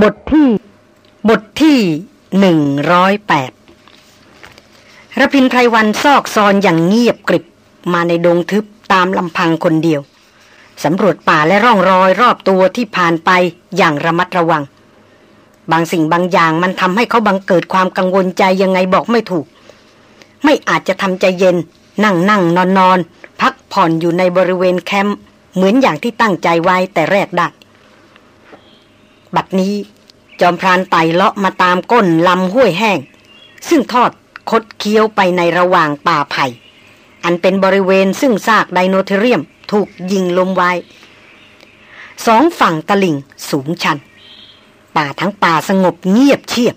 บทที่ บทที่หนึ่งร้อยแปดระพินไพรวันซอกซอนอย่างเงียบกริบมาในดงทึบตามลำพังคนเดียว สำรวจป่าและร่องรอยรอบตัวที่ผ่านไปอย่างระมัดระวัง บางสิ่งบางอย่างมันทำให้เขาบังเกิดความกังวลใจยังไงบอกไม่ถูก ไม่อาจจะทำใจเย็น นั่งนั่งนอนนอนพักผ่อนอยู่ในบริเวณแคมป์เหมือนอย่างที่ตั้งใจไว้แต่แรกได้ บัดนี้จอมพรานไต่เลาะมาตามก้นลำห้วยแห้ง ซึ่งทอดคดเคี้ยวไปในระหว่างป่าไผ่ อันเป็นบริเวณซึ่งซากไดโนเทเรียมถูกยิงลมไว้ สองฝั่งตลิ่งสูงชัน ป่าทั้งป่าสงบเงียบเชียบ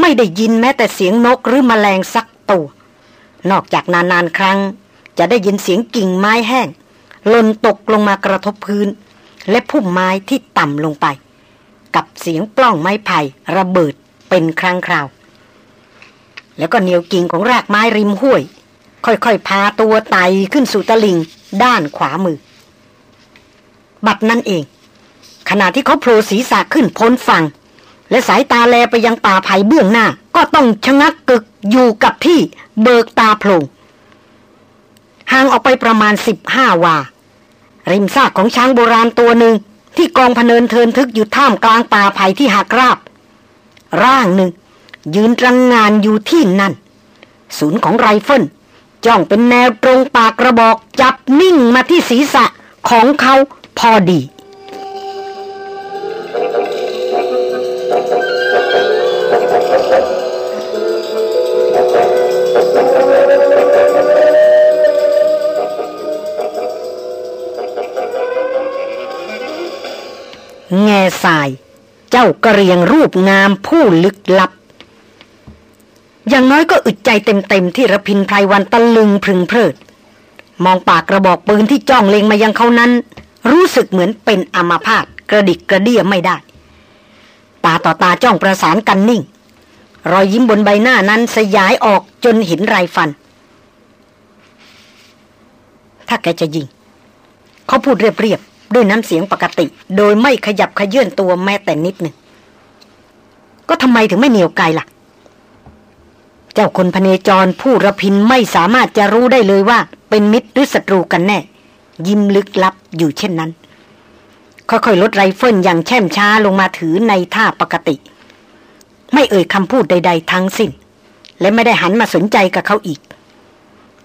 ไม่ได้ยินแม้แต่เสียงนกหรือมแมลงสักตัวนอกจากนานๆครั้ง จะได้ยินเสียงกิ่งไม้แห้งหล่นตกลงมากระทบพื้น และพุ่มไม้ที่ต่ำลงไป กับเสียงปล้องไม้ไผ่ระเบิดเป็นครั้งคราว แล้วก็เหนียวกิ่งของรากไม้ริมห้วย ค่อยๆ พาตัวไต่ขึ้นสู่ตลิงด้านขวามือ บัดนั่นเอง ขณะที่เขาโผล่ศีรษะขึ้นพ้นฝั่ง และสายตาแลไปยังป่าไผ่เบื้องหน้า ก็ต้องชะงักกึกอยู่กับที่เบิกตาโพลงห่างออกไปประมาณสิบห้าวา ริมซากของช้างโบราณตัวหนึ่ง ที่กองพะเนินเทินทึกอยู่ท่ามกลางป่าไผ่ที่หักราบ ร่างหนึ่ง ยืนตระหง่านอยู่ที่นั่น ศูนย์ของไรเฟิลจ้องเป็นแนวตรงปากกระบอกจับนิ่งมาที่ศีรษะของเขาพอดี แง่สาย เจ้ากระเรียงรูปงามผู้ลึกลับ อย่างน้อยก็อึดใจเต็มๆที่ระพินไพรวันตะลึงพึงเพลิด มองปากกระบอกปืนที่จ้องเล็งมายังเขานั้น รู้สึกเหมือนเป็นอมาพาตกระดิกกระเดียไม่ได้ ตาต่อตาจ้องประสานกันนิ่ง รอยยิ้มบนใบหน้านั้นสยายออกจนเห็นไรฟัน ถ้าแกจะยิง เขาพูดเรียบ ด้วยน้ำเสียงปกติ โดยไม่ขยับเขยื้อนตัวแม้แต่นิดหนึ่ง ก็ทำไมถึงไม่เหนี่ยวไกล่ะ เจ้าคนพเนจรผู้รพินทร์ไม่สามารถจะรู้ได้เลยว่า เป็นมิตรหรือศัตรูกันแน่ ยิ้มลึกลับอยู่เช่นนั้น ค่อยๆลดไรเฟิลอย่างแช่มช้าลงมาถือในท่าปกติ ไม่เอ่ยคำพูดใด ๆ ทั้งสิ้น และไม่ได้หันมาสนใจกับเขาอีก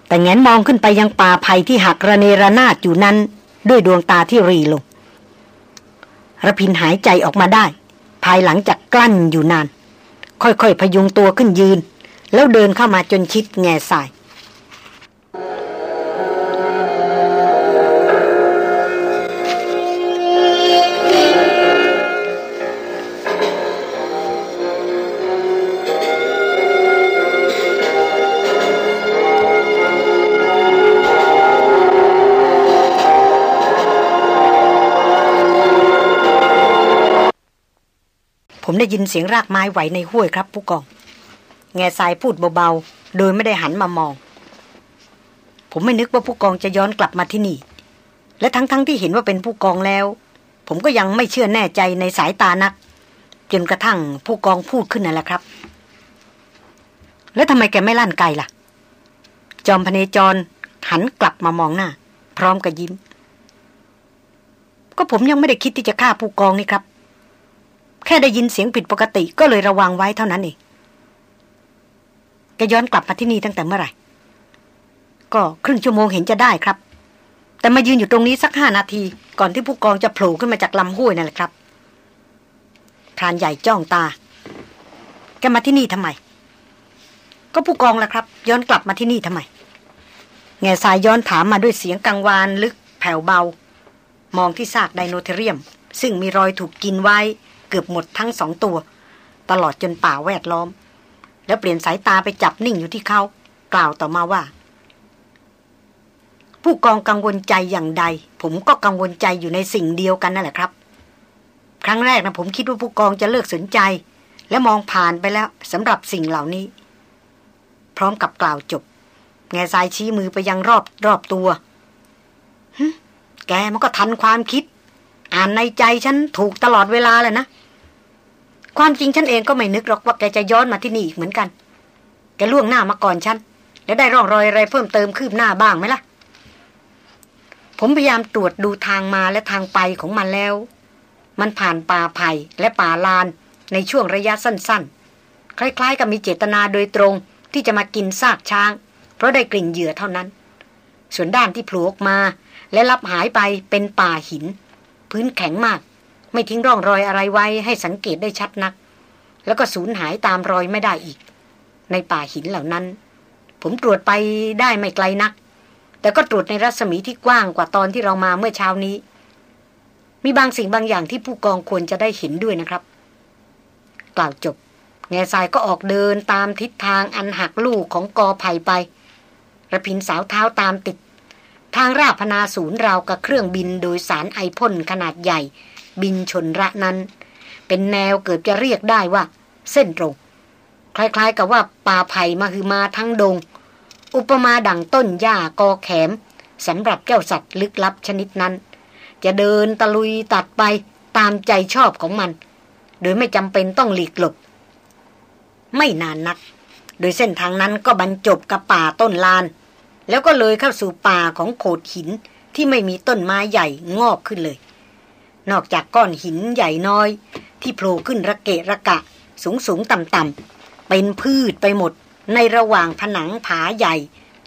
แต่แงนมองขึ้นไปยังป่าไผ่ที่หักระเนระนาดอยู่นั้น ด้วยดวงตาที่รีลงระพินหายใจออกมาได้ ภายหลังจากกลั้นอยู่นาน ค่อยๆพยุงตัวขึ้นยืน แล้วเดินเข้ามาจนชิดแง่สาย ผมได้ยินเสียงรากไม้ไหวในห้วยครับผู้กอง แง่ทรายพูดเบาๆ โดยไม่ได้หันมามอง ผมไม่นึกว่าผู้กองจะย้อนกลับมาที่นี่ และทั้งๆทที่เห็นว่าเป็นผู้กองแล้ว ผมก็ยังไม่เชื่อแน่ใจในสายตานัก จนกระทั่งผู้กองพูดขึ้นนั่นแหละครับ แล้วทำไมแกไม่ลั่นไกลล่ะ จอมพเนจรหันกลับมามองหน้า พร้อมกับยิ้ม ก็ผมยังไม่ได้คิดที่จะฆ่าผู้กองนี่ครับ แค่ได้ยินเสียงผิดปกติก็เลยระวังไว้เท่านั้นเองแกย้อนกลับมาที่นี่ตั้งแต่เมื่อไหร่ ก็ครึ่งชั่วโมงเห็นจะได้ครับ แต่มายืนอยู่ตรงนี้สักห้านาที ก่อนที่ผู้กองจะโผล่ขึ้นมาจากลำห้วยนั่นแหละครับพรานใหญ่จ้องตา แกมาที่นี่ทำไม ก็ผู้กองละครับ ย้อนกลับมาที่นี่ทำไม แง่สายย้อนถามมาด้วยเสียงกังวานลึกแผ่วเบา มองที่ซากไดโนเทเรียม ซึ่งมีรอยถูกกินไว้ กือบหมดทั้งสองตัว ตลอดจนป่าแวดล้อม แล้วเปลี่ยนสายตาไปจับนิ่งอยู่ที่เขา กล่าวต่อมาว่า ผู้กองกังวลใจอย่างใด ผมก็กังวลใจอยู่ในสิ่งเดียวกันนั่นแหละครับ ครั้งแรกนะผมคิดว่าผู้กองจะเลิกสนใจ และมองผ่านไปแล้วสำหรับสิ่งเหล่านี้ พร้อมกับกล่าวจบแง่ทรายชี้มือไปยังรอบรอบตัวแกมันก็ทันความคิด อ่านในใจฉันถูกตลอดเวลาเลยนะ ความจริงฉันเองก็ไม่นึกหรอกว่าแกจะย้อนมาที่นี่อีกเหมือนกัน แกล่วงหน้ามาก่อนฉัน แล้วได้ร่องรอยอะไรเพิ่มเติมคืบหน้าบ้างไหมล่ะ ผมพยายามตรวจดูทางมาและทางไปของมันแล้ว มันผ่านป่าไผ่และป่าลานในช่วงระยะสั้นๆ คล้ายๆ กับมีเจตนาโดยตรงที่จะมากินซากช้าง เพราะได้กลิ่นเหยื่อเท่านั้น ส่วนด้านที่โผล่ออกมา และลับหายไปเป็นป่าหิน พื้นแข็งมาก ไม่ทิ้งร่องรอยอะไรไว้ให้สังเกตได้ชัดนัก แล้วก็สูญหายตามรอยไม่ได้อีก ในป่าหินเหล่านั้น ผมตรวจไปได้ไม่ไกลนัก แต่ก็ตรวจในรัศมีที่กว้างกว่าตอนที่เรามาเมื่อเช้านี้ มีบางสิ่งบางอย่างที่ผู้กองควรจะได้เห็นด้วยนะครับ กล่าวจบแง่ทรายก็ออกเดินตามทิศทางอันหักลูกของกอไผ่ไประพินสาวเท้าตามติด ทางราพนาศูนย์ราวกับเครื่องบินโดยสารไอพ่นขนาดใหญ่ บินชนระนั้น เป็นแนวเกือบจะเรียกได้ว่า เส้นตรง คล้ายๆกับว่าป่าไผ่มาคือมาทั้งดง อุปมาดังต้นหญ้ากอแขมสำหรับเจ้าสัตว์ลึกลับชนิดนั้น จะเดินตะลุยตัดไปตามใจชอบของมัน โดยไม่จำเป็นต้องหลีกหลบ ไม่นานนัก โดยเส้นทางนั้นก็บรรจบกับป่าต้นลาน แล้วก็เลยเข้าสู่ป่าของโขดหินที่ไม่มีต้นไม้ใหญ่งอกขึ้นเลย นอกจากก้อนหินใหญ่น้อย ที่โผล่ขึ้นระเกะระกะ สูงสูงต่ำต่ำเป็นพืชไปหมด ในระหว่างผนังผาใหญ่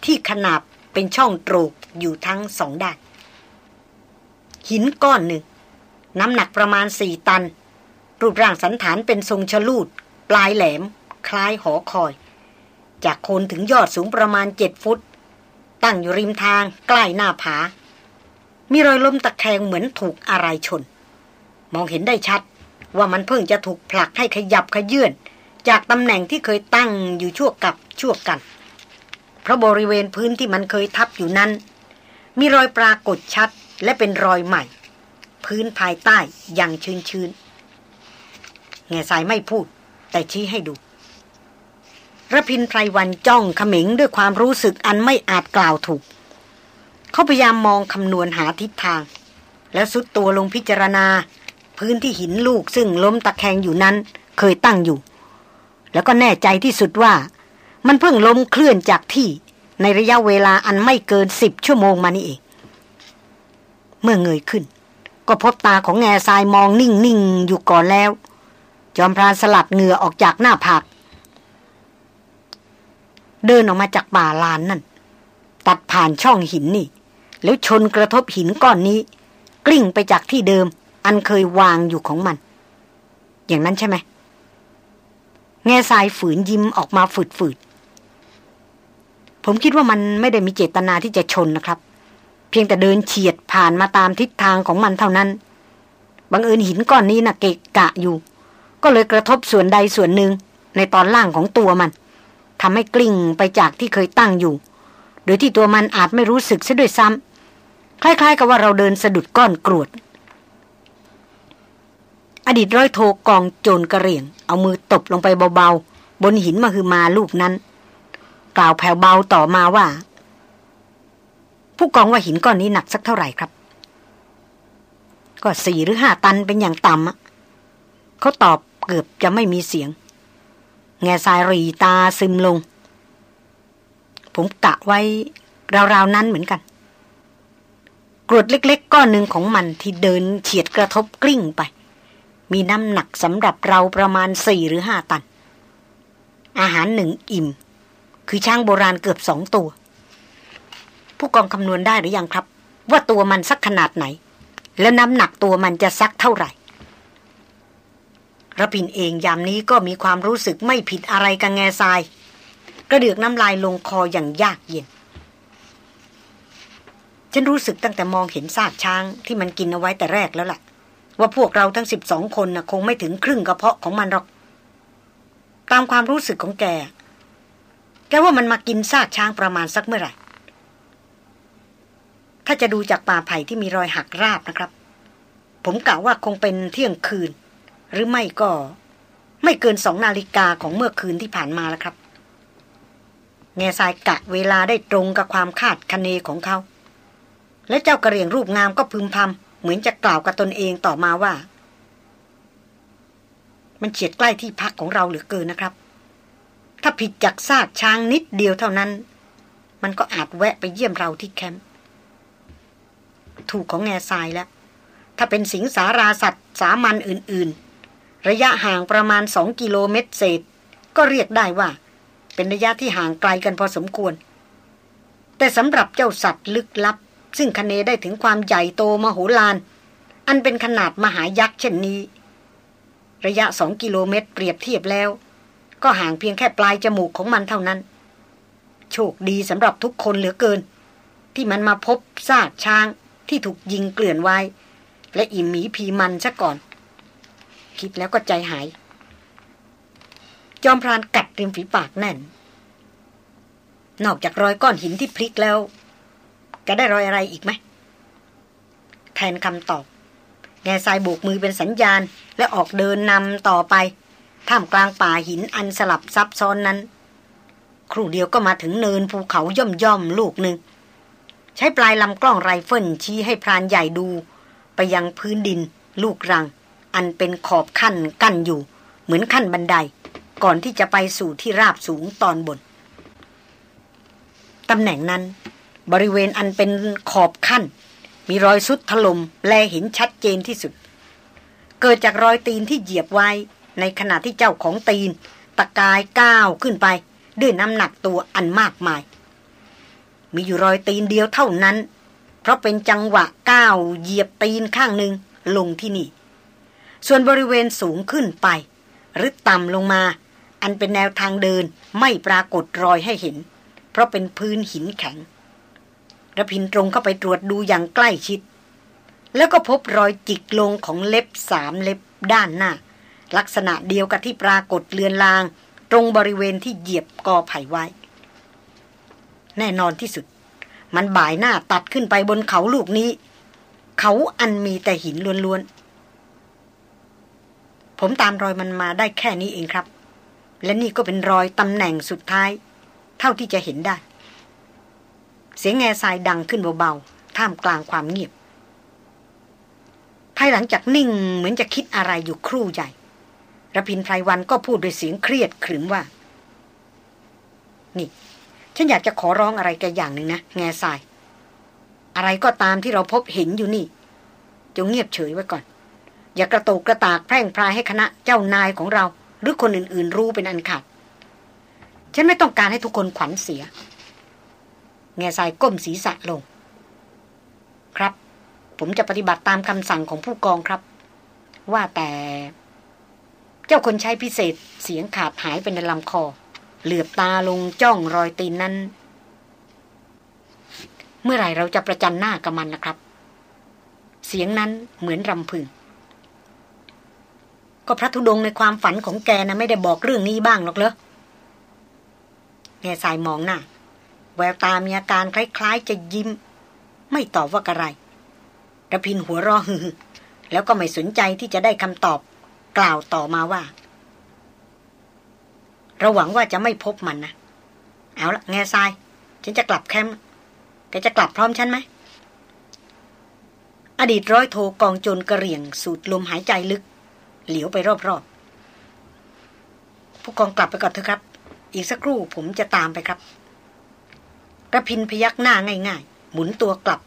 ที่ขนาบเป็นช่องโตรกอยู่ทั้งสองด้านหินก้อนหนึ่ง น้ำหนักประมาณสี่ตัน รูปร่างสันฐานเป็นทรงชลูด ปลายแหลม คล้ายหอคอย จากโคนถึงยอดสูงประมาณเจ็ดฟุต ตั้งอยู่ริมทางใกล้หน้าผา มีรอยล้มตะแคงเหมือนถูกอะไรชน มองเห็นได้ชัดว่ามันเพิ่งจะถูกผลักให้ขยับขยื่นจากตำแหน่งที่เคยตั้งอยู่ชั่วกับชั่วกัน เพราะบริเวณพื้นที่มันเคยทับอยู่นั้น มีรอยปรากฏชัดและเป็นรอยใหม่ พื้นภายใต้ยังชื้นชื้นแง่สายไม่พูด แต่ชี้ให้ดูระพินไพรวันจ้องขมิงด้วยความรู้สึกอันไม่อาจกล่าวถูก เขาพยายามมองคำนวณหาทิศทาง แล้วสุดตัวลงพิจารณา พื้นที่หินลูกซึ่งล้มตะแคงอยู่นั้น เคยตั้งอยู่ แล้วก็แน่ใจที่สุดว่า มันเพิ่งล้มเคลื่อนจากที่ในระยะเวลาอันไม่เกินสิบชั่วโมงมานี่เอง เมื่อเงยขึ้น ก็พบตาของแง่ทรายมองนิ่งๆอยู่ก่อนแล้ว จอมพรานสลัดเหงื่อออกจากหน้าผากเดินออกมาจากป่าลานนั่น ตัดผ่านช่องหินนี่ แล้วชนกระทบหินก้อนนี้ กลิ้งไปจากที่เดิม อันเคยวางอยู่ของมัน อย่างนั้นใช่ไหมแง่ทรายฝืนยิ้มออกมาฝืดๆ ผมคิดว่ามันไม่ได้มีเจตนาที่จะชนนะครับ เพียงแต่เดินเฉียดผ่านมาตามทิศทางของมันเท่านั้นบังเอิญหินก้อนนี้นะ่ะเกะกะอยู่ ก็เลยกระทบส่วนใดส่วนหนึ่งในตอนล่างของตัวมันทำให้กลิ้งไปจากที่เคยตั้งอยู่ โดยที่ตัวมันอาจไม่รู้สึกซะด้วยซ้ำ คล้ายๆ กับว่าเราเดินสะดุดก้อนกรวด อดีตร้อยโทกองโจรกระเรียง เอามือตบลงไปเบาๆ บนหินมาคือมาลูกนั้น กล่าวแผ่วเบาต่อมาว่า ผู้กองว่าหินก้อนนี้หนักสักเท่าไหร่ครับ ก็สี่หรือห้าตันเป็นอย่างต่ำอะเขาตอบเกือบจะไม่มีเสียง แง่สายรีตาซึมลง ผมกะไว้ราวๆนั้นเหมือนกัน กรวดเล็ก ๆ ก้อนหนึ่งของมันที่เดินเฉียดกระทบกลิ้งไป มีน้ำหนักสำหรับเราประมาณสี่หรือห้าตัน อาหารหนึ่งอิ่ม คือช้างโบราณเกือบสองตัว ผู้กองคำนวณได้หรือยังครับ ว่าตัวมันสักขนาดไหน แล้วน้ำหนักตัวมันจะสักเท่าไหร่ระพินเองยามนี้ก็มีความรู้สึกไม่ผิดอะไรกับแง่ทราย กระเดือกน้ำลายลงคออย่างยากเย็น ฉันรู้สึกตั้งแต่มองเห็นซากช้างที่มันกินเอาไว้แต่แรกแล้วล่ะ ว่าพวกเราทั้งสิบสองคนนะ่ะ คงไม่ถึงครึ่งกระเพาะของมันหรอก ตามความรู้สึกของแก แกว่ามันมากินซากช้างประมาณสักเมื่อไหร่ ถ้าจะดูจากป่าไผ่ที่มีรอยหักราบนะครับ ผมกล่าวว่าคงเป็นเที่ยงคืน หรือไม่ก็ ไม่เกินสองนาฬิกาของเมื่อคืนที่ผ่านมาแล้วครับแง่ทรายกะเวลาได้ตรงกับความคาดคะเนของเขา และเจ้ากระเรียงรูปงามก็พึมพำเหมือนจะกล่าวกับตนเองต่อมาว่า มันเฉียดใกล้ที่พักของเราเหลือเกินนะครับ ถ้าผิดจากซากช้างนิดเดียวเท่านั้น มันก็อาจแวะไปเยี่ยมเราที่แคมป์ถูกของแง่ทรายแล้ว ถ้าเป็นสิงสาราสัตว์สามัญอื่น ๆ ระยะห่างประมาณสองกิโลเมตรเศษ ก็เรียกได้ว่า เป็นระยะที่ห่างไกลกันพอสมควร แต่สำหรับเจ้าสัตว์ลึกลับ ซึ่งคเนได้ถึงความใหญ่โตมโหฬารอันเป็นขนาดมหายักษ์เช่นนี้ ระยะสองกิโลเมตรเปรียบเทียบแล้ว ก็ห่างเพียงแค่ปลายจมูกของมันเท่านั้น โชคดีสำหรับทุกคนเหลือเกิน ที่มันมาพบซากช้างที่ถูกยิงเกลื่อนไว้ และอิ่มหมีพีมันซะก่อน คิดแล้วก็ใจหาย จอมพรานกัดริมฝีปากแน่น นอกจากรอยก้อนหินที่พลิกแล้ว ก็ได้รอยอะไรอีกไหม แทนคำตอบ แง่ทรายโบกมือเป็นสัญญาณ และออกเดินนำต่อไป ท่ามกลางป่าหินอันสลับซับซ้อนนั้น ครู่เดียวก็มาถึงเนินภูเขาย่อมย่อมลูกหนึ่ง ใช้ปลายลำกล้องไรเฟิลชี้ให้พรานใหญ่ดู ไปยังพื้นดิน ลูกรัง อันเป็นขอบขั้นกั้นอยู่ เหมือนขั้นบันได ก่อนที่จะไปสู่ที่ราบสูงตอนบนตำแหน่งนั้น บริเวณอันเป็นขอบขั้น มีรอยสุดถลม่มแลเห็นชัดเจนที่สุด เกิดจากรอยตีนที่เหยียบไว้ ในขณะที่เจ้าของตีน ตะกายก้าวขึ้นไป ด้วยน้ำหนักตัวอันมากมาย มีอยู่รอยตีนเดียวเท่านั้น เพราะเป็นจังหวะก้าวเหยียบตีนข้างหนึ่งลงที่นี่ ส่วนบริเวณสูงขึ้นไป หรือต่ำลงมา อันเป็นแนวทางเดินไม่ปรากฏรอยให้เห็น เพราะเป็นพื้นหินแข็ง ระพินตรงเข้าไปตรวจดูอย่างใกล้ชิด แล้วก็พบรอยจิกลงของเล็บสามเล็บด้านหน้า ลักษณะเดียวกับที่ปรากฏเลือนลาง ตรงบริเวณที่เหยียบกอไผ่ไว้ แน่นอนที่สุด มันบ่ายหน้าตัดขึ้นไปบนเขาลูกนี้ เขาอันมีแต่หินล้วนๆ ผมตามรอยมันมาได้แค่นี้เองครับ และนี่ก็เป็นรอยตำแหน่งสุดท้าย เท่าที่จะเห็นได้ เสียงแง่ทรายดังขึ้นเบาๆท่ามกลางความเงียบ ภายหลังจากนิ่งเหมือนจะคิดอะไรอยู่ครู่ใหญ่ระพินไพรวันก็พูดด้วยเสียงเครียดขรึมว่า นี่ ฉันอยากจะขอร้องอะไรแกอย่างหนึ่งนะแง่ทราย อะไรก็ตามที่เราพบเห็นอยู่นี่ จงเงียบเฉยไว้ก่อน อย่ากระโตกกระตากแพร่งพรายให้คณะเจ้านายของเรา หรือคนอื่นๆรู้เป็นอันขาดฉันไม่ต้องการให้ทุกคนขวัญเสีย แง่ทรายก้มศีรษะลง ครับ ผมจะปฏิบัติตามคำสั่งของผู้กองครับ ว่าแต่ เจ้าคนใช้พิเศษเสียงขาดหายไปในลำคอ เหลือบตาลงจ้องรอยตีนนั้น เมื่อไหร่เราจะประจันหน้ากับมันนะครับ เสียงนั้นเหมือนรำพึงก็พระธุดงในความฝันของแกนะไม่ได้บอกเรื่องนี้บ้างหรอกเหรอแง่สายมองหน้า แววตามีอาการคล้ายๆ จะยิ้ม ไม่ตอบว่าอะไรระพินหัวรอฮือ แล้วก็ไม่สนใจที่จะได้คำตอบ กล่าวต่อมาว่าเราหวังว่าจะไม่พบมันนะ เอาละแง่ทราย ฉันจะกลับแคมป์แกจะกลับพร้อมฉันไหม อดีตร้อยโทกองโจรกระเรียง สูดลมหายใจลึก เหลียวไปรอบๆ ผู้กองกลับไปก่อนเถอะครับ อีกสักครู่ผมจะตามไปครับ ระพินพยักหน้าง่าย ๆ หมุนตัวกลับ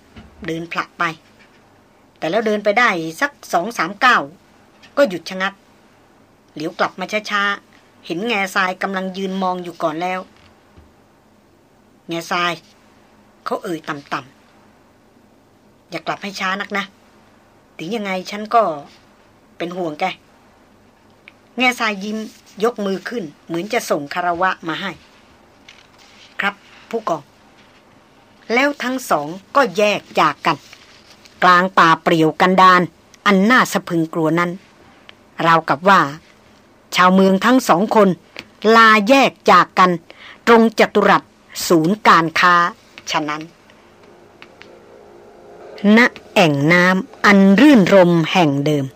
เดินผลักไป แต่แล้วเดินไปได้สักสองสามเก้าก็หยุดชะงัก เหลียวกลับมาช้าๆ เห็นแง่ทรายกำลังยืนมองอยู่ก่อนแล้ว แง่ทราย เขาเอ่ยต่ำๆ อย่ากลับให้ช้านักนะ ถึงยังไงฉันก็เป็นห่วงแก แง่ทรายยิ้มยกมือขึ้น เหมือนจะส่งคารวะมาให้ ครับผู้กอง แล้วทั้งสองก็แยกจากกัน กลางป่าเปลี่ยวกันดาน อันน่าสะพึงกลัวนั้นราวกับว่า ชาวเมืองทั้งสองคน ลาแยกจากกัน ตรงจัตุรัสศูนย์การค้า ฉะนั้นณแอ่งน้ำอันรื่นรมแห่งเดิม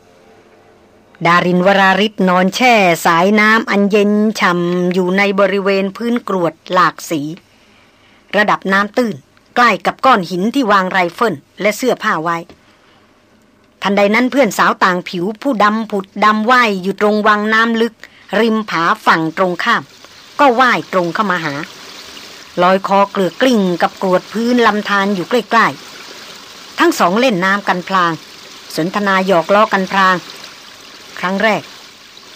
ดารินวราริศนอนแช่สายน้ำอันเย็นช่ำอยู่ในบริเวณพื้นกรวดหลากสี ระดับน้ำตื้น ใกล้กับก้อนหินที่วางไรเฟิลและเสื้อผ้าไว้ ทันใดนั้นเพื่อนสาวต่างผิวผู้ดำผุดดำว่ายอยู่ตรงวังน้ำลึก ริมผาฝั่งตรงข้าม ก็ว่ายตรงเข้ามาหาลอยคอเกลือกลิ้งกับกรวดพื้นลำธารอยู่ใกล้ๆ ทั้งสองเล่นน้ำกันพลาง สนทนาหยอกล้อกันพลาง ครั้งแรก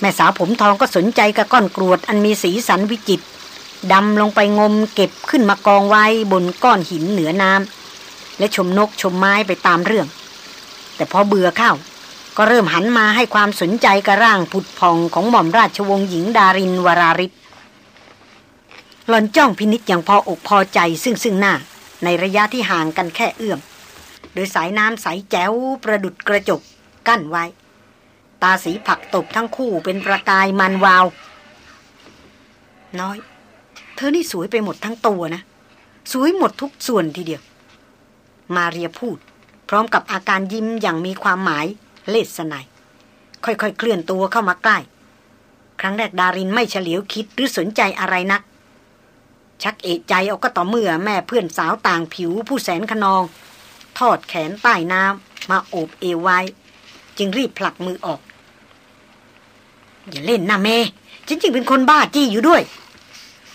แม่สาวผมทองก็สนใจกับก้อนกรวดอันมีสีสันวิจิตร ดำลงไปงมเก็บขึ้นมากองไว้บนก้อนหินเหนือน้ำและชมนกชมไม้ไปตามเรื่อง แต่พอเบื่อเข้า ก็เริ่มหันมาให้ความสนใจกับร่างผุดพองของหม่อมราชวงศ์หญิงดารินวราริศหลอนจ้องพินิษอย่างพออกพอใจซึ่งซึ่งหน้า ในระยะที่ห่างกันแค่เอื้อม โดยสายน้ำใสแจ๋วประดุดกระจกกั้นไว้ ตาสีผักตบทั้งคู่เป็นประกายมันวาว น้อย เธอนี่สวยไปหมดทั้งตัวนะ สวยหมดทุกส่วนทีเดียว มาเรียพูด พร้อมกับอาการยิ้มอย่างมีความหมายเลสนายค่อยๆ เคลื่อนตัวเข้ามาใกล้ ครั้งแรกดารินไม่เฉลียวคิดหรือสนใจอะไรนัก ชักเอะใจเอาก็ต่อเมื่อแม่เพื่อนสาวต่างผิวผู้แสนขนอง ทอดแขนใต้น้ำมาโอบเอวไว้ จึงรีบผลักมือออก อย่าเล่นนะเมฉันจริงเป็นคนบ้าจี้อยู่ด้วย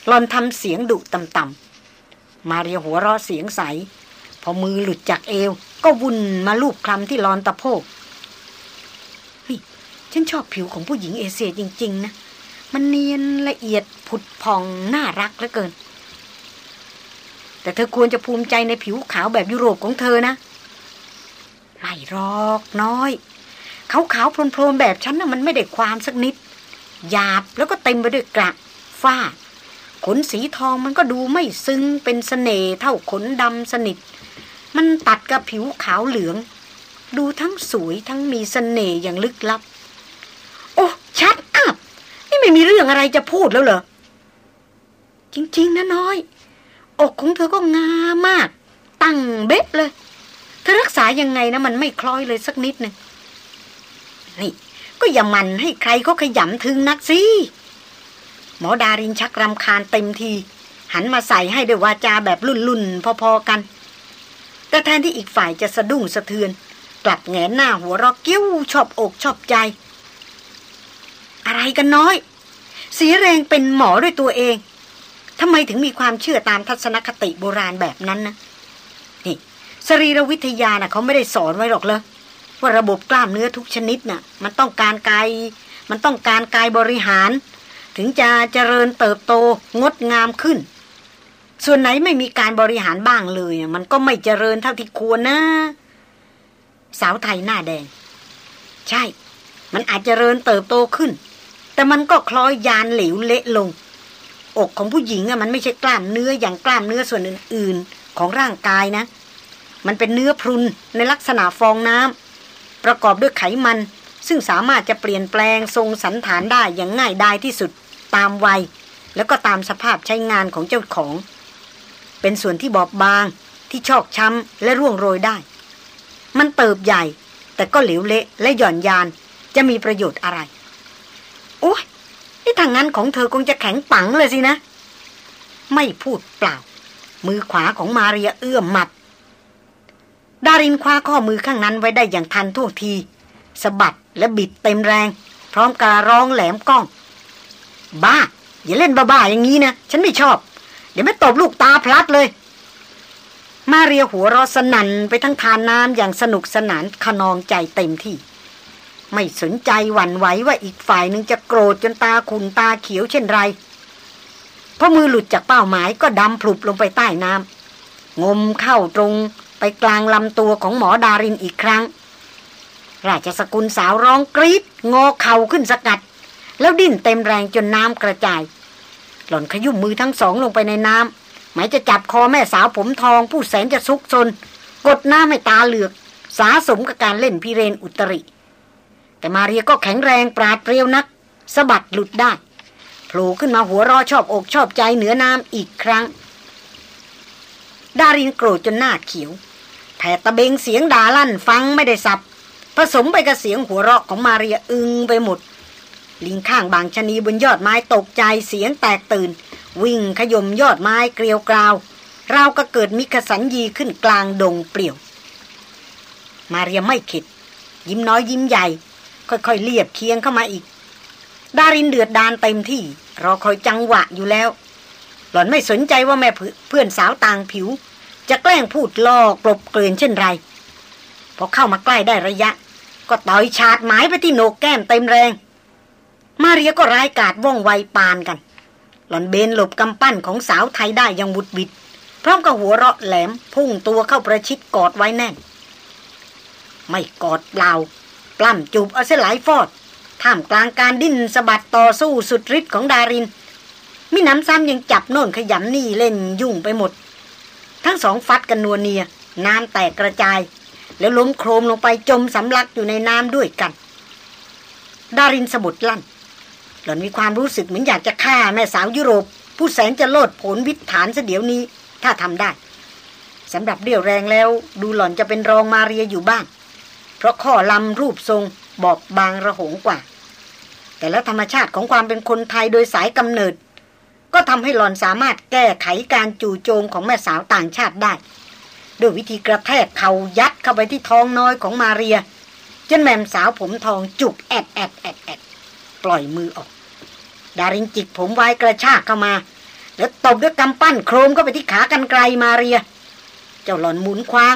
หลอนทำเสียงดุต่ำๆมาเรียหัวเราะเสียงใส พอมือหลุดจากเอว ก็วุ่นมาลูบคลำที่ลอนตะโพกเฮ้ยฉันชอบผิวของผู้หญิงเอเชียจริง ๆ นะ มันเนียนละเอียดผุดพองน่ารักเหลือเกิน แต่เธอควรจะภูมิใจในผิวขาวแบบยุโรปของเธอนะไม่รอกน้อยขาวๆโพลนๆแบบฉันนะ่ะมันไม่ได้ความสักนิด หยาบแล้วก็เต็มไปด้วยกระ ฝ้า ขนสีทองมันก็ดูไม่ซึ้งเป็นสเสน่ห์เท่าขนดำสนิท มันตัดกับผิวขาวเหลือง ดูทั้งสวยทั้งมีสเสน่ห์อย่างลึกลับ โอ้ชัดอับนี่ไม่มีเรื่องอะไรจะพูดแล้วเหรอ จริง ๆนะน้อย อกของเธอก็งามมาก ตั้งเบ๊ะเลยเธอรักษายังไงนะมันไม่คล้อยเลยสักนิดนึงนี่ก็อย่ามันให้ใครเขาขยำถึงนักสิ มอดารินชักรำคาญเต็มที หันมาใส่ให้ด้วยวาจาแบบรุ่นๆ พอๆกัน แต่แทนที่อีกฝ่ายจะสะดุ้งสะเทือน กลับแงนหน้าหัวรอกกิ้วชอบอกชอบใจ อะไรกันน้อย สีแรงเป็นหมอด้วยตัวเองทำไมถึงมีความเชื่อตามทัศนคติโบราณแบบนั้นนะนี่สรีรวิทยานะ่ะเขาไม่ได้สอนไว้หรอกเลยว่าระบบกล้ามเนื้อทุกชนิดน่ะ มันต้องการกายมันต้องการกายบริหาร ถึงจะเจริญเติบโตงดงามขึ้น ส่วนไหนไม่มีการบริหารบ้างเลย มันก็ไม่เจริญเท่าที่ควรนะ สาวไทยหน้าแดง ใช่ มันอาจเจริญเติบโตขึ้น แต่มันก็คล้อยยานเหลวเละลง อกของผู้หญิงอะมันไม่ใช่กล้ามเนื้ออย่างกล้ามเนื้อส่วนอื่น ๆ ของร่างกายนะ มันเป็นเนื้อพรุนในลักษณะฟองน้ำประกอบด้วยไขมันซึ่งสามารถจะเปลี่ยนแปลงทรงสันฐานได้อย่างง่ายดายที่สุด ตามวัย แล้วก็ตามสภาพใช้งานของเจ้าของ เป็นส่วนที่บอบบางที่ชอกช้ำและร่วงโรยได้ มันเติบใหญ่ แต่ก็เหลวเละและหย่อนยานจะมีประโยชน์อะไร โอ้ยนี่ทางนั้นของเธอคงจะแข็งปังเลยสินะ ไม่พูดเปล่า มือขวาของมาเรียเอื้อมหมัด ดารินคว้าข้อมือข้างนั้นไว้ได้อย่างทันท่วงทีสะบัดและบิดเต็มแรง พร้อมการร้องแหลมก้อง บ้า อย่าเล่นบ้าๆอย่างนี้นะ ฉันไม่ชอบ เดี๋ยวไม่ตบลูกตาพลัดเลย มาเรียหัวรอสนันไปทั้งทานน้ำอย่างสนุกสนานขนองใจเต็มที่ ไม่สนใจหวั่นไหวว่าอีกฝ่ายหนึ่งจะโกรธจนตาขุนตาเขียวเช่นไรพอมือหลุดจากเป้าหมายก็ดำพลุบลงไปใต้น้ำงมเข้าตรงไปกลางลำตัวของหมอดารินอีกครั้ง ราชสกุลสาวร้องกรีดงอเข่าขึ้นสกัด แล้วดิ้นเต็มแรงจนน้ำกระจาย หล่อนขยุ่มมือทั้งสองลงไปในน้ำหมายจะจับคอแม่สาวผมทอง ผู้แสนจะซุกซน กดหน้ำให้ตาเหลือก สาสมกับการเล่นพิเรนอุตริ แต่มาเรียก็แข็งแรงปราดเปรียวนักสะบัดหลุดได้โผล่ขึ้นมาหัวรอชอบอกชอบใจเหนือน้ำอีกครั้ง ดารินโกรธจนหน้าเขียวแผ่ตะเบงเสียงด่าลั่นฟังไม่ได้สับผสมไปกับเสียงหัวเราะของมาเรียอึงไปหมด ลิงข้างบางชนีบนยอดไม้ตกใจเสียงแตกตื่น วิ่งขยมยอดไม้เกลียวกราวเราก็เกิดมิขสัญญีขึ้นกลางดงเปลี่ยว มาเรียไม่คิด ยิ้มน้อยยิ้มใหญ่ ค่อยๆเลียบเคียงเข้ามาอีก ดารินเดือดดานเต็มที่ รอคอยจังหวะอยู่แล้ว หล่อนไม่สนใจว่าแม่เพื่อนสาวต่างผิว จะแกล้งพูดลอกกลบเกลื่อนเช่นไรพอเข้ามาใกล้ได้ระยะ ก็ต่อยชาดหมายไปที่โหนกแก้มเต็มแรง มาเรียก็ร้ายกาดว่องไวปานกัน หล่อนเบนหลบกำปั้นของสาวไทยได้ยังบุดบิด พร้อมกับหัวเราะแหลมพุ่งตัวเข้าประชิดกอดไว้แน่น ไม่กอดเปล่า ปล้ำจูบเอาเสหลายฟอด ท่ามกลางการดิ้นสะบัดต่อสู้สุดฤทธิ์ของดาริน มิน้ำซ้ำยังจับโน่นขยำนี่เล่นยุ่งไปหมด ทั้งสองฟัดกันนัวเนียน้ำแตกกระจาย แล้วล้มโครมลงไปจมสำลักอยู่ในน้ำด้วยกัน ดารินสะบุดลั่น หล่อนมีความรู้สึกเหมือนอยากจะฆ่าแม่สาวยุโรป ผู้แสนจะโลดผลวิถฐานเสเดี๋ยวนี้ ถ้าทำได้สำหรับเดี่ยวแรงแล้วดูหล่อนจะเป็นรองมาเรียอยู่บ้าง เพราะข้อลำรูปทรงบอบบางระหงกว่า แต่แล้วธรรมชาติของความเป็นคนไทยโดยสายกำเนิด ก็ทำให้หล่อนสามารถแก้ไขการจู่โจมของแม่สาวต่างชาติได้ ด้วยวิธีกระแทกเข่ายัดเข้าไปที่ท้องน้อยของมาเรีย จนแหม่มสาวผมทองจุกแอดแอดแอดแอดปล่อยมือออก ดารินจิกผมไว้กระชากเข้ามา แล้วตบด้วยกำปั้นโครมเข้าไปที่ขากรรไกรมาเรีย เจ้าหล่อนหมุนคว้าง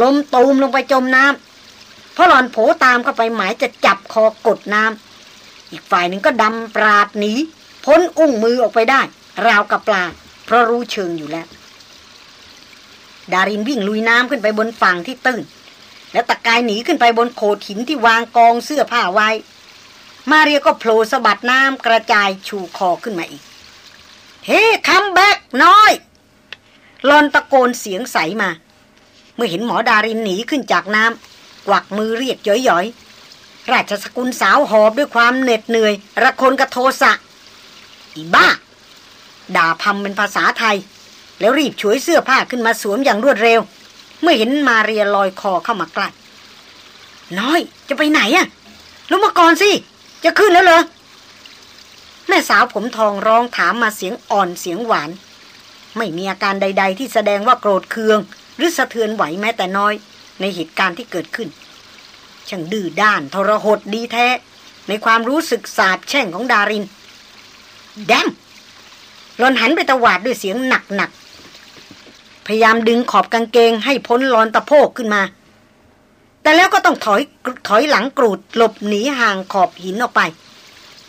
ล้มตูมลงไปจมน้ำเพราะหล่อนโผตามเข้าไปหมายจะจับคอกดน้ำอีกฝ่ายหนึ่งก็ดำปราดหนีพ้นอุ้งมือออกไปได้ ราวกับปลา เพราะรู้เชิงอยู่แล้ว ดารินวิ่งลุยน้ำขึ้นไปบนฝั่งที่ตื้นแล้วตะกายหนีขึ้นไปบนโขดหินที่วางกองเสื้อผ้าไว้ มาเรียก็โผล่สะบัดน้ำกระจายชูคอขึ้นมาอีก Hey come back น้อยหล่อนตะโกนเสียงใสมา เมื่อเห็นหมอดารินหนีขึ้นจากน้ำกวักมือเรียกย่อยๆ ราชสกุลสาวหอบด้วยความเหน็ดเหนื่อย ระคนกระโทสะ อีบ้า ด่าพำเป็นภาษาไทย แล้วรีบช่วยเสื้อผ้าขึ้นมาสวมอย่างรวดเร็ว เมื่อเห็นมาเรียลอยคอเข้ามาใกล้น้อยจะไปไหนอะลงมาก่อนสิ จะขึ้นแล้วเหรอ แม่สาวผมทองร้องถามมาเสียงอ่อนเสียงหวาน ไม่มีอาการใด ๆ ที่แสดงว่าโกรธเคือง หรือสะเทือนไหวแม้แต่น้อย ในเหตุการณ์ที่เกิดขึ้นช่างดื้อด้านทรหดดีแท้ ในความรู้สึกสาบแช่งของดาริน แดมหลอนหันไปตวาดด้วยเสียงหนักๆพยายามดึงขอบกางเกงให้พ้นลอนตะโพกขึ้นมา แต่แล้วก็ต้องถอยถอยหลังกรูดหลบหนีห่างขอบหินออกไป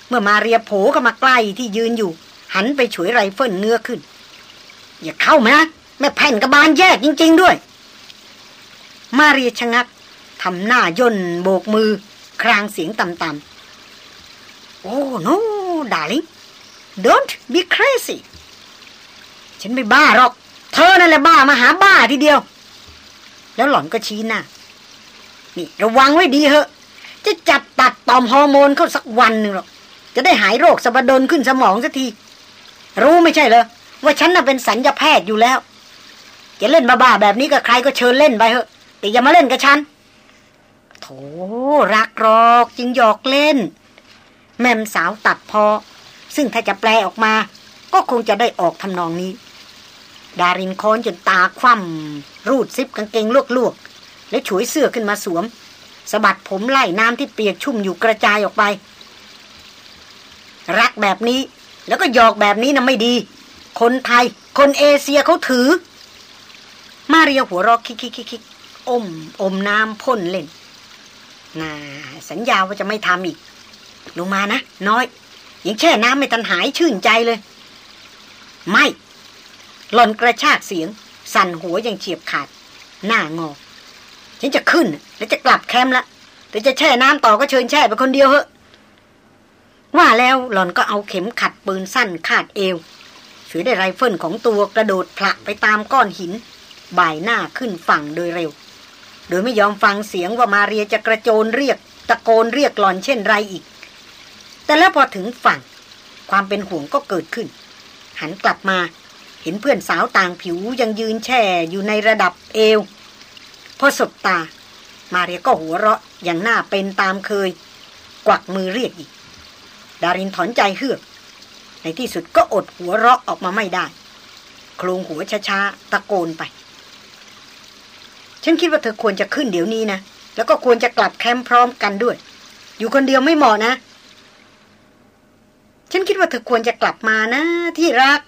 เมื่อมาเรียโผเข้ามาใกล้ที่ยืนอยู่ หันไปฉวยไรเฟิลเงื้อขึ้น อย่าเข้ามาแม่แหม่มกระบาลแยกจริง ๆ ด้วย มาเรียชะงักทำหน้าย่นโบกมือ ครางเสียงต่ำๆโอ้ no darling don't be crazy ฉันไม่บ้าหรอก เธอนั่นแหละบ้ามหาบ้าทีเดียว แล้วหล่อนก็ชี้หน้า นี่ระวังไว้ดีเหอะ จะจับตัดต่อมฮอร์โมนเข้าสักวันหนึ่งหรอก จะได้หายโรคสะบดนขึ้นสมองสักที รู้ไม่ใช่เหรอ ว่าฉันน่ะเป็นสัญญาแพทย์อยู่แล้ว จะเล่นบ้าๆแบบนี้กับใครก็เชิญเล่นไปเถอะ แต่อย่ามาเล่นกับฉัน โถรักรอกจึงหยอกเล่น แม่มสาวตัดพอ ซึ่งถ้าจะแปลออกมา ก็คงจะได้ออกทำนองนี้ ดารินค้อนจนตาคว่ำรูดซิปกางเกงลวกๆ แล้วฉวยเสื้อขึ้นมาสวมสะบัดผมไล่น้ำที่เปียกชุ่มอยู่กระจายออกไป รักแบบนี้ แล้วก็หยอกแบบนี้นะไม่ดี คนไทย คนเอเชียเขาถือ มาเรียหัวรอกคิกคิกคิกอม อมน้ำพ่นเล่นน่าสัญญาว่าจะไม่ทำอีก ลงมานะ น้อยยังแช่น้ำไม่ทันหายชื่นใจเลย ไม่ หล่อนกระชากเสียง สั่นหัวอย่างเฉียบขาด หน้างอ ฉันจะขึ้น แล้วจะกลับแคมป์ละแต่จะแช่น้ำต่อก็เชิญแช่ไปคนเดียวเหอะว่าแล้วหล่อนก็เอาเข็มขัดปืนสั้นคาดเอวถือได้ไรเฟิลของตัวกระโดดผละไปตามก้อนหิน บ่ายหน้าขึ้นฝั่งโดยเร็ว โดยไม่ยอมฟังเสียงว่ามาเรียจะกระโจนเรียก ตะโกนเรียกหล่อนเช่นไรอีก แต่แล้วพอถึงฝั่ง ความเป็นห่วงก็เกิดขึ้น หันกลับมาเห็นเพื่อนสาวต่างผิวยังยืนแช่อยู่ในระดับเอว พอสบตา มาเรียก็หัวเราะอย่างหน้าเป็นตามเคย กวักมือเรียกอีก ดารินถอนใจเฮือก ในที่สุดก็อดหัวเราะออกมาไม่ได้ โครงหัวช้าๆตะโกนไป ฉันคิดว่าเธอควรจะขึ้นเดี๋ยวนี้นะ แล้วก็ควรจะกลับแคมป์พร้อมกันด้วย อยู่คนเดียวไม่เหมาะนะ ฉันคิดว่าเธอควรจะกลับมานะ ที่รัก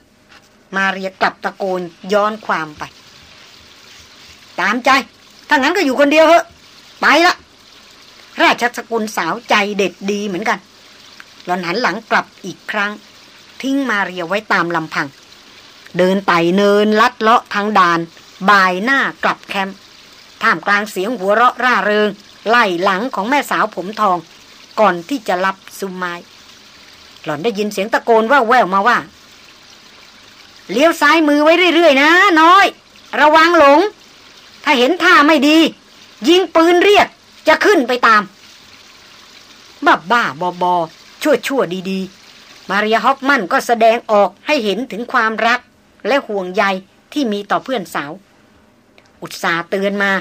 มาเรียกลับตะโกนย้อนความไป ตามใจ ถ้างั้นก็อยู่คนเดียวเหอะ ไปละ ราชสกุลสาวใจเด็ดดีเหมือนกัน หลอนหันหลังกลับอีกครั้ง ทิ้งมาเรียไว้ตามลำพัง เดินไต่เนินลัดเลาะทางด่านบ่ายหน้ากลับแคมป์ท่ามกลางเสียงหัวเราะร่าเริง ไล่หลังของแม่สาวผมทอง ก่อนที่จะรับซุมไม้หล่อนได้ยินเสียงตะโกนว่าแววมาว่า เลี้ยวซ้ายมือไว้เรื่อยๆนะ น้อย ระวังหลง ถ้าเห็นท่าไม่ดี ยิงปืนเรียกจะขึ้นไปตาม บ้าบ้าบอบอชั่วชั่วดีๆ มาเรียฮอฟมันก็แสดงออกให้เห็นถึงความรักและห่วงใยที่มีต่อเพื่อนสาว อุตสาเตือนมา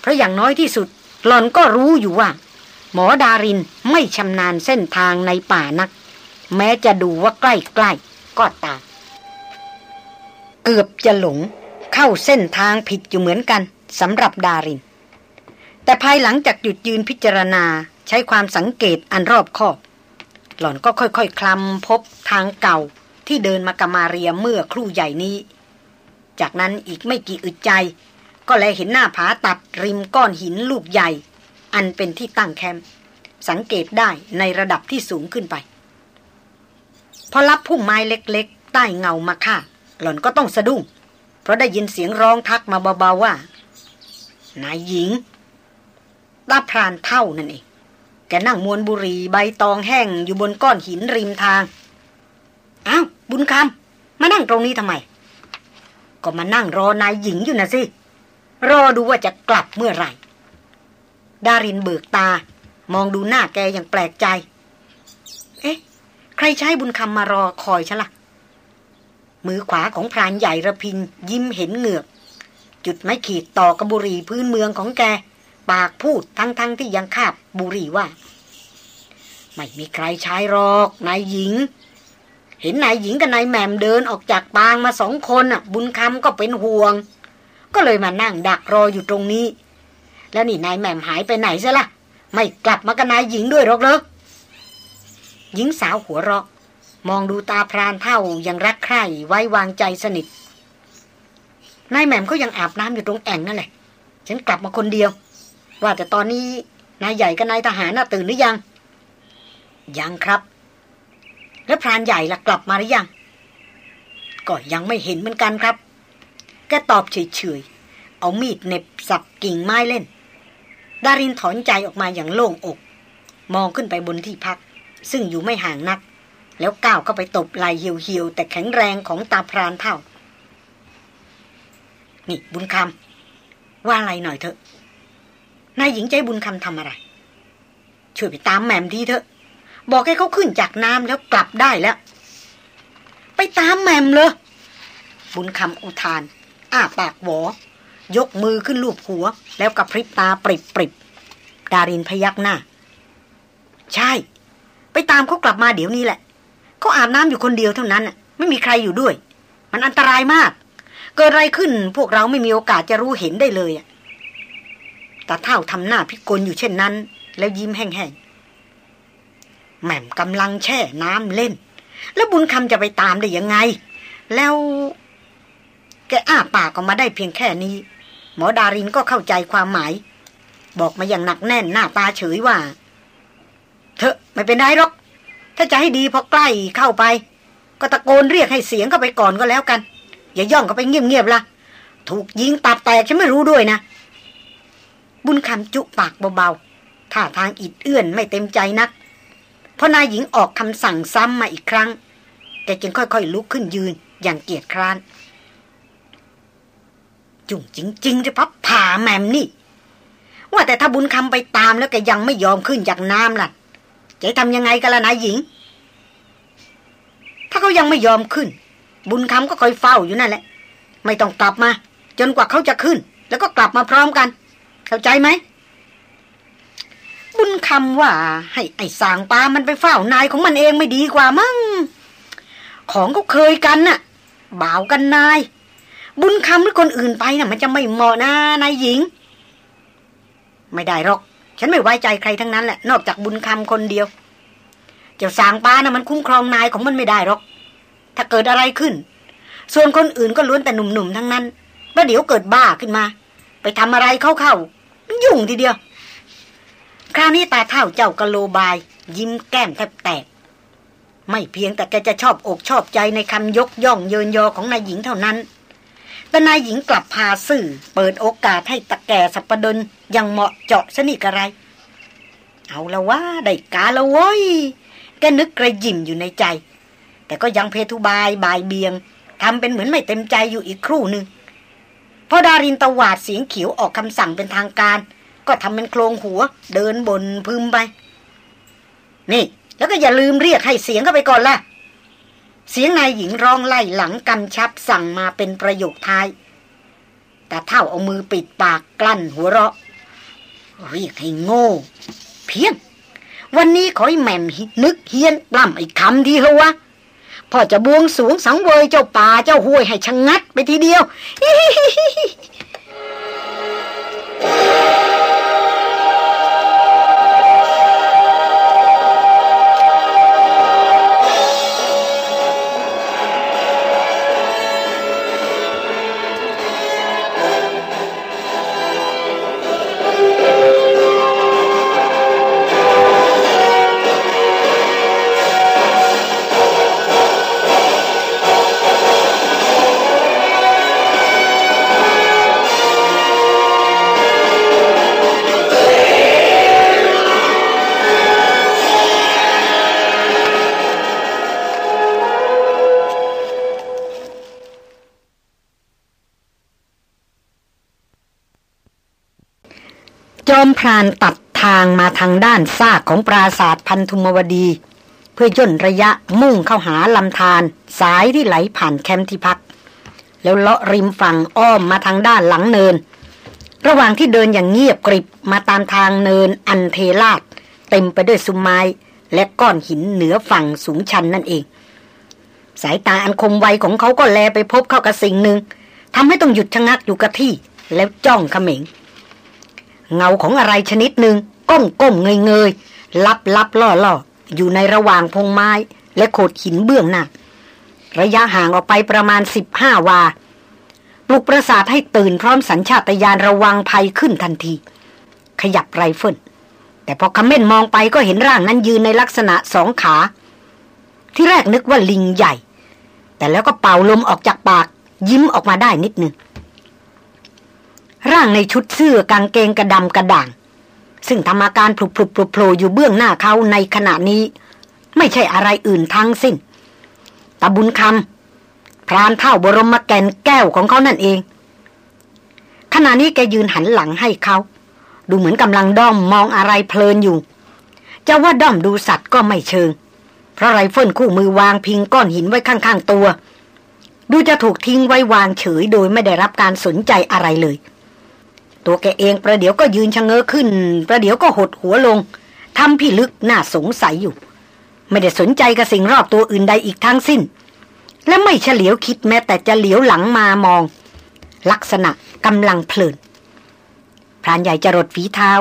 เพราะอย่างน้อยที่สุดหลอนก็รู้อยู่ว่า หมอดารินไม่ชำนาญเส้นทางในป่านัก แม้จะดูว่าใกล้ๆก็ตามเกือบจะหลงเข้าเส้นทางผิดอยู่เหมือนกัน สำหรับดาริน แต่ภายหลังจากหยุดยืนพิจารณาใช้ความสังเกตอันรอบคอบ หล่อนก็ค่อยๆคลำพบทางเก่าที่เดินมากมาเรียเมื่อครู่ใหญ่นี้ จากนั้นอีกไม่กี่อึดใจ ก็แลเห็นหน้าผาตัดริมก้อนหินลูกใหญ่ อันเป็นที่ตั้งแคมป์สังเกตได้ในระดับที่สูงขึ้นไป พอรับพุ่มไม้เล็กๆ ใต้เงามาค่าหล่อนก็ต้องสะดุ้งเพราะได้ยินเสียงร้องทักมาเบาๆว่า นายหญิงตาพรานเท่านั่นเองแกนั่งมวนบุรีใบตองแห้งอยู่บนก้อนหินริมทางอ้าวบุญคำมานั่งตรงนี้ทำไม ก็มานั่งรอนายหญิงอยู่นะสิ รอดูว่าจะกลับเมื่อไหร่ ดารินเบิกตา มองดูหน้าแกอย่างแปลกใจ เอ๊ะ ใครใช้บุญคำมารอคอยฉันละ่ะมือขวาของพรานใหญ่ระพินยิ้มเห็นเหงือก จุดไม้ขีดต่อกระบุรีพื้นเมืองของแก ปากพูดทั้งๆทที่ยังคาบบุรีว่า ไม่มีใครใช้หรอก นายหญิง เห็นนายหญิงกับนายแหม่มเดินออกจากปางมาสองคนอะ บุญคำก็เป็นห่วง ก็เลยมานั่งดักรออยู่ตรงนี้ แล้วนี่นายแหม่มหายไปไหนซะละ่ะ ไม่กลับมากับนายหญิงด้วยหรอกเหรอหญิงสาวหัวเราะ มองดูตาพรานเท่ายังรักใคร่ไว้วางใจสนิท นายแหม่มเขายังอาบน้ำอยู่ตรงแอ่งนั่นแหละ ฉันกลับมาคนเดียว ว่าแต่ตอนนี้นายใหญ่กับนายทหารน่ะตื่นหรือยัง ยังครับ แล้วพรานใหญ่ล่ะกลับมาหรือยัง ก็ยังไม่เห็นเหมือนกันครับ แกตอบเฉยๆ เอามีดเน็บสับกิ่งไม้เล่น ดารินถอนใจออกมาอย่างโล่งอก มองขึ้นไปบนที่พัก ซึ่งอยู่ไม่ห่างนัก แล้วก้าวเข้าไปตบไหลเหี่ยวๆแต่แข็งแรงของตาพรานเท่า นี่บุญคำว่าอะไรหน่อยเถอะ นายหญิงใจบุญคำทำอะไร ช่วยไปตามแหม่มทีเถอะ บอกให้เขาขึ้นจากน้ำแล้วกลับได้แล้ว ไปตามแหม่มเลยบุญคำอุทาน อ้าปากหวอ ยกมือขึ้นลูบหัว แล้วกับพริบตาปริบปริบดารินพยักหน้า ใช่ ไปตามเขากลับมาเดี๋ยวนี้แหละเขาอาบน้ำอยู่คนเดียวเท่านั้นไม่มีใครอยู่ด้วย มันอันตรายมาก เกิดอะไรขึ้นพวกเราไม่มีโอกาสจะรู้เห็นได้เลยอะตาเท่าทำหน้าพิกลอยู่เช่นนั้น แล้วยิ้มแห้งๆแหม่มกำลังแช่น้ำเล่น แล้วบุญคำจะไปตามได้ยังไง แล้ว แกอ้าปากออกมาได้เพียงแค่นี้ หมอดารินก็เข้าใจความหมาย บอกมาอย่างหนักแน่นหน้าตาเฉยว่าเถอะไม่เป็นไรหรอก ถ้าจะให้ดีพอใกล้เข้าไป ก็ตะโกนเรียกให้เสียงเข้าไปก่อนก็แล้วกัน อย่าย่องเข้าไปเงียบๆละถูกยิงตับแตกฉันไม่รู้ด้วยนะ บุญคำจุปากเบาๆท่าทางอิดเอื้อนไม่เต็มใจนักพอนายหญิงออกคำสั่งซ้ำมาอีกครั้งแกจึงค่อยๆลุกขึ้นยืนอย่างเกียจคร้าน จุ่งจริงๆจะพับผ่าแมมนี่ ว่าแต่ถ้าบุญคำไปตามแล้วแกยังไม่ยอมขึ้นจากน้ำล่ะจะทำยังไงกันล่ะนายหญิง ถ้าเขายังไม่ยอมขึ้น บุญคำก็คอยเฝ้าอยู่นั่นแหละ ไม่ต้องกลับมา จนกว่าเขาจะขึ้น แล้วก็กลับมาพร้อมกัน เข้าใจไหม บุญคำว่า ให้ไอ้สางปลามันไปเฝ้านายของมันเองไม่ดีกว่ามั้งของเขาเคยกันน่ะ บ่าวกันนาย บุญคำหรือคนอื่นไปน่ะ มันจะไม่เหมาะนะนายหญิง ไม่ได้หรอก ฉันไม่ไว้ใจใครทั้งนั้นแหละ นอกจากบุญคำคนเดียว เจ้าสางป้านะ่ะมันคุ้มครองนายของมันไม่ได้หรอก ถ้าเกิดอะไรขึ้น ส่วนคนอื่นก็ล้วนแต่หนุ่มๆทั้งนั้นแล้วเดี๋ยวเกิดบ้าขึ้นมา ไปทำอะไรเข้าๆยุ่งทีเดียว คราวนี้ตาเท่าเจ้ากะโลบาย ยิ้มแก้มแทบแตก ไม่เพียงแต่แกจะชอบอกชอบใจในคำยกย่องเยินยอของนายหญิงเท่านั้นแต่นายหญิงกลับพาสื่อ เปิดโอกาสให้ตะแก่สัปดนยังเหมาะเจาะสนิทอะไร เอาละว่าได้กาละว้ยแกนึกกระยิมอยู่ในใจ แต่ก็ยังเพทุบายบายเบียงทำเป็นเหมือนไม่เต็มใจอยู่อีกครู่หนึ่งพอดารินตวาดเสียงเขียวออกคำสั่งเป็นทางการ ก็ทำเป็นโครงหัว เดินบนพึมไป นี่ แล้วก็อย่าลืมเรียกให้เสียงเข้าไปก่อนล่ะ เสียงนายหญิงร้องไล่หลังกำชับสั่งมาเป็นประโยคท้าย แต่เท่าเอามือปิดปากกลั้นหัวเราะ เรียกให้โง่ เพียง วันนี้ขอให้แม่มนึกเฮียนปล้ำไอ้คำทีเถอะวะ พ่อจะบวงสูงสังเวยเจ้าป่าเจ้าห้วยให้ชะงงัดไปทีเดียว อมพรานตัดทางมาทางด้านซากของปราศาสตร์พันธุมวดี เพื่อย่นระยะมุ่งเข้าหาลำธารสายที่ไหลผ่านแคมป์ที่พัก แล้วเลาะริมฝั่งอ้อมมาทางด้านหลังเนิน ระหว่างที่เดินอย่างเงียบกริบมาตามทางเนินอันเทลาดเต็มไปด้วยซุ้มไม้และก้อนหินเหนือฝั่งสูงชันนั่นเอง สายตาอันคมไวของเขาก็แลไปพบเข้ากับสิ่งหนึ่งทำให้ต้องหยุดชะงักอยู่กับที่แล้วจ้องเขม็ง เงาของอะไรชนิดหนึ่งก้มก้มเงยเงยลับลับล่อล่ออยู่ในระหว่างพงไม้ และโขดหินเบื้องหน้าระยะห่างออกไปประมาณสิบห้าวาปลุกประสาทให้ตื่นพร้อมสัญชาตญาณระวังภัยขึ้นทันที ขยับไรเฟิลแต่พอคำเม่นมองไปก็เห็นร่างนั้นยืนในลักษณะสองขา ที่แรกนึกว่าลิงใหญ่ แต่แล้วก็เป่าลมออกจากปากยิ้มออกมาได้นิดหนึ่ง ร่างในชุดเสื้อกางเกงกระดำกระด่าง ซึ่งทำอาการพลุบพลุบโผล่อยู่เบื้องหน้าเขาในขณะนี้ ไม่ใช่อะไรอื่นทั้งสิ้นตาบุญคำพรานเท่าบรมแกนแก้วของเขานั่นเอง ขณะนี้แกยืนหันหลังให้เขา ดูเหมือนกำลังด้อมมองอะไรเพลินอยู่ จะว่าด้อมดูสัตว์ก็ไม่เชิง เพราะไรเฟิลคู่มือวางพิงก้อนหินไว้ข้างๆตัว ดูจะถูกทิ้งไว้วางเฉยโดยไม่ได้รับการสนใจอะไรเลย ตัวแกเองประเดี๋ยวก็ยืนชะเง้อขึ้น ประเดี๋ยวก็หดหัวลงทำพี่ลึกน่าสงสัยอยู่ ไม่ได้สนใจกับสิ่งรอบตัวอื่นใดอีกทั้งสิ้น และไม่เฉลียวคิดแม้แต่จะเหลียวหลังมามอง ลักษณะกำลังเพลินพรานใหญ่จรดฝีเท้า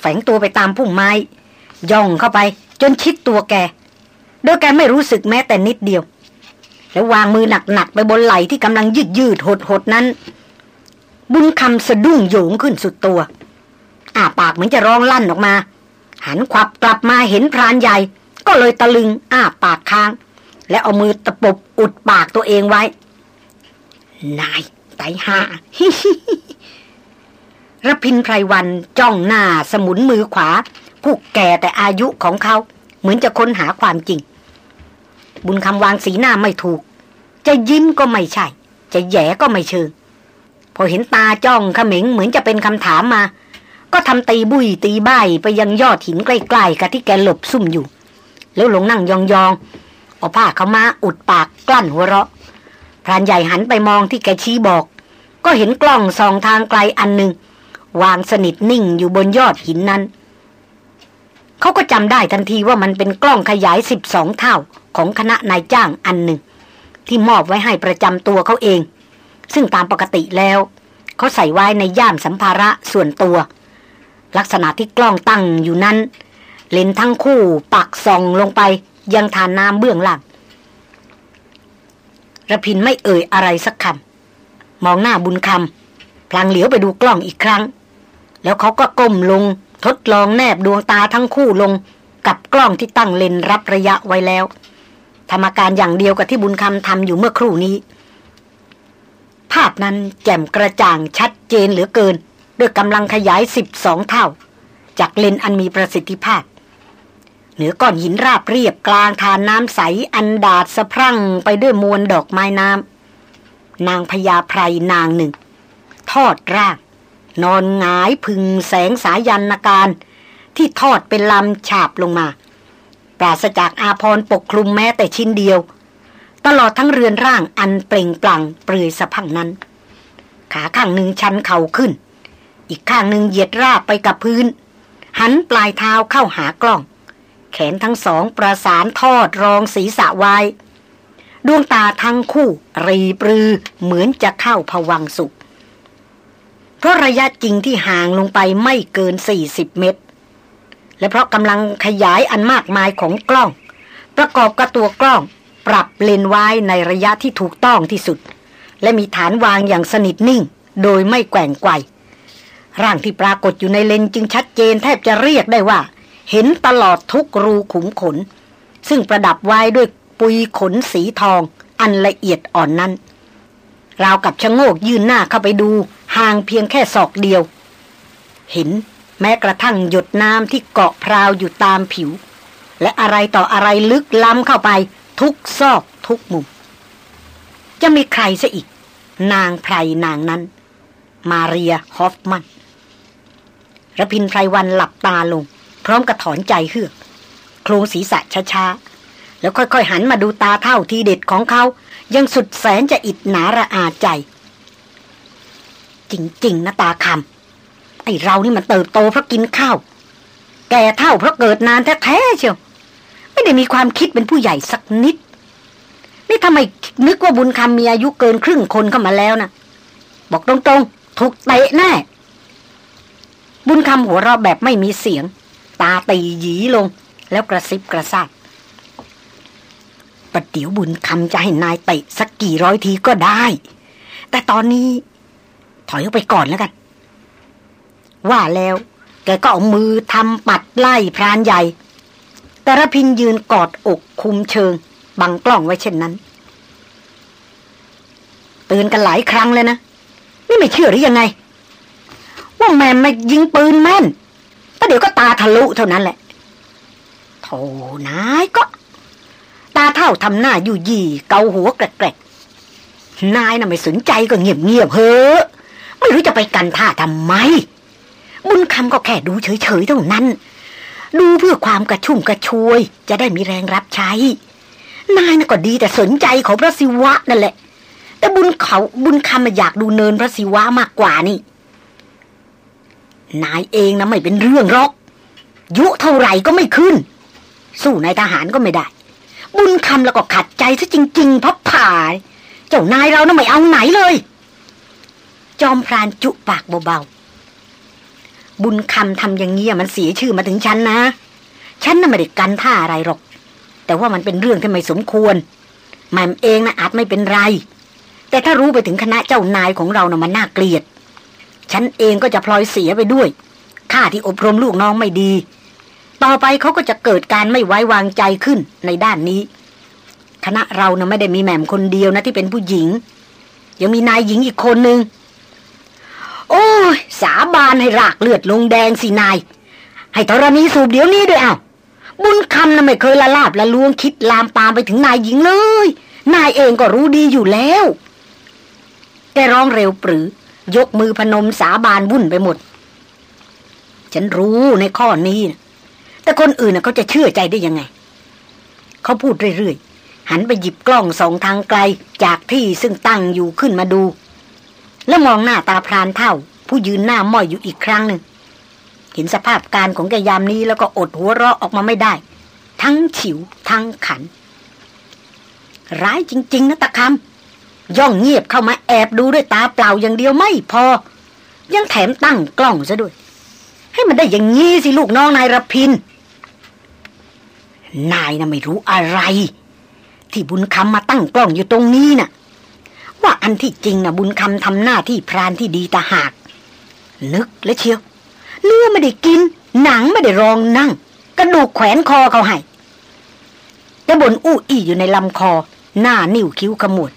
แฝงตัวไปตามพุ่มไม้ ย่องเข้าไป จนชิดตัวแก โดยแกไม่รู้สึกแม้แต่นิดเดียว แล้ววางมือหนักๆไปบนไหล่ที่กำลังยืดยืดหดหดนั้น บุญคำสะดุ้งโยงขึ้นสุดตัวอ้าปากเหมือนจะร้องลั่นออกมา หันขวับกลับมาเห็นพรานใหญ่ ก็เลยตะลึงอ้าปากค้าง และเอามือตะปบอุดปากตัวเองไว้ นายไตหาระพินไพรวันจ้องหน้าสมุนมือขวา ผู้แก่แต่อายุของเขา เหมือนจะค้นหาความจริง บุญคำวางสีหน้าไม่ถูก จะยิ้มก็ไม่ใช่ จะแย่ก็ไม่เชิง พอเห็นตาจ้องขมิงเหมือนจะเป็นคำถามมา ก็ทำตีบุยตีใบไปยังยอดหินใกล้ๆกับที่แกหลบซุ่มอยู่ แล้วลงนั่งยองๆเอาผ้าเขามาอุดปากกลั้นหัวเราะพรานใหญ่หันไปมองที่แกชี้บอก ก็เห็นกล้องสองทางไกลอันหนึ่งวางสนิทนิ่งอยู่บนยอดหินนั้นเขาก็จำได้ทันทีว่ามันเป็นกล้องขยายสิบสองเท่าของคณะนายจ้างอันหนึ่ง ที่มอบไว้ให้ประจำตัวเขาเอง ซึ่งตามปกติแล้ว เขาใส่ไว้ในย่ามสัมภาระส่วนตัว ลักษณะที่กล้องตั้งอยู่นั้น เลนทั้งคู่ปักส่องลงไปยังทานน้ำเบื้องล่างระพินไม่เอ่ยอะไรสักคำมองหน้าบุญคำพลางเหลียวไปดูกล้องอีกครั้ง แล้วเขาก็ก้มลง ทดลองแนบดวงตาทั้งคู่ลง กับกล้องที่ตั้งเลนรับระยะไว้แล้วทำอาการอย่างเดียวกับที่บุญคำทำอยู่เมื่อครู่นี้ ภาพนั้นแจ่มกระจ่างชัดเจนเหลือเกิน ด้วยกำลังขยายสิบสองเท่า จากเลนอันมีประสิทธิภาพ เหนือก้อนหินราบเรียบกลางทานน้ำใสอันดาดสะพรั่งไปด้วยมวลดอกไม้น้ำนางพญาไพรนางหนึ่ง ทอดร่าง นอนงายพึงแสงสายันนาการ ที่ทอดเป็นลำฉาบลงมา ปราศจากอาพรปกคลุมแม้แต่ชิ้นเดียว ตลอดทั้งเรือนร่างอันเปล่งปลั่งเปลือยสะพังนั้น ขาข้างหนึ่งชันเข่าขึ้น อีกข้างหนึ่งเหยียดราบไปกับพื้น หันปลายเท้าเข้าหากล้อง แขนทั้งสองประสานทอดรองศีรษะไว้ดวงตาทั้งคู่ รีปรือเหมือนจะเข้าผวังสุข เพราะระยะจริงที่ห่างลงไปไม่เกิน 40 เมตร และเพราะกำลังขยายอันมากมายของกล้อง ประกอบกับตัวกล้อง ปรับเลนไว้ในระยะที่ถูกต้องที่สุด และมีฐานวางอย่างสนิทนิ่ง โดยไม่แกว่งไกวร่างที่ปรากฏอยู่ในเลนจึงชัดเจนแทบจะเรียกได้ว่า เห็นตลอดทุกรูขุมขน ซึ่งประดับไว้ด้วยปุยขนสีทอง อันละเอียดอ่อนนั้นราวกับชะโงกยื่นหน้าเข้าไปดูห่างเพียงแค่ศอกเดียว เห็นแม้กระทั่งหยดน้ำที่เกาะพราวอยู่ตามผิว และอะไรต่ออะไรลึกล้ำเข้าไป ทุกซอกทุกมุม จะมีใครซะอีก นางไพรนางนั้น มาเรียฮอฟมันระพินไพรวันหลับตาลง พร้อมกับถอนใจเฮือกโครงศีรษะช้าๆ แล้วค่อยๆหันมาดูตาเท่าทีเด็ดของเขา ยังสุดแสนจะอิดหนาระอาใจ จริงๆนะตาคำไอเรานี่มันเติบโตเพราะกินข้าว แก่เท่าเพราะเกิดนานแท้ๆเชียว ไม่ได้มีความคิดเป็นผู้ใหญ่สักนิด นี่ทำไมนึกว่าบุญคำมีอายุเกินครึ่งคนเข้ามาแล้วนะบอกตรงๆ ถูกเตะแน่ บุญคำหัวเราะแบบไม่มีเสียง ตาตีหยีลง แล้วกระซิบกระซาบประเดี๋ยวบุญคำจะให้นายเตะสักกี่ร้อยทีก็ได้ แต่ตอนนี้ ถอยออกไปก่อนแล้วกัน ว่าแล้ว แกก็เอามือทำปัดไล่พรานใหญ่ แต่ระพินยืนกอดอกคุมเชิง บังกล้องไว้เช่นนั้นเตือนกันหลายครั้งเลยนะ นี่ไม่เชื่อหรือยังไง ว่าแม่ไม่ยิงปืนแม่นแต่เดี๋ยวก็ตาทะลุเท่านั้นแหละโธ่นายก็ ตาเท่าทำหน้าอยู่ยี่เกาหัวแกรกๆนายน่ะไม่สนใจก็เงียบๆเฮ้อไม่รู้จะไปกันท่าทำไม บุญคำก็แค่ดูเฉยๆเท่านั้น ดูเพื่อความกระชุ่มกระชวย จะได้มีแรงรับใช้ นายน่ะก็ดีแต่สนใจของพระศิวะนั่นแหละ แต่บุญเขาบุญคำอยากดูเนินพระศิวะมากกว่านี่ นายเองนะไม่เป็นเรื่องหรอก ยุเท่าไหร่ก็ไม่ขึ้น สู้นายทหารก็ไม่ได้ บุญคำแล้วก็ขัดใจซะจริงๆพับผายเจ้านายเรานะ่ะไม่เอาไหนเลย จอมพรานจุปากเบาๆ บุญคำทำอย่างนี้มันเสียชื่อมาถึงฉันนะ ฉันน่ะไม่ได้กันท่าอะไรหรอก แต่ว่ามันเป็นเรื่องที่ไม่สมควรแม่เองนะอาจไม่เป็นไร แต่ถ้ารู้ไปถึงคณะเจ้านายของเรานะ่ะมันน่าเกลียด ฉันเองก็จะพลอยเสียไปด้วยข้าที่อบรมลูกน้องไม่ดี ต่อไปเขาก็จะเกิดการไม่ไว้วางใจขึ้นในด้านนี้ คณะเรานะ่ะไม่ได้มีแม่มคนเดียวนะที่เป็นผู้หญิง ยังมีนายหญิงอีกคนนึง บานให้รากเลือดลงแดงสินาย ให้ธรณีสูบเดี๋ยวนี้ด้วยเอาบุญคำน่ะไม่เคยละลาบละลวงคิดลามปามไปถึงนายหญิงเลย นายเองก็รู้ดีอยู่แล้ว แกร้องเร็วปรือยกมือพนมสาบานวุ่นไปหมด ฉันรู้ในข้อนี้แต่คนอื่นน่ะเขาจะเชื่อใจได้ยังไง เขาพูดเรื่อยๆ หันไปหยิบกล้องสองทางไกลจากที่ซึ่งตั้งอยู่ขึ้นมาดู แล้วมองหน้าตาพรานเท่า ผู้ยืนหน้าม้อยอยู่อีกครั้งหนึ่ง เห็นสภาพการของแกยามนี้แล้วก็อดหัวเราะออกมาไม่ได้ ทั้งฉิวทั้งขัน ร้ายจริง ๆนะตะคำย่องเงียบเข้ามาแอบดูด้วยตาเปล่าอย่างเดียวไม่พอ ยังแถมตั้งกล้องซะด้วย ให้มันได้อย่างงี้สิลูกน้องนายรพิน นายนะไม่รู้อะไร ที่บุญคำมาตั้งกล้องอยู่ตรงนี้นะ่ะว่าอันที่จริงนะบุญคำทำหน้าที่พรานที่ดีตาหาก นึกและเชียวเนื้อไม่ได้กิน หนังไม่ได้รองนั่ง กระดูกแขวนคอเขาให้แต่บนอู้อี้อยู่ในลำคอ หน้านิ้วคิ้วขมวด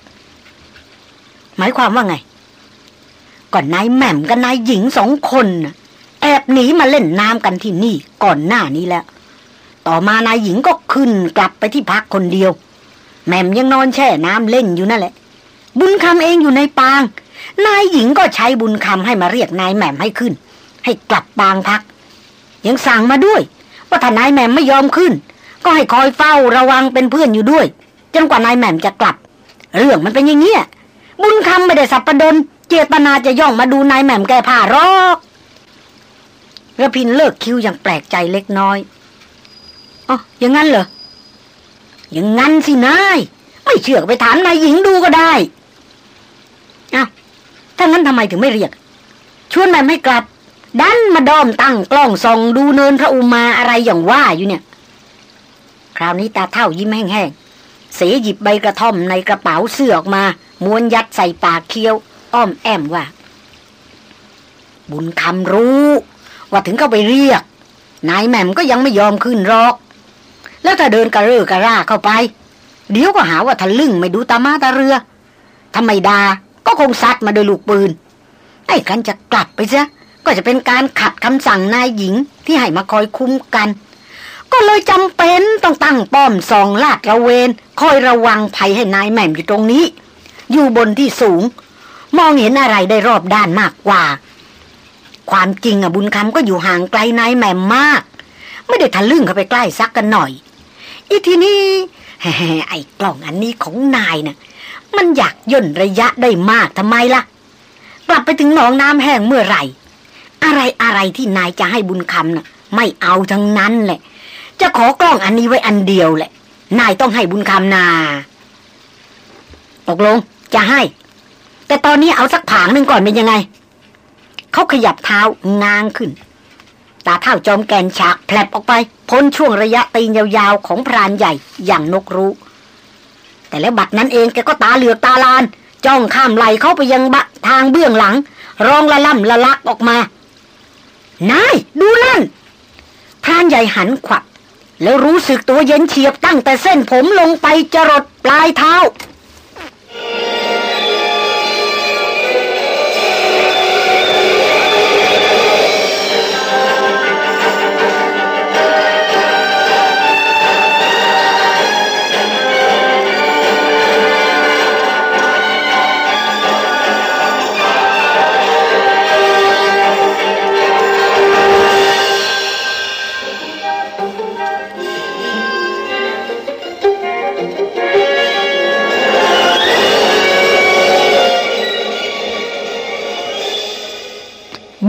หมายความว่าไง ก่อนนายแหม่มกับนายหญิงสองคนแอบหนีมาเล่นน้ำกันที่นี่ก่อนหน้านี้แล้ว ต่อมานายหญิงก็ขึ้นกลับไปที่พักคนเดียว แหม่มยังนอนแช่น้ำเล่นอยู่นั่นแหละ บุญคำเองอยู่ในปาง นายหญิงก็ใช้บุญคำให้มาเรียกนายแหม่มให้ขึ้น ให้กลับปางพัก ยังสั่งมาด้วย ว่าถ้านายแหม่มไม่ยอมขึ้น ก็ให้คอยเฝ้าระวังเป็นเพื่อนอยู่ด้วย จนกว่านายแหม่มจะกลับ เรื่องมันเป็นอย่างเงี้ยบุญคำไม่ได้สับประดนเจตนาจะย่องมาดูนายแหม่มแก้ผ้ารอกระพินเลิกคิ้วอย่างแปลกใจเล็กน้อยอ๋ออย่างนั้นเหรออย่างงั้นสินาย ไม่เชื่อไปถามนายหญิงดูก็ได้อ้าว ถ้างั้นทำไมถึงไม่เรียก ชวนแม่ไม่กลับ ดันมาดอมตั้งกล้องส่องดูเนินพระอุมาอะไรอย่างว่าอยู่เนี่ย คราวนี้ตาเท่ายิ้มแห้งๆ เสยหยิบใบกระท่อมในกระเป๋าเสื้อออกมา ม้วนยัดใส่ปากเคี้ยว อ้อมแอมว่า บุญคำรู้ ว่าถึงเข้าไปเรียก นายแหม่มก็ยังไม่ยอมขึ้นรอก แล้วถ้าเดินกระเร่อกระร่าเข้าไป เดี๋ยวก็หาว่าทะลึ่งไม่ดูตามาตาเรือทำไมดา ก็คงซัดมาโดยลูกปืน ไอ้กันจะกลับไปซะก็จะเป็นการขัดคำสั่งนายหญิงที่ให้มาคอยคุ้มกัน ก็เลยจำเป็นต้องตั้งป้อมสองลาดระเวน คอยระวังภัยให้นายแม่มอยู่ตรงนี้ อยู่บนที่สูง มองเห็นอะไรได้รอบด้านมากกว่า ความจริงอะบุญคำก็อยู่ห่างไกลนายแม่มมาก ไม่ได้ทะลึ่งเข้าไปใกล้ซักกันหน่อย อีทีนี้ไอ้กล่องอันนี้ของนายน่ะ มันอยากย่นระยะได้มากทำไมล่ะ กลับไปถึงหนองน้ำแห้งเมื่อไหร่ อะไรอะไรที่นายจะให้บุญคำน่ะ ไม่เอาทั้งนั้นแหละ จะขอกล้องอันนี้ไว้อันเดียวแหละ นายต้องให้บุญคำนาตกลงจะให้ แต่ตอนนี้เอาสักผางหนึ่งก่อนเป็นยังไง เขาขยับเท้างางขึ้น ตาเท่าจอมแกนฉากแผลบออกไป พ้นช่วงระยะตีนยาวๆของพรานใหญ่อย่างนกรู้ แต่แล้วบัดนั้นเองแกก็ตาเหลือกตาลาน จ้องข้ามไหลเข้าไปยังบะทางเบื้องหลังร้องละล่ำละลักออกมา นาย ดูนั่นพรานใหญ่หันขวับแล้วรู้สึกตัวเย็นเฉียบตั้งแต่เส้นผมลงไปจรดปลายเท้า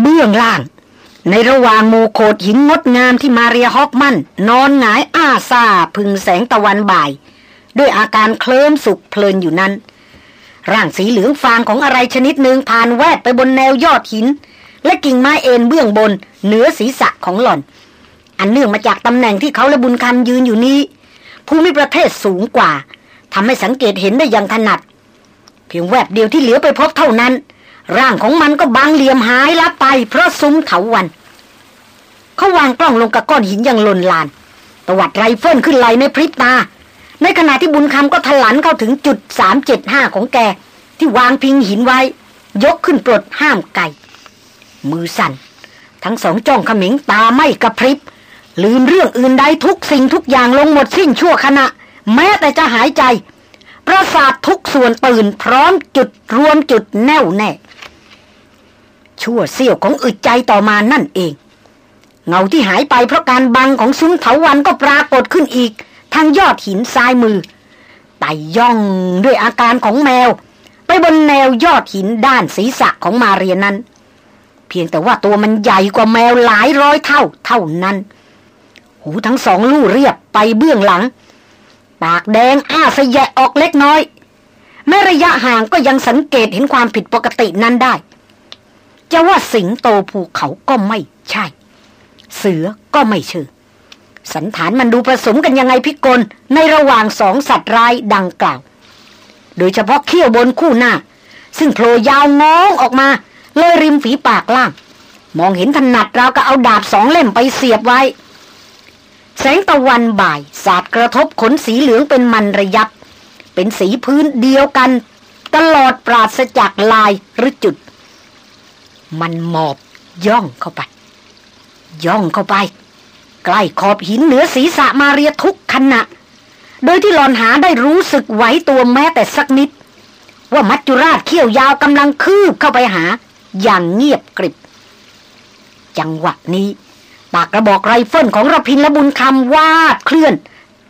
เบื้องล่าง ในระหว่างหมู่โขดหินงดงามที่มาเรียฮอกมัน นอนหงายอ้าซาพึงแสงตะวันบ่าย ด้วยอาการเคลิ้มสุขเพลินอยู่นั้น ร่างสีเหลืองฟางของอะไรชนิดหนึ่งผ่านแวดไปบนแนวยอดหิน และกิ่งไม้เอ็นเบื้องบน เหนือศีรษะของหล่อน อันเนื่องมาจากตำแหน่งที่เขาและบุญคำยืนอยู่นี้ภูมิประเทศสูงกว่าทำให้สังเกตเห็นได้อย่างถนัด เพียงแวบเดียวที่เหลือบไปพบเท่านั้น ร่างของมันก็บังเหลี่ยมหายลับไป เพราะซุ้มเถาวัลย์เขาวางกล้องลงกับก้อนหินอย่างลนลาน ตวัดไรเฟิลขึ้นไหล่ในพริบตา ในขณะที่บุญคำก็ถลันเข้าถึงจุดสามเจ็ดห้าของแก ที่วางพิงหินไว้ ยกขึ้นปลดห้ามไกมือสั่น ทั้งสองจ้องเขม็งตาไม่กระพริบ ลืมเรื่องอื่นใดทุกสิ่งทุกอย่างลงหมดสิ้นชั่วขณะ แม้แต่จะหายใจ ประสาททุกส่วนตื่นพร้อมจุดรวมจุดแน่วแน่ ชั่วเสี้ยวของอึดใจต่อมานั่นเอง เงาที่หายไปเพราะการบังของซุ้มเถาวันก็ปรากฏขึ้นอีก ทางยอดหินซ้ายมือไต่ย่องด้วยอาการของแมว ไปบนแนวยอดหินด้านศีรษะของมาเรียนนั้น เพียงแต่ว่าตัวมันใหญ่กว่าแมวหลายร้อยเท่าเท่านั้น หูทั้งสองลู่เรียบไปเบื้องหลัง ปากแดงอ้าสแยะออกเล็กน้อยแม้ระยะห่างก็ยังสังเกตเห็นความผิดปกตินั้นได้ จะว่าสิงโตภูเขาก็ไม่ใช่ เสือก็ไม่เชื่อสันฐานมันดูผสมกันยังไงพิกลในระหว่างสองสัตว์ร้ายดังกล่าว โดยเฉพาะเขี้ยวบนคู่หน้า ซึ่งโผล่ยาวงองออกมา เลยริมฝีปากล่าง มองเห็นถนัดเราก็เอาดาบสองเล่มไปเสียบไว้ แสงตะวันบ่าย สาดกระทบขนสีเหลืองเป็นมันระยับ เป็นสีพื้นเดียวกัน ตลอดปราศจากลายหรือจุด มันหมอบย่องเข้าไป ย่องเข้าไป ใกล้ขอบหินเหนือศีรษะมาเรียทุกขณะ โดยที่หลอนหาได้รู้สึกไหวตัวแม้แต่สักนิด ว่ามัจจุราชเขี้ยวยาวกำลังคืบเข้าไปหา อย่างเงียบกริบ จังหวะนี้ ปากกระบอกไรเฟิลของระพินและบุญคำวาดเคลื่อน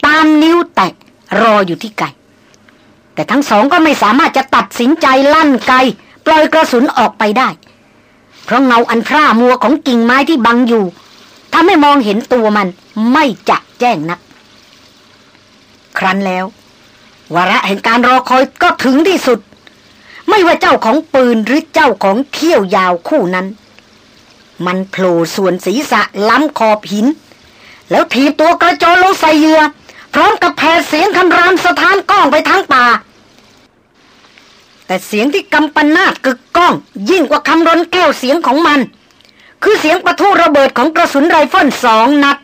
ตามนิ้วแตะรออยู่ที่ไกแต่ทั้งสองก็ไม่สามารถจะตัดสินใจลั่นไกปล่อยกระสุนออกไปได้ เพราะเงาอันพร่ามัวของกิ่งไม้ที่บังอยู่ทำให้มองเห็นตัวมันไม่จัดแจ้งนัก ครั้นแล้ว วาระแห่งการรอคอยก็ถึงที่สุด ไม่ว่าเจ้าของปืนหรือเจ้าของเขี้ยวยาวคู่นั้น มันโผล่ส่วนศีรษะล้ำขอบหิน แล้วถีบตัวกระโจนลงใส่เหยื่อ พร้อมกับแผ่เสียงคำรามสถานก้องไปทั้งป่า แต่เสียงที่กำปนาตกึกก้อง ยิ่งกว่าคำรนแก้วเสียงของมัน คือเสียงประทุระเบิดของกระสุนไรเฟิลสองนัด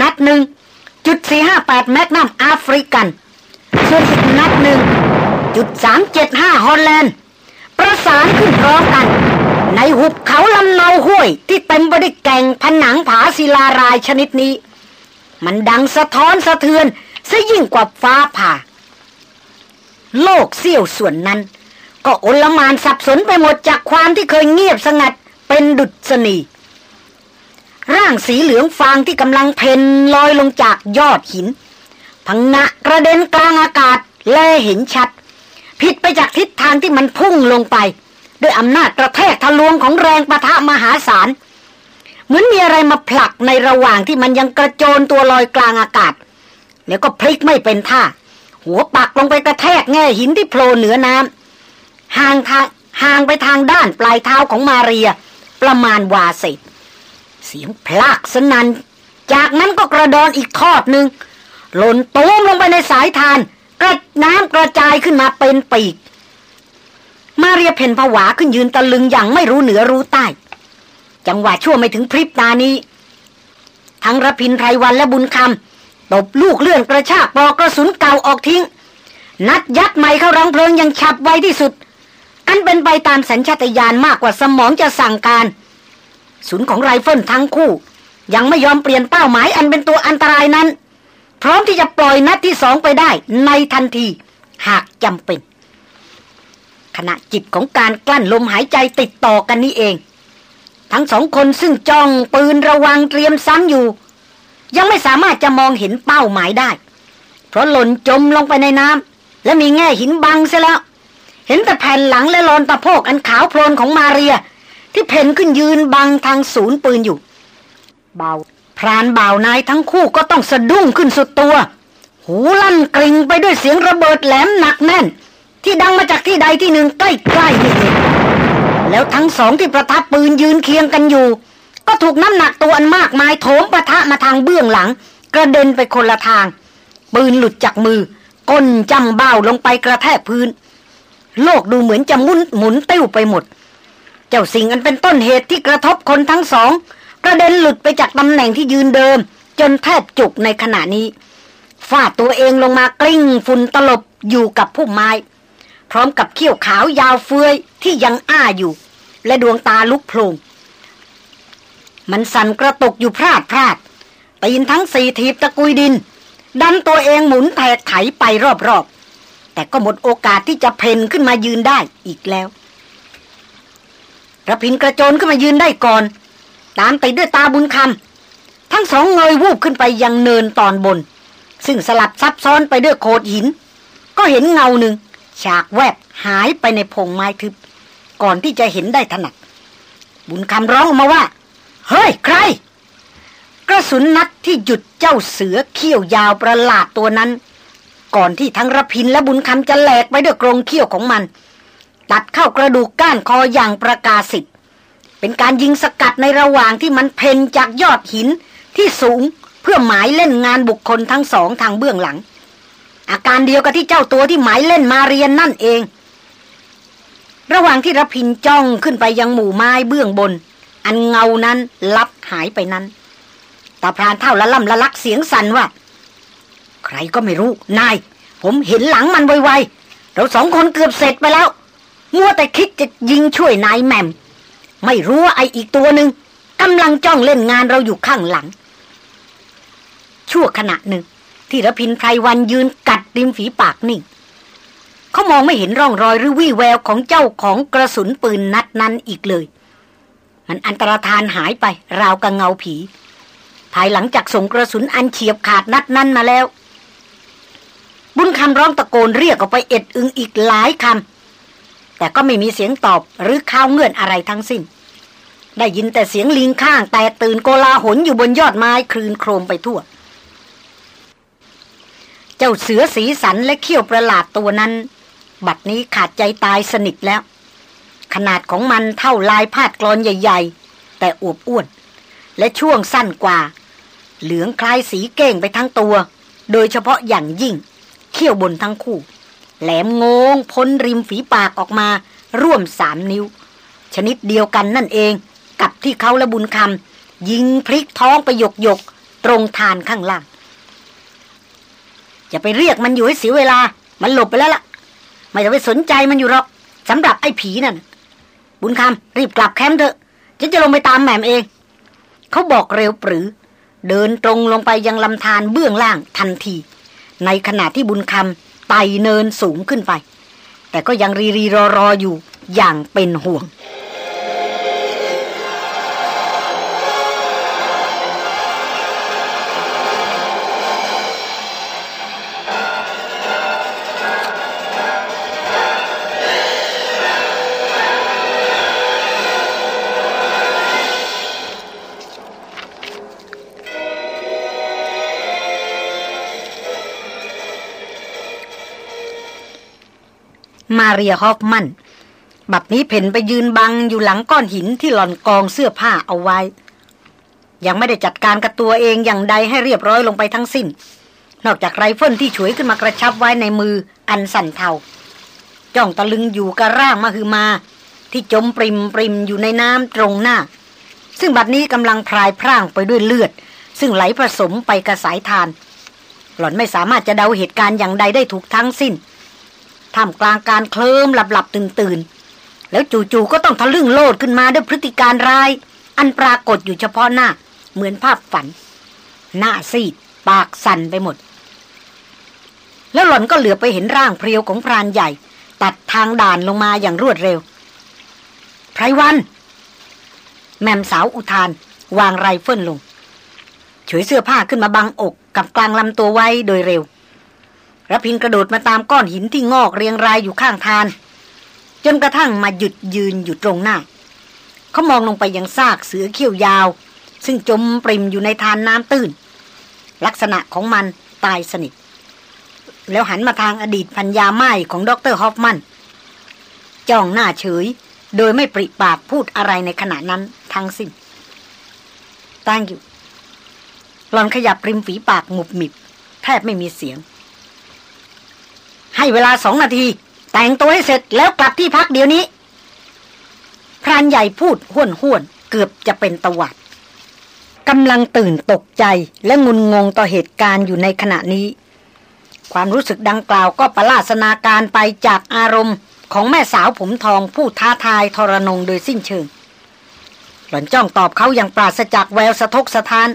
นัดหนึ่งจุดสี่ห้าแปดแมกนัมแอฟริกันส่วนอีกนัดหนึ่งจุดสามเจ็ดห้าฮอลแลนด์ ประสานขึ้นพร้อมกัน ในหุบเขาลำเนาห้วย ที่เต็มไปด้วยแก่งผนังผาศิลารายชนิดนี้ มันดังสะท้อนสะเทือนซะยิ่งกว่าฟ้าผ่า โลกเสี้ยวส่วนนั้น ก็อลมานสับสนไปหมดจากความที่เคยเงียบสงัดเป็นดุษณีร่างสีเหลืองฟางที่กำลังเพนลอยลงจากยอดหิน พังงะกระเด็นกลางอากาศแลเห็นชัด ผิดไปจากทิศทางที่มันพุ่งลงไป ด้วยอำนาจกระแทกทะลวงของแรงประทะมหาศาล เหมือนมีอะไรมาผลักในระหว่างที่มันยังกระโจนตัวลอยกลางอากาศ แล้วก็พลิกไม่เป็นท่า หัวปักลงไปกระแทกแง่หินที่โผล่เหนือน้ำห่างทางห่างไปทางด้านปลายเท้าของมาเรีย ประมาณวาสิเสียงพลากสนัน จากนั้นก็กระดอนอีกทอดหนึ่งหล่นตูมลงไปในสายทานกระน้ำกระจายขึ้นมาเป็นปีก มาเรียเพนผวาขึ้นยืนตะลึงอย่างไม่รู้เหนือรู้ใต้ จังหวะชั่วไม่ถึงพริบตานี้ ทั้งระพินไพรวันและบุญคำตบลูกเลื่อนกระชากปอกกระสุนเก่าออกทิ้ง นัดยัดใหม่เข้ารังเพลิงยังฉับไวที่สุด อันเป็นไปตามสัญชาตญาณมากกว่าสมองจะสั่งการศูนย์ของไรเฟิลทั้งคู่ ยังไม่ยอมเปลี่ยนเป้าหมายอันเป็นตัวอันตรายนั้น พร้อมที่จะปล่อยนัดที่สองไปได้ในทันที หากจำเป็น ขณะจิตของการกลั้นลมหายใจติดต่อกันนี้เอง ทั้งสองคนซึ่งจ้องปืนระวังเตรียมซ้ำอยู่ ยังไม่สามารถจะมองเห็นเป้าหมายได้ เพราะหล่นจมลงไปในน้ำและมีแง่หินบังเสียแล้ว เห็นแต่แผ่นหลังและลอนตะโพกอันขาวโพลนของมาเรีย ที่เพ่นขึ้นยืนบังทางศูนย์ปืนอยู่ เบาพรานเบานายทั้งคู่ก็ต้องสะดุ้งขึ้นสุดตัว หูลั่นกริ่งไปด้วยเสียงระเบิดแหลมหนักแน่น ที่ดังมาจากที่ใดที่หนึ่งใกล้ๆนี่เองแล้วทั้งสองที่ประทับปืนยืนเคียงกันอยู่ ก็ถูกน้ำหนักตัวอันมากมายโถมปะทะมาทางเบื้องหลัง กระเด็นไปคนละทาง ปืนหลุดจากมือ ก้นจำเบ้าลงไปกระแทกพื้น โลกดูเหมือนจะมุนหมุนติ้วไปหมด เจ้าสิ่งอันเป็นต้นเหตุที่กระทบคนทั้งสองกระเด็นหลุดไปจากตำแหน่งที่ยืนเดิม จนแทบจุกในขณะนี้ฟาดตัวเองลงมากลิ้งฝุ่นตลบอยู่กับพุ่มไม้ พร้อมกับเขี้ยวขาวยาวเฟือยที่ยังอ้าอยู่ และดวงตาลุกโพลงมันสั่นกระตกอยู่พลาดพลาดตีนทั้งสี่ทีบตะกุยดิน ดันตัวเองหมุนแทกไถไปรอบๆ แต่ก็หมดโอกาสที่จะเพนขึ้นมายืนได้อีกแล้วระพินกระโจนขึ้นมายืนได้ก่อน ตามไปด้วยตาบุญคำทั้งสองเงยวูบขึ้นไปยังเนินตอนบน ซึ่งสลับซับซ้อนไปด้วยโขดหิน ก็เห็นเงาหนึ่ง ฉากแวบหายไปในพงไม้ทึบ ก่อนที่จะเห็นได้ถนัด บุญคำร้องออกมาว่า เฮ้ย ใคร กระสุนนัดที่หยุดเจ้าเสือเขี้ยวยาวประหลาดตัวนั้น ก่อนที่ทั้งระพินและบุญคำจะแหลกไปด้วยกรงเขี้ยวของมัน ตัดเข้ากระดูกก้านคออย่างประกาศสิทธิ์เป็นการยิงสกัดในระหว่างที่มันเพนจากยอดหินที่สูงเพื่อหมายเล่นงานบุคคลทั้งสองทางเบื้องหลัง อาการเดียวกับที่เจ้าตัวที่หมายเล่นมาเรียนนั่นเอง ระหว่างที่รพินจ้องขึ้นไปยังหมู่ไม้เบื้องบน อันเงานั้นลับหายไปนั้นตาพรานเท่าละล่ำละลักเสียงสั่นว่า ใครก็ไม่รู้ นาย ผมเห็นหลังมันไวๆเราสองคนเกือบเสร็จไปแล้ว มัวแต่คิดจะยิงช่วยนายแม่ม ไม่รู้ว่าไออีกตัวหนึ่งกำลังจ้องเล่นงานเราอยู่ข้างหลัง ชั่วขณะหนึ่ง ที่ระพินไพรวันยืนกัดริมฝีปากนิ่งเขามองไม่เห็นร่องรอยหรือวี่แววของเจ้าของกระสุนปืนนัดนั้นอีกเลย มันอันตรธานหายไป ราวกับเงาผี ภายหลังจากส่งกระสุนอันเฉียบขาดนัดนั้นมาแล้ว บุญคำร้องตะโกนเรียกออกไปเอ็ดอึงอีกหลายคำแต่ก็ไม่มีเสียงตอบหรือข้าวเงื่อนอะไรทั้งสิ้น ได้ยินแต่เสียงลิงข้าง แต่ตื่นโกลาหลอยู่บนยอดไม้คลืนโครมไปทั่ว เจ้าเสือสีสันและเขี้ยวประหลาดตัวนั้น บัดนี้ขาดใจตายสนิทแล้ว ขนาดของมันเท่าลายพาดกรอนใหญ่ ๆ แต่อวบอ้วน และช่วงสั้นกว่า เหลืองคล้ายสีเก้งไปทั้งตัว โดยเฉพาะอย่างยิ่ง เขี้ยวบนทั้งคู่ แหลมงงพ้นริมฝีปากออกมาร่วมสามนิ้ว ชนิดเดียวกันนั่นเองกับที่เขาและบุญคำยิงพลิกท้องไปหยกหยกตรงทานข้างล่าง อย่าไปเรียกมันอยู่ให้เสียเวลา มันหลบไปแล้วล่ะ ไม่ต้องไปสนใจมันอยู่หรอกสำหรับไอ้ผีนั่น บุญคำรีบกลับแคมป์เถอะฉันจะลงไปตามแหม่มเอง เขาบอกเร็วปรือ เดินตรงลงไปยังลำธารเบื้องล่างทันที ในขณะที่บุญคำไต่เนินสูงขึ้นไป แต่ก็ยังรีรีรอรออยู่อย่างเป็นห่วง มาเรียฮอฟมัน บัดนี้เผ่นไปยืนบังอยู่หลังก้อนหินที่หล่อนกองเสื้อผ้าเอาไว้ ยังไม่ได้จัดการกับตัวเองอย่างใดให้เรียบร้อยลงไปทั้งสิ้น นอกจากไรเฟิลที่ฉวยขึ้นมากระชับไว้ในมืออันสั่นเทาจ้องตะลึงอยู่กับร่างมาคือมา ที่จมปริ่มปริ่มอยู่ในน้ำตรงหน้า ซึ่งบัดนี้กำลังพรายพร่างไปด้วยเลือด ซึ่งไหลผสมไปกระแสธาร หล่อนไม่สามารถจะเดาเหตุการณ์อย่างใดได้ถูกทั้งสิ้น ท่ามกลางการเคลิ้มหลับหลับตื่นตื่นแล้วจู่ๆก็ต้องทะลึ่งโลดขึ้นมาด้วยพฤติการร้าย อันปรากฏอยู่เฉพาะหน้า เหมือนภาพฝัน หน้าซีด ปากสั่นไปหมด แล้วหล่อนก็เหลือไปเห็นร่างเพรียวของพรานใหญ่ ตัดทางด่านลงมาอย่างรวดเร็วไพรวัน แม่มสาวอุทาน วางไรเฟิลลง ฉวยเสื้อผ้าขึ้นมาบังอกกับกลางลำตัวไว้โดยเร็ว รพินทร์กระโดดมาตามก้อนหินที่งอกเรียงรายอยู่ข้างธาร จนกระทั่งมาหยุดยืนอยู่ตรงหน้า เขามองลงไปยังซากเสือเขี้ยวยาว ซึ่งจมปริ่มอยู่ในธารน้ำตื้น ลักษณะของมันตายสนิท แล้วหันมาทางอดีตภรรยาม่ายของดรฮอฟมัน จ้องหน้าเฉย โดยไม่ปริปากพูดอะไรในขณะนั้นทั้งสิ้นตั้งอยู่หลอนขยับริมฝีปากหมุบหมิบ แทบไม่มีเสียง ให้เวลาสองนาที แต่งตัวให้เสร็จแล้วกลับที่พักเดี๋ยวนี้ พรานใหญ่พูดห้วนห้วนเกือบจะเป็นตวัดกำลังตื่นตกใจและงุนงงต่อเหตุการณ์อยู่ในขณะนี้ ความรู้สึกดังกล่าวก็ประลาสนาการไปจากอารมณ์ของแม่สาวผมทองผู้ท้าทายทรนงโดยสิ้นเชิง หล่อนจ้องตอบเขาอย่างปราศจากแววสะทกสะทาน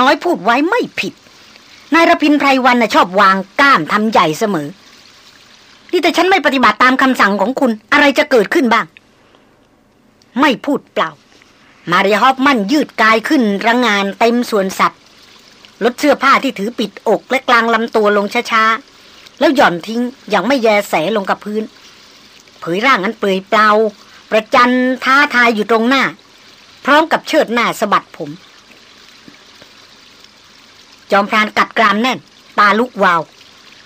น้อยพูดไว้ไม่ผิด นายรพินไพรวันน่ะชอบวางก้ามทำใหญ่เสมอ นี่แต่ฉันไม่ปฏิบัติตามคำสั่งของคุณ อะไรจะเกิดขึ้นบ้าง ไม่พูดเปล่า มาริฮอฟมั่นยืดกายขึ้นระงงานเต็มส่วนสัตว์ลดเสื้อผ้าที่ถือปิดอกและกลางลำตัวลงช้าๆ แล้วหย่อนทิ้งอย่างไม่แยแสลงกับพื้น เผยร่างนั้นเปลือยเปล่า ประจันท้าทายอยู่ตรงหน้า พร้อมกับเชิดหน้าสะบัดผม จอมพรานกัดกรามแน่น ตาลุกวาว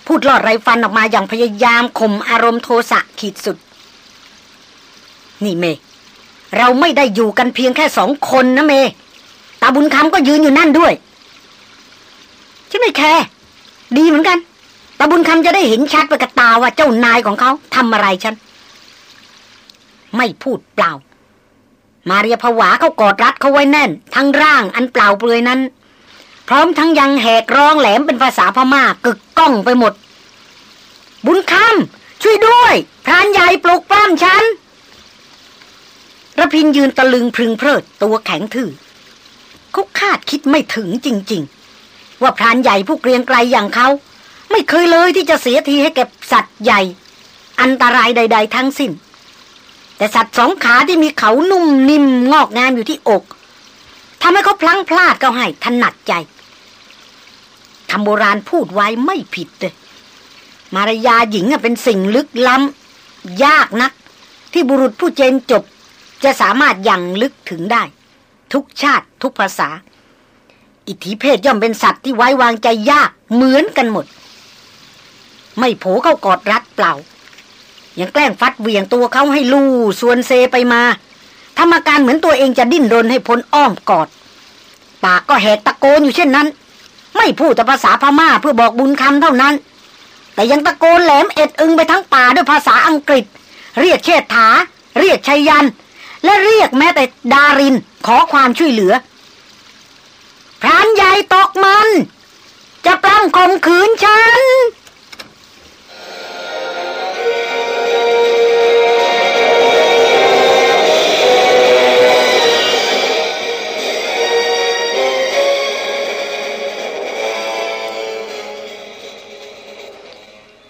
พูดลอดไรฟันออกมาอย่างพยายามข่มอารมณ์โทสะขีดสุด นี่เม เราไม่ได้อยู่กันเพียงแค่สองคนนะเม ตาบุญคำก็ยืนอยู่นั่นด้วยฉันไม่แคร์ดีเหมือนกันตาบุญคำจะได้เห็นชัดไปกับตาว่าเจ้านายของเขาทำอะไรฉัน ไม่พูดเปล่า มาเรียผวาเขากอดรัดเขาไว้แน่น ทั้งร่างอันเปล่าเปลือยนั้น พร้อมทั้งยังแหกร้องแหลมเป็นภาษาพม่ากึกก้องไปหมด บุญคำช่วยด้วยพรานใหญ่ปลุกปล้ำฉันระพินยืนตะลึงพึงเพลิดตัวแข็งทื่อเขาคาดคิดไม่ถึงจริง ๆ ว่าพรานใหญ่ผู้เกรียงไกรอย่างเขา ไม่เคยเลยที่จะเสียทีให้แก่สัตว์ใหญ่ อันตรายใด ๆ ทั้งสิ้น แต่สัตว์สองขาที่มีเขานุ่มนิ่มงอกงามอยู่ที่อกทำให้เขาพลั้งพลาดเขาให้ถนัดใจำโบราณพูดไว้ไม่ผิดเลยมารยาหญิงเป็นสิ่งลึกล้ำยากนัก ที่บุรุษผู้เจนจบ จะสามารถยังลึกถึงได้ ทุกชาติทุกภาษา อิทธิเพศย่อมเป็นสัตว์ที่ไว้วางใจยากเหมือนกันหมด ไม่โผเข้ากอดรัดเปล่า ยังแกล้งฟัดเวียงตัวเขาให้ลู่ส่วนเซไปมาทำอาการเหมือนตัวเองจะดิ้นรนให้พ้นอ้อมกอดปากก็แหกตะโกนอยู่เช่นนั้น ไม่พูดแต่ภาษาพม่าเพื่อบอกบุญคำเท่านั้น แต่ยังตะโกนแหลมเอ็ดอึงไปทั้งป่าด้วยภาษาอังกฤษ เรียกเชษฐา เรียกชัยยัน และเรียกแม้แต่ดารินขอความช่วยเหลือพรานใหญ่ตกมัน จะปล้ำข่มขืนฉัน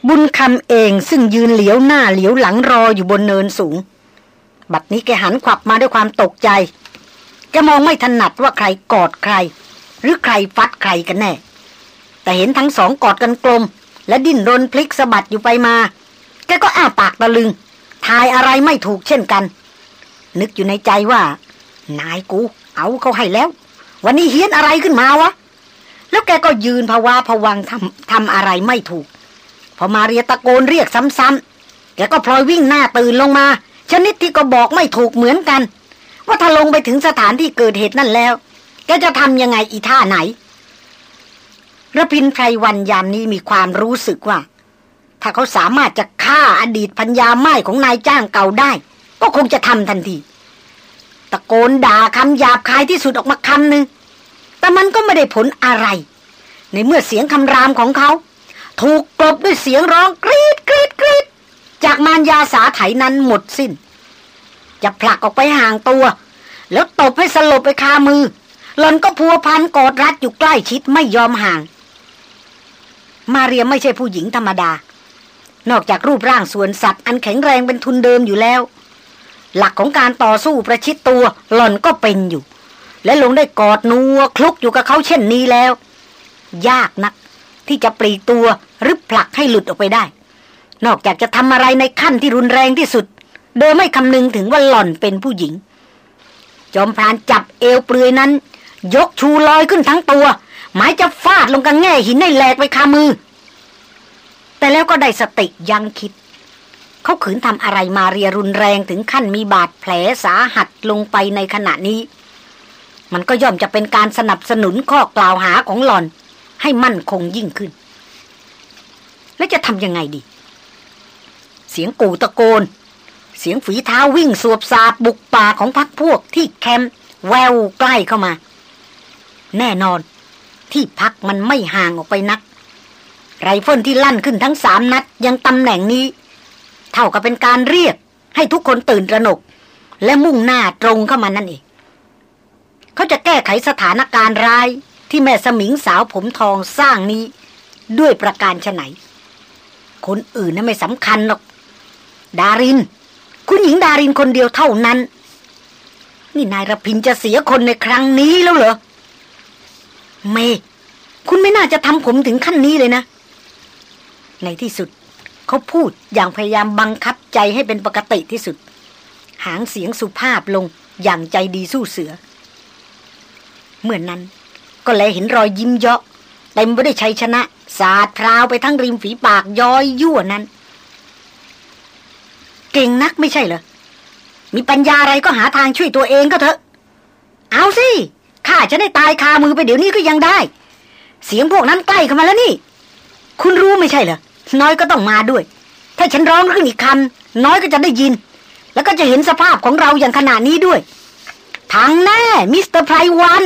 บุญคำเองซึ่งยืนเหลียวหน้าเหลียวหลังรออยู่บนเนินสูง บัดนี้แกหันขวับมาด้วยความตกใจ แกมองไม่ถนัดว่าใครกอดใคร หรือใครฟัดใครกันแน่ แต่เห็นทั้งสองกอดกันกลม และดิ้นรนพลิกสะบัดอยู่ไปมา แกก็อ้าปากตะลึง ทายอะไรไม่ถูกเช่นกัน นึกอยู่ในใจว่า นายกู เอาเขาให้แล้ว วันนี้เฮี้ยนอะไรขึ้นมาวะ แล้วแกก็ยืนภาวะผวังทำทำอะไรไม่ถูก พอมาเรียตะโกนเรียกซ้ำๆแกก็พลอยวิ่งหน้าตื่นลงมา ชนิดที่ก็บอกไม่ถูกเหมือนกัน ว่าถ้าลงไปถึงสถานที่เกิดเหตุนั่นแล้ว แกจะทำยังไงอีท่าไหนระพินไพรวันยามนี้มีความรู้สึกว่า ถ้าเขาสามารถจะฆ่าอดีตพัญญาไม้ของนายจ้างเก่าได้ ก็คงจะทำทันทีตะโกนด่าคำหยาบคายที่สุดออกมาคำหนึ่งแต่มันก็ไม่ได้ผลอะไร ในเมื่อเสียงคำรามของเขา ถูกกลบด้วยเสียงร้องกรีดกรีดกรีดจากมารยาสาไถนั้นหมดสิน้น จะผลักออกไปห่างตัว แล้วตบให้สลบไปคามือ หลอนก็พัวพันกอดรัดอยู่ใกล้ชิดไม่ยอมห่าง มาเรียไม่ใช่ผู้หญิงธรรมดา นอกจากรูปร่างส่วนสัตว์อันแข็งแรงเป็นทุนเดิมอยู่แล้ว หลักของการต่อสู้ประชิดตัว หล่อนก็เป็นอยู่ และลงได้กอดนัวคลุกอยู่กับเขาเช่นนี้แล้ว ยากนัก ที่จะปลีตัวหรือผลักให้หลุดออกไปได้ นอกจากจะทำอะไรในขั้นที่รุนแรงที่สุด โดยไม่คำนึงถึงว่าหล่อนเป็นผู้หญิง จอมพรานจับเอวเปลือยนั้น ยกชูลอยขึ้นทั้งตัว หมายจะฟาดลงกันแง่หินให้แหลกไปคามือ แต่แล้วก็ได้สติยังคิด เขาขืนทำอะไรมาเรียรุนแรงถึงขั้นมีบาดแผลสาหัสลงไปในขณะนี้มันก็ย่อมจะเป็นการสนับสนุนข้อกล่าวหาของหล่อน ให้มั่นคงยิ่งขึ้น แล้วจะทำยังไงดี เสียงกูตะโกน เสียงฝีเท้าวิ่งสวบสาบบุกป่าของพักพวกที่แคมป์แววใกล้เข้ามา แน่นอน ที่พักมันไม่ห่างออกไปนัก ไรเฟิลที่ลั่นขึ้นทั้งสามนัด ยังตำแหน่งนี้ เท่ากับเป็นการเรียก ให้ทุกคนตื่นระหนก และมุ่งหน้าตรงเข้ามานั่นเองเขาจะแก้ไขสถานการณ์ร้าย ที่แม่สมิงสาวผมทองสร้างนี้ ด้วยประการชไหน คนอื่นนั้นไม่สำคัญหรอก ดาริน คุณหญิงดารินคนเดียวเท่านั้น นี่นายรพินจะเสียคนในครั้งนี้แล้วเหรอ เม คุณไม่น่าจะทำผมถึงขั้นนี้เลยนะ ในที่สุดเขาพูดอย่างพยายามบังคับใจให้เป็นปกติที่สุด หางเสียงสุภาพลงอย่างใจดีสู้เสือ เมื่อนนั้น ก็แลเห็นรอยยิ้มเยาะเต็มไปด้วยชัยชนะ สาดพราวไปทั้งริมฝีปากย้อยยั่วนั้น เก่งนักไม่ใช่เหรอ มีปัญญาอะไรก็หาทางช่วยตัวเองก็เถอะ เอาสิข้าจะได้ตายคามือไปเดี๋ยวนี้ก็ยังได้ เสียงพวกนั้นใกล้เข้ามาแล้วนี่ คุณรู้ไม่ใช่เหรอ น้อยก็ต้องมาด้วย ถ้าฉันร้องขึ้นอีกคำน้อยก็จะได้ยิน แล้วก็จะเห็นสภาพของเราอย่างขนาดนี้ด้วย ทางแน่มิสเตอร์ไพรวัน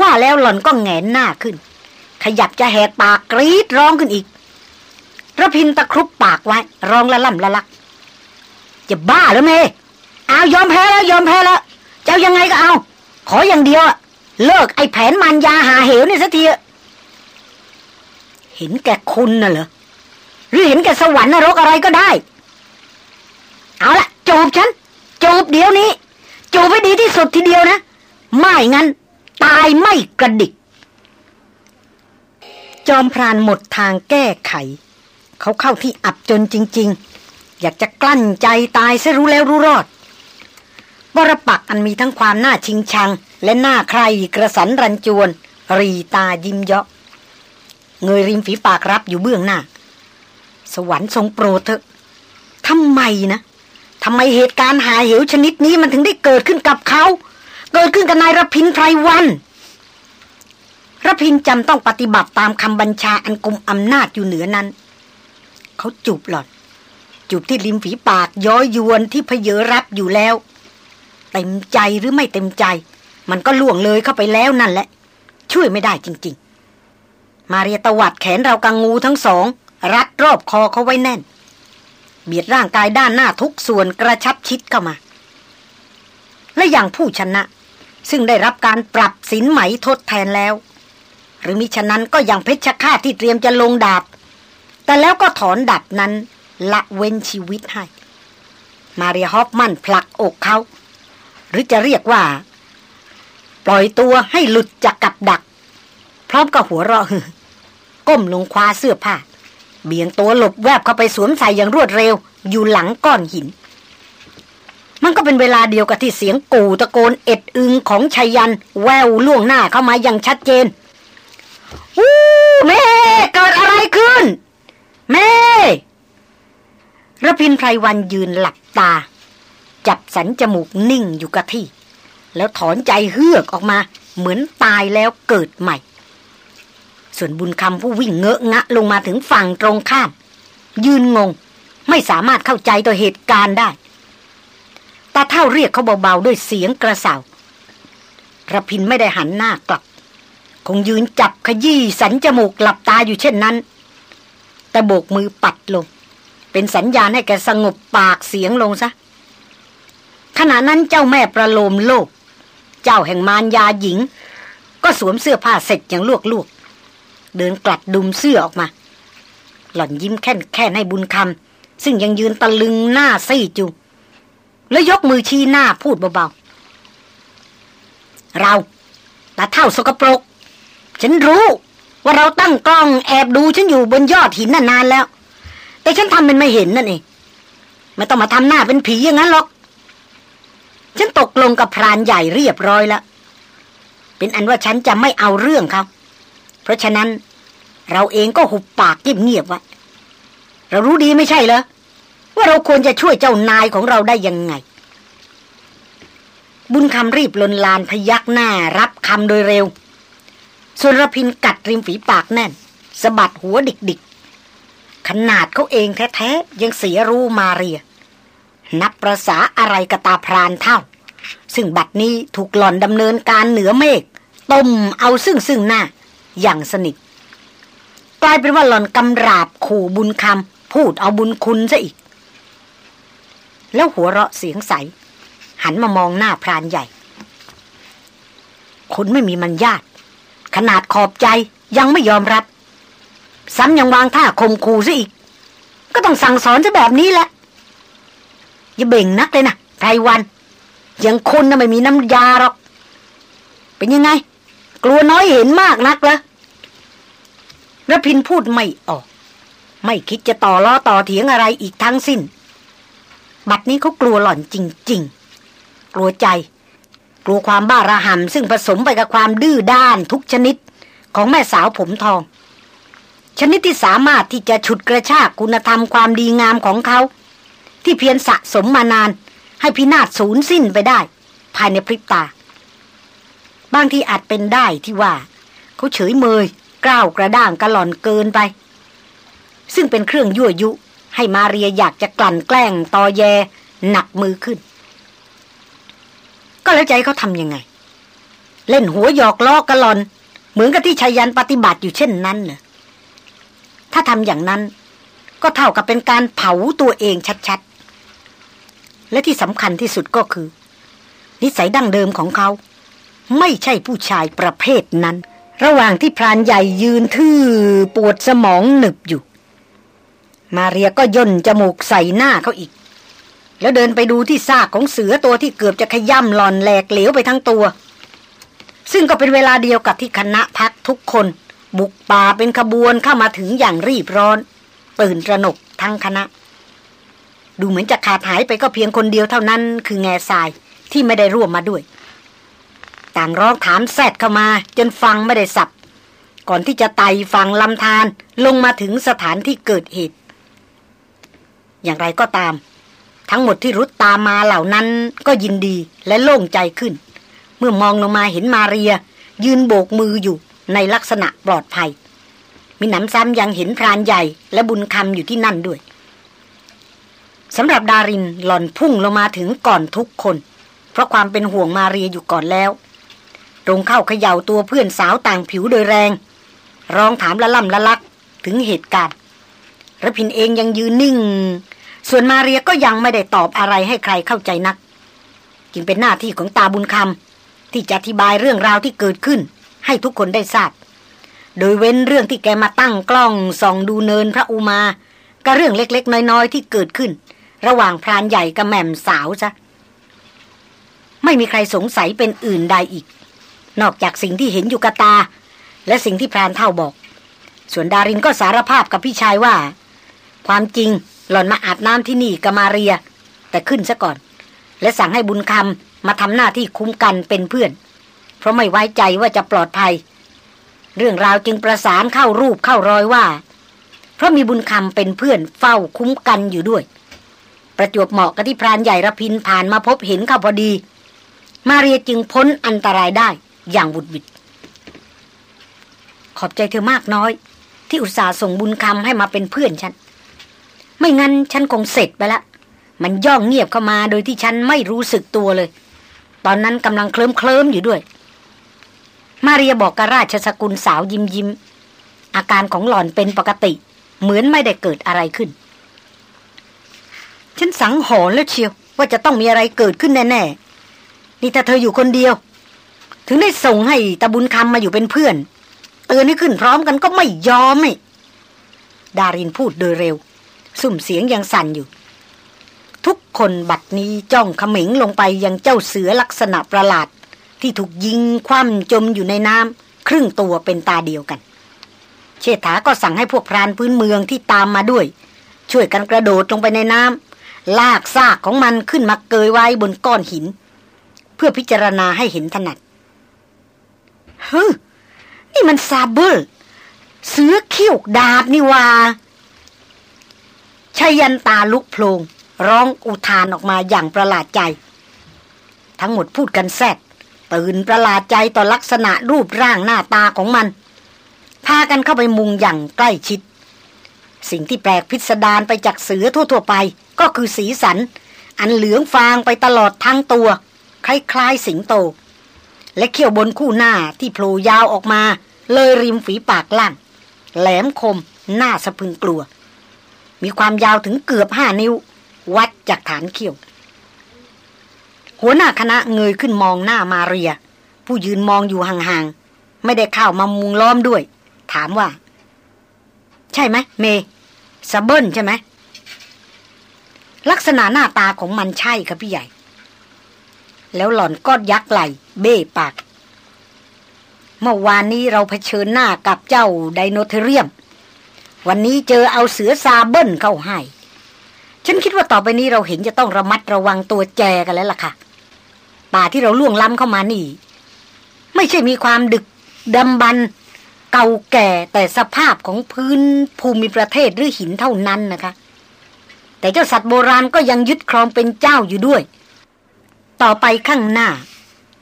ว่าแล้วหล่อนก็แงนหน้าขึ้น ขยับจะแหกปากกรีดร้องขึ้นอีกระพินตะครุบปากไว้ ร้องละล่ำละลักจะบ้าหรือเมเอายอมแพ้แล้วยอมแพ้แล้วเจ้ายังไงก็เอา ขออย่างเดียวเลิกไอ้แผนมันยาหาเหวนี่สักทีเห็นแก่คุณน่ะเหรอหรือเห็นแก่สวรรค์นรกอะไรก็ได้ เอาละจูบฉันจูบเดี๋ยวนี้จูบให้ดีที่สุดทีเดียวนะ ไม่งั้น ตายไม่กระดิก จอมพรานหมดทางแก้ไข เขาเข้าที่อับจนจริง ๆ อยากจะกลั้นใจตายซะรู้แล้วรู้รอดบรปักอันมีทั้งความน่าชิงชัง และหน้าใครกระสันรันจวน รีตายิ้มเยาะ เงยริมฝีปากรับอยู่เบื้องหน้า สวรรค์ทรงโปรดเถอะทำไมนะทำไมเหตุการณ์หาเหวชนิดนี้มันถึงได้เกิดขึ้นกับเขา เกิดขึ้นกับนายรพินไพรวันรพินจำต้องปฏิบัติตามคำบัญชาอันกุมอำนาจอยู่เหนือนั้น เขาจูบหลอดจูบที่ริมฝีปากย้อยยวนที่เพเยอรับอยู่แล้ว เต็มใจหรือไม่เต็มใจ มันก็ล่วงเลยเข้าไปแล้วนั่นแหละ ช่วยไม่ได้จริง ๆ มาเรียตวัดแขนเรากังงูทั้งสอง รัดรอบคอเขาไว้แน่น เบียดร่างกายด้านหน้าทุกส่วนกระชับชิดเข้ามา และอย่างผู้ชนะ ซึ่งได้รับการปรับสินไหมทดแทนแล้ว หรือมิฉะนั้นก็อย่างเพชฌฆาตที่เตรียมจะลงดาบ แต่แล้วก็ถอนดับนั้นละเว้นชีวิตให้ มาเรียฮอฟมันผลักอกเขา หรือจะเรียกว่า ปล่อยตัวให้หลุดจากกับดัก พร้อมกับหัวเราะก้มลงคว้าเสื้อผ้า เบี่ยงตัวหลบแวบเข้าไปสวมใส่อย่างรวดเร็ว อยู่หลังก้อนหิน มันก็เป็นเวลาเดียวกับที่เสียงกูตะโกนเอ็ดอึงของชัยยัน แววล่วงหน้าเข้ามาอย่างชัดเจนอู้แม่เกิดอะไรขึ้นแม่ระพินไพรวันยืนหลับตา จับสันจมูกนิ่งอยู่กับที่ แล้วถอนใจเฮือกออกมา เหมือนตายแล้วเกิดใหม่ ส่วนบุญคำผู้วิ่งเงอะงะลงมาถึงฝั่งตรงข้าม ยืนงง ไม่สามารถเข้าใจตัวเหตุการณ์ได้ ตาเท่าเรียกเขาเบาๆด้วยเสียงกระเสาระพินไม่ได้หันหน้ากลับ คงยืนจับขยี้สันจมูกหลับตาอยู่เช่นนั้น แต่โบกมือปัดลง เป็นสัญญาณให้แกสงบปากเสียงลงซะ ขณะนั้นเจ้าแม่ประโลมโลก เจ้าแห่งมารยาหญิง ก็สวมเสื้อผ้าเสร็จอย่างลวกลวกเดินกลัดดุมเสื้อออกมา หล่อนยิ้มแค่นแค่ให้บุญคำซึ่งยังยืนตะลึงหน้าซี่จู แล้วยกมือชี้หน้าพูดเบาๆ เราตาเท่าสกปรก ฉันรู้ว่าเราตั้งกล้องแอบดูฉันอยู่บนยอดหินนานแล้ว แต่ฉันทำเป็นไม่เห็นนั่นเองไม่ต้องมาทำหน้าเป็นผีอย่างนั้นหรอก ฉันตกลงกับพรานใหญ่เรียบร้อยแล้ว เป็นอันว่าฉันจะไม่เอาเรื่องเขาเพราะฉะนั้น เราเองก็หุบปากเงียบๆไว้เรารู้ดีไม่ใช่เหรอ ว่าเราควรจะช่วยเจ้านายของเราได้ยังไง บุญคำรีบลนลานพยักหน้ารับคำโดยเร็วส่วนรพินกัดริมฝีปากแน่นสะบัดหัวดิกดิกขนาดเขาเองแท้ๆ ยังเสียรู้มาเรีย นับประษาอะไรกระตาพรานเท่า ซึ่งบัดนี้ถูกหล่อนดำเนินการเหนือเมฆต้มเอาซึ่งซึ่งหน้า อย่างสนิทกลายเป็นว่าหล่อนกำราบขู่บุญคำพูดเอาบุญคุณซะอีก แล้วหัวเราะเสียงใส หันมามองหน้าพรานใหญ่คุณไม่มีมันญาติ ขนาดขอบใจยังไม่ยอมรับ ซ้ำยังวางท่าข่มขู่ซะอีก ก็ต้องสั่งสอนซะแบบนี้แหละ อย่าเบ่งนักเลยนะไพรวัน ยังคนน่ะไม่มีน้ำยาหรอก เป็นยังไง กลัวน้อยเห็นมากนักเหรอระพินพูดไม่ออก ไม่คิดจะต่อล้อต่อเถียงอะไรอีกทั้งสิ้น บัดนี้เขากลัวหล่อนจริง ๆ กลัวใจ กลัวความบ้าระห่ำซึ่งผสมไปกับความดื้อด้านทุกชนิด ของแม่สาวผมทอง ชนิดที่สามารถที่จะฉุดกระชากคุณธรรมความดีงามของเขา ที่เพียรสะสมมานาน ให้พินาศสูญสิ้นไปได้ ภายในพริบตา บางทีอาจเป็นได้ที่ว่า เขาเฉยเมยกล้าวกระด้างกระหล่อนเกินไป ซึ่งเป็นเครื่องยั่วยุ ให้มาเรียอยากจะกลั่นแกล้งตอแย หนักมือขึ้น ก็แล้วใจเขาทำยังไง เล่นหัวหยอกล้อกระลอน เหมือนกับที่ชายันปฏิบัติอยู่เช่นนั้นเหรอถ้าทำอย่างนั้น ก็เท่ากับเป็นการเผาตัวเองชัดๆ และที่สำคัญที่สุดก็คือ นิสัยดั้งเดิมของเขา ไม่ใช่ผู้ชายประเภทนั้น ระหว่างที่พรานใหญ่ยืนทื่อปวดสมองหนึบอยู่ มาเรียก็ย่นจมูกใส่หน้าเขาอีก แล้วเดินไปดูที่ซากของเสือตัวที่เกือบจะขย่ำหลอนแหลกเหลวไปทั้งตัว ซึ่งก็เป็นเวลาเดียวกับที่คณะพักทุกคน บุกป่าเป็นขบวนเข้ามาถึงอย่างรีบร้อน ตื่นระหนกทั้งคณะ ดูเหมือนจะขาดหายไปก็เพียงคนเดียวเท่านั้น คือแง่ทรายที่ไม่ได้ร่วมมาด้วย ต่างร้องถามแซดเข้ามา จนฟังไม่ได้สับ ก่อนที่จะไต่ฟังลำธารลงมาถึงสถานที่เกิดเหตุ อย่างไรก็ตาม ทั้งหมดที่รุดตามมาเหล่านั้นก็ยินดีและโล่งใจขึ้น เมื่อมองลงมาเห็นมาเรีย ยืนโบกมืออยู่ในลักษณะปลอดภัย มีหนำซ้ำยังเห็นพรานใหญ่และบุญคำอยู่ที่นั่นด้วยสำหรับดารินหล่อนพุ่งลงมาถึงก่อนทุกคน เพราะความเป็นห่วงมาเรียอยู่ก่อนแล้ว ตรงเข้าเขย่าตัวเพื่อนสาวต่างผิวโดยแรง ร้องถามละล่ำละลักถึงเหตุการณ์ระพินเองยังยืนนิ่ง ส่วนมาเรียก็ยังไม่ได้ตอบอะไรให้ใครเข้าใจนัก จึงเป็นหน้าที่ของตาบุญคำที่จะอธิบายเรื่องราวที่เกิดขึ้น ให้ทุกคนได้ทราบ โดยเว้นเรื่องที่แกมาตั้งกล้องส่องดูเนินพระอุมาก็เรื่องเล็ก ๆ น้อย ๆ ที่เกิดขึ้น ระหว่างพรานใหญ่กับแม่มสาวซะไม่มีใครสงสัยเป็นอื่นใดอีก นอกจากสิ่งที่เห็นอยู่กับตา และสิ่งที่พรานเท่าบอก ส่วนดารินก็สารภาพกับพี่ชายว่า ความจริง หล่อนมาอาบน้ำที่นี่กับมาเรีย แต่ขึ้นซะก่อน และสั่งให้บุญคำมาทำหน้าที่คุ้มกันเป็นเพื่อน เพราะไม่ไว้ใจว่าจะปลอดภัย เรื่องราวจึงประสานเข้ารูปเข้ารอยว่า เพราะมีบุญคำเป็นเพื่อนเฝ้าคุ้มกันอยู่ด้วย ประจวบเหมาะกับที่พรานใหญ่ระพินผ่านมาพบเห็นเข้าพอดี มาเรียจึงพ้นอันตรายได้อย่างบุดบิดขอบใจเธอมากน้อย ที่อุตส่าห์ส่งบุญคำให้มาเป็นเพื่อนฉัน ไม่งั้นฉันคงเสร็จไปละ มันย่องเงียบเข้ามาโดยที่ฉันไม่รู้สึกตัวเลย ตอนนั้นกำลังเคลิ้มเคลิมอยู่ด้วย มาเรียบอกกับราชสกุลสาวยิ้มยิ้ม อาการของหล่อนเป็นปกติ เหมือนไม่ได้เกิดอะไรขึ้น ฉันสังหรณ์แล้วเชียว ว่าจะต้องมีอะไรเกิดขึ้นแน่ๆ นี่ถ้าเธออยู่คนเดียว ถึงได้ส่งให้ตาบุญคำมาอยู่เป็นเพื่อนเตือนให้ขึ้นพร้อมกันก็ไม่ยอมไม่ดารินพูดโดยเร็ว สุ่มเสียงยังสั่นอยู่ ทุกคนบัดนี้จ้องขมิงลงไปยังเจ้าเสือลักษณะประหลาด ที่ถูกยิงคว่ำจมอยู่ในน้ำครึ่งตัวเป็นตาเดียวกัน เชษฐาก็สั่งให้พวกพรานพื้นเมืองที่ตามมาด้วย ช่วยกันกระโดดลงไปในน้ำลากซากของมันขึ้นมาเกยไว้บนก้อนหิน เพื่อพิจารณาให้เห็นถนัดเฮ้นี่มันซาเบอร์เสือเขี้ยวดาบนี่ว่า ชายันตาลุกโพลงร้องอุทานออกมาอย่างประหลาดใจ ทั้งหมดพูดกันแซดตื่นประหลาดใจต่อลักษณะรูปร่างหน้าตาของมัน พากันเข้าไปมุงอย่างใกล้ชิด สิ่งที่แปลกพิสดารไปจากเสือทั่วๆไป ก็คือสีสัน อันเหลืองฟางไปตลอดทั้งตัว คล้ายๆสิงโต และเขี้ยวบนคู่หน้าที่โผล่ยาวออกมา เลยริมฝีปากล่าง แหลมคมหน้าสะพึงกลัว มีความยาวถึงเกือบห้านิ้ว วัดจากฐานเขี้ยว หัวหน้าคณะเงยขึ้นมองหน้ามาเรีย ผู้ยืนมองอยู่ห่างๆ ไม่ได้เข้ามามุงล้อมด้วย ถามว่า ใช่ไหมเมย์ sabre ใช่ไหมลักษณะหน้าตาของมันใช่ครับพี่ใหญ่ แล้วหล่อนก็ยักไหล่เบ้ปาก เมื่อวานนี้เราเผชิญหน้ากับเจ้า Dinotherium วันนี้เจอเอาเสือ sabre เข้าให้ ฉันคิดว่าต่อไปนี้เราเห็นจะต้องระมัดระวังตัวแจกันแล้วล่ะค่ะ ป่าที่เราล่วงล้ำเข้ามานี่ ไม่ใช่มีความดึกดำบรรเก่าแก่แต่สภาพของพื้นภูมิประเทศหรือหินเท่านั้นนะคะ แต่เจ้าสัตว์โบราณก็ยังยึดครองเป็นเจ้าอยู่ด้วย ต่อไปข้างหน้า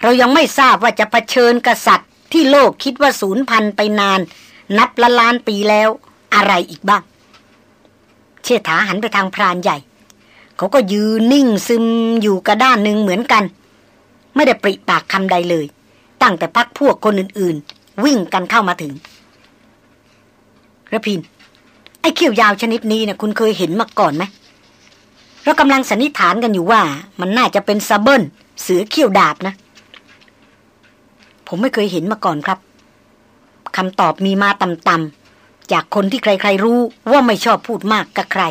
เรายังไม่ทราบว่าจะะเผชิญกษัตริย์ที่โลกคิดว่าศูนย์พันไปนาน นับละล้านปีแล้ว อะไรอีกบ้าง เชษฐาหันไปทางพรานใหญ่ เขาก็ยืนนิ่งซึมอยู่กระด้านหนึ่งเหมือนกัน ไม่ได้ปริปากคำใดเลย ตั้งแต่พักพวกคนอื่นๆ วิ่งกันเข้ามาถึงรพินทร์ ไอ้เขี้ยวยาวชนิดนี้เนี่ยคุณเคยเห็นมาก่อนไหมเรากำลังสันนิษฐานกันอยู่ว่า มันน่าจะเป็น sabre เสือเขี้ยวดาบนะ ผมไม่เคยเห็นมาก่อนครับคำตอบมีมาต่ำๆ จากคนที่ใครๆรู้ว่าไม่ชอบพูดมากกับใคร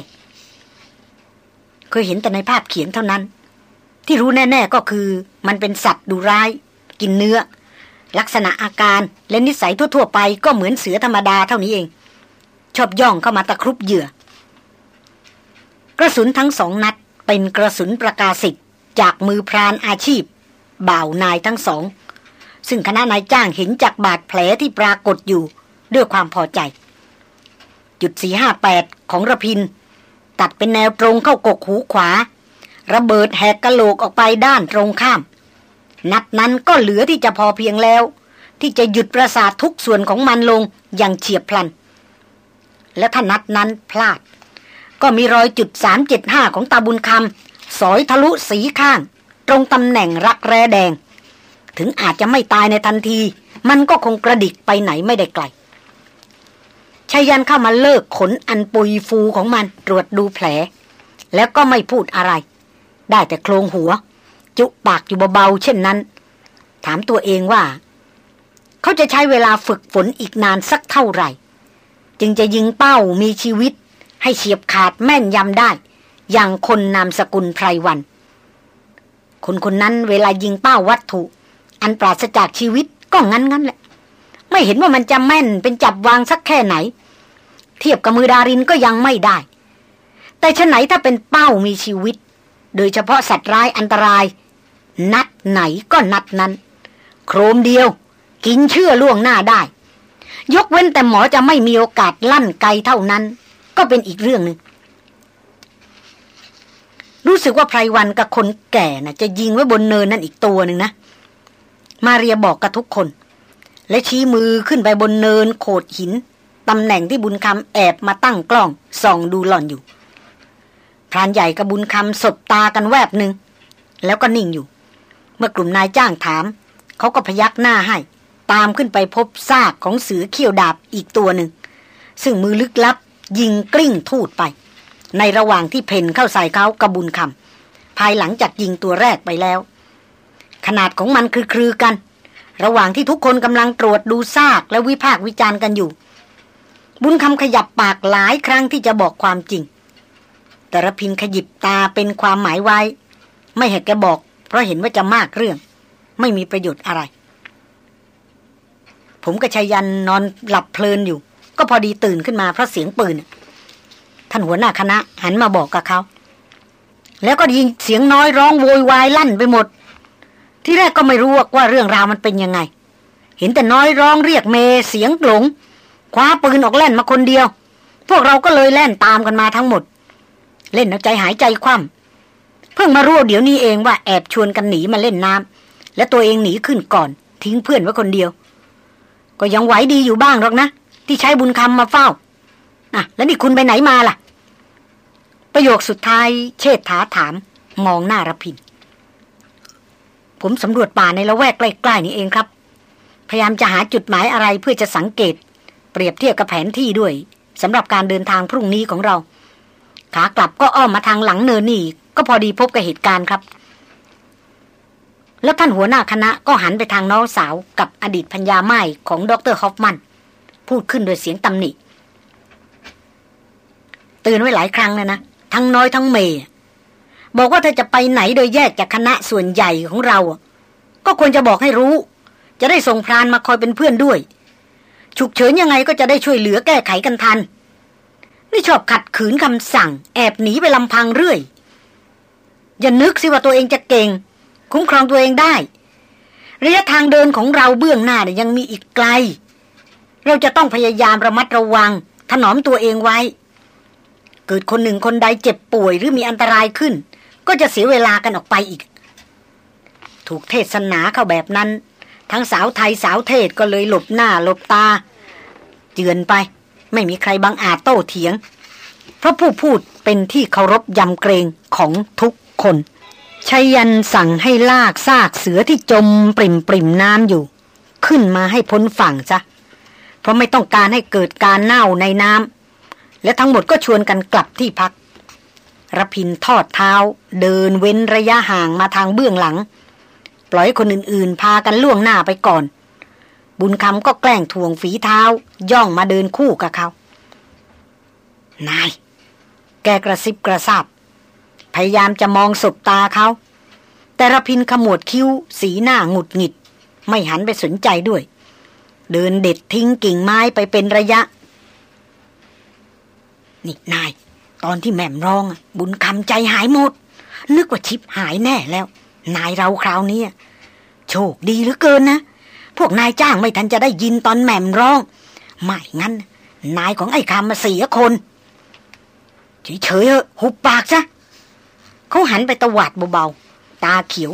เคยเห็นแต่ในภาพเขียนเท่านั้น ที่รู้แน่ ๆก็คือมันเป็นสัตว์ดุร้าย กินเนื้อ ลักษณะอาการและนิสัยทั่วๆไปก็เหมือนเสือธรรมดาเท่านี้เอง ชอบย่องเข้ามาตะครุบเหยื่อ กระสุนทั้งสองนัดเป็นกระสุนประกาศสิทธิ์จากมือพรานอาชีพ บ่าวนายทั้งสอง ซึ่งคณะนายจ้างเห็นจากบาดแผลที่ปรากฏอยู่ด้วยความพอใจ จุดสี่ห้าแปดของระพิน ตัดเป็นแนวตรงเข้ากกหูขวา ระเบิดแหกกะโหลกออกไปด้านตรงข้าม นัดนั้นก็เหลือที่จะพอเพียงแล้ว ที่จะหยุดประสาททุกส่วนของมันลงอย่างเฉียบพลัน และถ้านัดนั้นพลาด ก็มีรอยจุดสามเจ็ดห้าของตาบุญคำสอยทะลุสีข้าง ตรงตำแหน่งรักแร้แดง ถึงอาจจะไม่ตายในทันที มันก็คงกระดิกไปไหนไม่ได้ไกล ชายันเข้ามาเลิกขนอันปุยฟูของมันตรวจดูแผล แล้วก็ไม่พูดอะไร ได้แต่โครงหัว จุปากอยู่เบาๆเช่นนั้น ถามตัวเองว่า เขาจะใช้เวลาฝึกฝนอีกนานสักเท่าไหร่ จึงจะยิงเป้ามีชีวิต ให้เฉียบขาดแม่นยำได้ อย่างคนนามสกุลไพรวัน คนคนนั้นเวลายิงเป้าวัตถุ อันปราศจากชีวิตก็งั้นงั้นแหละไม่เห็นว่ามันจะแม่นเป็นจับวางสักแค่ไหน เทียบกับมือดารินก็ยังไม่ได้ แต่ชะไหนถ้าเป็นเป้ามีชีวิต โดยเฉพาะสัตว์ร้ายอันตราย นัดไหนก็นัดนั้น โครมเดียว กินเชื่อล่วงหน้าได้ ยกเว้นแต่หมอจะไม่มีโอกาสลั่นไกเท่านั้น ก็เป็นอีกเรื่องหนึ่งรู้สึกว่าไพรวันกับคนแก่นะ่ะ จะยิงไว้บนเนินนั่นอีกตัวหนึ่งนะ มาเรียบอกกับทุกคน และชี้มือขึ้นไปบนเนินโขดหิน ตำแหน่งที่บุญคำแอบมาตั้งกล้องส่องดูหล่อนอยู่พรานใหญ่กับบุญคำสบตากันแวบหนึ่งแล้วก็นิ่งอยู่ เมื่อกลุ่มนายจ้างถาม เขาก็พยักหน้าให้ ตามขึ้นไปพบซากของเสือเขี้ยวดาบอีกตัวหนึ่ง ซึ่งมือลึกลับ ยิงกลิ้งทูดไป ในระหว่างที่เพนเข้าใส่เขากระบุญคำภายหลังจากยิงตัวแรกไปแล้ว ขนาดของมันคือคลือกัน ระหว่างที่ทุกคนกำลังตรวจดูซากและวิพากษ์วิจารณ์กันอยู่ บุญคำขยับปากหลายครั้งที่จะบอกความจริง แต่ระพินขยิบตาเป็นความหมายไว้ ไม่เห็นแกบอก เพราะเห็นว่าจะมากเรื่อง ไม่มีประโยชน์อะไร ผมกับชายันนอนหลับเพลินอยู่ ก็พอดีตื่นขึ้นมาเพราะเสียงปืนท่านหัวหน้าคณะ หันมาบอกกับเขา แล้วก็ยิงเสียงน้อยร้องโวยวายลั่นไปหมด ที่แรกก็ไม่รู้ว่าเรื่องราวมันเป็นยังไง เห็นแต่น้อยร้องเรียกเมเสียงหลง คว้าปืนออกแล่นมาคนเดียว พวกเราก็เลยแล่นตามกันมาทั้งหมด เล่นเอาใจหายใจคว่ำเพิ่งมารู้เดี๋ยวนี้เองว่าแอบชวนกันหนีมาเล่นน้ำและตัวเองหนีขึ้นก่อน ทิ้งเพื่อนไว้คนเดียว ก็ยังไหวดีอยู่บ้างหรอกนะ ที่ใช้บุญคำมาเฝ้าอะแล้วนี่คุณไปไหนมาล่ะ ประโยคสุดท้ายเชษฐาถาม มองหน้ารพินผมสำรวจป่าในละแวกใกล้ๆนี่เองครับ พยายามจะหาจุดหมายอะไรเพื่อจะสังเกต เปรียบเทียบกับแผนที่ด้วยสำหรับการเดินทางพรุ่งนี้ของเรา ขากลับก็อ้อมมาทางหลังเนินนี่ก็พอดีพบกับเหตุการณ์ครับ แล้วท่านหัวหน้าคณะก็หันไปทางน้องสาวกับอดีตพัญญาไม้ของดรฮอฟมัน พูดขึ้นโดยเสียงตำหนิเตือนไว้หลายครั้งแล้วนะทั้งน้อยทั้งเมย์บอกว่าถ้าจะไปไหนโดยแยกจากคณะส่วนใหญ่ของเรา ก็ควรจะบอกให้รู้ จะได้ส่งพรานมาคอยเป็นเพื่อนด้วย ฉุกเฉินยังไงก็จะได้ช่วยเหลือแก้ไขกันทัน นี่ชอบขัดขืนคำสั่ง แอบหนีไปลำพังเรื่อย อย่านึกสิว่าตัวเองจะเก่ง คุ้มครองตัวเองได้ ระยะทางเดินของเราเบื้องหน้าเนี่ยยังมีอีกไกล เราจะต้องพยายามระมัดระวัง ถนอมตัวเองไว้ เกิดคนหนึ่งคนใดเจ็บป่วยหรือมีอันตรายขึ้น ก็จะเสียเวลากันออกไปอีก ถูกเทศนาเข้าแบบนั้น ทั้งสาวไทยสาวเทศก็เลยหลบหน้าหลบตา เจือนไป ไม่มีใครบังอาจโต้เถียง เพราะผู้พูดเป็นที่เคารพยำเกรงของทุกคนชัยยันสั่งให้ลากซากเสือที่จมปริมปริมน้ำอยู่ ขึ้นมาให้พ้นฝั่งจ้ะเพราะไม่ต้องการให้เกิดการเน่าในน้ำและทั้งหมดก็ชวนกันกลับที่พักระพินทอดเท้า เดินเว้นระยะห่างมาทางเบื้องหลัง ล่อยคนอื่นๆ พากันล่วงหน้าไปก่อน บุญคำก็แกล้งทวงฝีเท้า ย่องมาเดินคู่กับเขา นาย แกกระซิบกระซาบพยายามจะมองสบตาเขา แต่ระพินขมวดคิ้ว สีหน้าหงุดหงิด ไม่หันไปสนใจด้วย เดินเด็ดทิ้งกิ่งไม้ไปเป็นระยะ นี่นาย ตอนที่แม่มร้อง บุญคำใจหายหมด นึกว่าชิปหายแน่แล้ว นายเราคราวนี้โชคดีเหลือเกินนะ พวกนายจ้างไม่ทันจะได้ยินตอนแหม่มร้อง ไม่งั้น นายของไอ้คำมาเสียคนเฉยๆเถอะหุบปากซะเขาหันไปตวาดเบาๆ ตาเขียว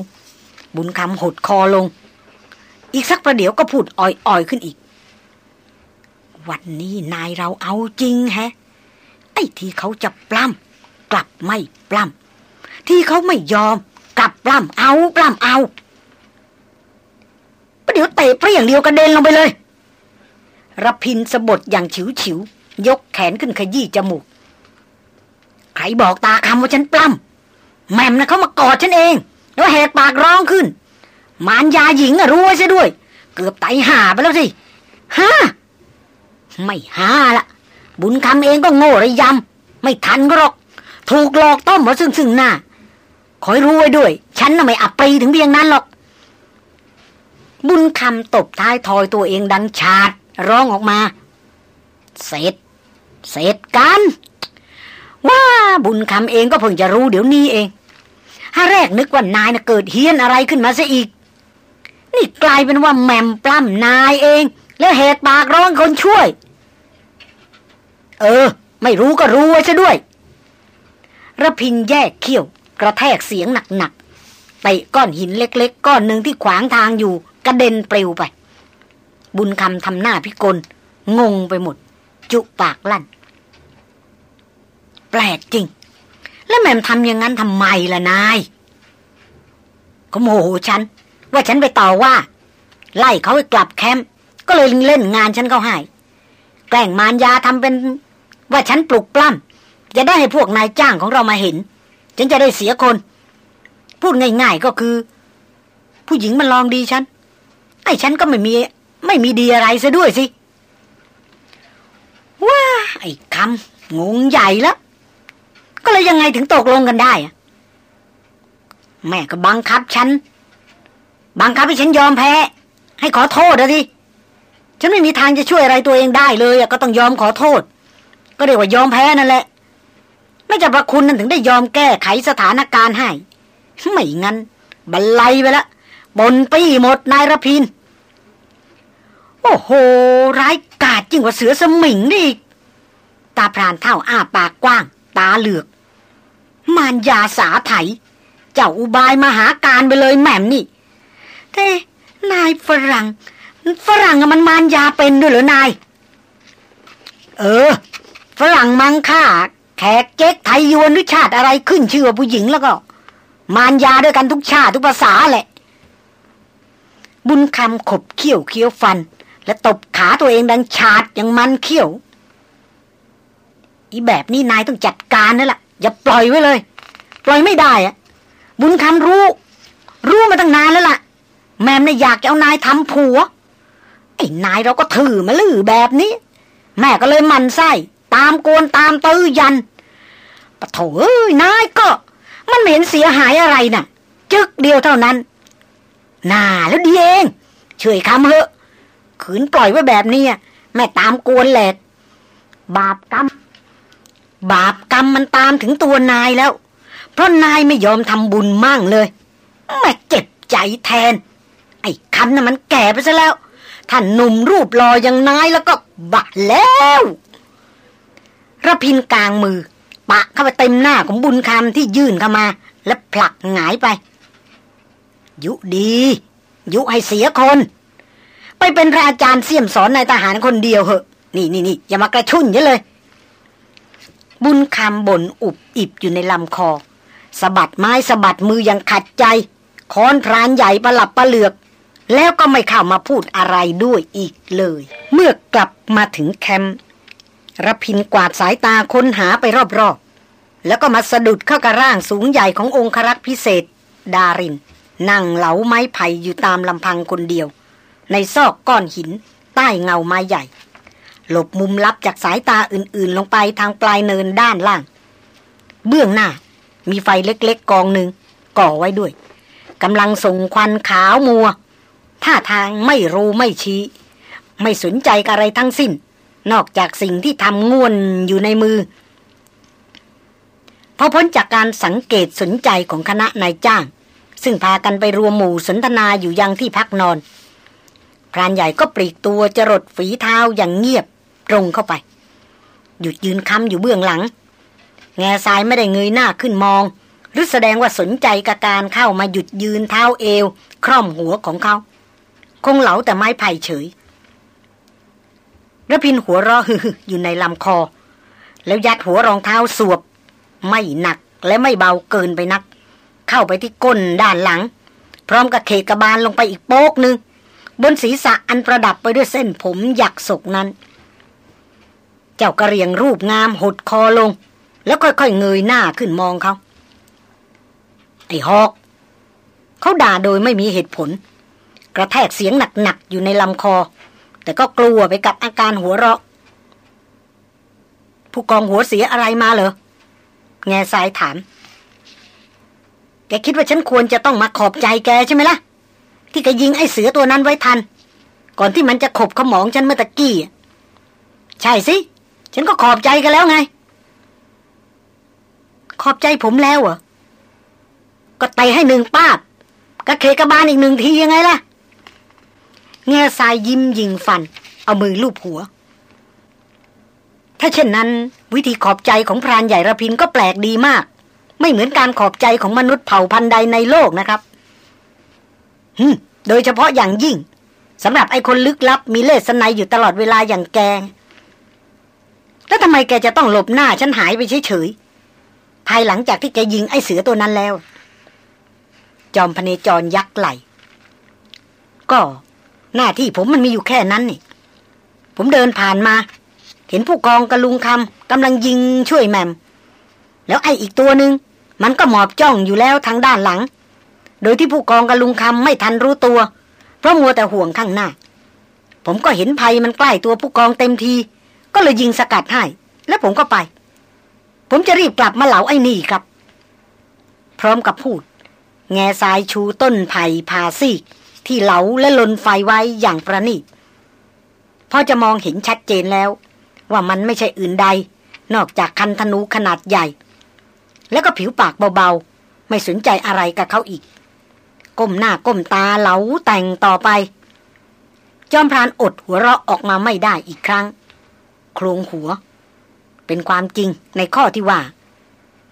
บุญคำหดคอลง อีกสักประเดี๋ยวก็พูดอ่อยๆขึ้นอีก วันนี้นายเราเอาจริงแฮะ ไอ้ที่เขาจะปล้ำกลับไม่ปล้ำที่เขาไม่ยอม กลับปล้ำเอาปล้ำเอาประเดี๋ยวเตะเปรี้ยงเดียวกระเด็นลงไปเลยรพินสะบดอย่างฉิวฉิวยกแขนขึ้นขยี้จมูก ใครบอกตาคำว่าฉันปล้ำแม่มนะเขามากอดฉันเอง แล้วแหกปากร้องขึ้น มารยาหญิงอะรู้ไว้ซะด้วย เกือบไตห่าไปแล้วสิฮ่าไม่ฮ่าละบุญคำเองก็โง่ระยำไม่ทันก็หรอก ถูกหลอกต้มมาซึ่งซึ่งหน้า คอยรู้ไว้ด้วย ฉันน่ะไม่อับปรีถึงเพียงนั้นหรอก บุญคำตบท้ายทอยตัวเองดังชาดร้องออกมา เสร็จ เสร็จกัน ว่าบุญคำเองก็เพิ่งจะรู้เดี๋ยวนี้เองถ้าแรกนึกว่านายนะเกิดเฮี้ยนอะไรขึ้นมาซะอีก นี่กลายเป็นว่าแหมมปล้ำนายเอง แล้วเหตุปากร้องคนช่วย เออ ไม่รู้ก็รู้ไว้ซะด้วยระพินแยกเขี้ยว กระแทกเสียงหนักๆไปก้อนหินเล็ก ๆ ก้อนหนึ่งที่ขวางทางอยู่ กระเด็นปลิวไป บุญคำทำหน้าพิกล งงไปหมด จุปากลั่น แปลกจริง แล้วแม่มทำอย่างนั้นทำไมล่ะนายเขาโมโหฉัน ว่าฉันไปต่อว่า ไล่เขาไปกลับแคมป์ก็เลยเล่นงานฉันเขาให้แกล้งมารยาทำเป็นว่าฉันปลุกปล้ำจะได้ให้พวกนายจ้างของเรามาเห็น ฉันจะได้เสียคน พูดง่าย ๆก็คือ ผู้หญิงมันลองดีฉันไอ้ฉันก็ไม่มี ไม่มีดีอะไรซะด้วยสิว้าไอ้คำงงใหญ่แล้ว ก็เลยยังไงถึงตกลงกันได้แม่ก็บังคับฉัน บังคับให้ฉันยอมแพ้ ให้ขอโทษอะดิฉันไม่มีทางจะช่วยอะไรตัวเองได้เลยก็ต้องยอมขอโทษ ก็เรียกว่ายอมแพ้นั่นแหละ ไม่จะประคุณนั่นถึงได้ยอมแก้ไขสถานการณ์ให้ ไม่งั้น บันไลไปละบนปี้หมดนายรพิน โอ้โห ร้ายกาจยิ่งกว่าเสือสมิงนี่ตาพรานเท่าอ้าปากกว้าง ตาเหลือก มารยาสาไถ เจ้าอุบายมหาการไปเลยแหม่มนี่แต่นายฝรั่ง ฝรั่งมันมารยาเป็นด้วยเหรอนาย เออ ฝรั่งมังค่า แขกเก๊กไทยยวนหรือชาติอะไรขึ้นชื่อผู้หญิงแล้วก็ มารยาด้วยกันทุกชาติทุกภาษาแหละ บุญคำขบเขี้ยวเคี้ยวฟัน และตบขาตัวเองดังชาดอย่างมันเขี้ยว อีแบบนี้นายต้องจัดการนั่นแหละอย่าปล่อยไว้เลย ปล่อยไม่ได้อะบุญคำรู้ รู้มาตั้งนานแล้วล่ะ แม่ม่อยากจะเอานายทำผัวไอ้นายเราก็ถือมาลือแบบนี้ แม่ก็เลยมันไส้ ตามโกนตามตื้อยันปะโถเอ้ยนายก็ มันไม่เห็นเสียหายอะไรน่ะ จึกเดียวเท่านั้น น่าแล้วดีเองช่วยคำเถอะ ขืนปล่อยไว้แบบนี้แม่ตามโกนแหลกบาปกรรม บาปกรรมมันตามถึงตัวนายแล้ว เพราะนายไม่ยอมทำบุญมั่งเลยแม่เจ็บใจแทน ไอ้คันน่ะมันแก่ไปซะแล้วท่านหนุ่มรูปรออย่างนายแล้วก็บะแล้ว ระพินกลางมือ ปะเข้าไปเต็มหน้าของบุญคำที่ยื่นเข้ามา และผลักหงายไป ยุดี ยุให้เสียคน ไปเป็นพระอาจารย์เสี่ยมสอนนายทหารคนเดียวเหอะ นี่นี่นี่อย่ามากระชุ่นเยอะเลย บุญคำบ่นอุบอิบอยู่ในลำคอสะบัดไม้สะบัดมืออยังขัดใจ ค้อนพรานใหญ่ประหลับประเหลือก แล้วก็ไม่เข้ามาพูดอะไรด้วยอีกเลย เมื่อกลับมาถึงแคมป์ รพินกวาดสายตาค้นหาไปรอบๆ แล้วก็มาสะดุดเข้ากับร่างสูงใหญ่ขององครักษ์พิเศษ ดาริน นั่งเหลาไม้ไผ่อยู่ตามลำพังคนเดียว ในซอกก้อนหิน ใต้เงาไม้ใหญ่ หลบมุมลับจากสายตาอื่นๆ ลงไปทางปลายเนินด้านล่าง เบื้องหน้า มีไฟเล็กๆกองหนึ่งก่อไว้ด้วยกำลังส่งควันขาวมัวท่าทางไม่รู้ไม่ชี้ ไม่สนใจอะไรทั้งสิ้น นอกจากสิ่งที่ทำง่วนอยู่ในมือ พอพ้นจากการสังเกตสนใจของคณะนายจ้าง ซึ่งพากันไปรวมหมู่สนทนาอยู่ยังที่พักนอน พรานใหญ่ก็ปลีกตัวจรดฝีเท้าอย่างเงียบตรงเข้าไป หยุดยืนคำอยู่เบื้องหลัง แง่ทรายไม่ได้เงยหน้าขึ้นมอง หรือแสดงว่าสนใจกับการเข้ามาหยุดยืนเท้าเอว คร่อมหัวของเขา คงเหลาแต่ไม้ไผ่เฉย ระพินหัวรอฮืออยู่ในลำคอ แล้วยัดหัวรองเท้าสวบ ไม่หนักและไม่เบาเกินไปนัก เข้าไปที่ก้นด้านหลัง พร้อมกับเขกบาลลงไปอีกโป๊กหนึ่งบนศีรษะอันประดับไปด้วยเส้นผมหยักศกนั้น เจ้ากระเรียงรูปงามหดคอลง แล้วค่อยๆเงยหน้าขึ้นมองเขาไอ้ฮอก เขาด่าโดยไม่มีเหตุผล กระแทกเสียงหนักๆอยู่ในลำคอ แต่ก็กลัวไปกับอาการหัวเราะ ผู้กองหัวเสียอะไรมาเหรอ แง่สายถาม แกคิดว่าฉันควรจะต้องมาขอบใจแกใช่ไหมล่ะ ที่แกยิงไอ้เสือตัวนั้นไว้ทัน ก่อนที่มันจะขบขมองฉันเมื่อตะกี้ ใช่สิ ฉันก็ขอบใจกันแล้วไง ขอบใจผมแล้วเหรอ ก็ไตให้หนึ่งป้าบกระเคกระบาลอีกหนึ่งทียังไงล่ะ แง่ทรายยิ้มยิงฟัน เอามือลูบหัว ถ้าเช่นนั้น วิธีขอบใจของพรานใหญ่ระพินก็แปลกดีมาก ไม่เหมือนการขอบใจของมนุษย์เผ่าพันธุ์ใดในโลกนะครับฮึโดยเฉพาะอย่างยิ่งสำหรับไอ้คนลึกลับมีเลสไนอยู่ตลอดเวลาอย่างแก แล้วทำไมแกจะต้องหลบหน้าฉันหายไปเฉยๆ ภายหลังจากที่แกยิงไอ้เสือตัวนั้นแล้ว จอมพเนจรยักไหล ก็ หน้าที่ผมมันมีอยู่แค่นั้นนี่ ผมเดินผ่านมา เห็นผู้กองกระลุงคำกำลังยิงช่วยแมม แล้วไอ้อีกตัวหนึ่งมันก็หมอบจ้องอยู่แล้วทางด้านหลัง โดยที่ผู้กองกระลุงคำไม่ทันรู้ตัว เพราะมัวแต่ห่วงข้างหน้า ผมก็เห็นภัยมันใกล้ตัวผู้กองเต็มที ก็เลยยิงสกัดให้ แล้วผมก็ไป ผมจะรีบกลับมาเหลาไอ้นี่ครับ พร้อมกับพูด แง่สายชูต้นไผ่พาซีก ที่เหลาและลนไฟไว้อย่างประณีตพอจะมองเห็นชัดเจนแล้ว ว่ามันไม่ใช่อื่นใด นอกจากคันธนูขนาดใหญ่ แล้วก็ผิวปากเบาๆ ไม่สนใจอะไรกับเขาอีก ก้มหน้าก้มตาเหลาแต่งต่อไป จอมพรานอดหัวเราะออกมาไม่ได้อีกครั้ง โครงหัว เป็นความจริงในข้อที่ว่า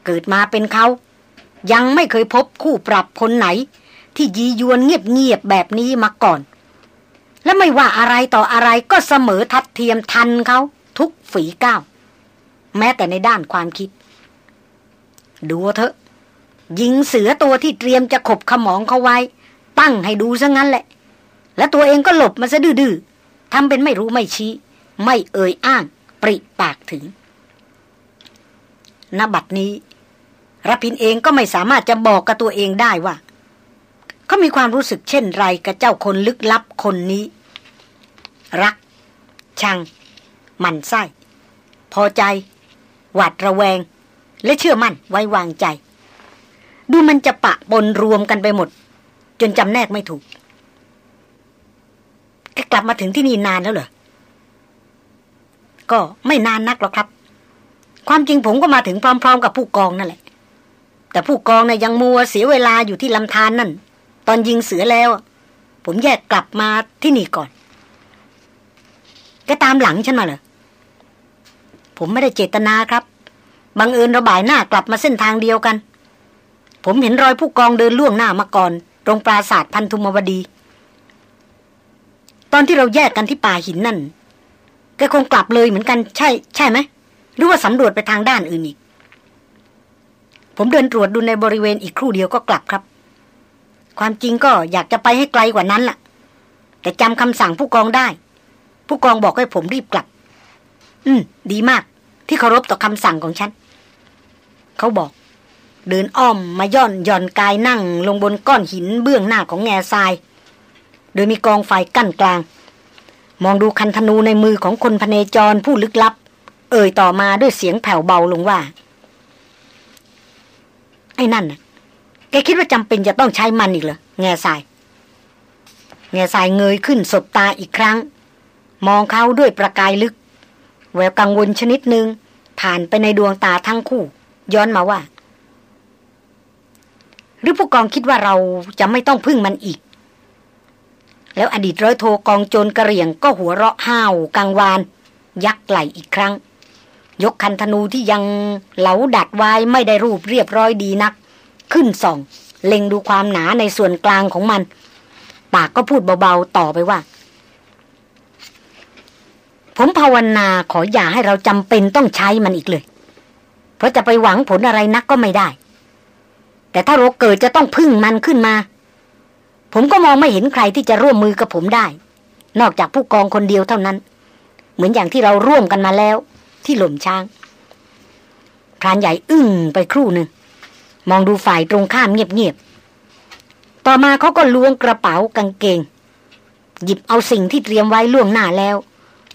เกิดมาเป็นเขา ยังไม่เคยพบคู่ปรับคนไหน ที่ยียวนเงียบๆแบบนี้มาก่อน และไม่ว่าอะไรต่ออะไรก็เสมอทัดเทียมทันเขาทุกฝีก้าวแม้แต่ในด้านความคิด ดูเถอะ ยิงเสือตัวที่เตรียมจะขบขมองเขาไว้ ตั้งให้ดูซะงั้นแหละ และตัวเองก็หลบมาซะดื้อๆทำเป็นไม่รู้ไม่ชี้ ไม่เอ่ยอ้าง ปริปากถึงณบัดนี้รพินเองก็ไม่สามารถจะบอกกับตัวเองได้ว่า เขามีความรู้สึกเช่นไรกับเจ้าคนลึกลับคนนี้ รัก ชัง มันไส้ พอใจ หวาดระแวง และเชื่อมั่นไว้วางใจ ดูมันจะปะปนรวมกันไปหมด จนจำแนกไม่ถูกแกกลับมาถึงที่นี่นานแล้วเหรอ ก็ไม่นานนักหรอกครับ ความจริงผมก็มาถึงพร้อม ๆ กับผู้กองนั่นแหละ แต่ผู้กองนะ่ยยังมัวเสียเวลาอยู่ที่ลำธารนนั่น ตอนยิงเสือแล้ว ผมแยกกลับมาที่นี่ก่อน แกตามหลังฉันมาเหรอ ผมไม่ได้เจตนาครับ บังเอิญเราบ่ายหน้ากลับมาเส้นทางเดียวกัน ผมเห็นรอยผู้กองเดินล่วงหน้ามาก่อน ตรงปราสาทพันธุมวดี ตอนที่เราแยกกันที่ป่าหินนั่น แกคงกลับเลยเหมือนกันใช่ ใช่ไหม หรือว่าสำรวจไปทางด้านอื่นอีกผมเดินตรวจดูในบริเวณอีกครู่เดียวก็กลับครับ ความจริงก็อยากจะไปให้ไกลกว่านั้นล่ะ แต่จำคำสั่งผู้กองได้ ผู้กองบอกให้ผมรีบกลับ อืม ดีมาก ที่เคารพต่อคำสั่งของฉัน เขาบอก เดินอ้อมมาย่อนย่อนกายนั่ง ลงบนก้อนหินเบื้องหน้าของแง่ทราย โดยมีกองไฟกั้นกลาง มองดูคันธนูในมือของคนพเนจรผู้ลึกลับ เอ่ยต่อมาด้วยเสียงแผ่วเบาลงว่า ไอ้นั่นน่ะ แกคิดว่าจำเป็นจะต้องใช้มันอีกเหรอแง่ทรายแง่ทรายเงยขึ้นสบตาอีกครั้ง มองเขาด้วยประกายลึก แววกังวลชนิดหนึ่งผ่านไปในดวงตาทั้งคู่ ย้อนมาว่า หรือผู้กองคิดว่าเราจะไม่ต้องพึ่งมันอีก แล้วอดีตร้อยโทกองโจรกระเรียงก็หัวเราะห้าวกังวาน ยักไหลอีกครั้ง ยกคันธนูที่ยังเหลาดัดไว้ไม่ได้รูปเรียบร้อยดีนัก ขึ้นส่อง เล็งดูความหนาในส่วนกลางของมัน ปากก็พูดเบาๆต่อไปว่า ผมภาวนาขออย่าให้เราจำเป็นต้องใช้มันอีกเลย เพราะจะไปหวังผลอะไรนักก็ไม่ได้ แต่ถ้าเราเกิดจะต้องพึ่งมันขึ้นมา ผมก็มองไม่เห็นใครที่จะร่วมมือกับผมได้ นอกจากผู้กองคนเดียวเท่านั้น เหมือนอย่างที่เราร่วมกันมาแล้ว ที่หล่มช้างพรานใหญ่อึ้งไปครู่หนึ่ง มองดูฝ่ายตรงข้ามเงียบๆ ต่อมาเขาก็ล้วงกระเป๋ากางเกง หยิบเอาสิ่งที่เตรียมไว้ล่วงหน้าแล้ว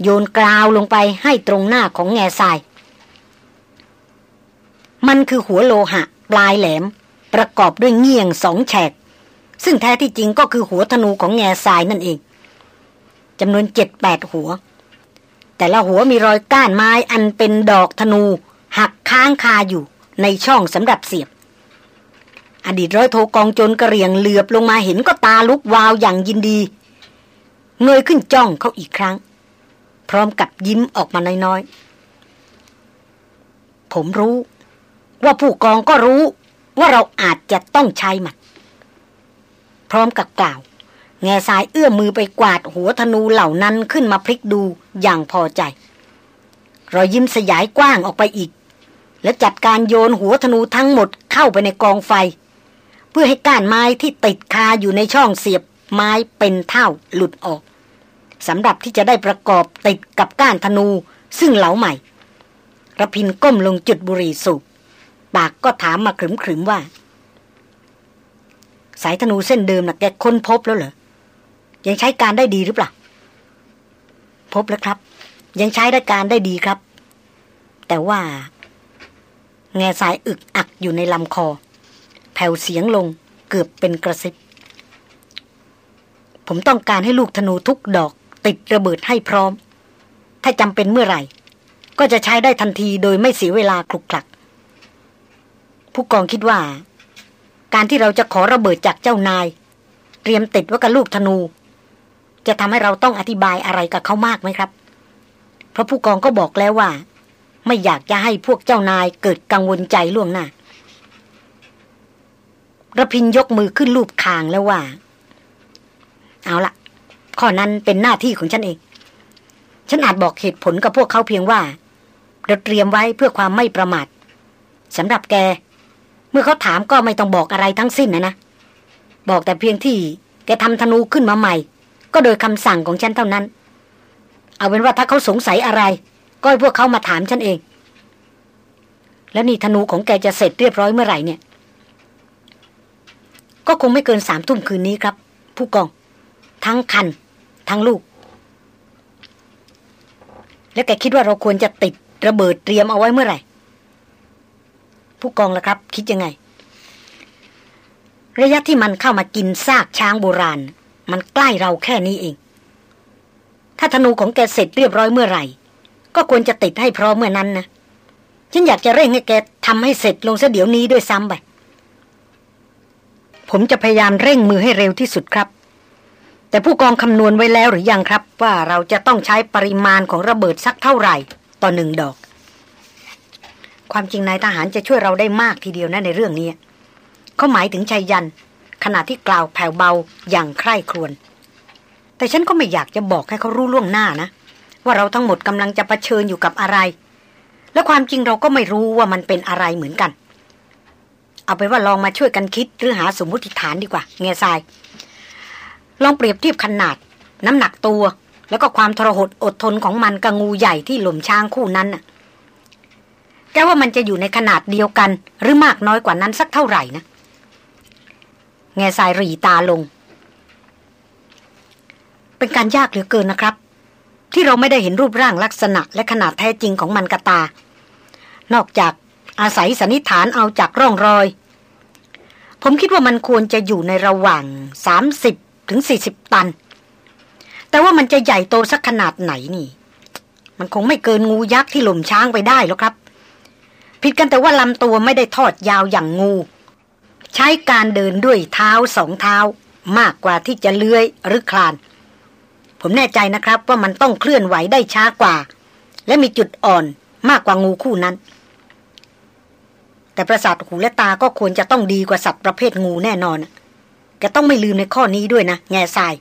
โยนกราวลงไปให้ตรงหน้าของแง่ทราย มันคือหัวโลหะ ปลายแหลม ประกอบด้วยเงี่ยงสองแฉก ซึ่งแท้ที่จริงก็คือหัวธนูของแง่ทรายนั่นเองจำนวนเจ็ดแปดหัว แต่ละหัวมีรอยก้านไม้อันเป็นดอกธนู หักค้างคาอยู่ในช่องสำหรับเสียบ อดีตร้อยโทกองโจรกระเรียงเหลือบลงมาเห็นก็ตาลุกวาวอย่างยินดี เงยขึ้นจ้องเขาอีกครั้ง พร้อมกับยิ้มออกมาน้อยๆ ผมรู้ ว่าผู้กองก็รู้ว่าเราอาจจะต้องใช้มันพร้อมกับกล่าว แง่สายเอื้อมมือไปกวาดหัวธนูเหล่านั้นขึ้นมาพลิกดูอย่างพอใจรอยยิ้มสยายกว้างออกไปอีก และจัดการโยนหัวธนูทั้งหมดเข้าไปในกองไฟ เพื่อให้ก้านไม้ที่ติดคาอยู่ในช่องเสียบไม้เป็นเท่าหลุดออกสำหรับที่จะได้ประกอบติดกับก้านธนูซึ่งเหลาใหม่ระพินก้มลงจุดบุหรี่สูบปากก็ถามมาขรึมๆว่า สายธนูเส้นเดิมนะ่ะแกค้นพบแล้วเหรอ ยังใช้การได้ดีหรือเปล่า พบแล้วครับ ยังใช้ได้การได้ดีครับ แต่ว่า แง่สายอึกอักอยู่ในลำคอ แผ่วเสียงลงเกือบเป็นกระซิบ ผมต้องการให้ลูกธนูทุกดอก ติดระเบิดให้พร้อม ถ้าจำเป็นเมื่อไหร่ ก็จะใช้ได้ทันทีโดยไม่เสียเวลาคลุกคลัก ผู้กองคิดว่า การที่เราจะขอระเบิดจากเจ้านาย เตรียมติดไว้กับลูกธนู จะทำให้เราต้องอธิบายอะไรกับเขามากไหมครับ เพราะผู้กองก็บอกแล้วว่า ไม่อยากจะให้พวกเจ้านายเกิดกังวลใจล่วงหน้า ระพินยกมือขึ้นรูปคางแล้วว่า เอาละข้อนั้นเป็นหน้าที่ของฉันเอง ฉันอาจบอกเหตุผลกับพวกเขาเพียงว่า เราเตรียมไว้เพื่อความไม่ประมาทสำหรับแก เมื่อเขาถามก็ไม่ต้องบอกอะไรทั้งสิ้นนะนะ บอกแต่เพียงที่แกทำธนูขึ้นมาใหม่ ก็โดยคำสั่งของฉันเท่านั้น เอาเป็นว่าถ้าเขาสงสัยอะไร ก็ให้พวกเขามาถามฉันเอง แล้วนี่ธนูของแกจะเสร็จเรียบร้อยเมื่อไหร่เนี่ย ก็คงไม่เกินสามทุ่มคืนนี้ครับ ผู้กอง ทั้งคัน ทั้งลูก แล้วแกคิดว่าเราควรจะติดระเบิดเตรียมเอาไว้เมื่อไหร่ ผู้กองล่ะครับ คิดยังไง ระยะที่มันเข้ามากินซากช้างโบราณ มันใกล้เราแค่นี้เอง ถ้าธนูของแกเสร็จเรียบร้อยเมื่อไหร่ ก็ควรจะติดให้พร้อมเมื่อนั้นนะฉันอยากจะเร่งให้แกทำให้เสร็จลงซะเดี๋ยวนี้ด้วยซ้ำไป ผมจะพยายามเร่งมือให้เร็วที่สุดครับ แต่ผู้กองคำนวณไว้แล้วหรือยังครับ ว่าเราจะต้องใช้ปริมาณของระเบิดสักเท่าไหร่ต่อหนึ่งดอก ความจริงนายทหารจะช่วยเราได้มากทีเดียวนะในเรื่องนี้เขาหมายถึงชัยยัน ขณะที่กล่าวแผ่วเบาอย่างใคร่ครวญแต่ฉันก็ไม่อยากจะบอกให้เขารู้ล่วงหน้านะ ว่าเราทั้งหมดกำลังจะะเผชิญอยู่กับอะไร และความจริงเราก็ไม่รู้ว่ามันเป็นอะไรเหมือนกัน เอาไปว่าลองมาช่วยกันคิดหรือหาสมมติฐานดีกว่าเงยทราย ลองเปรียบเทียบขนาด น้ำหนักตัว แล้วก็ความทรหดอดทนของมันกับงูใหญ่ที่หล่มช้างคู่นั้นน่ะแกว่ามันจะอยู่ในขนาดเดียวกัน หรือมากน้อยกว่านั้นสักเท่าไหร่นะแง่ทรายรีตาลง เป็นการยากเหลือเกินนะครับ ที่เราไม่ได้เห็นรูปร่างลักษณะและขนาดแท้จริงของมันกระตา นอกจาก อาศัยสันนิษฐานเอาจากร่องรอย ผมคิดว่ามันควรจะอยู่ในระหว่าง 30ถึง40 ตัน แต่ว่ามันจะใหญ่โตสักขนาดไหนนี่ มันคงไม่เกินงูยักษ์ที่หล่มช้างไปได้หรอกครับ ผิดกันแต่ว่าลำตัวไม่ได้ทอดยาวอย่างงู ใช้การเดินด้วยเท้าสองเท้ามากกว่าที่จะเลื้อยหรือคลาน ผมแน่ใจนะครับว่ามันต้องเคลื่อนไหวได้ช้ากว่า และมีจุดอ่อนมากกว่างูคู่นั้น แต่ประสาทหูและตาก็ควรจะต้องดีกว่าสัตว์ประเภทงูแน่นอนแกต้องไม่ลืมในข้อนี้ด้วยนะ แง่ทราย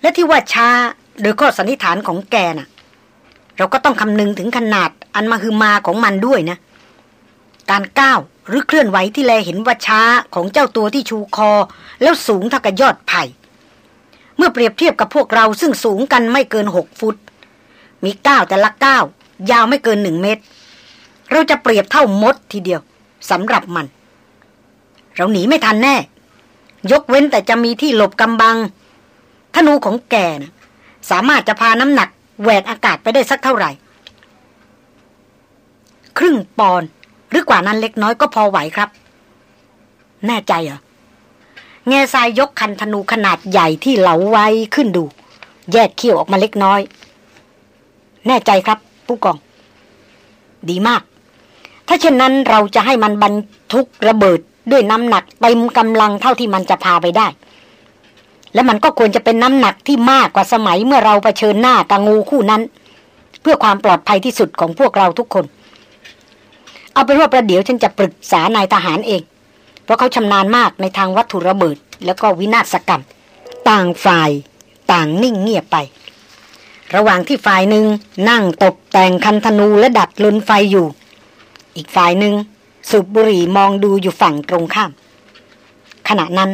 และที่ว่าช้าโดยข้อสันนิษฐานของแกน่ะ เราก็ต้องคำนึงถึงขนาดอันมาคือมาของมันด้วยนะ การก้าวหรือเคลื่อนไหวที่แลเห็นว่าช้าของเจ้าตัวที่ชูคอ แล้วสูงเท่ากับยอดไผ่ เมื่อเปรียบเทียบกับพวกเราซึ่งสูงกันไม่เกินหกฟุต มีก้าวแต่ละก้าวยาวไม่เกินหนึ่งเมตร เราจะเปรียบเท่ามดทีเดียวสำหรับมัน เราหนีไม่ทันแน่ ยกเว้นแต่จะมีที่หลบกำบังธนูของแกนะสามารถจะพาน้ำหนักแหวกอากาศไปได้สักเท่าไหร่ ครึ่งปอนหรือกว่านั้นเล็กน้อยก็พอไหวครับ แน่ใจเหรอแง่ทรายยกคันธนูขนาดใหญ่ที่เหลาไว้ขึ้นดู แยกเขี้ยวออกมาเล็กน้อย แน่ใจครับ ผู้กอง ดีมาก ถ้าเช่นนั้นเราจะให้มันบรรทุกระเบิดด้วยน้ำหนักเต็มกำลังเท่าที่มันจะพาไปได้ และมันก็ควรจะเป็นน้ำหนักที่มากกว่าสมัยเมื่อเราเผชิญหน้ากับงูคู่นั้น เพื่อความปลอดภัยที่สุดของพวกเราทุกคน เอาเป็นว่าประเดี๋ยวฉันจะปรึกษานายทหารเอง เพราะเขาชำนาญมากในทางวัตถุระเบิด แล้วก็วินาศกรรม ต่างฝ่าย ต่างนิ่งเงียบไประหว่างที่ฝ่ายหนึ่งนั่งตกแต่งคันธนูและดัดลนไฟอยู่ อีกฝ่ายหนึ่งสูบบุหรี่มองดูอยู่ฝั่งตรงข้าม ขณะนั้น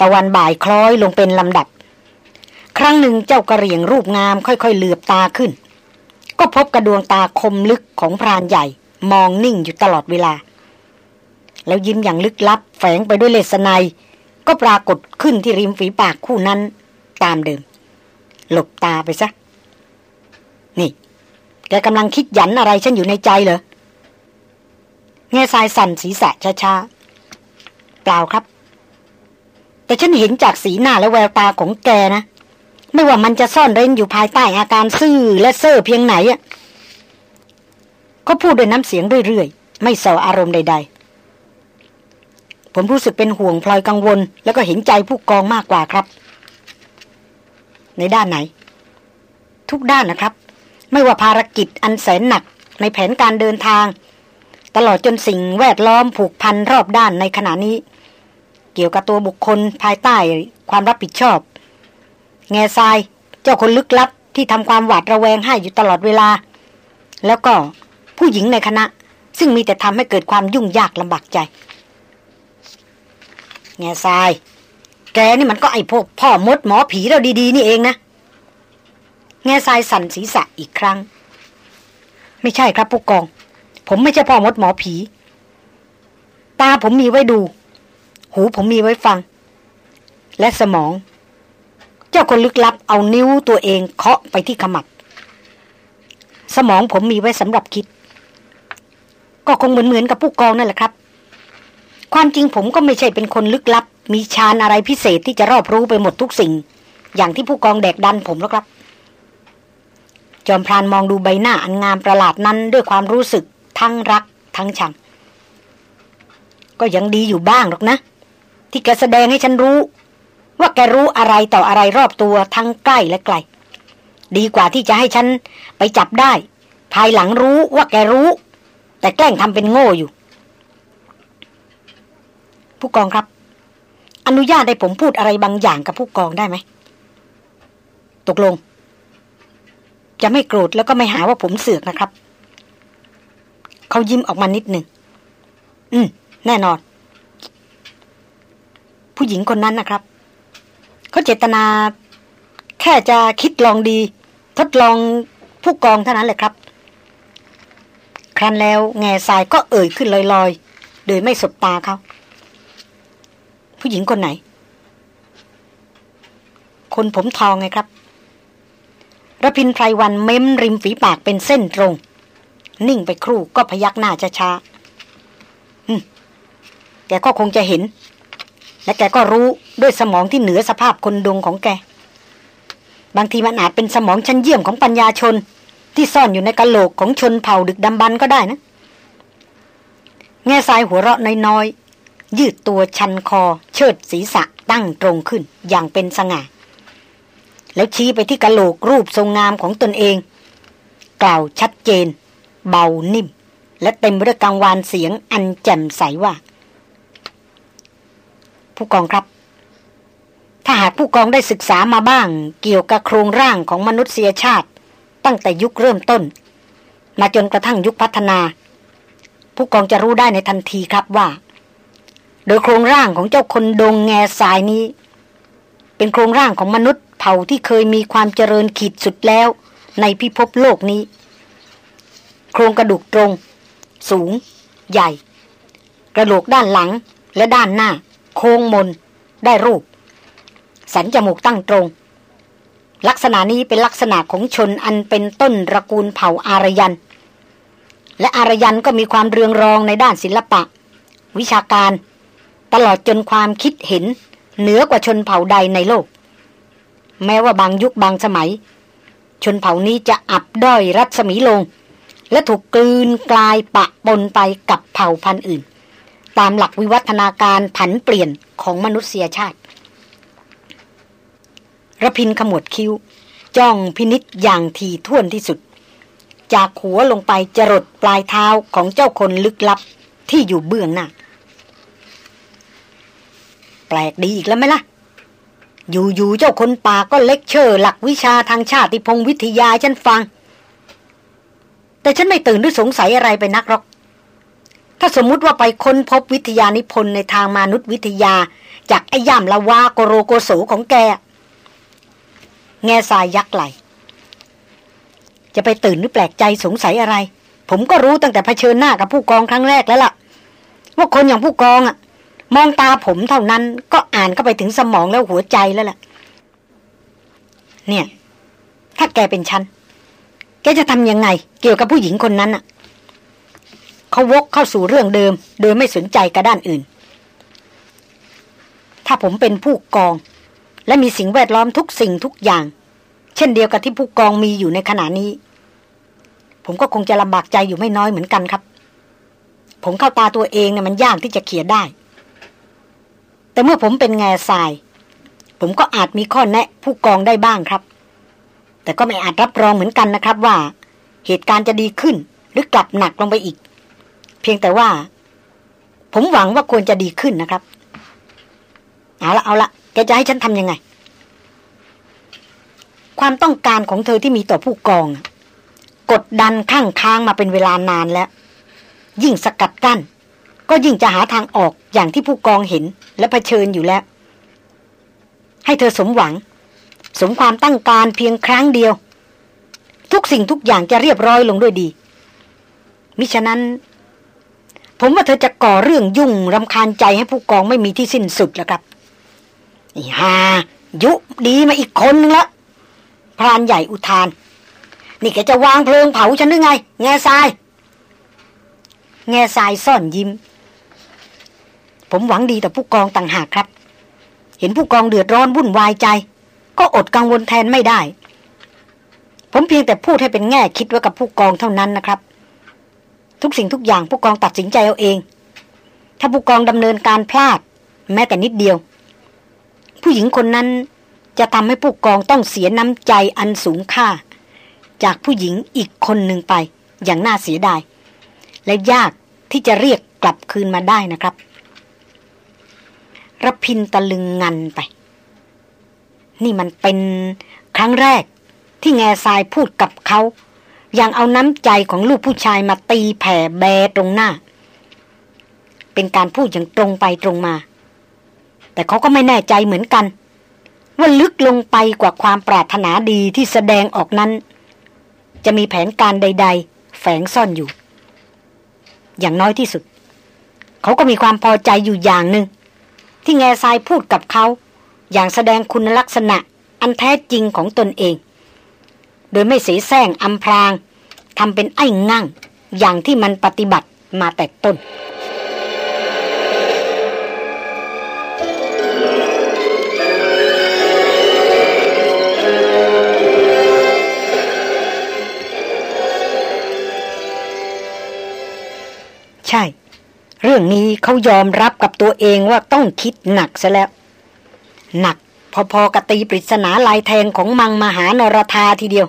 ตะวันบ่ายคล้อยลงเป็นลำดับ ครั้งหนึ่งเจ้ากระเรียงรูปงามค่อยๆเหลือบตาขึ้น ก็พบกระดวงตาคมลึกของพรานใหญ่ มองนิ่งอยู่ตลอดเวลา แล้วยิ้มอย่างลึกลับ แฝงไปด้วยเลสไนก็ปรากฏขึ้นที่ริมฝีปากคู่นั้น ตามเดิม หลบตาไปซะ นี่ แกกำลังคิดหยันอะไรฉันอยู่ในใจเหรอ แง่ทรายสั่นศีรษะช้าๆ เปล่าครับ แต่ฉันเห็นจากสีหน้าและแววตาของแกนะ ไม่ว่ามันจะซ่อนเร้นอยู่ภายใต้อาการซื่อและเซ่อเพียงไหนอะก็พูดด้วยน้ำเสียงเรื่อยๆ ไม่ส่ออารมณ์ใด ๆ ผมรู้สึกเป็นห่วงพลอยกังวล แล้วก็เห็นใจผู้กองมากกว่าครับ ในด้านไหน ทุกด้านนะครับ ไม่ว่าภารกิจอันแสนหนักในแผนการเดินทาง ตลอดจนสิ่งแวดล้อมผูกพันรอบด้านในขณะนี้ เกี่ยวกับตัวบุคคลภายใต้ความรับผิดชอบ แง่ทรายเจ้าคนลึกลับที่ทำความหวาดระแวงให้อยู่ตลอดเวลา แล้วก็ผู้หญิงในคณะ ซึ่งมีแต่ทำให้เกิดความยุ่งยากลำบากใจ แง่ทราย แกนี่มันก็ไอพวกพ่อมดหมอผีเราดี ๆ นี่เองนะ แง่ทรายสั่นศีรษะอีกครั้ง ไม่ใช่ครับผู้กอง ผมไม่ใช่พ่อมดหมอผี ตาผมมีไว้ดู หูผมมีไว้ฟัง และสมอง เจ้าคนลึกลับเอานิ้วตัวเองเคาะไปที่ขมับสมองผมมีไว้สำหรับคิด ก็คงเหมือนเหมือนกับผู้กองนั่นแหละครับ ความจริงผมก็ไม่ใช่เป็นคนลึกลับ มีชานอะไรพิเศษที่จะรอบรู้ไปหมดทุกสิ่ง อย่างที่ผู้กองแดกดันผมแล้วครับจอมพรานมองดูใบหน้าอันงามประหลาดนั้นด้วยความรู้สึก ทั้งรักทั้งชัง ก็ยังดีอยู่บ้างหรอกนะ ที่แกแสดงให้ฉันรู้ ว่าแกรู้อะไรต่ออะไรรอบตัวทั้งใกล้และไกล ดีกว่าที่จะให้ฉันไปจับได้ ภายหลังรู้ว่าแกรู้ แต่แกล้งทำเป็นโง่อยู่ ผู้กองครับ อนุญาตให้ผมพูดอะไรบางอย่างกับผู้กองได้ไหม ตกลงจะไม่โกรธแล้วก็ไม่หาว่าผมเสือกนะครับ เขายิ้มออกมานิดหนึ่ง อืม แน่นอน ผู้หญิงคนนั้นนะครับ เขาเจตนา แค่จะคิดลองดี ทดลองผู้กองเท่านั้นแหละครับ ครั้นแล้วแง่ทรายก็เอ่ยขึ้นลอยๆ โดยไม่สบตาเขา ผู้หญิงคนไหน คนผมทองไงครับระพินไพรวันเม้มริมฝีปากเป็นเส้นตรง นิ่งไปครู่ก็พยักหน้าช้าๆแกก็คงจะเห็น และแกก็รู้ด้วยสมองที่เหนือสภาพคนดงของแก บางทีมันอาจเป็นสมองชั้นเยี่ยมของปัญญาชน ที่ซ่อนอยู่ในกะโหลกของชนเผ่าดึกดำบรรก็ได้นะ แง่ทรายหัวเราะน้อยๆ ยืดตัวชันคอ เชิดศีรษะตั้งตรงขึ้นอย่างเป็นสง่าแล้วชี้ไปที่กะโหลกรูปทรงงามของตนเอง กล่าวชัดเจน เบานิ่ม และเต็มไปด้วยกังวานเสียงอันแจ่มใสว่า ผู้กองครับ ถ้าหากผู้กองได้ศึกษามาบ้าง เกี่ยวกับโครงร่างของมนุษยชาติ ตั้งแต่ยุคเริ่มต้น มาจนกระทั่งยุคพัฒนา ผู้กองจะรู้ได้ในทันทีครับว่า โดยโครงร่างของเจ้าคนดงแง่สายนี้ เป็นโครงร่างของมนุษย์เผ่าที่เคยมีความเจริญขีดสุดแล้วในพิภพโลกนี้ โครงกระดูกตรง สูง ใหญ่ กระโหลกด้านหลังและด้านหน้า โค้งมน ได้รูป สันจมูกตั้งตรง ลักษณะนี้เป็นลักษณะของชนอันเป็นต้นตระกูลเผ่าอารยัน และอารยันก็มีความเรืองรองในด้านศิลปะ วิชาการ ตลอดจนความคิดเห็น เหนือกว่าชนเผ่าใดในโลก แม้ว่าบางยุคบางสมัย ชนเผ่านี้จะอับด้อยรัศมีลง และถูกกลืนกลายปะปนไปกับเผ่าพันธุ์อื่น ตามหลักวิวัฒนาการผันเปลี่ยนของมนุษยชาติระพินขมวดคิ้ว จ้องพินิษอย่างทีท่วนที่สุด จากหัวลงไปจรดปลายเท้าของเจ้าคนลึกลับที่อยู่เบื้องหน้าแปลกดีอีกแล้วไหมล่ะ อยู่ๆเจ้าคนป่าก็เล็กเชอร์ หลักวิชาทางชาติพงวิทยาฉันฟัง แต่ฉันไม่ตื่นด้วยสงสัยอะไรไปนักหรอก ถ้าสมมุติว่าไปค้นพบวิทยานิพนธ์ในทางมนุษยวิทยา จากไอ้ย่ามละวาโกโรโกโสของแก แง่ทรายยักไหล จะไปตื่นหรือแปลกใจสงสัยอะไร ผมก็รู้ตั้งแต่เผชิญหน้ากับผู้กองครั้งแรกแล้วล่ะ ว่าคนอย่างผู้กองอะมองตาผมเท่านั้นก็อ่านเข้าไปถึงสมองแล้วหัวใจแล้วล่ะ เนี่ย ถ้าแกเป็นฉัน แกจะทำยังไง เกี่ยวกับผู้หญิงคนนั้นอะเขาวกเข้าสู่เรื่องเดิม โดยไม่สนใจกระด้านอื่น ถ้าผมเป็นผู้กอง และมีสิ่งแวดล้อมทุกสิ่งทุกอย่าง เช่นเดียวกับที่ผู้กองมีอยู่ในขณะนี้ ผมก็คงจะลำบากใจอยู่ไม่น้อยเหมือนกันครับ ผมเข้าตาตัวเองเนี่ยมันยากที่จะเขียนได้ แต่เมื่อผมเป็นแง่ทราย ผมก็อาจมีข้อแนะผู้กองได้บ้างครับ แต่ก็ไม่อาจรับรองเหมือนกันนะครับว่า เหตุการณ์จะดีขึ้น หรือกลับหนักลงไปอีก เพียงแต่ว่า ผมหวังว่าควรจะดีขึ้นนะครับ เอาละเอาละแกจะให้ฉันทำยังไง ความต้องการของเธอที่มีต่อผู้กอง กดดันข้างค้างมาเป็นเวลานานแล้ว ยิ่งสกัดกั้น ก็ยิ่งจะหาทางออกอย่างที่ผู้กองเห็นและะเผชิญอยู่แล้ว ให้เธอสมหวัง สมความตั้งการเพียงครั้งเดียว ทุกสิ่งทุกอย่างจะเรียบร้อยลงด้วยดี มิฉะนั้น ผมว่าเธอจะก่อเรื่องยุ่งรำคาญใจให้ผู้กองไม่มีที่สิ้นสุดแล้วครับนี่ฮายุดีมาอีกคนนึงละพรานใหญ่อุทาน นี่แกจะวางเพลิงเผาฉันหรือไง แง่ทราย แง่ทรายซ่อนยิ้ม ผมหวังดีต่อผู้กองต่างหากครับ เห็นผู้กองเดือดร้อนวุ่นวายใจ ก็อดกังวลแทนไม่ได้ ผมเพียงแต่พูดให้เป็นแง่คิดไว้กับผู้กองเท่านั้นนะครับ ทุกสิ่งทุกอย่างผู้กองตัดสินใจเอาเอง ถ้าผู้กองดำเนินการพลาด แม้แต่นิดเดียว ผู้หญิงคนนั้นจะทำให้ผู้กองต้องเสียน้ำใจอันสูงค่า จากผู้หญิงอีกคนหนึ่งไป อย่างน่าเสียดาย และยากที่จะเรียกกลับคืนมาได้นะครับรพินตะลึงงันไป นี่มันเป็นครั้งแรก ที่แง่ทรายพูดกับเขาอย่างเอาน้ำใจของลูกผู้ชายมาตีแผ่แบตรงหน้า เป็นการพูดอย่างตรงไปตรงมา แต่เขาก็ไม่แน่ใจเหมือนกัน ว่าลึกลงไปกว่าความปรารถนาดีที่แสดงออกนั้น จะมีแผนการใด ๆ แฝงซ่อนอยู่ อย่างน้อยที่สุด เขาก็มีความพอใจอยู่อย่างหนึ่งที่แง่ทรายพูดกับเขา อย่างแสดงคุณลักษณะอันแท้จริงของตนเอง โดยไม่เสแสร้งอำพรางทำเป็นไอ้งั่งอย่างที่มันปฏิบัติมาแต่ต้น ใช่ เรื่องนี้เขายอมรับกับตัวเองว่าต้องคิดหนักซะแล้ว หนักพอๆกับตีปริศนาลายแทงของมังมหานรธาทีเดียว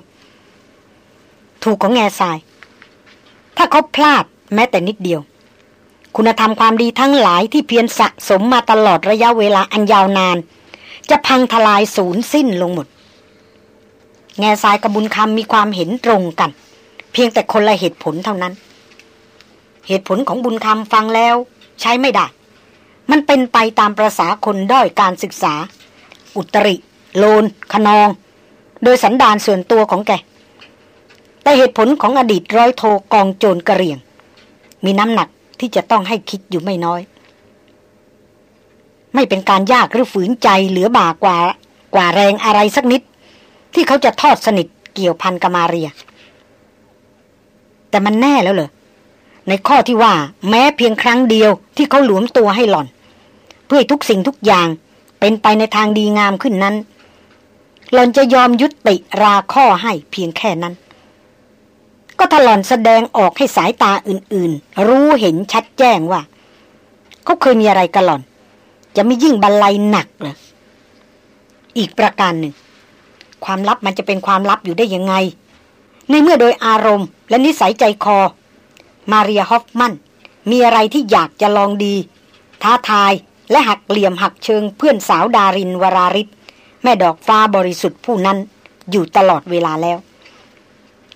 ถูกของแง่ทราย ถ้าเขาพลาดแม้แต่นิดเดียว คุณธรรมความดีทั้งหลายที่เพียรสะสมมาตลอดระยะเวลาอันยาวนาน จะพังทลายสูญสิ้นลงหมด แง่ทรายกับบุญคำมีความเห็นตรงกัน เพียงแต่คนละเหตุผลเท่านั้น เหตุผลของบุญคำฟังแล้ว ใช้ไม่ได้ มันเป็นไปตามประษาคนด้อยการศึกษา อุตริ โลนขนอง โดยสันดานส่วนตัวของแก แต่เหตุผลของอดีตร้อยโทกองโจรกระเรียง มีน้ำหนักที่จะต้องให้คิดอยู่ไม่น้อย ไม่เป็นการยากหรือฝืนใจเหลือบ่ากว่ากว่าแรงอะไรสักนิด ที่เขาจะทอดสนิทเกี่ยวพันกามาเรีย แต่มันแน่แล้วเหรอในข้อที่ว่า แม้เพียงครั้งเดียวที่เขาหลวมตัวให้หล่อน เพื่อทุกสิ่งทุกอย่าง เป็นไปในทางดีงามขึ้นนั้น หล่อนจะยอมยุติราข้อให้เพียงแค่นั้น ก็ถลอนแสดงออกให้สายตาอื่นๆ รู้เห็นชัดแจ้งว่า เขาเคยมีอะไรกับหล่อน จะไม่ยิ่งบันไลหนักเลยอีกประการหนึ่ง ความลับมันจะเป็นความลับอยู่ได้ยังไง ในเมื่อโดยอารมณ์ และนิสัยใจคอ มาเรียฮอฟมันมีอะไรที่อยากจะลองดี ท้าทาย และหักเหลี่ยมหักเชิงเพื่อนสาวดารินวราริศแม่ดอกฟ้าบริสุทธิ์ผู้นั้น อยู่ตลอดเวลาแล้ว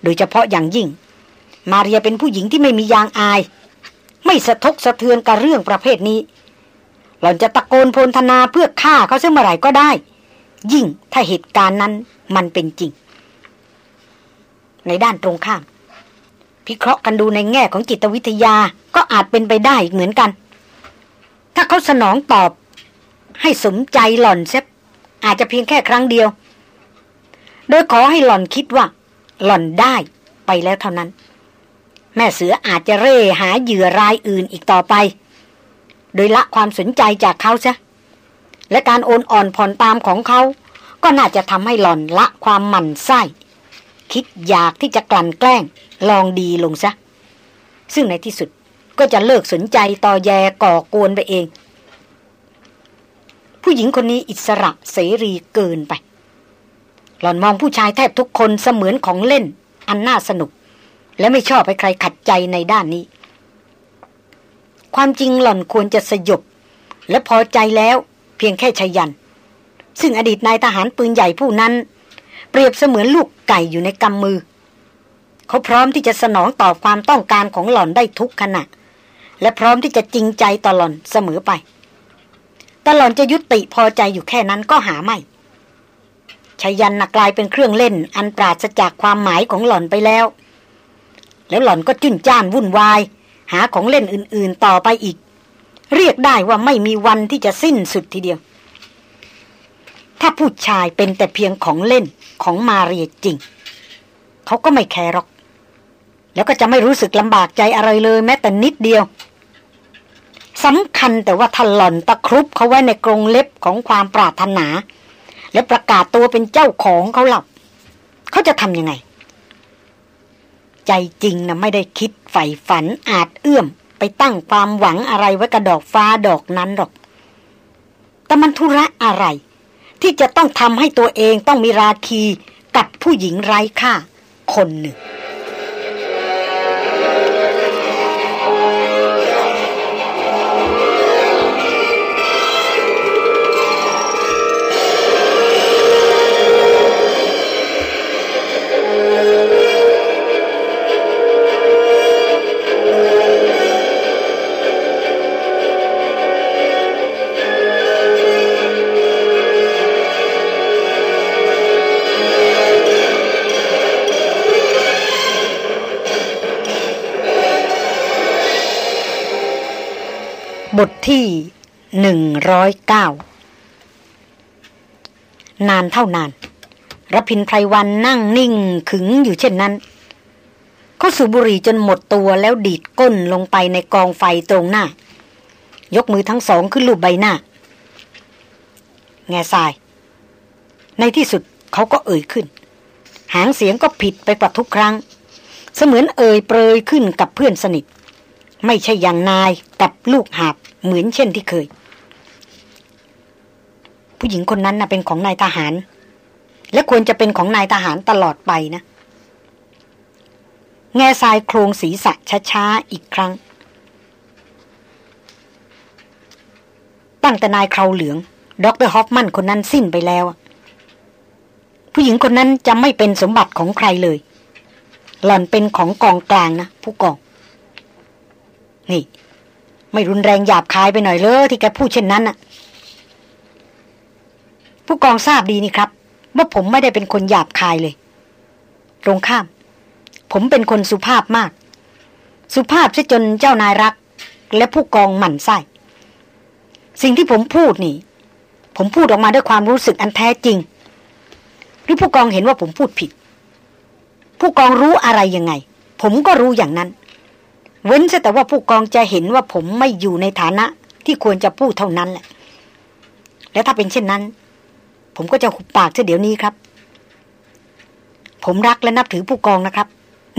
โดยเฉพาะอย่างยิ่ง มาเรียเป็นผู้หญิงที่ไม่มียางอาย ไม่สะทกสะเทือนกับเรื่องประเภทนี้ หล่อนจะตะโกนโพลธนาเพื่อฆ่าเขาเสเมื่อไหร่ก็ได้ ยิ่งถ้าเหตุการณ์นั้นมันเป็นจริง ในด้านตรงข้าม พิเคราะห์กันดูในแง่ของจิตวิทยาก็อาจเป็นไปได้เหมือนกัน ถ้าเขาสนองตอบ ให้สมใจหล่อนเซฟอาจจะเพียงแค่ครั้งเดียว โดยขอให้หล่อนคิดว่า หล่อนได้ไปแล้วเท่านั้น แม่เสืออาจจะเร่หาเหยื่อรายอื่นอีกต่อไป โดยละความสนใจจากเขาซะและการโอนอ่อนผ่อนตามของเขา ก็น่าจะทำให้หล่อนละความหมั่นไส้ คิดอยากที่จะกลั่นแกล้ง ลองดีลงซะ ซึ่งในที่สุด ก็จะเลิกสนใจต่อแยก่อกวนไปเอง ผู้หญิงคนนี้อิสระเสรีเกินไป หล่อนมองผู้ชายแทบทุกคนเสมือนของเล่น อันน่าสนุก และไม่ชอบให้ใครขัดใจในด้านนี้ ความจริงหล่อนควรจะสยบ และพอใจแล้วเพียงแค่ชยัน ซึ่งอดีตนายทหารปืนใหญ่ผู้นั้น เปรียบเสมือนลูกไก่อยู่ในกำมือเขาพร้อมที่จะสนองตอบความต้องการของหล่อนได้ทุกขณะ และพร้อมที่จะจริงใจตลอนเสมอไป ตลอนจะยุติพอใจอยู่แค่นั้นก็หาไม่ชายันนักกลายเป็นเครื่องเล่น อันปราศจากความหมายของหล่อนไปแล้ว แล้วหล่อนก็จุนจ้านวุ่นวาย หาของเล่นอื่นๆต่อไปอีก เรียกได้ว่าไม่มีวันที่จะสิ้นสุดทีเดียว ถ้าผู้ชายเป็นแต่เพียงของเล่นของมาเรียจริง เขาก็ไม่แคร์หรอก แล้วก็จะไม่รู้สึกลำบากใจอะไรเลยแม้แต่นิดเดียว สำคัญแต่ว่าถ้าหล่อนตะครุบเขาไว้ในกรงเล็บของความปรารถนา และประกาศตัวเป็นเจ้าของเขาหลับ เขาจะทำยังไง ใจจริงนะไม่ได้คิดใฝ่ฝันอาจเอื้อม ไปตั้งความหวังอะไรไว้กับดอกฟ้าดอกนั้นหรอก แต่มันธุระอะไร ที่จะต้องทำให้ตัวเองต้องมีราคีกับผู้หญิงไร้ค่าคนหนึ่ง บทที่หนึ่งร้อยเก้านานเท่านานรพินไพรวันนั่งนิ่งขึงอยู่เช่นนั้น เขาสูบบุหรี่จนหมดตัวแล้วดีดก้นลงไปในกองไฟตรงหน้า ยกมือทั้งสองขึ้นลูบใบหน้า แง่ทราย ในที่สุดเขาก็เอ่ยขึ้น หางเสียงก็ผิดไปกว่าทุกครั้ง เสมือนเอ่ยเปรยขึ้นกับเพื่อนสนิท ไม่ใช่อย่างนายกับลูกหาบเหมือนเช่นที่เคย ผู้หญิงคนนั้นนะเป็นของนายทหาร และควรจะเป็นของนายทหารตลอดไปนะ แง่ทรายโครงศีรษะช้าๆอีกครั้ง ตั้งแต่นายคราวเหลืองด็อกเตอร์ฮอฟมันคนนั้นสิ้นไปแล้ว ผู้หญิงคนนั้นจะไม่เป็นสมบัติของใครเลย หล่อนเป็นของกองกลางนะ ผู้กอง นี่ ไม่รุนแรงหยาบคายไปหน่อยเลยที่แกพูดเช่นนั้นน่ะ ผู้กองทราบดีนี่ครับ ว่าผมไม่ได้เป็นคนหยาบคายเลย ตรงข้าม ผมเป็นคนสุภาพมาก สุภาพซะจนเจ้านายรัก และผู้กองหมั่นไส้สิ่งที่ผมพูดนี่ ผมพูดออกมาด้วยความรู้สึกอันแท้จริง หรือผู้กองเห็นว่าผมพูดผิด ผู้กองรู้อะไรยังไง ผมก็รู้อย่างนั้น เว้นแต่ว่าผู้กองจะเห็นว่าผมไม่อยู่ในฐานะ ที่ควรจะพูดเท่านั้นแหละ และถ้าเป็นเช่นนั้น ผมก็จะหุบปากเสียเดี๋ยวนี้ครับ ผมรักและนับถือผู้กองนะครับ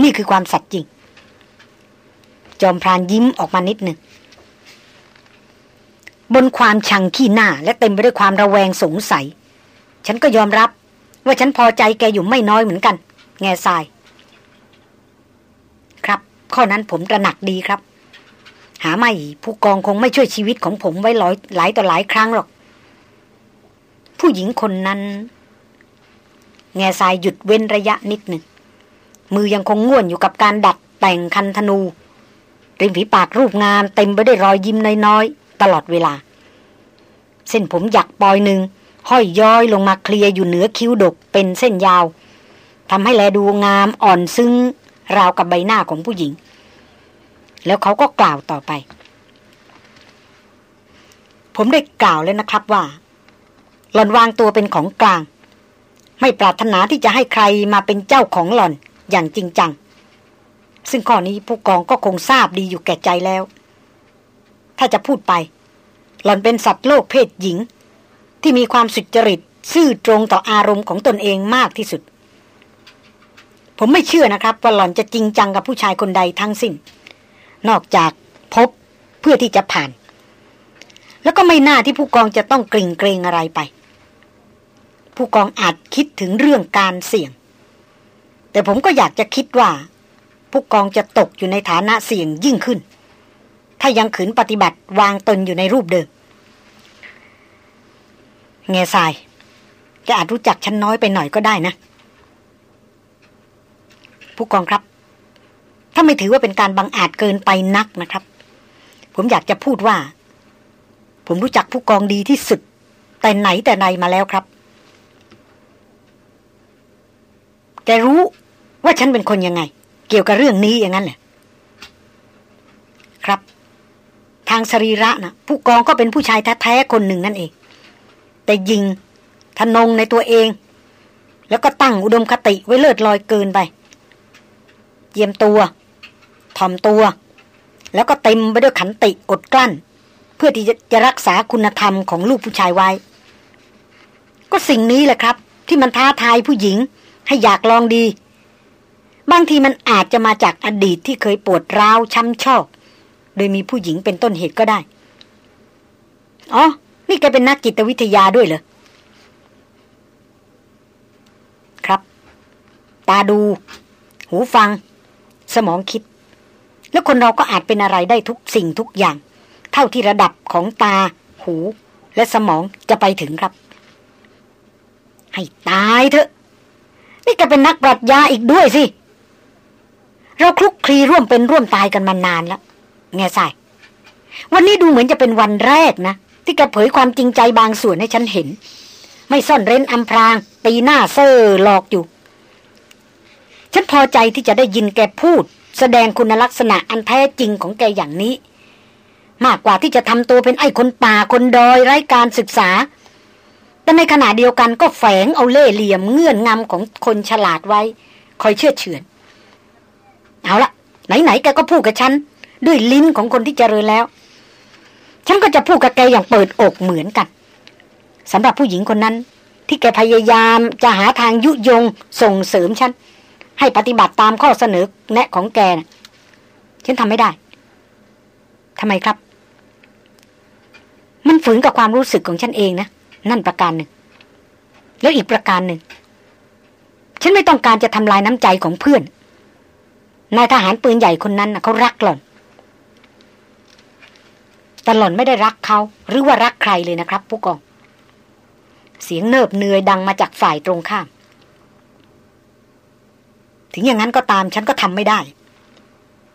นี่คือความสัตย์จริง จอมพรานยิ้มออกมานิดหนึ่งบนความชังขี้หน้า และเต็มไปด้วยความระแวงสงสัย ฉันก็ยอมรับ ว่าฉันพอใจแกอยู่ไม่น้อยเหมือนกัน แง่ทราย ข้อนั้นผมตระหนักดีครับ หาไม่ผู้กองคงไม่ช่วยชีวิตของผมไว้หลายหลายต่อหลายครั้งหรอก ผู้หญิงคนนั้น แง่ทรายหยุดเว้นระยะนิดหนึ่ง มือยังคงง่วนอยู่กับการดัดแต่งคันธนูริมฝีปากรูปงามเต็มไปด้วยรอยยิ้มน้อยๆ ตลอดเวลา เส้นผมหยักปอยหนึ่ง ห้อยย้อยลงมาเคลียอยู่เหนือคิ้วดกเป็นเส้นยาวทำให้แลดูงามอ่อนซึ้ง ราวกับใบหน้าของผู้หญิง แล้วเขาก็กล่าวต่อไป ผมได้กล่าวแล้วนะครับว่า หล่อนวางตัวเป็นของกลาง ไม่ปรารถนาที่จะให้ใครมาเป็นเจ้าของหล่อนอย่างจริงจัง ซึ่งข้อนี้ผู้กองก็คงทราบดีอยู่แก่ใจแล้ว ถ้าจะพูดไป หล่อนเป็นสัตว์โลกเพศหญิง ที่มีความสุจริตซื่อตรงต่ออารมณ์ของตนเองมากที่สุด ผมไม่เชื่อนะครับว่าหล่อนจะจริงจังกับผู้ชายคนใดทั้งสิ้น นอกจากพบเพื่อที่จะผ่าน แล้วก็ไม่น่าที่ผู้กองจะต้องกริ่งเกรงอะไรไป ผู้กองอาจคิดถึงเรื่องการเสี่ยง แต่ผมก็อยากจะคิดว่า ผู้กองจะตกอยู่ในฐานะเสี่ยงยิ่งขึ้น ถ้ายังขืนปฏิบัติวางตนอยู่ในรูปเดิมเงซายจะอาจรู้จักฉันน้อยไปหน่อยก็ได้นะ ผู้กองครับ ถ้าไม่ถือว่าเป็นการบังอาจเกินไปนักนะครับ ผมอยากจะพูดว่า ผมรู้จักผู้กองดีที่สุด แต่ไหนแต่ไรมาแล้วครับ แกรู้ว่าฉันเป็นคนยังไง เกี่ยวกับเรื่องนี้อย่างนั้นแหละครับ ทางสรีระนะผู้กองก็เป็นผู้ชายแท้ๆคนหนึ่งนั่นเอง แต่ยิงทนงในตัวเอง แล้วก็ตั้งอุดมคติไว้เลิศลอยเกินไป เยี่ยมตัวทอมตัว แล้วก็เต็มไปด้วยขันติอดกลั้น เพื่อที่จะรักษาคุณธรรมของลูกผู้ชายไว้ ก็สิ่งนี้แหละครับ ที่มันท้าทายผู้หญิง ให้อยากลองดี บางทีมันอาจจะมาจากอดีตที่เคยปวดร้าวช้ำชอก โดยมีผู้หญิงเป็นต้นเหตุก็ได้ อ๋อ นี่แกเป็นนักจิตวิทยาด้วยเหรอครับ ตาดู หูฟัง สมองคิด แล้วคนเราก็อาจเป็นอะไรได้ทุกสิ่งทุกอย่าง เท่าที่ระดับของตา หู และสมองจะไปถึงครับ ให้ตายเถอะ นี่แกเป็นนักปรัชญาอีกด้วยสิ เราคลุกคลีร่วมเป็นร่วมตายกันมานานแล้วแง่ใส่วันนี้ดูเหมือนจะเป็นวันแรกนะ ที่แกเผยความจริงใจบางส่วนให้ฉันเห็น ไม่ซ่อนเร้นอำพรางตีหน้าเซ่อหลอกอยู่ ฉันพอใจที่จะได้ยินแกพูด แสดงคุณลักษณะอันแท้จริงของแกอย่างนี้ มากกว่าที่จะทำตัวเป็นไอ้คนป่าคนดอยไร้การศึกษา แต่ในขณะเดียวกันก็แฝงเอาเล่เหลี่ยมเงื่อนงำของคนฉลาดไว้ คอยเชื่อเฉือน เอาละไหนๆแกก็พูดกับฉัน ด้วยลิ้นของคนที่เจริญแล้ว ฉันก็จะพูดกับแกอย่างเปิดอกเหมือนกันสำหรับผู้หญิงคนนั้น ที่แกพยายามจะหาทางยุยงส่งเสริมฉัน ให้ปฏิบัติตามข้อเสนอแนะของแกนะฉันทำไม่ได้ทำไมครับ มันฝืนกับความรู้สึกของฉันเองนะ นั่นประการหนึ่ง แล้วอีกประการหนึ่ง ฉันไม่ต้องการจะทำลายน้ำใจของเพื่อน นายทหารปืนใหญ่คนนั้นนะเขารักหล่อนแต่หล่อนไม่ได้รักเขาหรือว่ารักใครเลยนะครับ ผู้กอง เสียงเนิบเนือยดังมาจากฝ่ายตรงข้าม ถึงอย่างนั้นก็ตามฉันก็ทำไม่ได้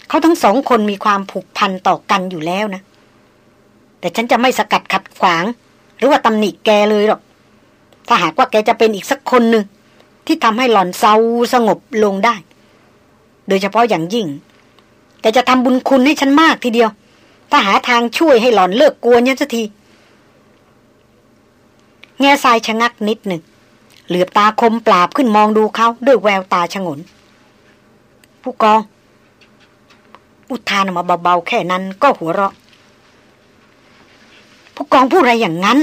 เขาทั้งสองคนมีความผูกพันต่อกันอยู่แล้วนะ แต่ฉันจะไม่สกัดขัดขวาง หรือว่าตำหนิแกเลยหรอก ถ้าหากว่าแกจะเป็นอีกสักคนหนึ่งที่ทำให้หล่อนเศร้าสงบลงได้ โดยเฉพาะอย่างยิ่ง แกจะทำบุญคุณให้ฉันมากทีเดียว ถ้าหาทางช่วยให้หล่อนเลิกกลัวนยันสักทีแง่ทรายชะงักนิดหนึ่ง เหลือบตาคมปราบขึ้นมองดูเขาด้วยแววตาชงน ผู้กอง อุทานออกมาเบาๆแค่นั้นก็หัวเราะ ผู้กองพูดอะไรอย่างนั้น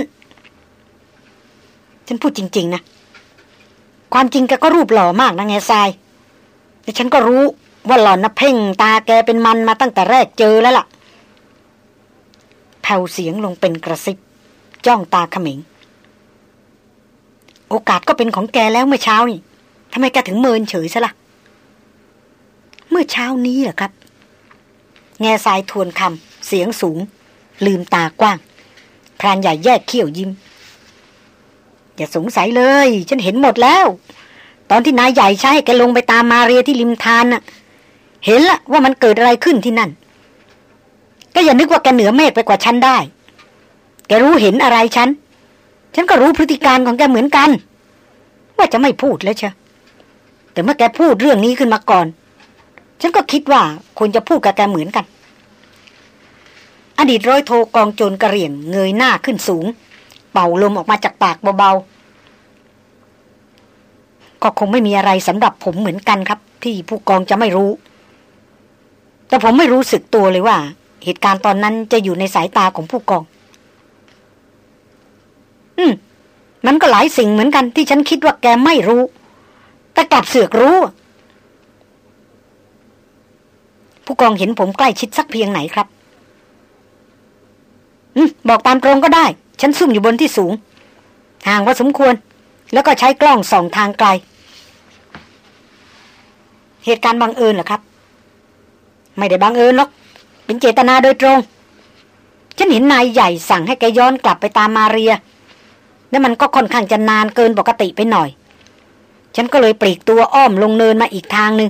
ฉันพูดจริง ๆ นะ ความจริงแกก็รูปหล่อมากนะแง่ทรายแต่ฉันก็รู้ว่าหล่อนนะเพ่งตาแกเป็นมันมาตั้งแต่แรกเจอแล้วล่ะแผ่วเสียงลงเป็นกระซิบ จ้องตาขมิง โอกาสก็เป็นของแกแล้วเมื่อเช้านี่ทำไมแกถึงเมินเฉยซะละ่ะ เมื่อเช้านี้เหรอครับ แง่ทรายทวนคำเสียงสูง ลืมตากว้างพรานใหญ่แยกเขี้ยวยิ้ม อย่าสงสัยเลย ฉันเห็นหมดแล้ว ตอนที่นายใหญ่ใช้แกลงไปตามมาเรียที่ริมทานน่ะ เห็นละว่ามันเกิดอะไรขึ้นที่นั่น ก็อย่านึกว่าแกเหนือเมฆไปกว่าฉันได้ แกรู้เห็นอะไรฉัน ฉันก็รู้พฤติการของแกเหมือนกัน ว่าจะไม่พูดแล้วเชแต่เมื่อแกพูดเรื่องนี้ขึ้นมาก่อน ฉันก็คิดว่าควรจะพูดกับแกเหมือนกัน อดีตร้อยโทกองโจรกระเหรี่ยงเงยหน้าขึ้นสูง เป่าลมออกมาจากปากเบาๆ ก็คงไม่มีอะไรสำหรับผมเหมือนกันครับ ที่ผู้กองจะไม่รู้ แต่ผมไม่รู้สึกตัวเลยว่า เหตุการณ์ตอนนั้นจะอยู่ในสายตาของผู้กอง อืม มันก็หลายสิ่งเหมือนกันที่ฉันคิดว่าแกไม่รู้ แต่กลับเสือกรู้ ผู้กองเห็นผมใกล้ชิดสักเพียงไหนครับอืมบอกตามตรงก็ได้ ฉันซุ่มอยู่บนที่สูง ห่างพอสมควร แล้วก็ใช้กล้องส่องทางไกล เหตุการณ์บังเอิญเหรอครับ ไม่ได้บังเอิญหรอก เป็นเจตนาโดยตรง ฉันเห็นนายใหญ่สั่งให้แกย้อนกลับไปตามมาเรีย แล้วมันก็ค่อนข้างจะนานเกินปกติไปหน่อย ฉันก็เลยปลีกตัวอ้อมลงเนินมาอีกทางหนึ่ง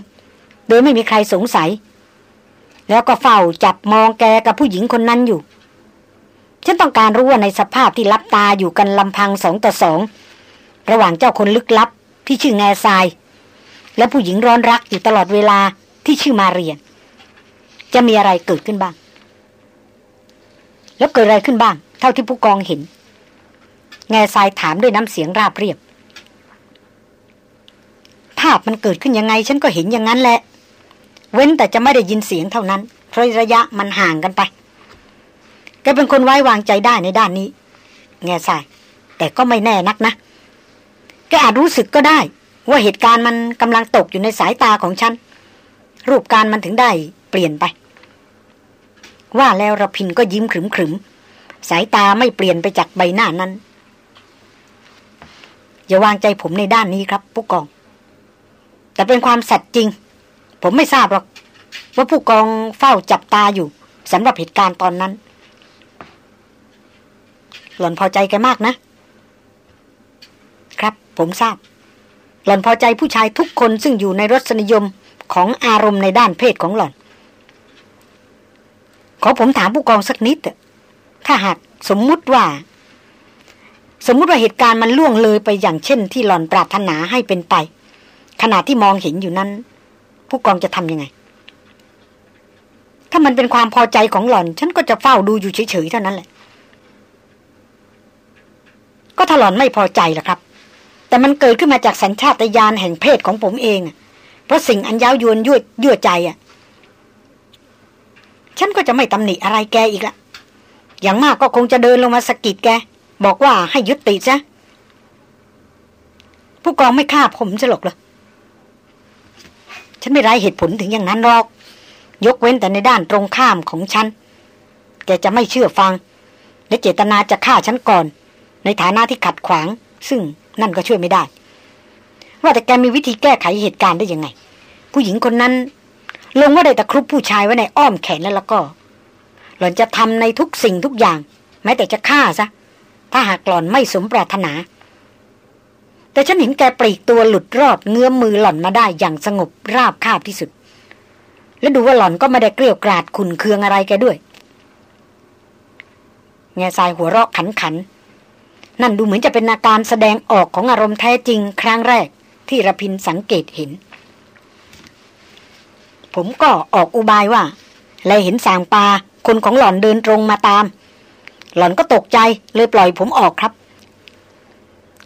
โดยไม่มีใครสงสัย แล้วก็เฝ้าจับมองแกกับผู้หญิงคนนั้นอยู่ ฉันต้องการรู้ว่าในสภาพที่รับตาอยู่กันลำพังสองต่อสองระหว่างเจ้าคนลึกลับ ที่ชื่อแง่ทราย และผู้หญิงร้อนรักอยู่ตลอดเวลาที่ชื่อมาเรียน จะมีอะไรเกิดขึ้นบ้าง แล้วเกิดอะไรขึ้นบ้าง เท่าที่ผู้กองเห็น แง่ทรายถามด้วยน้ำเสียงราบเรียบ ภาพมันเกิดขึ้นยังไง ฉันก็เห็นอย่างนั้นแหละ เว้นแต่จะไม่ได้ยินเสียงเท่านั้น เพราะระยะมันห่างกันไป แกเป็นคนไว้วางใจได้ในด้านนี้ แง่ทรายแต่ก็ไม่แน่นักนะ แกอาจรู้สึกก็ได้ ว่าเหตุการณ์มันกำลังตกอยู่ในสายตาของฉัน รูปการมันถึงได้เปลี่ยนไป ว่าแล้วระพินก็ยิ้มขรึมขรึมสายตาไม่เปลี่ยนไปจากใบหน้านั้น อย่าวางใจผมในด้านนี้ครับ ผู้กอง แต่เป็นความสัตย์จริง ผมไม่ทราบหรอก ว่าผู้กองเฝ้าจับตาอยู่สำหรับเหตุการณ์ตอนนั้น หล่อนพอใจแกมากนะ ครับ ผมทราบ หล่อนพอใจผู้ชายทุกคนซึ่งอยู่ในรสนิยมของอารมณ์ในด้านเพศของหล่อน ขอผมถามผู้กองสักนิดถ้าหากสมมุติว่า สมมุติว่าเหตุการณ์มันล่วงเลยไปอย่างเช่น ที่หล่อนปรารถนาให้เป็นไป ขณะที่มองเห็นอยู่นั้น ผู้กองจะทำยังไง ถ้ามันเป็นความพอใจของหล่อน ฉันก็จะเฝ้าดูอยู่เฉยๆเท่านั้นแหละ ก็ถ้าหล่อนไม่พอใจล่ะครับ แต่มันเกิดขึ้นมาจากสัญชาตญาณแห่งเพศของผมเอง เพราะสิ่งอันยาวยวนยั่วยั่วใจอะ ฉันก็จะไม่ตำหนิอะไรแกอีกละอย่างมากก็คงจะเดินลงมาสกิดแก บอกว่าให้ยุติซะผู้กองไม่ฆ่าผมจะหรอกเหรอ ฉันไม่ไร้เหตุผลถึงอย่างนั้นหรอก ยกเว้นแต่ในด้านตรงข้ามของฉัน แกจะไม่เชื่อฟัง และเจตนาจะฆ่าฉันก่อน ในฐานะที่ขัดขวาง ซึ่งนั่นก็ช่วยไม่ได้ ว่าแต่แกมีวิธีแก้ไขเหตุการณ์ได้ยังไง ผู้หญิงคนนั้น ลงว่าได้แตะครุบผู้ชายไว้ในอ้อมแขนแล้วแล้วก็ หล่อนจะทำในทุกสิ่งทุกอย่าง แม้แต่จะฆ่าซะ ถ้าหากหล่อนไม่สมปรารถนา แต่ฉันเห็นแกปลีกตัวหลุดรอดเงื้อมมือหล่อนมาได้อย่างสงบราบคาบที่สุด และดูว่าหล่อนก็ไม่ได้เกลียวกราดขุนเคืองอะไรแกด้วย แง่ทรายหัวเราะขันขัน นั่นดูเหมือนจะเป็นอาการแสดงออกของอารมณ์แท้จริงครั้งแรกที่ระพินสังเกตเห็น ผมก็ออกอุบายว่า แลเห็นสางปลาคนของหล่อนเดินตรงมาตาม หล่อนก็ตกใจเลยปล่อยผมออกครับ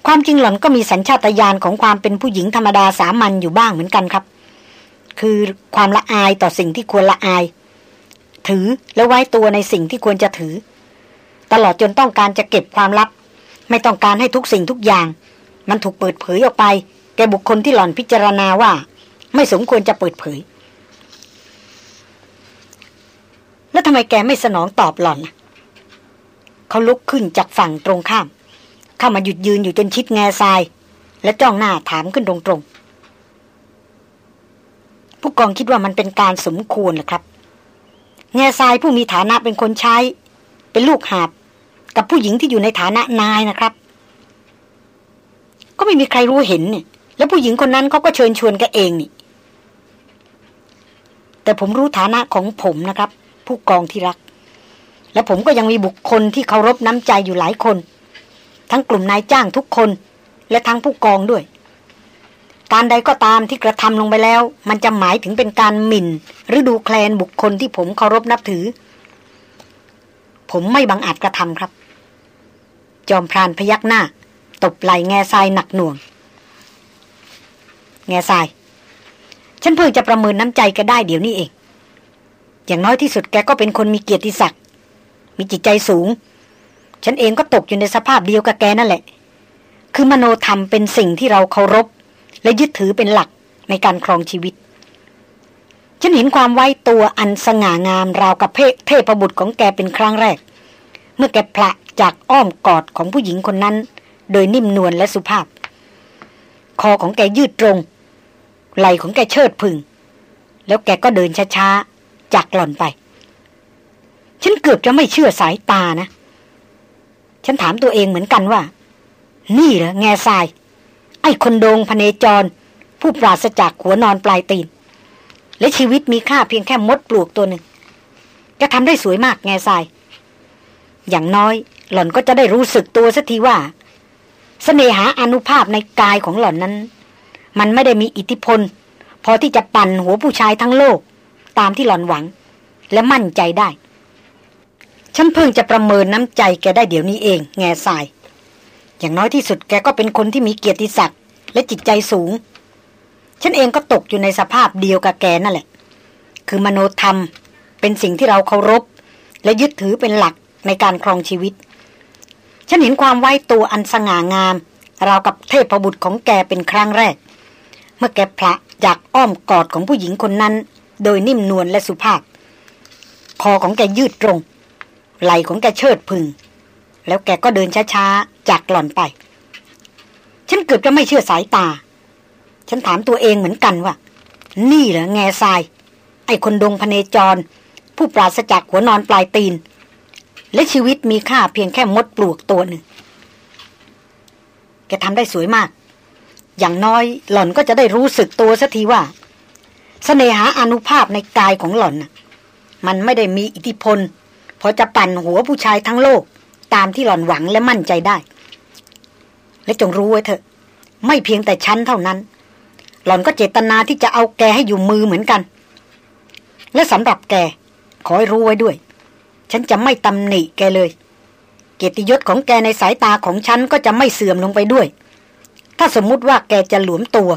ความจริงหล่อนก็มีสัญชาตญาณของความเป็นผู้หญิงธรรมดาสามัญอยู่บ้างเหมือนกันครับ คือความละอายต่อสิ่งที่ควรละอาย ถือและไว้ตัวในสิ่งที่ควรจะถือ ตลอดจนต้องการจะเก็บความลับ ไม่ต้องการให้ทุกสิ่งทุกอย่าง มันถูกเปิดเผยออกไป แก่บุคคลที่หล่อนพิจารณาว่า ไม่สมควรจะเปิดเผย แล้วทำไมแกไม่สนองตอบหล่อนเขาลุกขึ้นจากฝั่งตรงข้าม เข้ามาหยุดยืนอยู่จนชิดแง่ทราย และจ้องหน้าถามขึ้นตรงๆ ผู้กองคิดว่ามันเป็นการสมควรหรือครับ แง่ทรายผู้มีฐานะเป็นคนใช้ เป็นลูกหาบ กับผู้หญิงที่อยู่ในฐานะนายนะครับ ก็ไม่มีใครรู้เห็นเนี่ยแล้วผู้หญิงคนนั้นเขาก็เชิญชวนกันเองนี่แต่ผมรู้ฐานะของผมนะครับ ผู้กองที่รัก และผมก็ยังมีบุคคลที่เคารพน้ำใจอยู่หลายคน ทั้งกลุ่มนายจ้างทุกคน และทั้งผู้กองด้วย การใดก็ตามที่กระทำลงไปแล้ว มันจะหมายถึงเป็นการหมิ่น หรือดูแคลนบุคคลที่ผมเคารพนับถือ ผมไม่บังอาจกระทำครับ จอมพรานพยักหน้า ตบไหลแง่ทรายหนักหน่วง แง่ทราย ฉันเพิ่งจะประเมินน้ำใจแกได้เดี๋ยวนี้เอง อย่างน้อยที่สุดแกก็เป็นคนมีเกียรติศักดิ์มีจิตใจสูง ฉันเองก็ตกอยู่ในสภาพเดียวกับแกนั่นแหละ คือมโนธรรมเป็นสิ่งที่เราเคารพ และยึดถือเป็นหลักในการครองชีวิต ฉันเห็นความไว้ตัวอันสง่างามราวกับเทพบุตรของแกเป็นครั้งแรก เมื่อแกพละจากอ้อมกอดของผู้หญิงคนนั้น โดยนิ่มนวลและสุภาพ คอของแกยืดตรง ไหล่ของแกเชิดพึง แล้วแกก็เดินช้าๆจากหล่อนไป ฉันเกือบจะไม่เชื่อสายตานะ ฉันถามตัวเองเหมือนกันว่า นี่เหรอแง่ทราย ไอ้คนโดงพเนจร ผู้ปราศจากหัวนอนปลายตีน และชีวิตมีค่าเพียงแค่มดปลวกตัวหนึ่งจะทำได้สวยมากแง่ทราย อย่างน้อยหล่อนก็จะได้รู้สึกตัวสักทีว่าสเสน่หาอนุภาพในกายของหล่อนนั้น มันไม่ได้มีอิทธิพล พอที่จะปั่นหัวผู้ชายทั้งโลก ตามที่หล่อนหวัง และมั่นใจได้ ฉันเพิ่งจะประเมินน้ำใจแกได้เดี๋ยวนี้เอง แง่ทราย อย่างน้อยที่สุดแกก็เป็นคนที่มีเกียรติศักดิ์และจิตใจสูง ฉันเองก็ตกอยู่ในสภาพเดียวกับแกนั่นแหละ คือมโนธรรม เป็นสิ่งที่เราเคารพ และยึดถือเป็นหลักในการครองชีวิต ฉันเห็นความไว้ตัวอันสง่างาม ราวกับเทพบุตรของแกเป็นครั้งแรก เมื่อแกพระจากอ้อมกอดของผู้หญิงคนนั้น โดยนิ่มนวลและสุภาพ คอของแกยืดตรง ไหลของแกเชิดพึง แล้วแกก็เดินช้าๆ จากหล่อนไป ฉันเกือบจะไม่เชื่อสายตา ฉันถามตัวเองเหมือนกันว่า นี่เหรอแง่ทราย ไอ้คนดงพเนจร ผู้ปราศจากหัวนอนปลายตีน และชีวิตมีค่าเพียงแค่มดปลวกตัวหนึ่ง แกทำได้สวยมาก อย่างน้อยหล่อนก็จะได้รู้สึกตัวสักทีว่าสเสน่หาอนุภาพในกายของหล่อน มันไม่ได้มีอิทธิพล พอจะปั่นหัวผู้ชายทั้งโลก ตามที่หล่อนหวังและมั่นใจได้ และจงรู้ไว้เถอะ ไม่เพียงแต่ฉันเท่านั้น หล่อนก็เจตนาที่จะเอาแกให้อยู่มือเหมือนกัน และสำหรับแก ขอให้รู้ไว้ด้วย ฉันจะไม่ตำหนิแกเลย เกียรติยศของแกในสายตาของฉันก็จะไม่เสื่อมลงไปด้วย ถ้าสมมุติว่าแกจะหลวมตัว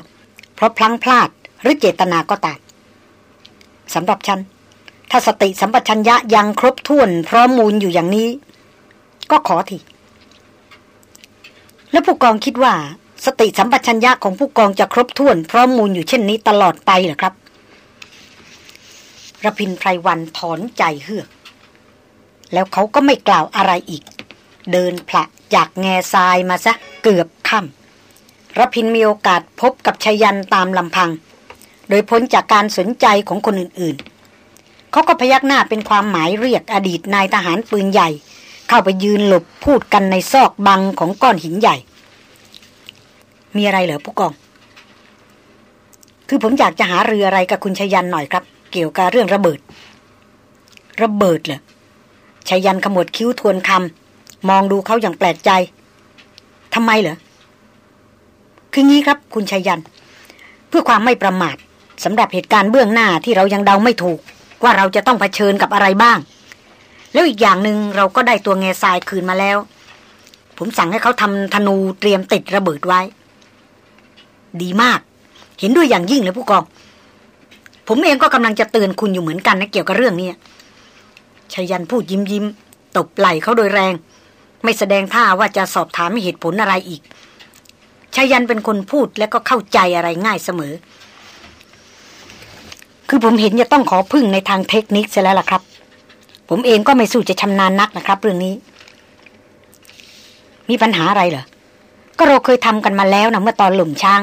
เพราะพลั้งพลาดหรือเจตนาก็ตามสำหรับฉัน ถ้าสติสัมปชัญญะยังครบถ้วนพร้อมมูลอยู่อย่างนี้ ก็ขอทีแล้วผู้กองคิดว่า สติสัมปชัญญะของผู้กองจะครบถ้วนพร้อมมูลอยู่เช่นนี้ตลอดไปเหรอครับระพินไพรวันถอนใจเฮือก แล้วเขาก็ไม่กล่าวอะไรอีก เดินผละจากแง่ทรายมาซะเกือบค่ำระพินมีโอกาสพบกับชยันตามลำพัง โดยพ้นจากการสนใจของคนอื่นๆ เขาก็พยักหน้าเป็นความหมายเรียกอดีตนายทหารปืนใหญ่ เข้าไปยืนหลบพูดกันในซอกบังของก้อนหินใหญ่ มีอะไรเหรอผู้กอง คือผมอยากจะหาเรืออะไรกับคุณชยันหน่อยครับ เกี่ยวกับเรื่องระเบิด ระเบิดเหรอชยันขมวดคิ้วทวนคำมองดูเขาอย่างแปลกใจทำไมเหรอคืองี้ครับคุณชยัน เพื่อความไม่ประมาทสำหรับเหตุการณ์เบื้องหน้าที่เรายังเดาไม่ถูก ว่าเราจะต้องเผชิญกับอะไรบ้าง แล้วอีกอย่างหนึ่งเราก็ได้ตัวเงซายคืนมาแล้ว ผมสั่งให้เขาทำธนูเตรียมติดระเบิดไว้ ดีมาก เห็นด้วยอย่างยิ่งเลยผู้กอง ผมเองก็กำลังจะเตือนคุณอยู่เหมือนกันนะเกี่ยวกับเรื่องนี้ชายันพูดยิ้มยิ้มตบไหล่เขาโดยแรง ไม่แสดงท่าว่าจะสอบถามเหตุผลอะไรอีกชายันเป็นคนพูดและก็เข้าใจอะไรง่ายเสมอ คือผมเห็นจะต้องขอพึ่งในทางเทคนิคเสียแล้วล่ะครับ ผมเองก็ไม่สู้จะชำนาญนักนะครับ เรื่องนี้ มีปัญหาอะไรเหรอ ก็เราเคยทำกันมาแล้วนะเมื่อตอนหล่มช้าง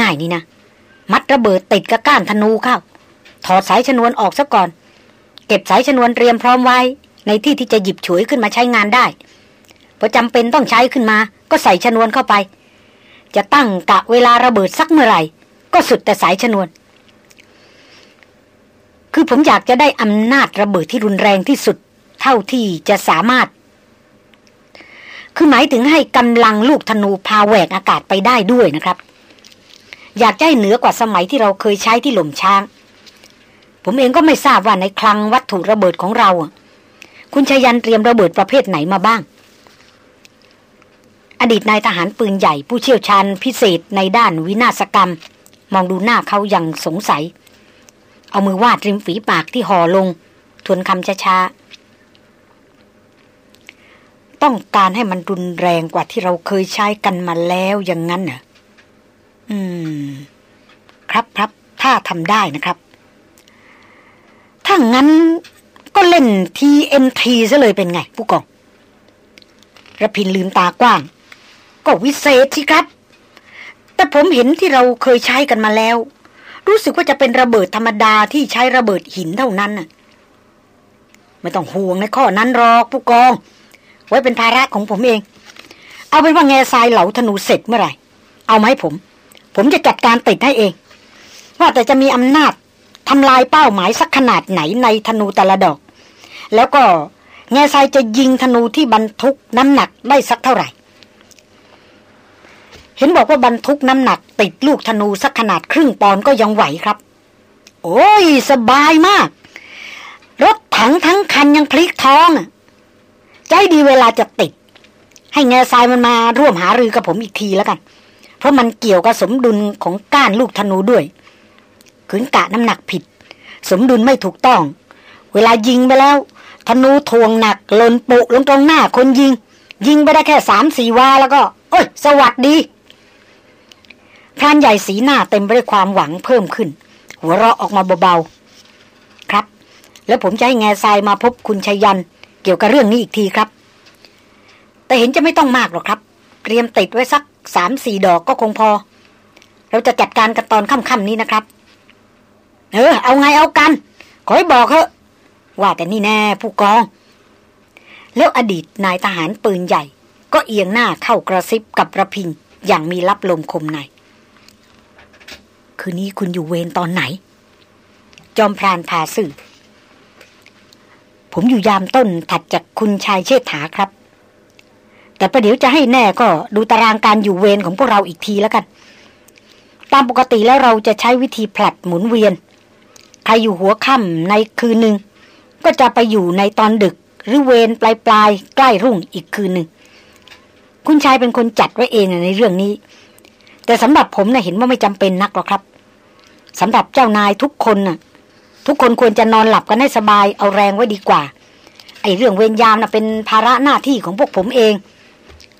ง่ายๆนี่นะ มัดระเบิดติดกับก้านธนูเข้า ถอดสายชนวนออกซะก่อน เก็บสายชนวนเตรียมพร้อมไว้ ในที่ที่จะหยิบฉวยขึ้นมาใช้งานได้พอจำเป็นต้องใช้ขึ้นมา ก็ใส่ชนวนเข้าไป จะตั้งกะเวลาระเบิดสักเมื่อไหร่ ก็สุดแต่สายชนวน คือผมอยากจะได้อำนาจระเบิดที่รุนแรงที่สุด เท่าที่จะสามารถ คือหมายถึงให้กำลังลูกธนูพาแหวกอากาศไปได้ด้วยนะครับ อยากให้เหนือกว่าสมัยที่เราเคยใช้ที่หล่มช้าง ผมเองก็ไม่ทราบว่าในคลังวัตถุระเบิดของเรา คุณชยันเตรียมระเบิดประเภทไหนมาบ้าง อดีตนายทหารปืนใหญ่ผู้เชี่ยวชาญพิเศษในด้านวินาศกรรม มองดูหน้าเขาอย่างสงสัย เอามือวาดริมฝีปากที่ห่อลง ทวนคำช้าๆ ต้องการให้มันรุนแรงกว่าที่เราเคยใช้กันมาแล้วอย่างนั้นเหรออืม ครับครับถ้าทำได้นะครับ ถ้างั้นก็เล่น TNT ซะเลยเป็นไง ผู้กองระพินลืมตากว้าง ก็วิเศษสิครับ แต่ผมเห็นที่เราเคยใช้กันมาแล้ว รู้สึกว่าจะเป็นระเบิดธรรมดาที่ใช้ระเบิดหินเท่านั้นน่ะ ไม่ต้องห่วงในข้อนั้นหรอกผู้กอง ไว้เป็นภาระของผมเอง เอาเป็นว่าแง่ทรายเหลาธนูเสร็จเมื่อไหร่ เอาไหมผม ผมจะจัดการติดให้เอง ว่าแต่จะมีอำนาจทำลายเป้าหมายสักขนาดไหนในธนูแต่ละดอก แล้วก็แง่ทรายจะยิงธนูที่บรรทุกน้ำหนักได้สักเท่าไหร่ เห็นบอกว่าบรรทุกน้ำหนักติดลูกธนูสักขนาดครึ่งปอนก็ยังไหวครับ โอ้ย สบายมาก รถถังทั้งคันยังพลิกท้องใจดีเวลาจะติด ให้แง่ทรายมันมาร่วมหารือกับผมอีกทีแล้วกัน เพราะมันเกี่ยวกับสมดุลของก้านลูกธนูด้วยขืนกะน้ำหนักผิด สมดุลไม่ถูกต้อง เวลายิงไปแล้ว ธนูทวงหนักลนปุลงตรงหน้าคนยิง ยิงไปได้แค่สามสี่วาแล้วก็ โอ้ย สวัสดี พรานใหญ่สีหน้าเต็มไปด้วยความหวังเพิ่มขึ้น หัวเราะออกมาเบาๆครับ แล้วผมจะให้แง่ทรายมาพบคุณชัยยัน เกี่ยวกับเรื่องนี้อีกทีครับ แต่เห็นจะไม่ต้องมากหรอกครับ เตรียมติดไว้สักสามสี่ดอกก็คงพอ เราจะจัดการกันตอนค่ำๆนี้นะครับเออเอาไงเอากัน ขอให้บอกเถอะว่าแต่นี่แน่ผู้กอง แล้วอดีตนายทหารปืนใหญ่ ก็เอียงหน้าเข้ากระซิบกับระพินอย่างมีรับลมคมใน คืนนี้คุณอยู่เวรตอนไหน จอมพรานพาสื่อ ผมอยู่ยามต้นถัดจากคุณชายเชษฐาครับ แต่ประเดี๋ยวจะให้แน่ก็ดูตารางการอยู่เวรของพวกเราอีกทีแล้วกัน ตามปกติแล้วเราจะใช้วิธีผลัดหมุนเวียน ใครอยู่หัวค่ำในคืนหนึ่งก็จะไปอยู่ในตอนดึกหรือเวรปลายปลายใกล้รุ่งอีกคืนหนึ่ง คุณชายเป็นคนจัดไว้เองในเรื่องนี้ แต่สำหรับผมนะ่ะเห็นว่าไม่จำเป็นนักหรอกครับ สำหรับเจ้านายทุกคนน่ะ ทุกคนควรจะนอนหลับกันให้สบายเอาแรงไว้ดีกว่า ไอ้เรื่องเวรยามนะ่ะเป็นภาระหน้าที่ของพวกผมเอง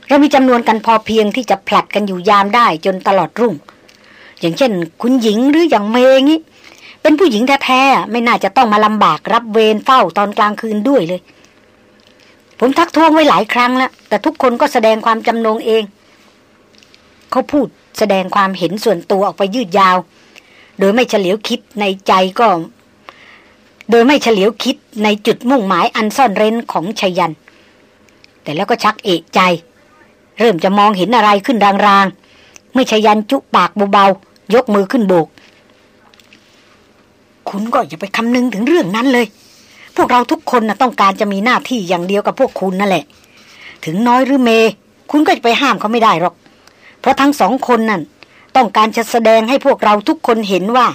เรามีจำนวนกันพอเพียงที่จะผลัดกันอยู่ยามได้จนตลอดรุ่ง อย่างเช่น คุณหญิงหรืออย่างเมงี้เป็นผู้หญิงแท้ๆไม่น่าจะต้องมาลำบากรับเวรเฝ้าตอนกลางคืนด้วยเลย ผมทักท้วงไว้หลายครั้งแล้วแต่ทุกคนก็แสดงความจำนงเอง เขาพูดแสดงความเห็นส่วนตัวออกไปยืดยาว โดยไม่เฉลียวคิดในใจก็ โดยไม่เฉลียวคิดในจุดมุ่งหมายอันซ่อนเร้นของชยัน แต่แล้วก็ชักเอกใจ เริ่มจะมองเห็นอะไรขึ้นรางๆไม่ชยันจุปากเบาๆยกมือขึ้นโบก คุณก็อย่าไปคำนึงถึงเรื่องนั้นเลย พวกเราทุกคนนะต้องการจะมีหน้าที่อย่างเดียวกับพวกคุณนั่นแหละ ถึงน้อยหรือเม คุณก็จะไปห้ามเขาไม่ได้หรอก เพราะทั้งสองคนนั่น ต้องการจะแสดงให้พวกเราทุกคนเห็นว่า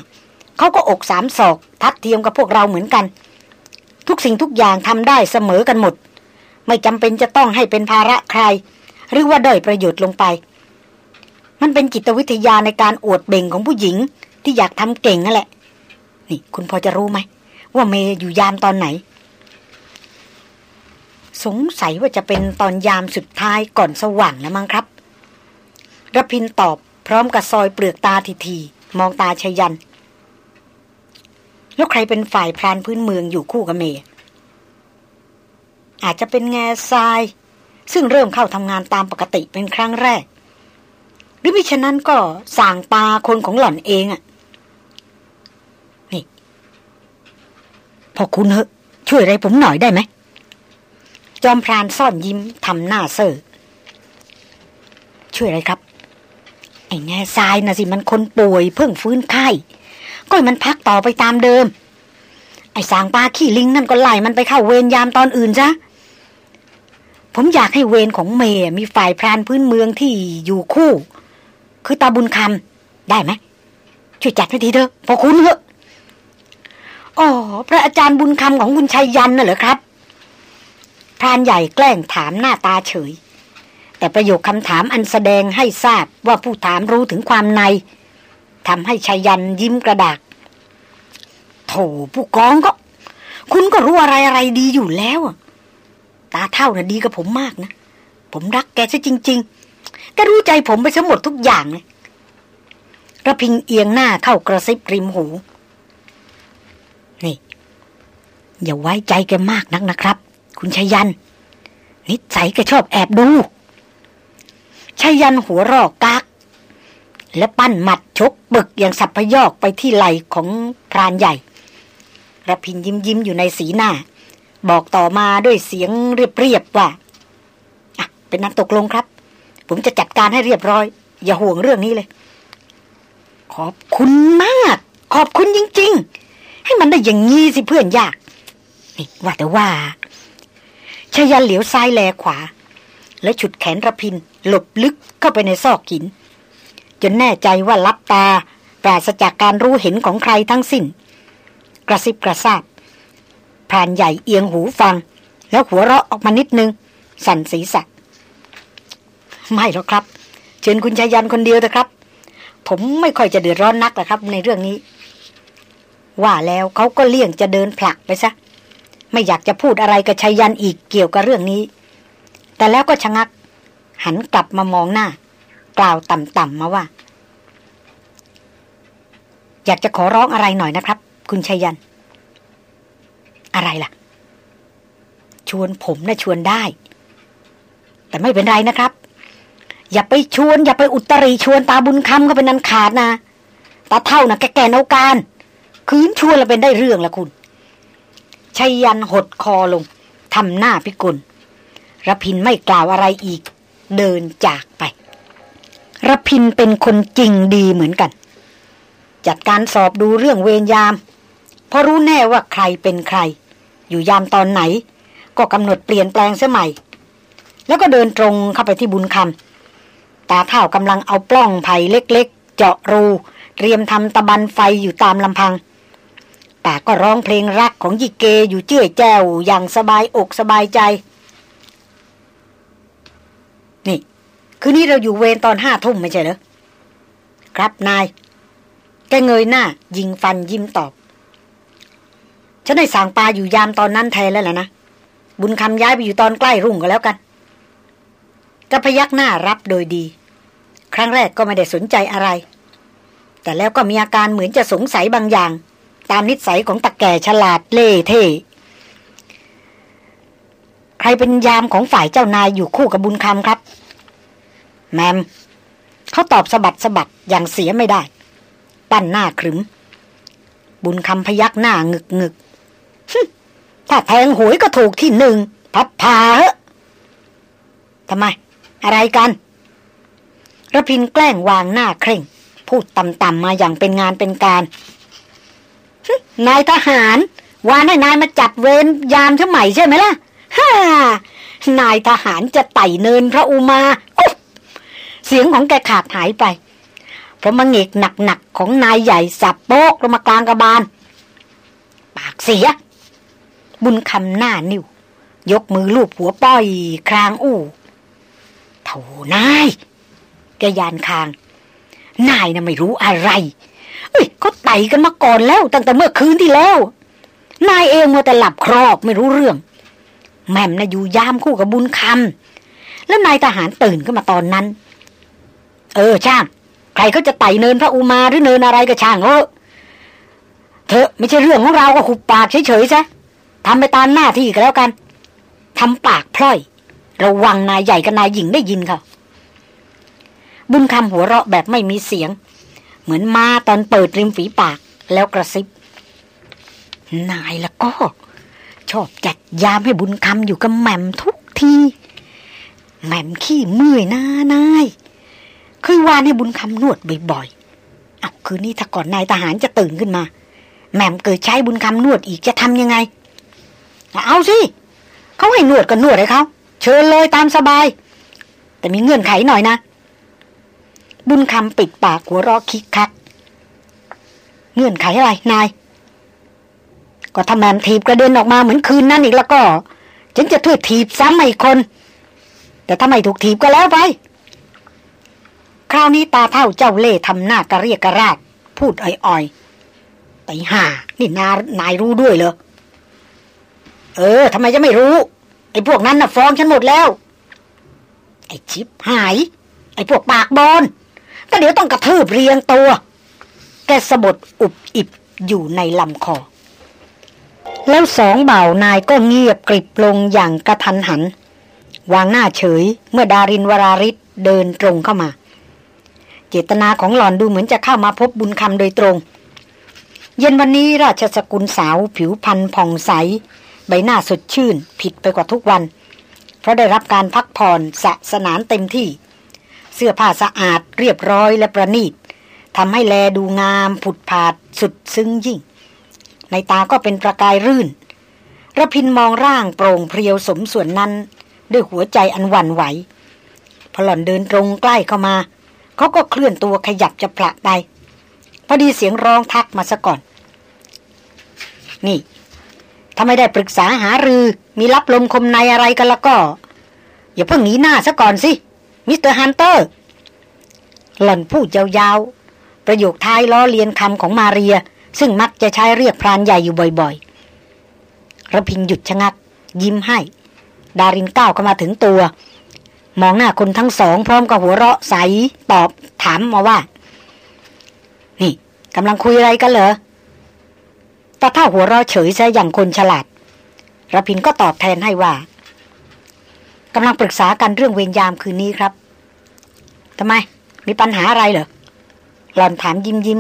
เขาก็อกสามศอกทัดเทียมกับพวกเราเหมือนกัน ทุกสิ่งทุกอย่างทำได้เสมอกันหมด ไม่จำเป็นจะต้องให้เป็นภาระใคร หรือว่าด้อยประโยชน์ลงไป มันเป็นจิตวิทยาในการอวดเบ่งของผู้หญิงที่อยากทำเก่งนั่นแหละ นี่คุณพอจะรู้ไหม ว่าเมย์อยู่ยามตอนไหน สงสัยว่าจะเป็นตอนยามสุดท้ายก่อนสว่างแล้วมั้งครับระพินตอบ พร้อมกับซอยเปลือกตาทีทีมองตาชยัน แล้วใครเป็นฝ่ายพรานพื้นเมืองอยู่คู่กับเมย์อาจจะเป็นแง่ทราย ซึ่งเริ่มเข้าทำงานตามปกติเป็นครั้งแรก หรือมิฉะนั้นก็สั่งตาคนของหล่อนเองอะนี่ พอคุณเหอะ ช่วยอะไรผมหน่อยได้ไหม จอมพรานซ่อนยิ้มทำหน้าเซ่อช่วยอะไรครับ ไอ้แง่ทรายนะสิมันคนป่วยเพิ่งฟื้นไข้ก็มันพักต่อไปตามเดิม ไอ้สางปลาขี้ลิงนั่นก็ไล่มันไปเข้าเวรยามตอนอื่นซะผมอยากให้เวรของเมย์มีฝ่ายพรานพื้นเมืองที่อยู่คู่ คือตาบุญคำได้ไหมช่วยจัดให้ทีเถอะพอคุณเหอะอ๋อพระอาจารย์บุญคำของคุณชัยยันน่ะเหรอครับพรานใหญ่แกล้งถามหน้าตาเฉย แต่ประโยคคำถามอันแสดงให้ทราบว่าผู้ถามรู้ถึงความในทำให้ชัยยันยิ้มกระดากโถผู้กองก็ คุณก็รู้อะไรอะไรดีอยู่แล้วตาเท่าน่ะดีกับผมมากนะ ผมรักแกซะจริง ๆ แกรู้ใจผมไปทั้งหมดทุกอย่างเลยระพิงเอียงหน้าเข้ากระซิบริมหู นี่ อย่าไว้ใจแกมากนักนะครับ คุณชายัน นิสัยแกชอบแอบดู ชยันหัวรอกกากและปั้นหมัดชกปึกอย่างสับพยอกไปที่ไหล่ของพรานใหญ่ระพินยิ้มยิ้มอยู่ในสีหน้า บอกต่อมาด้วยเสียงเรียบๆว่าอะเป็นนักตกลงครับ ผมจะจัดการให้เรียบร้อย อย่าห่วงเรื่องนี้เลย ขอบคุณมาก ขอบคุณจริง ๆ ให้มันได้อย่างงี้สิเพื่อนยาก นี่ว่าแต่ว่าชายันเหลียวซ้ายแลขวา แล้วฉุดแขนระพิน หลบลึกเข้าไปในซอกหิน จนแน่ใจว่าลับตาปราศจากการรู้เห็นของใครทั้งสิ้น กระซิบกระซาบพรานใหญ่เอียงหูฟัง แล้วหัวเราะออกมานิดนึง สั่นศีรษะไม่หรอกครับ เชิญคุณชายันคนเดียวเถอะครับ ผมไม่ค่อยจะเดือดร้อนนักหรอกครับ ในเรื่องนี้ ว่าแล้วเขาก็เลี่ยงจะเดินผลักไปซะ ไม่อยากจะพูดอะไรกับชัยยันอีกเกี่ยวกับเรื่องนี้ แต่แล้วก็ชะงัก หันกลับมามองหน้า กล่าวต่ำๆมาว่า อยากจะขอร้องอะไรหน่อยนะครับ คุณชัยยัน อะไรล่ะ ชวนผมนะชวนได้ แต่ไม่เป็นไรนะครับ อย่าไปชวน อย่าไปอุตรีชวนตาบุญคำก็เป็นนันขาดนะตาเท่านะแกแก่นาการคืนชวนเราเป็นได้เรื่องละคุณชัยยันหดคอลงทำหน้าพิกล ระพินไม่กล่าวอะไรอีก เดินจากไประพินเป็นคนจริงดีเหมือนกัน จัดการสอบดูเรื่องเวรยาม เพราะรู้แน่ว่าใครเป็นใคร อยู่ยามตอนไหน ก็กำหนดเปลี่ยนแปลงเสียใหม่ แล้วก็เดินตรงเข้าไปที่บุญคำตาเท่ากำลังเอาปล้องไผ่เล็กๆ เจาะรู เตรียมทำตะบันไฟอยู่ตามลำพังปากก็ร้องเพลงรักของยิเกอยู่เจื้อยแจ้วอย่างสบายอกสบายใจ นี่ คืนนี้เราอยู่เวรตอนห้าทุ่มไม่ใช่เหรอ ครับนาย แกเงยหน้า ยิงฟันยิ้มตอบ ฉันได้สั่งปลาอยู่ยามตอนนั้นแทนแล้วแหละนะ บุญคำย้ายไปอยู่ตอนใกล้รุ่งก็แล้วกันก็พยักหน้ารับโดยดี ครั้งแรกก็ไม่ได้สนใจอะไร แต่แล้วก็มีอาการเหมือนจะสงสัยบางอย่าง ตามนิสัยของตะแก่ฉลาดเล่เท่ รเป็นยามของฝ่ายเจ้านายอยู่คู่กับบุญคำครับ แมมเขาตอบสะบัดสะบัดอย่างเสียไม่ได้ ปั้นหน้าขรึม บุญคำพยักหน้างึกงึกถ้าแทงหวยก็ถูกที่หนึ่งพับพาเหอะทำไม อะไรกันระพินแกล้งวางหน้าเคร่ง พูดต่ำๆมาอย่างเป็นงานเป็นการนายทหาร วานให้นายมาจัดเวรยามเช่ใหม่ใช่ไหมล่ะ ฮ่านายทหารจะไต่เนินพระอุมาอุ๊บเสียงของแกขาดหายไป เพราะมังเอกหนักๆของนายใหญ่สับโป๊กลงมากลางกระบาล ปากเสีย บุญคำหน้านิ้ว ยกมือลูบหัวป้อยครางอู้โถนายแกยานคาง นายน่ะไม่รู้อะไร เอ้ยเขาไต่กันมาก่อนแล้ว ตั้งแต่เมื่อคืนที่แล้ว นายเองมัวแต่หลับครอกไม่รู้เรื่อง แม่มนะอยู่ยามคู่กับบุญคำแล้วนายทหารตื่นขึ้นมาตอนนั้น เออช่างใครเขาจะไต่เนินพระอุมาหรือเนินอะไรก็ช่างเออเธอไม่ใช่เรื่องของเราก็หุบปากเฉยๆซะทำไปตามหน้าที่ก็แล้วกันทำปากพล่อย ระวังนายใหญ่กับนายหญิงได้ยินค่ะบุญคำหัวเราะแบบไม่มีเสียง เหมือนมาตอนเปิดริมฝีปากแล้วกระซิบ นายละก็ ชอบจัดยามให้บุญคำอยู่กับแหม่มทุกทีแหม่มขี้เมื่อยนานายเคยวานให้บุญคำนวดบ่อยๆเอาคืนนี้ถ้าก่อนนายทหารจะตื่นขึ้นมาแหม่มเกิดใช้บุญคำนวดอีกจะทำยังไง เอาสิเขาให้นวดก็นวดให้เขาเชิญเลยตามสบาย แต่มีเงื่อนไขหน่อยนะ บุญคำปิดปากหัวรอคิกคัก เงื่อนไขอะไรนาย ก็ทำแมมทีบกระเด็นออกมาเหมือนคืนนั่นอีกแล้วก็ ฉันจะถือถีบซ้ำอีกคน แต่ถ้าไม่ถูกถีบก็แล้วไปคราวนี้ตาเท่าเจ้าเล่ทำหน้ากระเรียกกระราดพูดอ่อยๆไปห่านี่นานายรู้ด้วยเหรอเออทำไมจะไม่รู้ ไอ้พวกนั้นน่ะฟ้องฉันหมดแล้ว ไอ้ชิปหาย ไอ้พวกปากบอลก็เดี๋ยวต้องกระทืบเรียงตัว แกสะบดอุบอิบอยู่ในลำคอ แล้วสองเบ่านายก็เงียบกริบลงอย่างกระทันหัน วางหน้าเฉยเมื่อดารินวราริศเดินตรงเข้ามา เจตนาของหลอนดูเหมือนจะเข้ามาพบบุญคำโดยตรง เย็นวันนี้ราชสกุลสาวผิวพันผ่องใส ใบหน้าสดชื่นผิดไปกว่าทุกวัน เพราะได้รับการพักผ่อนสะสนานเต็มที่ เสื้อผ้าสะอาดเรียบร้อยและประณีตทำให้แลดูงามผุดผาดสุดซึ้งยิ่ง ในตาก็เป็นประกายรื่นระพินมองร่างโปร่งเพรียวสมส่วนนั้น ด้วยหัวใจอันหวั่นไหว พอหล่อนเดินตรงใกล้เข้ามา เขาก็เคลื่อนตัวขยับจะผละไป พอดีเสียงร้องทักมาซะก่อน นี่ถ้าไม่ได้ปรึกษาหารือมีลับลมคมในอะไรกันแล้วก็ อย่าเพิ่งหนีหน้าซะก่อนสิ Mister Hunter หล่อนพูดยาวๆ ประโยคท้ายล้อเลียนคำของมาเรีย ซึ่งมักจะใช้เรียกพรานใหญ่อยู่บ่อยๆรพินทร์หยุดชะงัก ยิ้มให้ ดารินก้าวเข้ามาถึงตัว มองหน้าคนทั้งสอง พร้อมกับหัวเราะใสตอบถามมาว่า นี่กำลังคุยอะไรกันเหรอแต่ถ้าหัวเราะเฉยซะอย่างคนฉลาดระพินก็ตอบแทนให้ว่ากำลังปรึกษากันเรื่องเวรยามคืนนี้ครับทำไม มีปัญหาอะไรเหรอหลอนถามยิ้มยิ้ม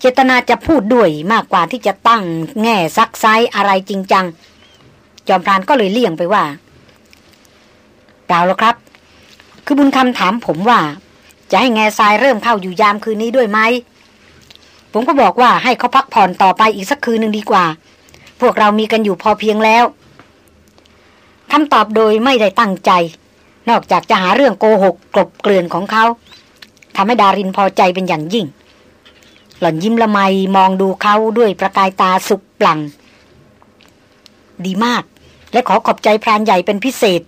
เจตนาจะพูดด้วยมากกว่าที่จะตั้งแง่ซักไซอะไรจริงจัง จอมพรานก็เลยเลี่ยงไปว่าเปล่าแล้วครับ คือบุญคำถามผมว่า จะให้แง่ทรายเริ่มเข้าอยู่ยามคืนนี้ด้วยไหม ผมก็บอกว่าให้เขาพักผ่อนต่อไปอีกสักคืนหนึ่งดีกว่า พวกเรามีกันอยู่พอเพียงแล้วคำตอบโดยไม่ได้ตั้งใจ นอกจากจะหาเรื่องโกหกกลบเกลื่อนของเขาทำให้ดารินพอใจเป็นอย่างยิ่ง หล่อนยิ้มละไมมองดูเขาด้วยประกายตาสุกปลัง ดีมาก และขอขอบใจพรานใหญ่เป็นพิเศษ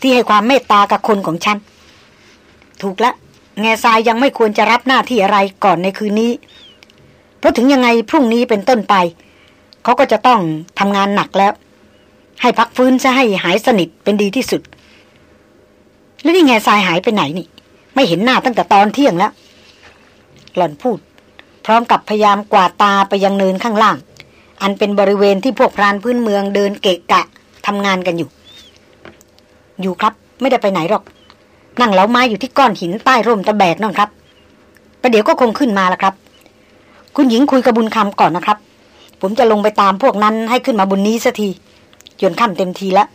ที่ให้ความเมตตากับคนของฉัน ถูกละ แง่ทรายยังไม่ควรจะรับหน้าที่อะไรก่อนในคืนนี้ เพราะถึงยังไงพรุ่งนี้เป็นต้นไป เขาก็จะต้องทำงานหนักแล้ว ให้พักฟื้นจะให้หายสนิทเป็นดีที่สุด แล้วนี่แง่ทรายหายไปไหนนี่ ไม่เห็นหน้าตั้งแต่ตอนเที่ยงแล้วหล่อนพูด พร้อมกับพยายามกวาดตาไปยังเนินข้างล่าง อันเป็นบริเวณที่พวกพรานพื้นเมืองเดินเกะกะทำงานกันอยู่ อยู่ครับ ไม่ได้ไปไหนหรอก นั่งเล้าไม้อยู่ที่ก้อนหินใต้ร่มตะแบกนั่นครับประเดี๋ยวก็คงขึ้นมาละครับ คุณหญิงคุยกับบุญคำก่อนนะครับ ผมจะลงไปตามพวกนั้นให้ขึ้นมาบนนี้สักทีจนค่ำเต็มทีแล้ว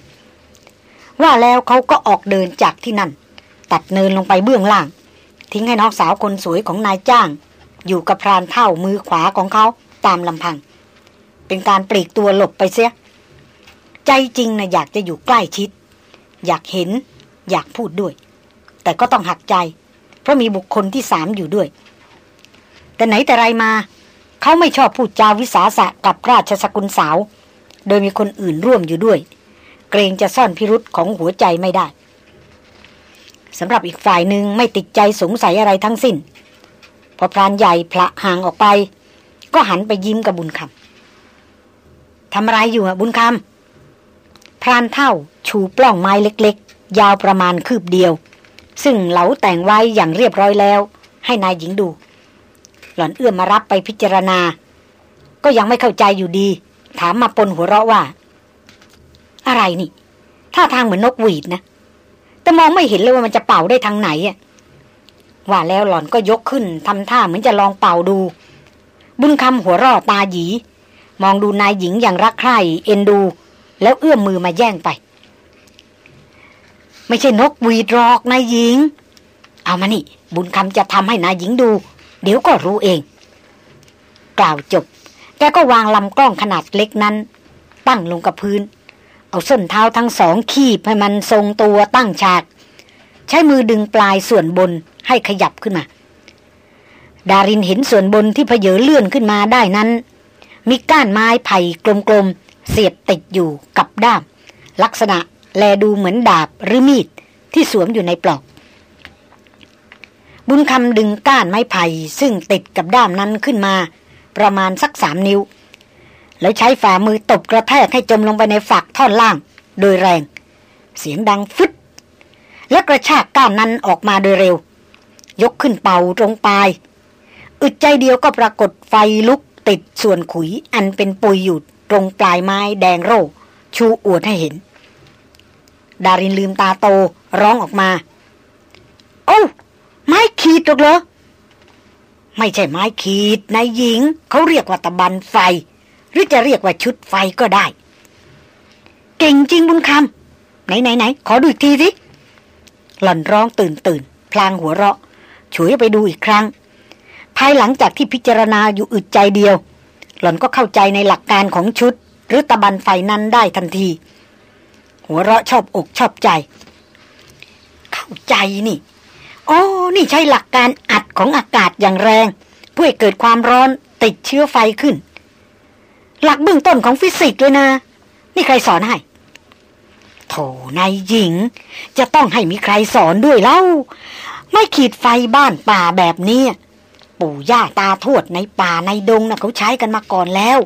ว่าแล้วเขาก็ออกเดินจากที่นั่น ตัดเนินลงไปเบื้องล่าง ทิ้งให้น้องสาวคนสวยของนายจ้าง อยู่กับพรานเท่ามือขวาของเขาตามลำพัง เป็นการปลีกตัวหลบไปเสีย ใจจริงนะอยากจะอยู่ใกล้ชิด อยากเห็น อยากพูดด้วย แต่ก็ต้องหักใจ เพราะมีบุคคลที่สามอยู่ด้วย แต่ไหนแต่ไรมา เขาไม่ชอบพูดจาวิสาสะกับราชสกุลสาว โดยมีคนอื่นร่วมอยู่ด้วย เกรงจะซ่อนพิรุษของหัวใจไม่ได้สำหรับอีกฝ่ายหนึ่งไม่ติดใจสงสัยอะไรทั้งสิ้น พอพรานใหญ่พละห่างออกไป ก็หันไปยิ้มกับบุญคำทำอะไรอยู่อะบุญคำพรานเท่าชูปล้องไม้เล็กๆ ยาวประมาณคืบเดียว ซึ่งเหลาแต่งไว้อย่างเรียบร้อยแล้ว ให้นายหญิงดู หล่อนเอื้อมมารับไปพิจารณา ก็ยังไม่เข้าใจอยู่ดี ถามมาปนหัวเราะว่า อะไรนี่ท่าทางเหมือนนกหวีดนะแต่มองไม่เห็นเลยว่ามันจะเป่าได้ทางไหนอะ ว่าแล้วหล่อนก็ยกขึ้นทำท่าเหมือนจะลองเป่าดู บุญคำหัวรอตาหยี มองดูนายหญิงอย่างรักใคร่เอ็นดู แล้วเอื้อมมือมาแย่งไป ไม่ใช่นกวีดหรอกนายหญิง เอามานี่ บุญคำจะทำให้นายหญิงดู เดี๋ยวก็รู้เอง กล่าวจบ แกก็วางลำกล้องขนาดเล็กนั้น ตั้งลงกับพื้น เอาส้นเท้าทั้งสองขีบให้มันทรงตัวตั้งฉาก ใช้มือดึงปลายส่วนบน ให้ขยับขึ้นมา ดารินเห็นส่วนบนที่เพเยอเลื่อนขึ้นมาได้นั้น มีก้านไม้ไผ่กลมๆ เสียบติดอยู่กับด้าม ลักษณะแลดูเหมือนดาบหรือมีดที่สวมอยู่ในปลอก บุญคำดึงก้านไม้ไผ่ซึ่งติดกับด้ามนั้นขึ้นมา ประมาณสักสามนิ้ว แล้วใช้ฝ่ามือตบกระแทกให้จมลงไปในฝักท่อนล่าง โดยแรง เสียงดังฟึดและกระชากก้านนั้นออกมาโดยเร็ว ยกขึ้นเป่าตรงปลาย อึดใจเดียวก็ปรากฏไฟลุกติดส่วนขุยอันเป็นปุยอยู่ตรงปลายไม้แดงโร่ชูอวดให้เห็น ดารินลืมตาโตร้องออกมา โอ้ไม้ขีดหรอกเหรอ ไม่ใช่ไม้ขีดนายหญิง เขาเรียกว่าตะบันไฟ หรือจะเรียกว่าชุดไฟก็ได้ เก่งจริงบุญคำไหนไหนไหนขอดูอีกทีสิหล่อนร้องตื่นตื่น พลางหัวเราะ ฉวยไปดูอีกครั้ง ภายหลังจากที่พิจารณาอยู่อึดใจเดียว หล่อนก็เข้าใจในหลักการของชุด หรือตะบันไฟนั้นได้ทันที หัวเราะชอบอกชอบใจ เข้าใจนี่โอ้นี่ใช้หลักการอัดของอากาศอย่างแรง เพื่อเกิดความร้อนติดเชื้อไฟขึ้น หลักเบื้องต้นของฟิสิกส์เลยนะ นี่ใครสอนให้โถนายหญิง จะต้องให้มีใครสอนด้วยเล่า ไม่ขีดไฟบ้านป่าแบบนี้ ปู่ย่าตาทวดในป่าในดงนะเขาใช้กันมาก่อนแล้ว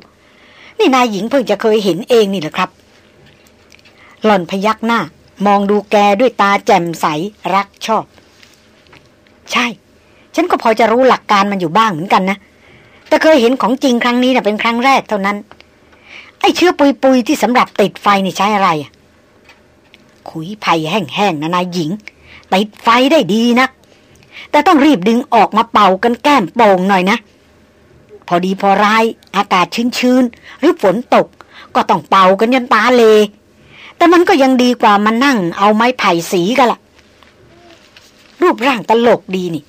นี่นายหญิงเพิ่งจะเคยเห็นเองนี่แหละครับ หล่อนพยักหน้า มองดูแกด้วยตาแจ่มใสรักชอบ ใช่ ฉันก็พอจะรู้หลักการมันอยู่บ้างเหมือนกันนะแต่เคยเห็นของจริงครั้งนี้นะ่ะเป็นครั้งแรกเท่านั้น ไอ้เชื้อปุยปุยที่สำหรับติดไฟนี่ใช้อะไรอะขุยไผ่แห้งๆนะนายหญิง ติดไฟได้ดีนะแต่ต้องรีบดึงออกมาเป่ากันแก้มโป่งหน่อยนะ พอดีพอร้ายอากาศชื้นๆ หรือฝนตก ก็ต้องเป่ากันยันตาเล แต่มันก็ยังดีกว่ามานั่งเอาไม้ไผ่สีกันละรูปร่างตลกดีนี่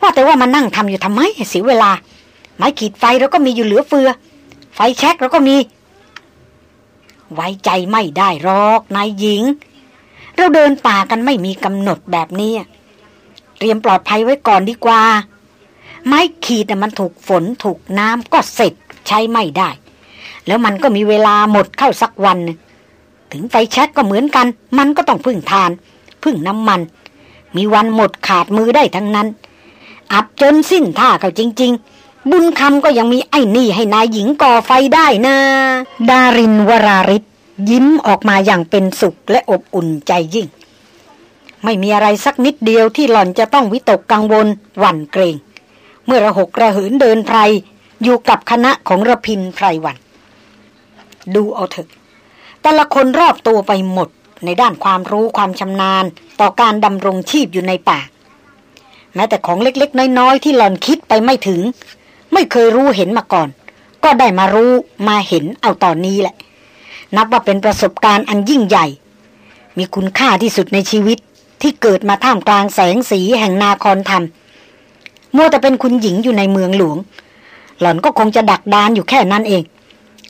ว่าแต่ว่ามานั่งทำอยู่ทำไมเสียเวลา ไม้ขีดไฟเราก็มีอยู่เหลือเฟือ ไฟแช็กเราก็มี ไว้ใจไม่ได้หรอกนายหญิง เราเดินป่ากันไม่มีกำหนดแบบนี้เตรียมปลอดภัยไว้ก่อนดีกว่า ไม้ขีดมันถูกฝนถูกน้ำก็เสร็จใช้ไม่ได้ แล้วมันก็มีเวลาหมดเข้าสักวัน ถึงไฟแช็กก็เหมือนกัน มันก็ต้องพึ่งทาน พึ่งน้ำมัน มีวันหมดขาดมือได้ทั้งนั้น อับจนสิ้นท่าเขาจริง ๆบุญคำก็ยังมีไอ้นี่ให้นายหญิงก่อไฟได้นะ ดารินวราริศ ยิ้มออกมาอย่างเป็นสุขและอบอุ่นใจยิ่ง ไม่มีอะไรสักนิดเดียวที่หล่อนจะต้องวิตกกังวลหวั่นเกรง เมื่อระหกระเหินเดินไพรอยู่กับคณะของระพินไพรวัน ดูเอาเถอะ แต่ละคนรอบตัวไปหมดในด้านความรู้ความชำนาญต่อการดำรงชีพอยู่ในป่า แม้แต่ของเล็กๆ น้อยๆ ที่หล่อนคิดไปไม่ถึง ไม่เคยรู้เห็นมาก่อน ก็ได้มารู้มาเห็นเอาตอนนี้แหละ นับว่าเป็นประสบการณ์อันยิ่งใหญ่ มีคุณค่าที่สุดในชีวิตที่เกิดมาท่ามกลางแสงสีแห่งนาครธรรมมัวแต่เป็นคุณหญิงอยู่ในเมืองหลวง หล่อนก็คงจะดักดานอยู่แค่นั้นเอง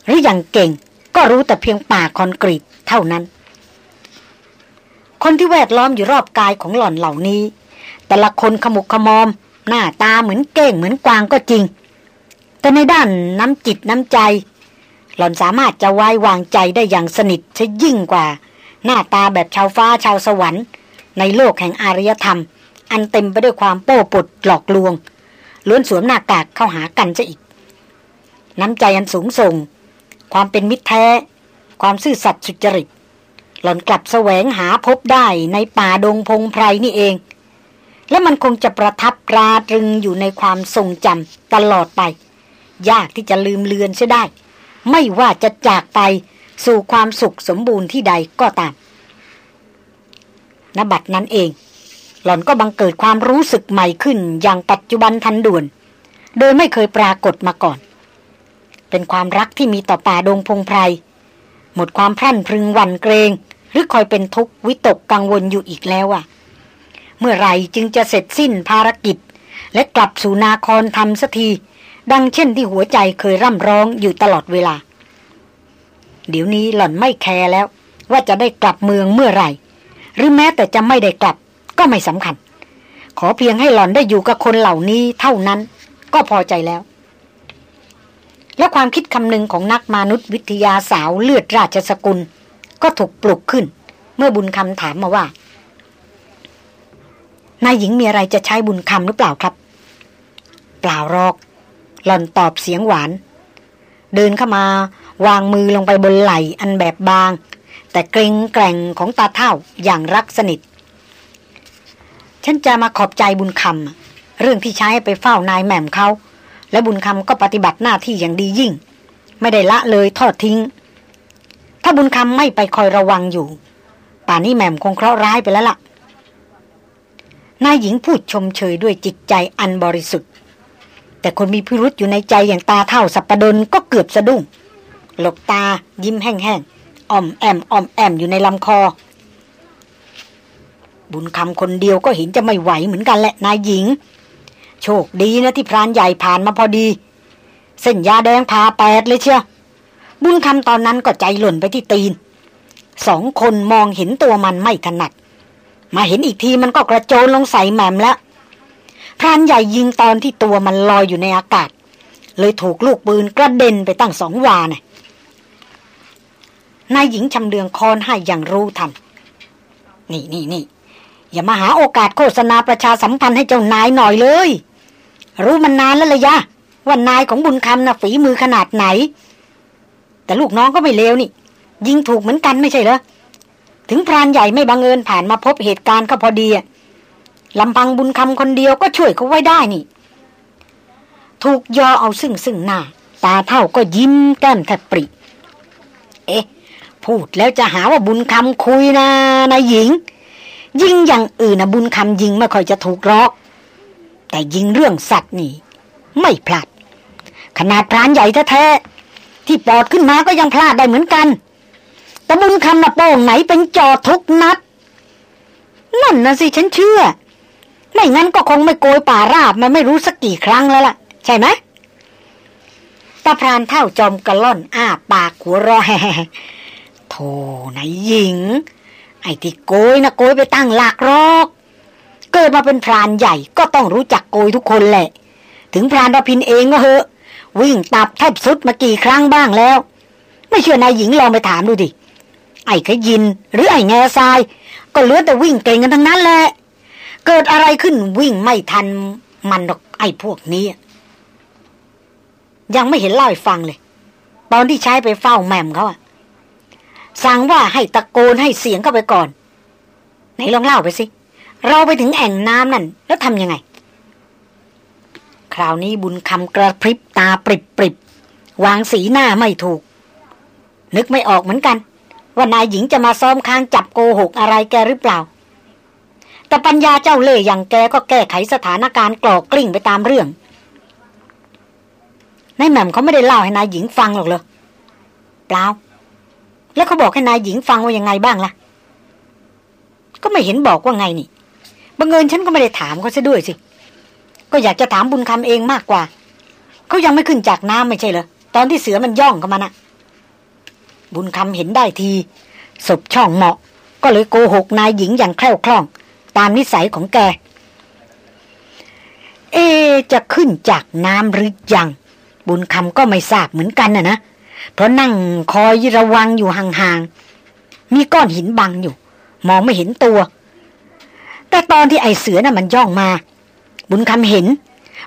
หรืออย่างเก่งก็รู้แต่เพียงป่าคอนกรีตเท่านั้น คนที่แวดล้อมอยู่รอบกายของหล่อนเหล่านี้ แต่ละคนขมุกขมอม หน้าตาเหมือนเก้งเหมือนกวางก็จริง แต่ในด้านน้ำจิตน้ำใจ หล่อนสามารถจะไว้วางใจได้อย่างสนิทช่ยิ่งกว่า หน้าตาแบบชาวฟ้าชาวสวรรค์ ในโลกแห่งอารยธรรม อันเต็มไปด้วยความโป้ปดหลอกลวงล้วนสวมหน้ากากเข้าหากันจะอีก น้ำใจอันสูงส่ง ความเป็นมิตรแท้ ความซื่อสัตย์สุจริต หล่อนกลับแสวงหาพบได้ในป่าดงพงไพรนี่เอง และมันคงจะประทับตราตรึงอยู่ในความทรงจำตลอดไป ยากที่จะลืมเลือนเสียได้ ไม่ว่าจะจากไปสู่ความสุขสมบูรณ์ที่ใดก็ตามณบัดนั้นเอง หล่อนก็บังเกิดความรู้สึกใหม่ขึ้นอย่างปัจจุบันทันด่วน โดยไม่เคยปรากฏมาก่อน เป็นความรักที่มีต่อป่าดงพงไพร หมดความพรั่นพรึงหวั่นเกรง หรือคอยเป็นทุกข์วิตกกังวลอยู่อีกแล้วอะเมื่อไรจึงจะเสร็จสิ้นภารกิจ และกลับสู่นาครทำสักที ดังเช่นที่หัวใจเคยร่ำร้องอยู่ตลอดเวลา เดี๋ยวนี้หล่อนไม่แคร์แล้ว ว่าจะได้กลับเมืองเมื่อไหร่ หรือแม้แต่จะไม่ได้กลับก็ไม่สำคัญ ขอเพียงให้หล่อนได้อยู่กับคนเหล่านี้เท่านั้น ก็พอใจแล้ว และความคิดคำนึงของนักมนุษยวิทยาสาวเลือดราชสกุล ก็ถูกปลุกขึ้น เมื่อบุญคำถามมาว่านายหญิงมีอะไรจะใช้บุญคำหรือเปล่าครับ เปล่าหรอก หล่อนตอบเสียงหวาน เดินเข้ามาวางมือลงไปบนไหล่อันแบบบาง แต่เกรงแกร่งของตาเท่าอย่างรักสนิท ฉันจะมาขอบใจบุญคำเรื่องที่ใช้ไปเฝ้านายแหม่มเขาและบุญคำก็ปฏิบัติหน้าที่อย่างดียิ่ง ไม่ได้ละเลยทอดทิ้ง ถ้าบุญคำไม่ไปคอยระวังอยู่ ป่านนี้แหม่มคงเคราะห์ร้ายไปแล้วละ่ะนายหญิงพูดชมเชยด้วยจิตใจอันบริสุทธิ์ แต่คนมีพิรุษอยู่ในใจอย่างตาเท่าสัปปดนก็เกือบสะดุ้งหลบตายิ้มแห้งๆอ่อมแอมอ่อมแอมอยู่ในลำคอ บุญคำคนเดียวก็เห็นจะไม่ไหวเหมือนกันแหละนายหญิง โชคดีนะที่พรานใหญ่ผ่านมาพอดี เส้นยาแดงพาแปดเลยเชียวบุญคำตอนนั้นก็ใจหล่นไปที่ตีน สองคนมองเห็นตัวมันไม่ถนัด มาเห็นอีกทีมันก็กระโจนลงใส่แหม่มแล้ว พรานใหญ่ยิงตอนที่ตัวมันลอยอยู่ในอากาศ เลยถูกลูกปืนกระเด็นไปตั้งสองวานะ่ยนายหญิงชำเลืองคอนให้อย่างรู้ทัน นี่นี่นี่อย่ามาหาโอกาสโฆษณาประชาสัมพันธ์ให้เจ้านายหน่อยเลย รู้มันนานแล้วเลยยะ ว่านายของบุญคำนะ่ะฝีมือขนาดไหน แต่ลูกน้องก็ไม่เลวนี่ ยิงถูกเหมือนกันไม่ใช่เหรอ ถึงพรานใหญ่ไม่บังเอิญผ่านมาพบเหตุการณ์ก็พอดีอะ ลำพังบุญคำคนเดียวก็ช่วยเขาไว้ได้นี่ ถูกยอเอาซึ่งซึ่งหน้า ตาเท่าก็ยิ้มแก้มแทบปริ เอ๊ะ พูดแล้วจะหาว่าบุญคำคุยนะนายหญิง ยิงอย่างอื่นนะบุญคำยิงไม่ค่อยจะถูกรอก แต่ยิงเรื่องสัตว์นี่ ไม่พลาด ขนาดพรานใหญ่แท้ๆที่ปอดขึ้นมาก็ยังพลาดได้เหมือนกันแต่บุญคำนะโป้งไหนเป็นจอทุกนัดนั่นนะสิฉันเชื่อ ไม่งั้นก็คงไม่โกยป่าราบมาไม่รู้สักกี่ครั้งแล้วล่ะ ใช่ไหมตาพรานเท่าจอมกระล่อนอ้าปากหัวรอแฮโธ่นายหญิง ไอ้ที่โกยนะโกยไปตั้งหลักรอกเกิดมาเป็นพรานใหญ่ก็ต้องรู้จักโกยทุกคนแหละ ถึงพรานดาพินเองก็เหอะวิ่งตับแทบสุดมากี่ครั้งบ้างแล้ว ไม่เชื่อนายหญิงลองไปถามดูดิไอ้ขยินหรือไอ้แง่ทราย ก็เหลือแต่วิ่งเก่งกันทั้งนั้นแหละ เกิดอะไรขึ้นวิ่งไม่ทันมันหรอกไอ้พวกนี้ ยังไม่เห็นเล่าให้ฟังเลย ตอนที่ใช้ไปเฝ้าแม่มเขาอะสั่งว่าให้ตะโกนให้เสียงเข้าไปก่อน ไหนลองเล่าไปสิ เราไปถึงแอ่งน้ำนั่น แล้วทำยังไง คราวนี้บุญคำกระพริบตาปริบปริบวางสีหน้าไม่ถูก นึกไม่ออกเหมือนกัน ว่านายหญิงจะมาซ้อมค้างจับโกหกอะไรแกหรือเปล่า แต่ปัญญาเจ้าเล่ห์อย่างแกก็แก้ไขสถานการณ์กรอกกลิ้งไปตามเรื่องนายแหม่มเขาไม่ได้เล่าให้นายหญิงฟังหรอกเลยเปล่าแล้วเขาบอกให้นายหญิงฟังว่ายังไงบ้างล่ะ ก็ไม่เห็นบอกว่าไงนี่บังเอิญฉันก็ไม่ได้ถามเขาซะด้วยสิก็อยากจะถามบุญคำเองมากกว่าเขายังไม่ขึ้นจากน้ำไม่ใช่เหรอตอนที่เสือมันย่องเข้ามานะ่ะ บุญคำเห็นได้ทีศพช่องเหมาะ ก็เลยโกหกนายหญิงอย่างแคล่วคล่อง ตามนิสัยของแก เอ จะขึ้นจากน้ำหรือยัง บุญคำก็ไม่ทราบเหมือนกันนะนะ เพราะนั่งคอยระวังอยู่ห่างๆ มีก้อนหินบังอยู่ มองไม่เห็นตัว แต่ตอนที่ไอเสือน่ะมันย่องมา บุญคำเห็น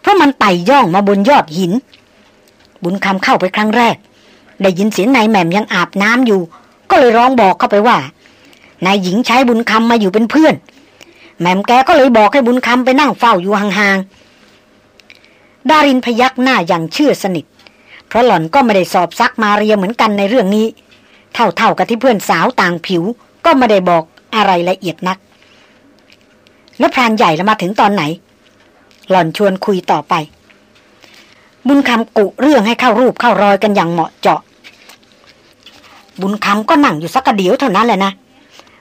เพราะมันไต่ย่องมาบนยอดหิน บุญคำเข้าไปครั้งแรก ได้ยินเสียงนายแหม่มยังอาบน้ำอยู่ ก็เลยร้องบอกเข้าไปว่านายหญิงใช้บุญคำมาอยู่เป็นเพื่อน แหม่มแกก็เลยบอกให้บุญคำไปนั่งเฝ้าอยู่ห่างๆ ดารินพยักหน้าอย่างเชื่อสนิท เพราะหล่อนก็ไม่ได้สอบซักมาเรียเหมือนกันในเรื่องนี้ เท่าๆกับที่เพื่อนสาวต่างผิว ก็ไม่ได้บอกอะไรละเอียดนัก แล้วพรานใหญ่ละมาถึงตอนไหน หล่อนชวนคุยต่อไป บุญคำกุเรื่องให้เข้ารูปเข้ารอยกันอย่างเหมาะเจาะ บุญคำก็นั่งอยู่สักเดียวเท่านั้นแหละนะ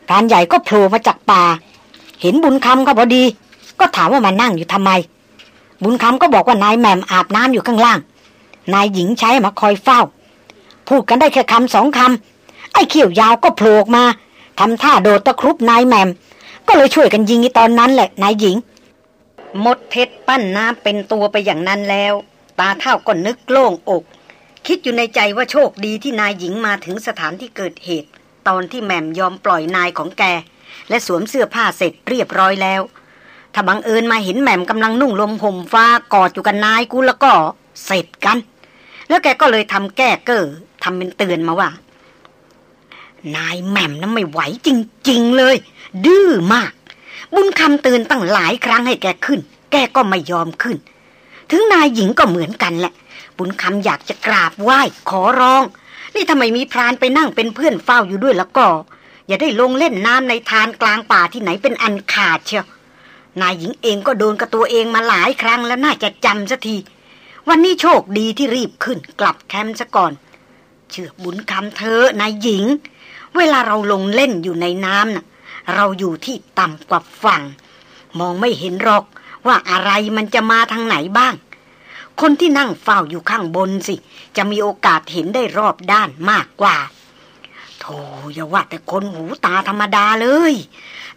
พรานใหญ่ก็โผล่มาจากป่า เห็นบุญคำก็พอดี ก็ถามว่ามานั่งอยู่ทำไม บุญคำก็บอกว่านายแหม่มอาบน้ำอยู่ข้างล่าง นายหญิงใช้มาคอยเฝ้า พูดกันได้แค่คำสองคำไอ้เขี้ยวยาวก็โผล่มาทำท่าโดดตะครุบนายแหม่ม ก็เลยช่วยกันยิงในตอนนั้นแหละนายหญิงหมดเพชรปั้นน้ำเป็นตัวไปอย่างนั้นแล้ว ตาเท่าก็นึกโล่งอก คิดอยู่ในใจว่าโชคดีที่นายหญิงมาถึงสถานที่เกิดเหตุ ตอนที่แหม่มยอมปล่อยนายของแก และสวมเสื้อผ้าเสร็จเรียบร้อยแล้ว ถ้าบังเอิญมาเห็นแหม่มกำลังนุ่งลมห่มฟ้ากอดอยู่กับนายกูแล้วก็เสร็จกัน แล้วแกก็เลยทำแก้เก้อทำเป็นเตือนมาว่า นายแหม่มนั้นไม่ไหวจริง ๆ เลย ดื้อมาก บุญคำเตือนตั้งหลายครั้งให้แกขึ้น แกก็ไม่ยอมขึ้น ถึงนายหญิงก็เหมือนกันแหละ บุญคำอยากจะกราบไหว้ขอร้องนี่ทำไมมีพรานไปนั่งเป็นเพื่อนเฝ้าอยู่ด้วยแล้วก็ อย่าได้ลงเล่นน้ำในทานกลางป่าที่ไหนเป็นอันขาดเชียวนายหญิงเองก็โดนกับตัวเองมาหลายครั้งแล้วน่าจะจำสักที วันนี้โชคดีที่รีบขึ้นกลับแคมป์ซะก่อน เชื่อบุญคำเธอนายหญิง เวลาเราลงเล่นอยู่ในน้ำน่ะ เราอยู่ที่ต่ำกว่าฝั่ง มองไม่เห็นหรอกว่าอะไรมันจะมาทางไหนบ้าง คนที่นั่งเฝ้าอยู่ข้างบนสิ จะมีโอกาสเห็นได้รอบด้านมากกว่า โธ่อย่าว่าแต่คนหูตาธรรมดาเลย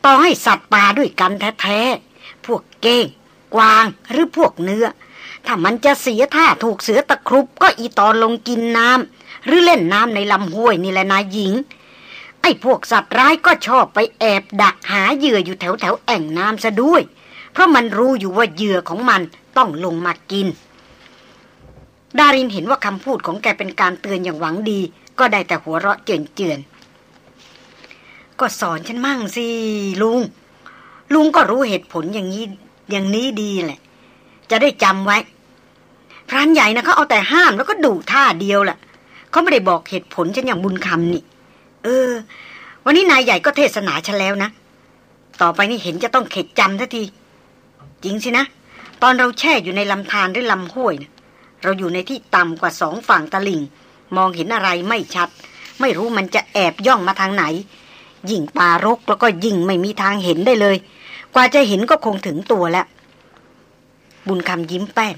ต่อให้สัตว์ป่าด้วยกันแท้ๆ พวกเก้ง กวางหรือพวกเนื้อ ถ้ามันจะเสียท่าถูกเสือตะครุบก็อีตอนลงกินน้ำหรือเล่นน้ำในลำห้วยนี่แหละนายหญิง ไอ้พวกสัตว์ร้ายก็ชอบไปแอบดักหาเหยื่ออยู่แถวแถวแอ่งน้ำซะด้วย เพราะมันรู้อยู่ว่าเหยื่อของมันต้องลงมากิน ดารินเห็นว่าคำพูดของแกเป็นการเตือนอย่างหวังดี ก็ได้แต่หัวเราะเจือนเจือนก็สอนฉันมั่งสิลุง ลุงก็รู้เหตุผลอย่างนี้อย่างนี้ดีแหละ จะได้จำไว้ พรานใหญ่นะเขาเอาแต่ห้ามแล้วก็ดุท่าเดียวแหละเขาไม่ได้บอกเหตุผลฉันอย่างบุญคำนี่ เออ วันนี้นายใหญ่ก็เทศนาฉันแล้วนะ ต่อไปนี่เห็นจะต้องเข็ดจำทันที จริงสินะ ตอนเราแช่อยู่ในลำธารหรือลำห้วยนะเราอยู่ในที่ต่ำกว่าสองฝั่งตะลิ่ง มองเห็นอะไรไม่ชัด ไม่รู้มันจะแอบย่องมาทางไหน ยิ่งป่ารกแล้วก็ยิ่งไม่มีทางเห็นได้เลย กว่าจะเห็นก็คงถึงตัวแล้ว บุญคำยิ้มแป้น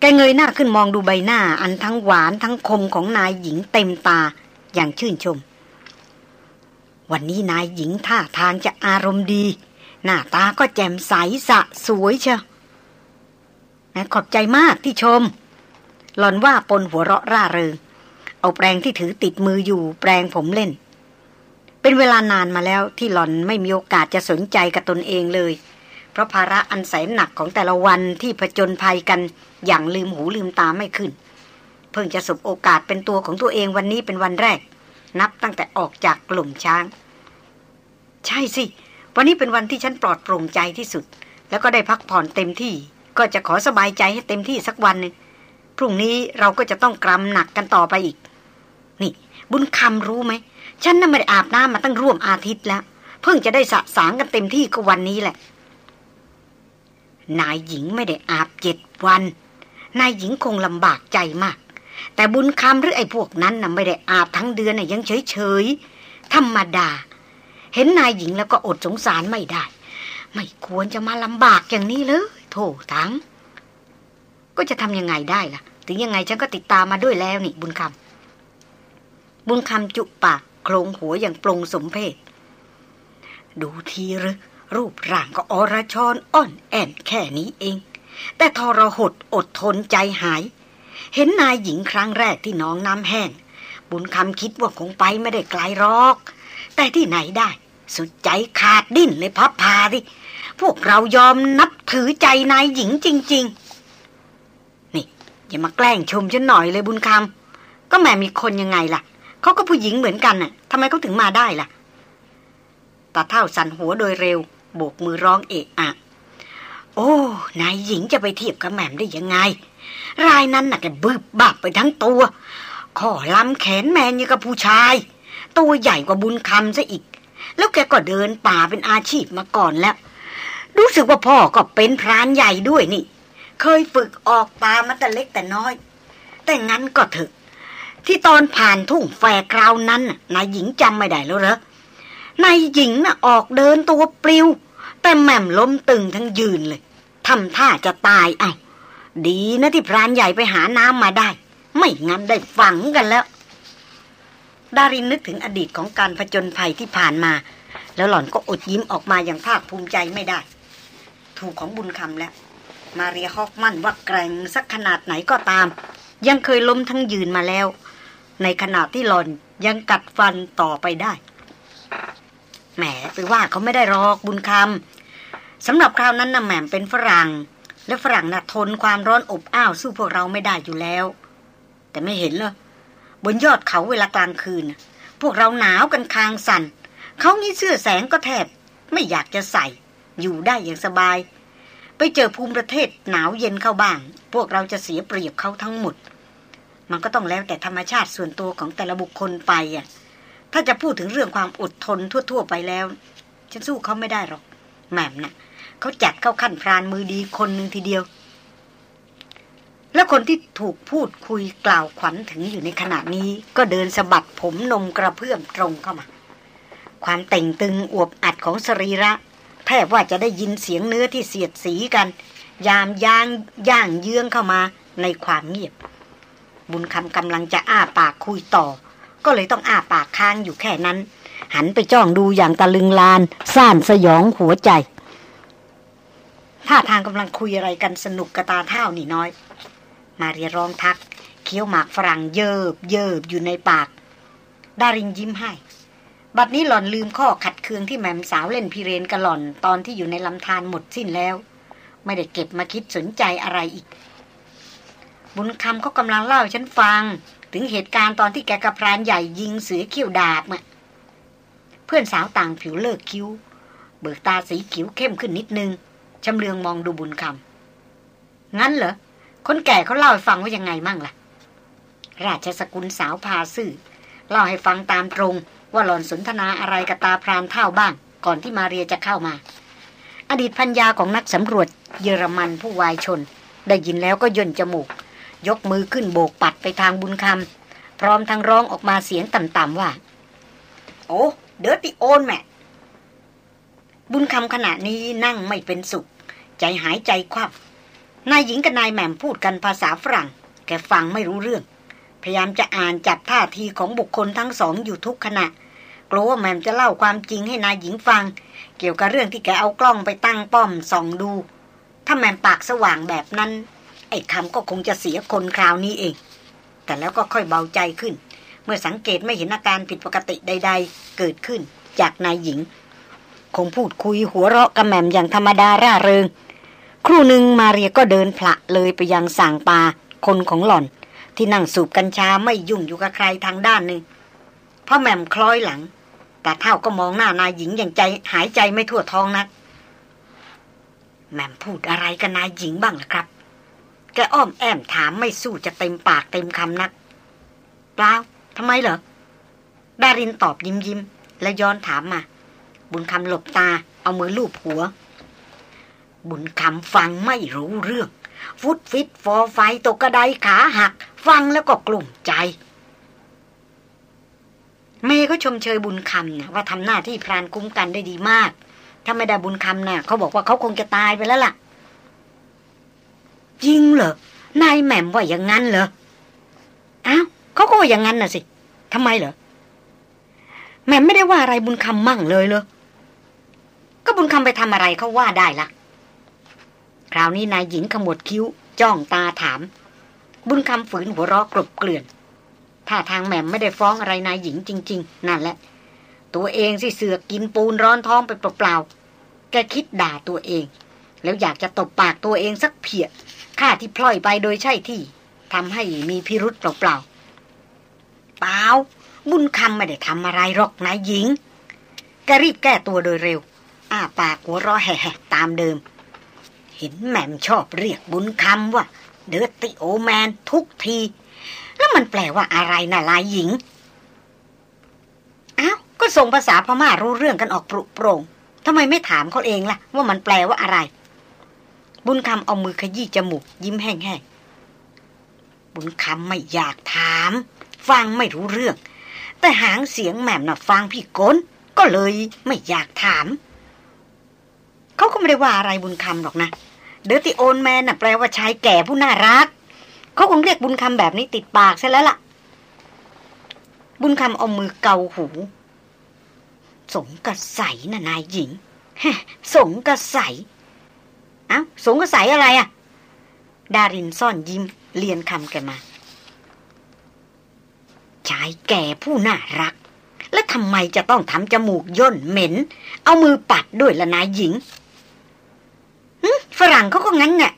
แกเงยหน้าขึ้นมองดูใบหน้า อันทั้งหวานทั้งคมของนายหญิงเต็มตาอย่างชื่นชม วันนี้นายหญิงท่าทางจะอารมณ์ดี หน้าตาก็แจ่มใสสะสวยเชียวขอบใจมากที่ชม หลอนว่าปนหัวเราะร่าเริง เอาแปรงที่ถือติดมืออยู่แปรงผมเล่น เป็นเวลานานมาแล้วที่หล่อนไม่มีโอกาสจะสนใจกับตนเองเลย เพราะภาระอันแสนหนักของแต่ละวันที่ผจญภัยกันอย่างลืมหูลืมตาไม่ขึ้น เพิ่งจะสบโอกาสเป็นตัวของตัวเองวันนี้เป็นวันแรก นับตั้งแต่ออกจากกลุ่มช้าง ใช่สิ วันนี้เป็นวันที่ฉันปลอดโปร่งใจที่สุด แล้วก็ได้พักผ่อนเต็มที่ ก็จะขอสบายใจให้เต็มที่สักวันหนึ่งพรุ่งนี้เราก็จะต้องกรำหนักกันต่อไปอีก นี่ บุญคำรู้ไหม ฉันน่ะไม่ได้อาบน้ำมาตั้งร่วมอาทิตย์แล้ว เพิ่งจะได้สะสางกันเต็มที่ก็วันนี้แหละ นายหญิงไม่ได้อาบเจ็ดวัน นายหญิงคงลำบากใจมาก แต่บุญคำหรือไอ้พวกนั้นน่ะไม่ได้อาบทั้งเดือนน่ะยังเฉยเฉยธรรมดา เห็นนายหญิงแล้วก็อดสงสารไม่ได้ ไม่ควรจะมาลำบากอย่างนี้เลยโถทั้งก็จะทำยังไงได้ล่ะ ถึงยังไงฉันก็ติดตามมาด้วยแล้วนี่บุญคำ บุญคำจุปากโครงหัวอย่างปรงสมเพศ ดูทีหรือรูปร่างก็อรชรอ่อนแอนแค่นี้เอง แต่ทรหดอดทนใจหาย เห็นนายหญิงครั้งแรกที่น้องน้ำแห้ง บุญคำคิดว่าคงไปไม่ได้ไกลรอก แต่ที่ไหนได้ สุดใจขาดดิ้นเลยพับพาดิพวกเรายอมนับถือใจนายหญิงจริง ๆ นี่อย่ามาแกล้งชมฉันหน่อยเลยบุญคำก็แม่มีคนยังไงล่ะ เขาก็ผู้หญิงเหมือนกันน่ะทำไมเขาถึงมาได้ล่ะตาเท่าสันหัวโดยเร็ว โบกมือร้องเอะอะโอ้นายหญิงจะไปเทียบกับแหม่มได้ยังไง รายนั้นน่ะแกบึบบับไปทั้งตัวข้อลำแขนแมนยังกับผู้ชาย ตัวใหญ่กว่าบุญคำซะอีก แล้วแกก็เดินป่าเป็นอาชีพมาก่อนแล้ว รู้สึกว่าพ่อก็เป็นพรานใหญ่ด้วยนี่ เคยฝึกออกป่ามาแต่เล็กแต่น้อย แต่งั้นก็เถอะ ที่ตอนผ่านทุ่งแฝกคราวนั้นนายหญิงจำไม่ได้แล้วเหรอนายหญิงน่ะออกเดินตัวปลิว แต่แม่มล้มตึงทั้งยืนเลยทำท่าจะตายเอาดีนะที่พรานใหญ่ไปหาน้ำมาได้ ไม่งั้นได้ฝังกันแล้ว ดารินนึกถึงอดีตของการผจญภัยที่ผ่านมา แล้วหล่อนก็อดยิ้มออกมาอย่างภาคภูมิใจไม่ได้ ถูกของบุญคำแล้ว มาเรียฮอฟมั่นว่าแกร่งสักขนาดไหนก็ตาม ยังเคยล้มทั้งยืนมาแล้ว ในขณะที่หล่อนยังกัดฟันต่อไปได้ แหมไปว่าเขาไม่ได้รอกบุญคำสำหรับคราวนั้นน่ะแหม่มเป็นฝรั่ง และฝรั่งน่ะทนความร้อนอบอ้าวสู้พวกเราไม่ได้อยู่แล้ว แต่ไม่เห็นเลยบนยอดเขาเวลากลางคืน พวกเราหนาวกันคางสัน่นเขางี้เสื้อแสงก็แทบ ไม่อยากจะใส่ อยู่ได้อย่างสบาย ไปเจอภูมิประเทศหนาวเย็นเข้าบ้าง พวกเราจะเสียเปรียบเขาทั้งหมด มันก็ต้องแล้วแต่ธรรมชาติส่วนตัวของแต่ละบุคคลไปอะ ถ้าจะพูดถึงเรื่องความอดทนทั่ว ๆ ไปแล้ว ฉันสู้เขาไม่ได้หรอกแหม่มนะ่ะเขาจัดเข้าขั้นพรานมือดีคนหนึ่งทีเดียว แล้วคนที่ถูกพูดคุยกล่าวขวัญถึงอยู่ในขณะนี้ ก็เดินสะบัดผมนมกระเพื่อมตรงเข้ามา ความเต่งตึงอวบอัดของสรีระ แทบว่าจะได้ยินเสียงเนื้อที่เสียดสีกัน ยามย่างย่างเยื้องเข้ามาในความเงียบ บุญคำกำลังจะอ้าปากคุยต่อ ก็เลยต้องอ้าปากค้างอยู่แค่นั้น หันไปจ้องดูอย่างตะลึงลานซ่านสยองหัวใจท่าทางกำลังคุยอะไรกันสนุกกระตาเท่านี่น้อย มาเรียร้องทัก เคี้ยวหมากฝรั่งเยิบเยิบอยู่ในปาก ดารินยิ้มให้ บัดนี้หล่อนลืมข้อขัดเคืองที่แม่มสาวเล่นพิเรนกระหล่อนตอนที่อยู่ในลำธารหมดสิ้นแล้ว ไม่ได้เก็บมาคิดสนใจอะไรอีก บุญคำเขากำลังเล่าฉันฟัง ถึงเหตุการณ์ตอนที่แกกระพรานใหญ่ยิงเสือเขี้ยวดาบอะเพื่อนสาวต่างผิวเลิกคิ้ว เบิกตาสีขิวเข้มขึ้นนิดนึงชำเลืองมองดูบุญคำงั้นเหรอ คนแก่เขาเล่าให้ฟังว่ายังไงมั่งล่ะ ราชสกุลสาวพาซื่อเล่าให้ฟังตามตรงว่าหลอนสนทนาอะไรกับตาพรานเท่าบ้าง ก่อนที่มาเรียจะเข้ามา อดีตพัญญาของนักสำรวจเยอรมันผู้วายชน ได้ยินแล้วก็ย่นจมูก ยกมือขึ้นโบกปัดไปทางบุญคำพร้อมทั้งร้องออกมาเสียงต่ำๆว่า โอ้เดอร์ติโอนแม่บุญคำขณะนี้นั่งไม่เป็นสุข ใจหายใจควับนายหญิงกับนายแหม่มพูดกันภาษาฝรั่ง แกฟังไม่รู้เรื่อง พยายามจะอ่านจับท่าทีของบุคคลทั้งสองอยู่ทุกขณะกลัวว่าแหม่มจะเล่าความจริงให้นายหญิงฟัง เกี่ยวกับเรื่องที่แกเอากล้องไปตั้งป้อมส่องดู ถ้าแหม่มปากสว่างแบบนั้น ไอ้คำก็คงจะเสียคนคราวนี้เอง แต่แล้วก็ค่อยเบาใจขึ้น เมื่อสังเกตไม่เห็นอาการผิดปกติใด ๆ เกิดขึ้นจากนายหญิง คงพูดคุยหัวเราะกระแหม่มอย่างธรรมดาร่าเริง ครู่หนึ่งมาเรียก็เดินผละเลยไปยังสางปาคนของหล่อน ที่นั่งสูบกัญชาไม่ยุ่งอยู่กับใครทางด้านหนึ่งพ่อแหม่มคล้อยหลัง แต่เท่าก็มองหน้านายหญิงอย่างใจหายใจไม่ทั่วท้องนักแหม่มพูดอะไรกับนายหญิงบ้างล่ะครับ แกอ้อมแอมถามไม่สู้จะเต็มปากเต็มคำนัก เปล่าทำไมเหรอ ดารินตอบยิ้มยิ้มและย้อนถามมา บุญคำหลบตา เอามือลูบหัว บุญคำฟังไม่รู้เรื่อง ฟุตฟิตฟอไฟตกกระไดขาหัก ฟังแล้วก็กลุ่มใจ เมย์ก็ชมเชยบุญคำนะว่าทำหน้าที่พรานคุ้มกันได้ดีมาก ถ้าไม่ได้บุญคำนะ่ะเขาบอกว่าเขาคงจะตายไปแล้วล่ะ จริงเหรอนายแหม่มว่าอย่างนั้นเหรออ้าวเขาก็ว่าอย่างนั้นน่ะสิทำไมเหรอแหม่มไม่ได้ว่าอะไรบุญคำมั่งเลยเลยก็บุญคำไปทำอะไรเขาว่าได้ละ่ะคราวนี้นายหญิงขมวดคิ้ว จ้องตาถาม บุญคำฝืนหัวเราะกรบเกลื่อนถ้าทางแหม่มไม่ได้ฟ้องอะไรนายหญิงจริง ๆ นั่นแหละ ตัวเองสิเสือกกินปูนร้อนท้องไปเปล่าๆแกคิดด่าตัวเอง แล้วอยากจะตบปากตัวเองสักเพีย ข้าที่พล่อยไปโดยใช่ที่ทำให้มีพิรุษเปล่าๆเปล่าบุญคำไม่ได้ทำอะไรหรอกนายหญิงแกรีบแก้ตัวโดยเร็ว อ้าปากหัวเราะแห่ตามเดิม เห็นแหม่มชอบเรียกบุญคำว่าเดอติโอแมนทุกที แล้วมันแปลว่าอะไรน่ะลายหญิงอ้าวก็ส่งภาษาพม่ารู้เรื่องกันออกปรุโปร่งทำไมไม่ถามเขาเองล่ะ ว่ามันแปลว่าอะไร บุญคำเอามือขยี้จมูกยิ้มแห้งๆ บุญคำไม่อยากถาม ฟังไม่รู้เรื่อง แต่หางเสียงแหม่มน่ะฟังพี่กนก็เลยไม่อยากถาม เขาก็ไม่ได้ว่าอะไรบุญคำหรอกนะ เดอติโอนแมนน่ะแปลว่าชายแก่ผู้น่ารัก เขาคงเรียกบุญคำแบบนี้ติดปากใช่แล้วล่ะ บุญคำเอามือเกาหู สงกระใสน่ะนายหญิงสงกระใส อ้าวสงกระใสอะไรอะ่ะ ดารินซ่อนยิ้มเลียนคำแกมา ชายแก่ผู้น่ารัก และทำไมจะต้องทำจมูกย่นเหม็น เอามือปัดด้วยละนายหญิงฝรั่งเขาก็งั้นเนี่ย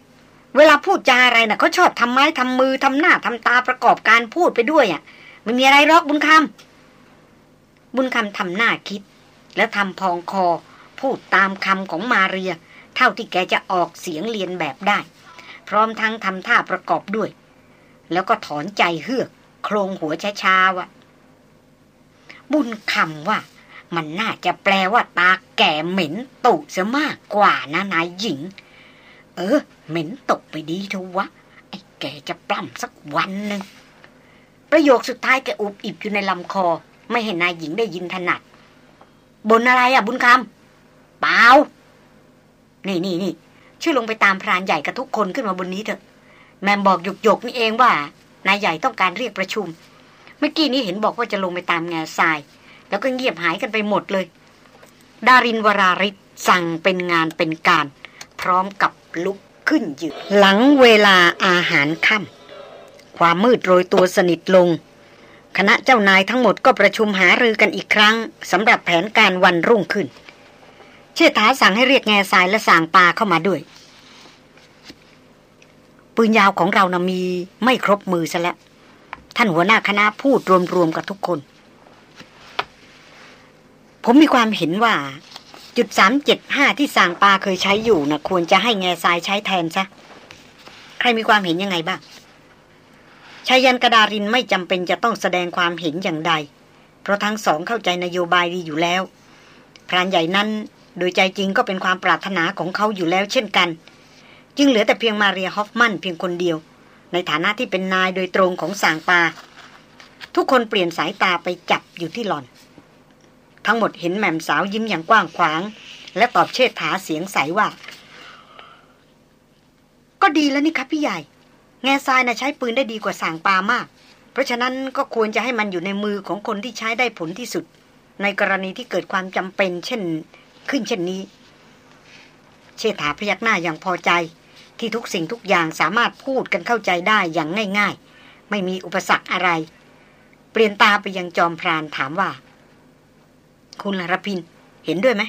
เวลาพูดจาอะไรนะ่ะเขาชอบทำไม้ทำมือทำหน้าทำตาประกอบการพูดไปด้วยอะ่ะไม่มีอะไรหรอกบุญคำบุญคำทำหน้าคิด แล้วทำพองคอ พูดตามคำของมาเรีย เท่าที่แกจะออกเสียงเรียนแบบได้ พร้อมทั้งทำท่าประกอบด้วย แล้วก็ถอนใจเฮือก โครงหัวช้าๆว่าบุญคำว่า มันน่าจะแปลว่าตาแก่เหม็นตุเสมากกว่านะนายหญิง เออ เหม็นตกไปดีเถอะวะ ไอ้แกจะปล้ำสักวันหนึ่งประโยคสุดท้ายแกอุบอิบอยู่ในลำคอ ไม่เห็นนายหญิงได้ยินถนัดบนอะไรอะบุญคำเปล่า นี่นี่นี่ช่วยลงไปตามพรานใหญ่กับทุกคนขึ้นมาบนนี้เถอะ แมมบอกหยกหยกนี่เองว่านายใหญ่ต้องการเรียกประชุม เมื่อกี้นี้เห็นบอกว่าจะลงไปตามแง่ทราย แล้วก็เงียบหายกันไปหมดเลย ดารินวราริศสั่งเป็นงานเป็นการ พร้อมกับลุกขึ้นยืนหลังเวลาอาหารค่ำความมืดโรยตัวสนิทลง คณะเจ้านายทั้งหมดก็ประชุมหารือกันอีกครั้งสำหรับแผนการวันรุ่งขึ้น เชษฐาสั่งให้เรียกแง่ทรายและสางปลาเข้ามาด้วย ปืนยาวของเรานะมีไม่ครบมือซะแล้วท่านหัวหน้าคณะพูดรวมๆกับทุกคน ผมมีความเห็นว่า จุดสามเจ็ดห้าที่สางปลาเคยใช้อยู่นะควรจะให้แง่ทรายใช้แทนซะ ใครมีความเห็นยังไงบ้างชายันกระดารินไม่จำเป็นจะต้องแสดงความเห็นอย่างใด เพราะทั้งสองเข้าใจนโยบายดีอยู่แล้วพรานใหญ่นั้น โดยใจจริงก็เป็นความปรารถนาของเขาอยู่แล้วเช่นกัน จึงเหลือแต่เพียงมาเรียฮอฟมันเพียงคนเดียว ในฐานะที่เป็นนายโดยตรงของสางปา ทุกคนเปลี่ยนสายตาไปจับอยู่ที่หลอน ทั้งหมดเห็นแม่มสาวยิ้มอย่างกว้างขวาง และตอบเชิดถาเสียงใสว่า ก็ดีแล้วนี่ครับพี่ใหญ่ แง่ทรายนะ่ะใช้ปืนได้ดีกว่าสางปามาก เพราะฉะนั้นก็ควรจะให้มันอยู่ในมือของคนที่ใช้ได้ผลที่สุด ในกรณีที่เกิดความจำเป็น เช่น ขึ้นเช่นนี้ เชษฐาพยักหน้าอย่างพอใจ ที่ทุกสิ่งทุกอย่างสามารถพูดกันเข้าใจได้อย่างง่าย ๆ ไม่มีอุปสรรคอะไร เปลี่ยนตาไปยังจอมพรานถามว่า คุณลรพินเห็นด้วยไหม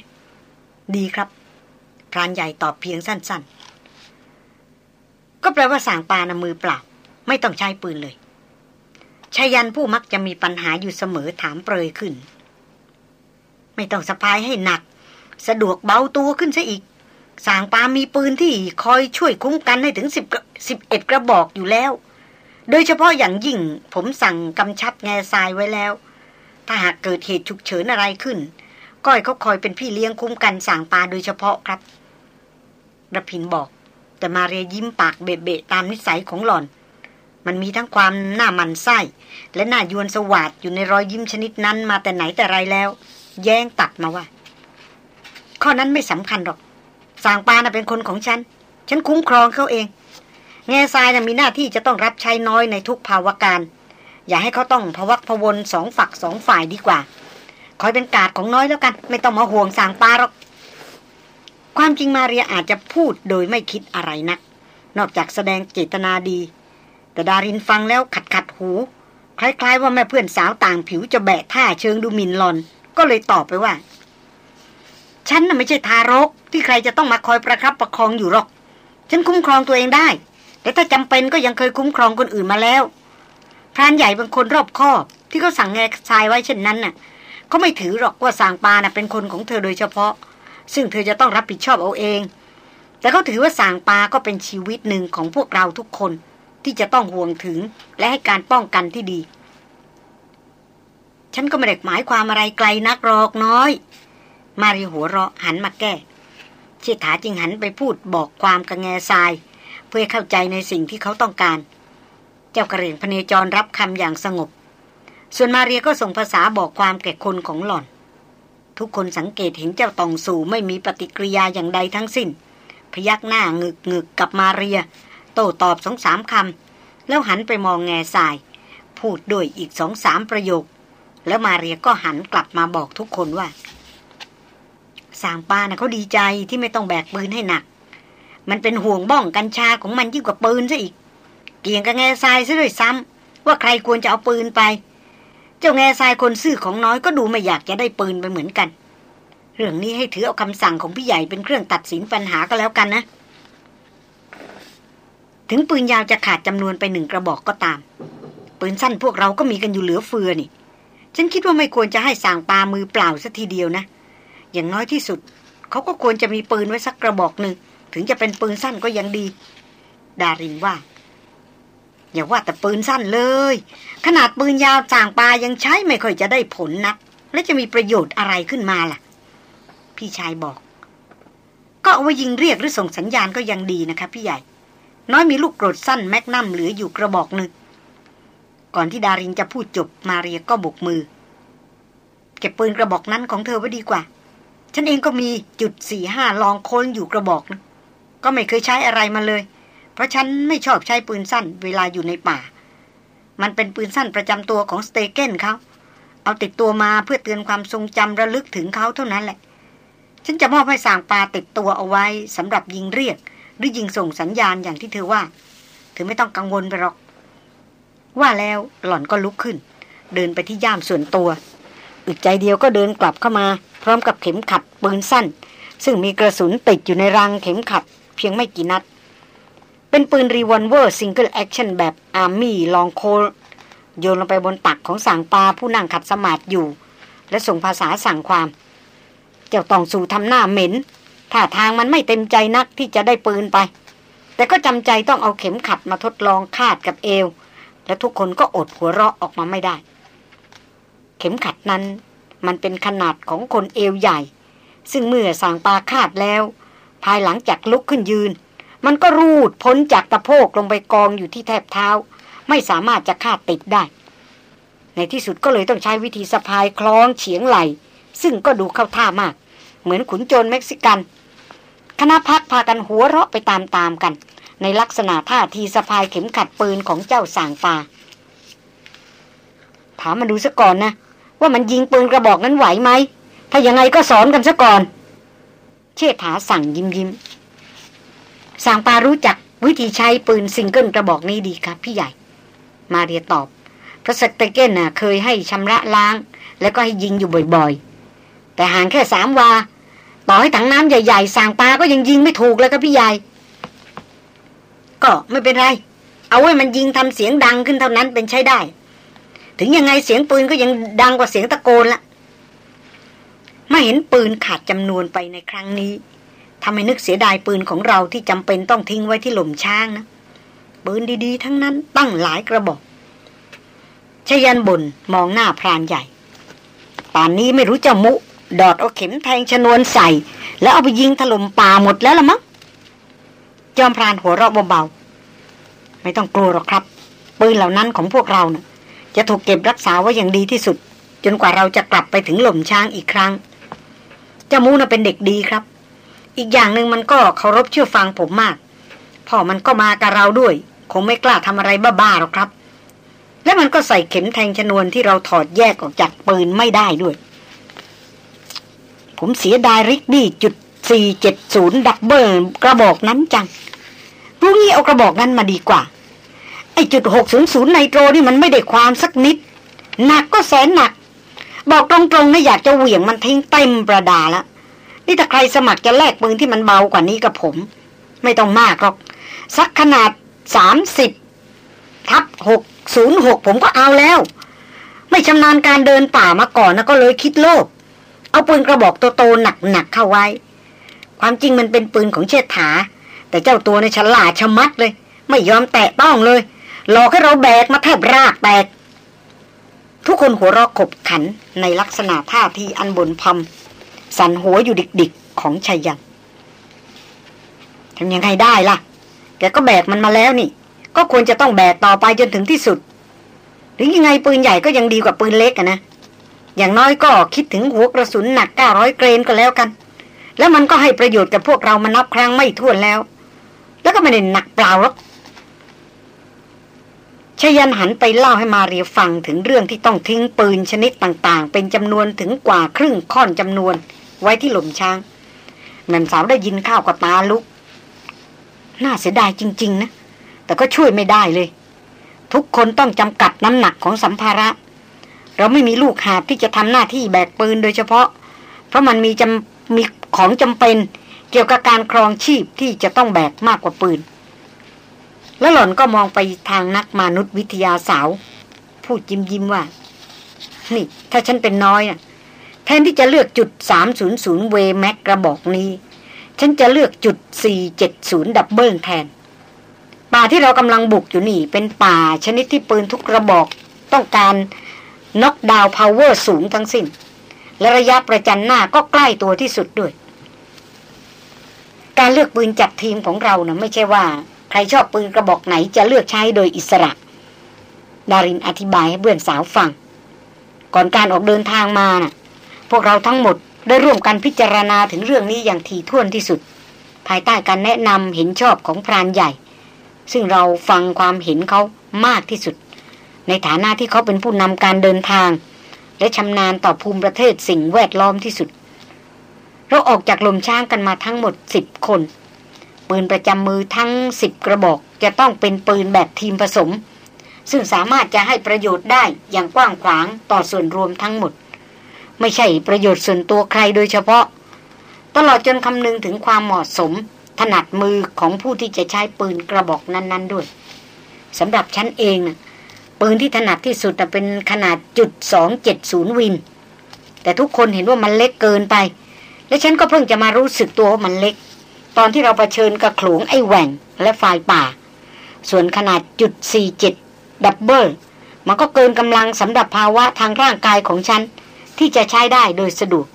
ดีครับ พรานใหญ่ตอบเพียงสั้น ๆ ก็แปลว่าสางปานมือเปล่า ไม่ต้องใช้ปืนเลยชายันผู้มักจะมีปัญหาอยู่เสมอถามเปรยขึ้น ไม่ต้องสะพายให้หนัก สะดวกเบาตัวขึ้นซะอีก สางปามีปืนที่คอยช่วยคุ้มกันให้ถึงสิบสิบเอ็ดกระบอกอยู่แล้ว โดยเฉพาะอย่างยิ่งผมสั่งกำชับแง่ทรายไว้แล้ว ถ้าหากเกิดเหตุฉุกเฉินอะไรขึ้น ก้อยเขาคอยเป็นพี่เลี้ยงคุ้มกันสางปาโดยเฉพาะครับระพินบอก แต่มาเรียยิ้มปากเบะๆตามนิสัยของหล่อน มันมีทั้งความหน้ามันไส้ และหน้ายวนสวัสดอยู่ในรอยยิ้มชนิดนั้นมาแต่ไหนแต่ไรแล้ว แย้งตัดมาว่า ข้อนั้นไม่สำคัญหรอกสางปานะเป็นคนของฉัน ฉันคุ้มครองเขาเอง แง่ทรายนะมีหน้าที่จะต้องรับใช้น้อยในทุกภาวะการ อย่าให้เขาต้องพวักพวนสองฝักสองฝ่ายดีกว่า คอยเป็นกาดของน้อยแล้วกัน ไม่ต้องมาห่วงสางปาหรอก ความจริงมาเรียอาจจะพูดโดยไม่คิดอะไรนัก นอกจากแสดงเจตนาดี แต่ดารินฟังแล้วขัดขัดหู คล้ายๆ ว่าแม่เพื่อนสาวต่างผิวจะแบะท่าเชิงดูหมินหลอน ก็เลยตอบไปว่า ฉันน่ะไม่ใช่ทารก ที่ใครจะต้องมาคอยประครับประคองอยู่หรอก ฉันคุ้มครองตัวเองได้ แต่ถ้าจำเป็นก็ยังเคยคุ้มครองคนอื่นมาแล้วพรานใหญ่เป็นคนรอบคอบ ที่เขาสั่งแง่ทรายไว้เช่นนั้นน่ะเขาไม่ถือหรอกว่าสางปาน่ะเป็นคนของเธอโดยเฉพาะ ซึ่งเธอจะต้องรับผิดชอบเอาเอง แต่เขาถือว่าสางปาก็เป็นชีวิตหนึ่งของพวกเราทุกคนที่จะต้องห่วงถึงและให้การป้องกันที่ดี ฉันก็ไม่ได้หมายความอะไรไกลนักหรอกน้อย มารีหัวเราะหันมาแก้เชษฐาจึงหันไปพูดบอกความกับแง่ทราย เพื่อเข้าใจในสิ่งที่เขาต้องการ เจ้ากระเหรียงพเนจรรับคำอย่างสงบ ส่วนมาเรียก็ส่งภาษาบอกความแก่คนของหล่อน ทุกคนสังเกตเห็นเจ้าตองสู่ไม่มีปฏิกิริยาอย่างใดทั้งสิ้น พยักหน้างึกงึกกับมาเรีย โต้ตอบสองสามคำแล้วหันไปมองแง่ทราย พูดด้วยอีกสองสามประโยค แล้วมาเรียก็หันกลับมาบอกทุกคนว่า สางปานะเขาดีใจที่ไม่ต้องแบกปืนให้หนัก มันเป็นห่วงบ้องกัญชาของมันยิ่งกว่าปืนซะอีก เกี่ยงกับแง่ทรายซะด้วยซ้ำว่าใครควรจะเอาปืนไป เจ้าแง่ทรายคนซื่อของน้อยก็ดูไม่อยากจะได้ปืนไปเหมือนกัน เรื่องนี้ให้ถือเอาคำสั่งของพี่ใหญ่เป็นเครื่องตัดสินปัญหาก็แล้วกันนะ ถึงปืนยาวจะขาดจำนวนไปหนึ่งกระบอกก็ตาม ปืนสั้นพวกเราก็มีกันอยู่เหลือเฟือนี่ ฉันคิดว่าไม่ควรจะให้สั่งปามือเปล่าสัทีเดียวนะ อย่างน้อยที่สุด เขาก็ควรจะมีปืนไว้สักกระบอกหนึ่ง ถึงจะเป็นปืนสั้นก็ยังดี ดารินว่า อย่าว่าแต่ปืนสั้นเลย ขนาดปืนยาวจ่างปลายังใช้ไม่ค่อยจะได้ผลนัก และจะมีประโยชน์อะไรขึ้นมาล่ะ พี่ชายบอก ก็เอาไว้ยิงเรียกหรือส่งสัญญาณก็ยังดีนะคะพี่ใหญ่ น้อยมีลูกกรดสั้นแมกนัมเหลืออยู่กระบอกหนึ่งก่อนที่ดารินจะพูดจบมาเรียก็บกมือ เก็บปืนกระบอกนั้นของเธอไว้ดีกว่า ฉันเองก็มีจุดสี่ห้าลองโค้นอยู่กระบอกนะก็ไม่เคยใช้อะไรมาเลย เพราะฉันไม่ชอบใช้ปืนสั้นเวลาอยู่ในป่า มันเป็นปืนสั้นประจำตัวของสเตเกนเขาเอาติดตัวมาเพื่อเตือนความทรงจำระลึกถึงเขาเท่านั้นแหละ ฉันจะมอบให้ส่างปาติดตัวเอาไว้สำหรับยิงเรียก หรือยิงส่งสัญญาณอย่างที่เธอว่า เธอไม่ต้องกังวลไปหรอก ว่าแล้วหล่อนก็ลุกขึ้น เดินไปที่ย่ามส่วนตัว อึดใจเดียวก็เดินกลับเข้ามา พร้อมกับเข็มขัดปืนสั้น ซึ่งมีกระสุนติดอยู่ในรังเข็มขัด เพียงไม่กี่นัด เป็นปืน revolver single action แบบ Army Long Colt โยนลงไปบนตักของส่างปาผู้นั่งขัดสมาธิอยู่ และส่งภาษาสั่งความ เจ้าตองสู่ทำหน้าเหม็นท่าทางมันไม่เต็มใจนักที่จะได้ปืนไป แต่ก็จำใจต้องเอาเข็มขัดมาทดลองคาดกับเอว และทุกคนก็อดหัวเราะออกมาไม่ได้ เข็มขัดนั้น มันเป็นขนาดของคนเอวใหญ่ ซึ่งเมื่อสางปลาคาดแล้ว ภายหลังจากลุกขึ้นยืน มันก็รูดพ้นจากตะโพกลงไปกองอยู่ที่แทบเท้า ไม่สามารถจะคาดติดได้ ในที่สุดก็เลยต้องใช้วิธีสะพายคล้องเฉียงไหล ซึ่งก็ดูเข้าท่ามาก เหมือนขุนโจรเม็กซิกันคณะพักพากันหัวเราะไปตามๆกัน ในลักษณะท่าทีสะพายเข็มขัดปืนของเจ้าสางปลาถามมาดูซะก่อนนะ ว่ามันยิงปืนกระบอกนั้นไหวไหม ถ้ายังไงก็สอนกันซะก่อน เชษฐาสั่งยิ้มยิ้มสสางปารู้จักวิธีใช้ปืนซิงเกิลกระบอกนี้ดีครับพี่ใหญ่ มาเรียตอบพระสเตเกนน่ะเคยให้ชำระล้าง แล้วก็ให้ยิงอยู่บ่อยๆ แต่ห่างแค่สามวา ต่อให้ถังน้ำใหญ่ๆสางปาก็ยังยิงไม่ถูกเลยครับพี่ใหญ่ ก็ไม่เป็นไร เอาไว้มันยิงทำเสียงดังขึ้นเท่านั้นเป็นใช้ได้ ถึงยังไงเสียงปืนก็ยังดังกว่าเสียงตะโกนละไม่เห็นปืนขาดจำนวนไปในครั้งนี้ทำให้นึกเสียดายปืนของเราที่จำเป็นต้องทิ้งไว้ที่หล่มช้างนะปืนดีๆ ทั้งนั้นตั้งหลายกระบอกชยันบนมองหน้าพรานใหญ่ ป่านนี้ไม่รู้จะมุ ดอดเอาเข็มแทงชนวนใส่ แล้วเอาไปยิงถล่มป่าหมดแล้วละมั้งจอมพรานหัวเราะเบาๆไม่ต้องกลัวหรอกครับ ปืนเหล่านั้นของพวกเรานะ่ะ จะถูกเก็บรักษาไว้อย่างดีที่สุด จนกว่าเราจะกลับไปถึงหล่มช้างอีกครั้งเจ้ามูน่ะเป็นเด็กดีครับ อีกอย่างหนึ่งมันก็เคารพเชื่อฟังผมมาก พ่อมันก็มากับเราด้วย คงไม่กล้าทำอะไรบ้าๆหรอกครับ และมันก็ใส่เข็มแทงชนวนที่เราถอดแยกออกจากปืนไม่ได้ด้วย ผมเสียดายริกบี้จุดสี่เจ็ดศูนย์ดับเบิลกระบอกนั้นจังพรู้งี้เอากระบอกนั้นมาดีกว่า ไอจุดหกศูนย์ศูนย์ไนโตรนี่มันไม่ได้ความสักนิด หนักก็แสนหนัก บอกตรงๆนะอยากจะเหวี่ยงมันทิ้งเต็มประดาล้วนี่ถ้าใครสมัครจะแลกปืนที่มันเบากว่านี้กับผม ไม่ต้องมากหรอก สักขนาดสามสิบทับหกศูนย์หกผมก็เอาแล้ว ไม่ชำนาญการเดินป่ามาก่อนนะก็เลยคิดโลภเอาปืนกระบอกโตๆหนักๆเข้าไว้ ความจริงมันเป็นปืนของเชษฐา แต่เจ้าตัวในฉลาดชะมัดเลย ไม่ยอมแตะต้องเลย หลอกให้เราแบกมาแทบรากแตก ทุกคนหัวเราะขบขันในลักษณะท่าทีอันบนพมสันหัวอยู่ดิกๆของชัยยันทำยังไงได้ล่ะ แกก็แบกมันมาแล้วนี่ ก็ควรจะต้องแบกต่อไปจนถึงที่สุด หรือยังไงปืนใหญ่ก็ยังดีกว่าปืนเล็กอะนะ อย่างน้อยก็คิดถึงหัวกระสุนหนักเก้าร้อยเกรนก็แล้วกัน แล้วมันก็ให้ประโยชน์กับพวกเรามานับครั้งไม่ถ้วนแล้ว แล้วก็ไม่ได้หนักเปล่าหรอก ชยันหันไปเล่าให้มาเรียฟังถึงเรื่องที่ต้องทิ้งปืนชนิดต่างๆ เป็นจำนวนถึงกว่าครึ่งค่อนจำนวน ไว้ที่หล่มช้างแม่สาวได้ยินข้าวกับตาลุก น่าเสียดายจริง ๆ นะ แต่ก็ช่วยไม่ได้เลย ทุกคนต้องจำกัดน้ำหนักของสัมภาระ เราไม่มีลูกหาบที่จะทำหน้าที่แบกปืนโดยเฉพาะ เพราะมันมีจำมีของจำเป็น เกี่ยวกับการครองชีพที่จะต้องแบกมากกว่าปืน แล้วหล่อนก็มองไปทางนักมนุษยวิทยาสาว พูดยิ้มยิ้มว่า นี่ ถ้าฉันเป็นน้อยอะแทนที่จะเลือกจุด 300 เวแม็กกระบอกนี้ ฉันจะเลือกจุด 470 double แทน ป่าที่เรากำลังบุกอยู่นี่ เป็นป่าชนิดที่ปืนทุกกระบอกต้องการ knockdown power สูงทั้งสิ้น และระยะประจันหน้าก็ใกล้ตัวที่สุดด้วย การเลือกปืนจัดทีมของเราน่ะไม่ใช่ว่า ใครชอบปืนกระบอกไหนจะเลือกใช้โดยอิสระ ดารินอธิบายให้เพื่อนสาวฟัง ก่อนการออกเดินทางมาน่ะ พวกเราทั้งหมดได้ร่วมกันพิจารณาถึงเรื่องนี้อย่างถี่ถ้วนที่สุด ภายใต้การแนะนำเห็นชอบของพรานใหญ่ ซึ่งเราฟังความเห็นเขามากที่สุด ในฐานะที่เขาเป็นผู้นำการเดินทาง และชำนาญต่อภูมิประเทศสิ่งแวดล้อมที่สุด เราออกจากลมช้างกันมาทั้งหมดสิบคน ปืนประจำมือทั้งสิบกระบอกจะต้องเป็นปืนแบบทีมผสม ซึ่งสามารถจะให้ประโยชน์ได้อย่างกว้างขวางต่อส่วนรวมทั้งหมด ไม่ใช่ประโยชน์ส่วนตัวใครโดยเฉพาะ ตลอดจนคำนึงถึงความเหมาะสม ถนัดมือของผู้ที่จะใช้ปืนกระบอกนั้น ๆ ด้วยสำหรับฉันเองนะปืนที่ถนัดที่สุดเป็นขนาดจุดสองเจ็ดศูนย์วิน แต่ทุกคนเห็นว่ามันเล็กเกินไป และฉันก็เพิ่งจะมารู้สึกตัวว่ามันเล็ก ตอนที่เราเผชิญกับขลงไอแหว่งและไฟป่า ส่วนขนาดจุดสี่จดับเบิลมันก็เกินกำลังสำหรับภาวะทางร่างกายของฉัน ที่จะใช้ได้โดยสะดวก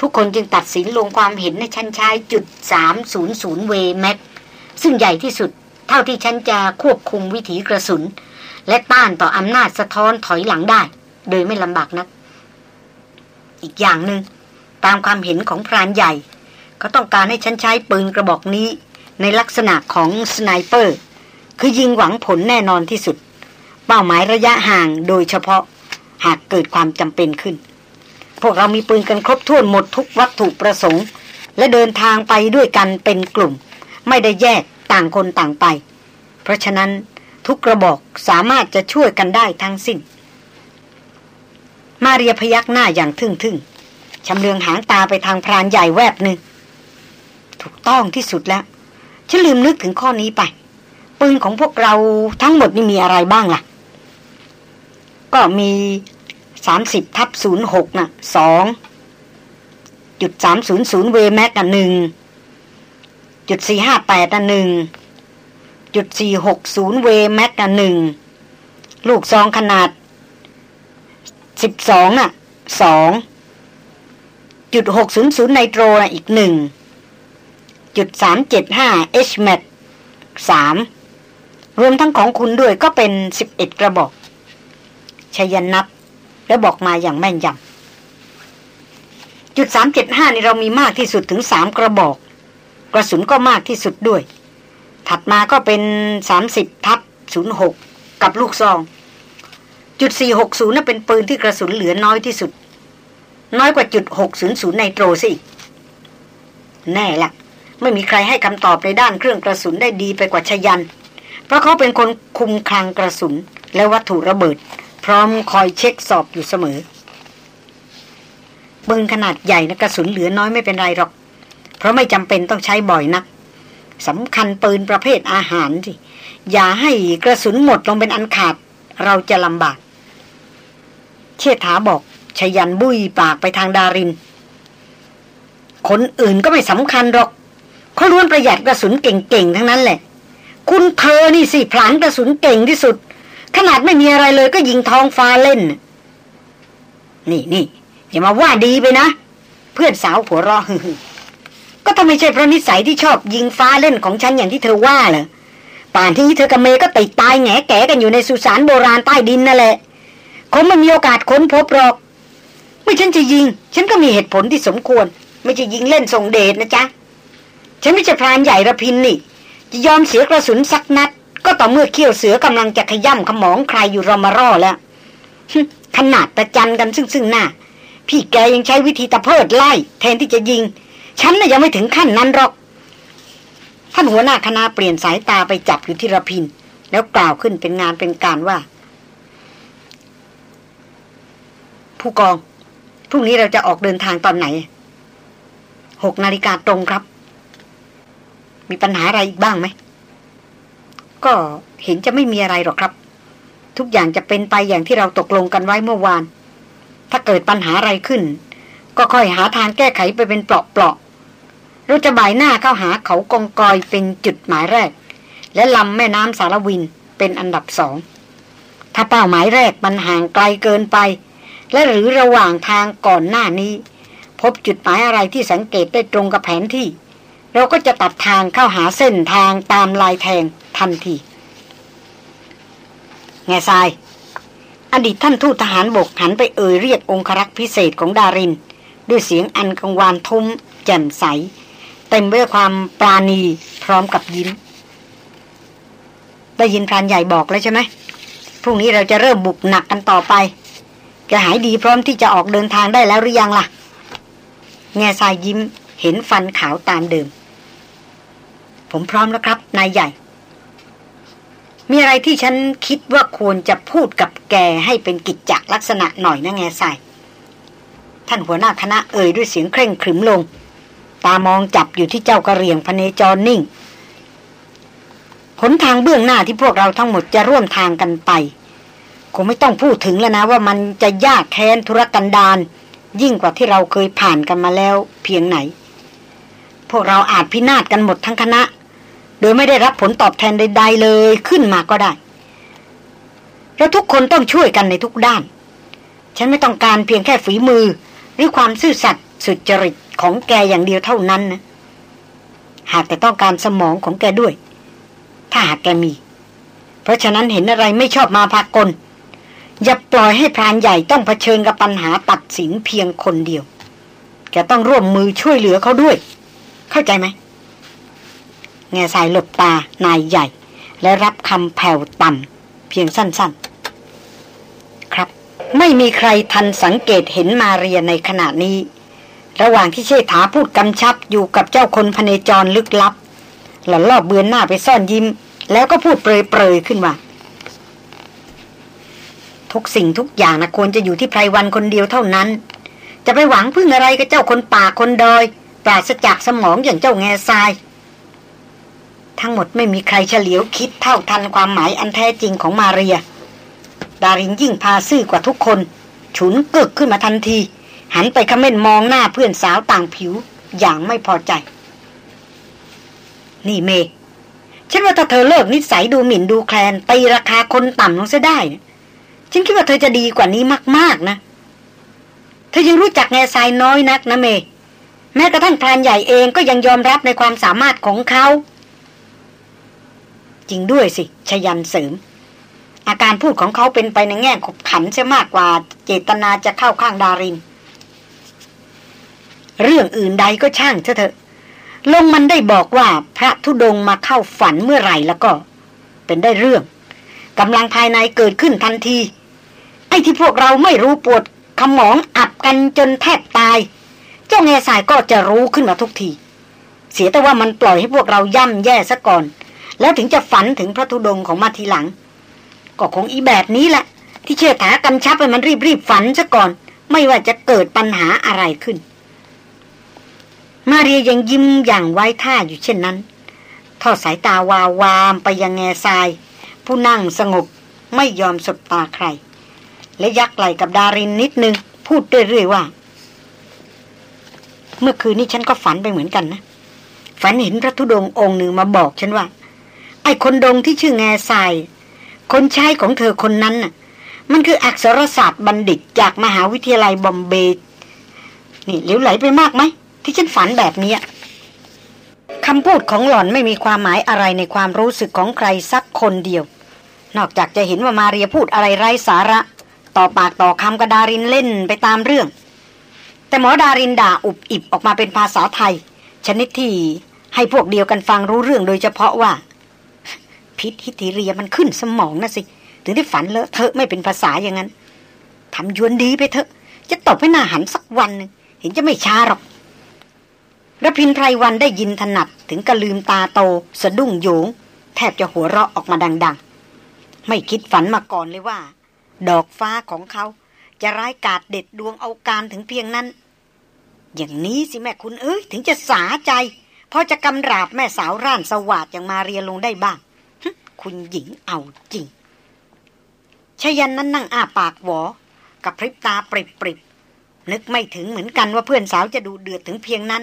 ทุกคนจึงตัดสินลงความเห็นในชั้นใช้จุด 300 เวแม็กซึ่งใหญ่ที่สุดเท่าที่ฉันจะควบคุมวิถีกระสุน และต้านต่ออำนาจสะท้อนถอยหลังได้ โดยไม่ลำบากนัก อีกอย่างหนึง่งตามความเห็นของพรานใหญ่ เขาต้องการให้ฉันใช้ปืนกระบอกนี้ ในลักษณะของ sniper คือยิงหวังผลแน่นอนที่สุด เป้าหมายระยะห่างโดยเฉพาะหากเกิดความจำเป็นขึ้น พวกเรามีปืนกันครบถ้วนหมดทุกวัตถุประสงค์ และเดินทางไปด้วยกันเป็นกลุ่ม ไม่ได้แยกต่างคนต่างไป เพราะฉะนั้นทุกกระบอกสามารถจะช่วยกันได้ทั้งสิ้น มาเรียพยักหน้าอย่างทึ่งๆชำเลืองหางตาไปทางพรานใหญ่แวบหนึ่ง ถูกต้องที่สุดแล้ว ฉันลืมนึกถึงข้อนี้ไป ปืนของพวกเราทั้งหมดนี่มีอะไรบ้างล่ะ ก็มีสามสิบทับศูนย์หกน่ะสองจุดสามศูนย์ศูนย์เวแม็กน่ะหนึ่งจุดสี่ห้าแปดน่หนึ่งจุดสี่หกศูนย์เวแม็กน่ะหนึ่งลูกซองขนาดสิบสองน่ะสองจุดหกศูนย์ศูนย์ไนโตรน่ะอีกหนึ่ง จุดสามเจ็ดห้าเอชแมทสามรวมทั้งของคุณด้วยก็เป็นสิบเอ็ดกระบอกชยันนับ แล้วบอกมาอย่างแม่นยำจุดสามเจ็ดห้านี่เรามีมากที่สุดถึงสามกระบอก กระสุนก็มากที่สุดด้วย ถัดมาก็เป็นสามสิบทับศูนย์หกกับลูกซองจุดสี่หกศูนย์นั่นเป็นปืนที่กระสุนเหลือน้อยที่สุด น้อยกว่าจุดหกศูนย์ศูนย์ในโตรสิแน่ล่ะ ไม่มีใครให้คำตอบในด้านเครื่องกระสุนได้ดีไปกว่าชยัน เพราะเขาเป็นคนคุมคลังกระสุนและวัตถุระเบิด พร้อมคอยเช็คสอบอยู่เสมอปืนขนาดใหญ่นะกระสุนเหลือน้อยไม่เป็นไรหรอก เพราะไม่จำเป็นต้องใช้บ่อยนักสำคัญปืนประเภทอาหารสิอย่าให้กระสุนหมดลงเป็นอันขาด เราจะลำบาก เชษฐาบอกชยันบุยปากไปทางดาริน คนอื่นก็ไม่สำคัญหรอก เขาล้วนประหยัดกระสุนเก่งๆ ทั้งนั้นแหละ คุณเธอนี่สิผลานกระสุนเก่งที่สุด ขนาดไม่มีอะไรเลยก็ยิงทองฟ้าเล่น นี่นี่อย่ามาว่าดีไปนะ เพื่อนสาวหัวเราะก็ทำไมใช่เพราะนิสัยที่ชอบยิงฟ้าเล่นของฉันอย่างที่เธอว่าเหรอป่านที่เธอกับเมย์ก็ติดตายแงแกกันอยู่ในสุสานโบราณใต้ดินนั่นแหละคงไม่มีโอกาสค้นพบหรอกเมื่อฉันจะยิง ฉันก็มีเหตุผลที่สมควร ไม่จะยิงเล่นส่งเดชนะจ๊ะ ฉันไม่ใช่พรานใหญ่ระพินนี่ จะยอมเสียกระสุนสักนัด ก็ต่อเมื่อเขี้ยวเสือกำลังจะขย่ำขมองใครอยู่รอมาร่อแล้วขนาดประจันกันซึ่งซึ่งหน้า พี่แกยังใช้วิธีตะเพิดไล่ แทนที่จะยิง ฉันน่ะยังไม่ถึงขั้นนั้นหรอก ท่านหัวหน้าคณะเปลี่ยนสายตาไปจับอยู่ที่ระพิน แล้วกล่าวขึ้นเป็นงานเป็นการว่า ผู้กองพรุ่งนี้เราจะออกเดินทางตอนไหนหกนาฬิกาตรงครับ มีปัญหาอะไรอีกบ้างไหม ก็เห็นจะไม่มีอะไรหรอกครับ ทุกอย่างจะเป็นไปอย่างที่เราตกลงกันไว้เมื่อวาน ถ้าเกิดปัญหาอะไรขึ้น ก็ค่อยหาทางแก้ไขไปเป็นเปลาะๆเราจะบ่ายหน้าเข้าหาเขากองกอยเป็นจุดหมายแรก และลำแม่น้ำสารวินเป็นอันดับสองถ้าเป้าหมายแรกมันห่างไกลเกินไป และหรือระหว่างทางก่อนหน้านี้ พบจุดหมายอะไรที่สังเกตได้ตรงกับแผนที่ เราก็จะตัดทางเข้าหาเส้นทางตามลายแทงทันทีแง่ทราย อดีตท่านทูตทหารบกหันไปเอ่ยเรียกองครักษ์พิเศษของดาริน ด้วยเสียงอันกังวานทุ้มแจ่มใส เต็มไปด้วยความปราณีพร้อมกับยิ้ม ได้ยินพรานใหญ่บอกแล้วใช่ไหมพรุ่งนี้เราจะเริ่มบุกหนักกันต่อไปแกหายดีพร้อมที่จะออกเดินทางได้แล้วหรือยังล่ะ แง่ทรายยิ้มเห็นฟันขาวตามเดิม ผมพร้อมแล้วครับ นายใหญ่ มีอะไรที่ฉันคิดว่าควรจะพูดกับแกให้เป็นกิจจลักษณะหน่อยนะแง่ใส่ท่านหัวหน้าคณะเอ่ยด้วยเสียงเคร่งขรึมลง ตามองจับอยู่ที่เจ้ากระเรียงพเนจรนิ่งหนทางเบื้องหน้าที่พวกเราทั้งหมดจะร่วมทางกันไป คงไม่ต้องพูดถึงแล้วนะว่ามันจะยากแค้นธุรกันดารยิ่งกว่าที่เราเคยผ่านกันมาแล้วเพียงไหน พวกเราอาจพินาศกันหมดทั้งคณะ ดยไม่ได้รับผลตอบแทนใด ๆ เลยขึ้นมาก็ได้ เราทุกคนต้องช่วยกันในทุกด้าน ฉันไม่ต้องการเพียงแค่ฝีมือ หรือความซื่อสัตย์สุจริตของแกอย่างเดียวเท่านั้นนะ หากแต่ต้องการสมองของแกด้วย ถ้าหากแกมี เพราะฉะนั้นเห็นอะไรไม่ชอบมาพากล อย่าปล่อยให้พรานใหญ่ต้องเผชิญกับปัญหาตัดสินเพียงคนเดียว แกต้องร่วมมือช่วยเหลือเขาด้วย เข้าใจไหม แง่สายหลบตานายใหญ่ และรับคำแผ่วต่ำเพียงสั้นๆ ครับ ไม่มีใครทันสังเกตเห็นมาเรียในขณะนี้ ระหว่างที่เชษฐาพูดกำชับอยู่กับเจ้าคนพเนจรลึกลับ หล่อนรอบเบือนหน้าไปซ่อนยิ้ม แล้วก็พูดเปรยๆขึ้นว่าทุกสิ่งทุกอย่างนะควรจะอยู่ที่ไพรวันคนเดียวเท่านั้น จะไปหวังพึ่งอะไรกับเจ้าคนป่าคนดอย ปราศจากสมองอย่างเจ้าแง่ทราย ทั้งหมดไม่มีใครเฉลียวคิดเท่าทันความหมายอันแท้จริงของมาเรีย ดารินยิ่งพาซื่อกว่าทุกคน ฉุนเกิกขึ้นมาทันที หันไปคำเม่นมองหน้าเพื่อนสาวต่างผิวอย่างไม่พอใจ นี่เมฉันว่าถ้าเธอเลิกนิสัยดูหมิ่นดูแคลนตีราคาคนต่ำลงซะได้ฉันคิดว่าเธอจะดีกว่านี้มาก ๆ นะ เธอยังรู้จักแง่ทรายน้อยนักนะเม แม้กระทั่งพรานใหญ่เองก็ยังยอมรับในความสามารถของเขา จริงด้วยสิ ชยันเสริม อาการพูดของเขาเป็นไปในแง่ขบขันใช่มากกว่า เจตนาจะเข้าข้างดาริน เรื่องอื่นใดก็ช่างเถอะ ลงมันได้บอกว่าพระธุดงมาเข้าฝันเมื่อไหร่แล้วก็ เป็นได้เรื่องกำลังภายในเกิดขึ้นทันที ไอ้ที่พวกเราไม่รู้ปวดขมองอับกันจนแทบตาย เจ้าแง่สายก็จะรู้ขึ้นมาทุกที เสียแต่ว่ามันปล่อยให้พวกเราย่ำแย่ซะก่อน แล้วถึงจะฝันถึงพระธุดงของมาทีหลัง ก็คงอีแบบนี้แหละ ที่เชื่อถากำชับให้มันรีบรีบฝันซะก่อน ไม่ว่าจะเกิดปัญหาอะไรขึ้น มาเรียยังยิ้มอย่างไว้ท่าอยู่เช่นนั้น ทอดสายตาวาววามไปยังแง่ทราย ผู้นั่งสงบไม่ยอมสบตาใคร และยักไหลกับดารินนิดนึง พูดเรื่อยๆว่า เมื่อคืนนี้ฉันก็ฝันไปเหมือนกันนะฝันเห็นพระธุดงองค์หนึ่งมาบอกฉันว่า ไอ้คนดงที่ชื่อแง่ทรายคนใช้ของเธอคนนั้นน่ะ มันคืออักษรศาสตร์บัณฑิตจากมหาวิทยาลัยบอมเบย์นี่เหลวไหลไปมากไหม ที่ฉันฝันแบบนี้คำพูดของหล่อนไม่มีความหมายอะไรในความรู้สึกของใครสักคนเดียว นอกจากจะเห็นว่ามาเรียพูดอะไรไร้สาระ ต่อปากต่อคำกระดารินเล่นไปตามเรื่อง แต่หมอดารินด่าอุบอิบออกมาเป็นภาษาไทย ชนิดที่ให้พวกเดียวกันฟังรู้เรื่องโดยเฉพาะว่า พิษฮิติเรียมันขึ้นสมองนะสิ ถึงได้ฝันเลอะเทอะไม่เป็นภาษาอย่างนั้นทำยวนดีไปเถอะ จะตบให้หน้าหันสักวันหนึ่งเห็นจะไม่ช้าหรอกระพินไพรวันได้ยินถนัดถึงกระลืมตาโต สะดุ้งโยง แทบจะหัวเราะออกมาดัง ๆ ไม่คิดฝันมาก่อนเลยว่า ดอกฟ้าของเขาจะร้ายกาดเด็ดดวงเอาการถึงเพียงนั้น อย่างนี้สิแม่คุณเอ้ยถึงจะสาใจพอจะกำราบแม่สาวร่านสวัสดอย่างมาเรียลงได้บ้าง คุณหญิงเอาจริงชยันนั้นนั่งอ้าปากหวอ กับพริบตาปริบปริบนึกไม่ถึงเหมือนกันว่าเพื่อนสาวจะดูเดือดถึงเพียงนั้น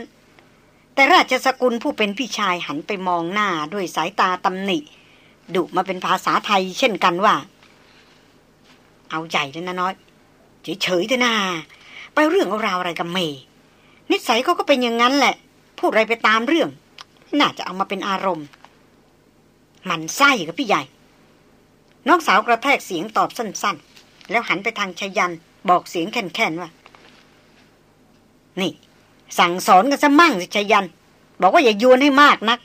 แต่ราชสกุลผู้เป็นพี่ชายหันไปมองหน้าด้วยสายตาตำหนิดุมาเป็นภาษาไทยเช่นกันว่า เอาใหญ่เลยนะน้อย เฉยๆเถอะนาไปเรื่องราวอะไรกับเมย์นิสัยเขาก็เป็นอย่างนั้นแหละ พูดอะไรไปตามเรื่อง น่าจะเอามาเป็นอารมณ์ มันไส้กับพี่ใหญ่ น้องสาวกระแทกเสียงตอบสั้น ๆ แล้วหันไปทางชยันบอกเสียงแค่นๆว่า นี่ สั่งสอนกันซะมั่งสิชยัน บอกว่าอย่าโยนให้มากนัก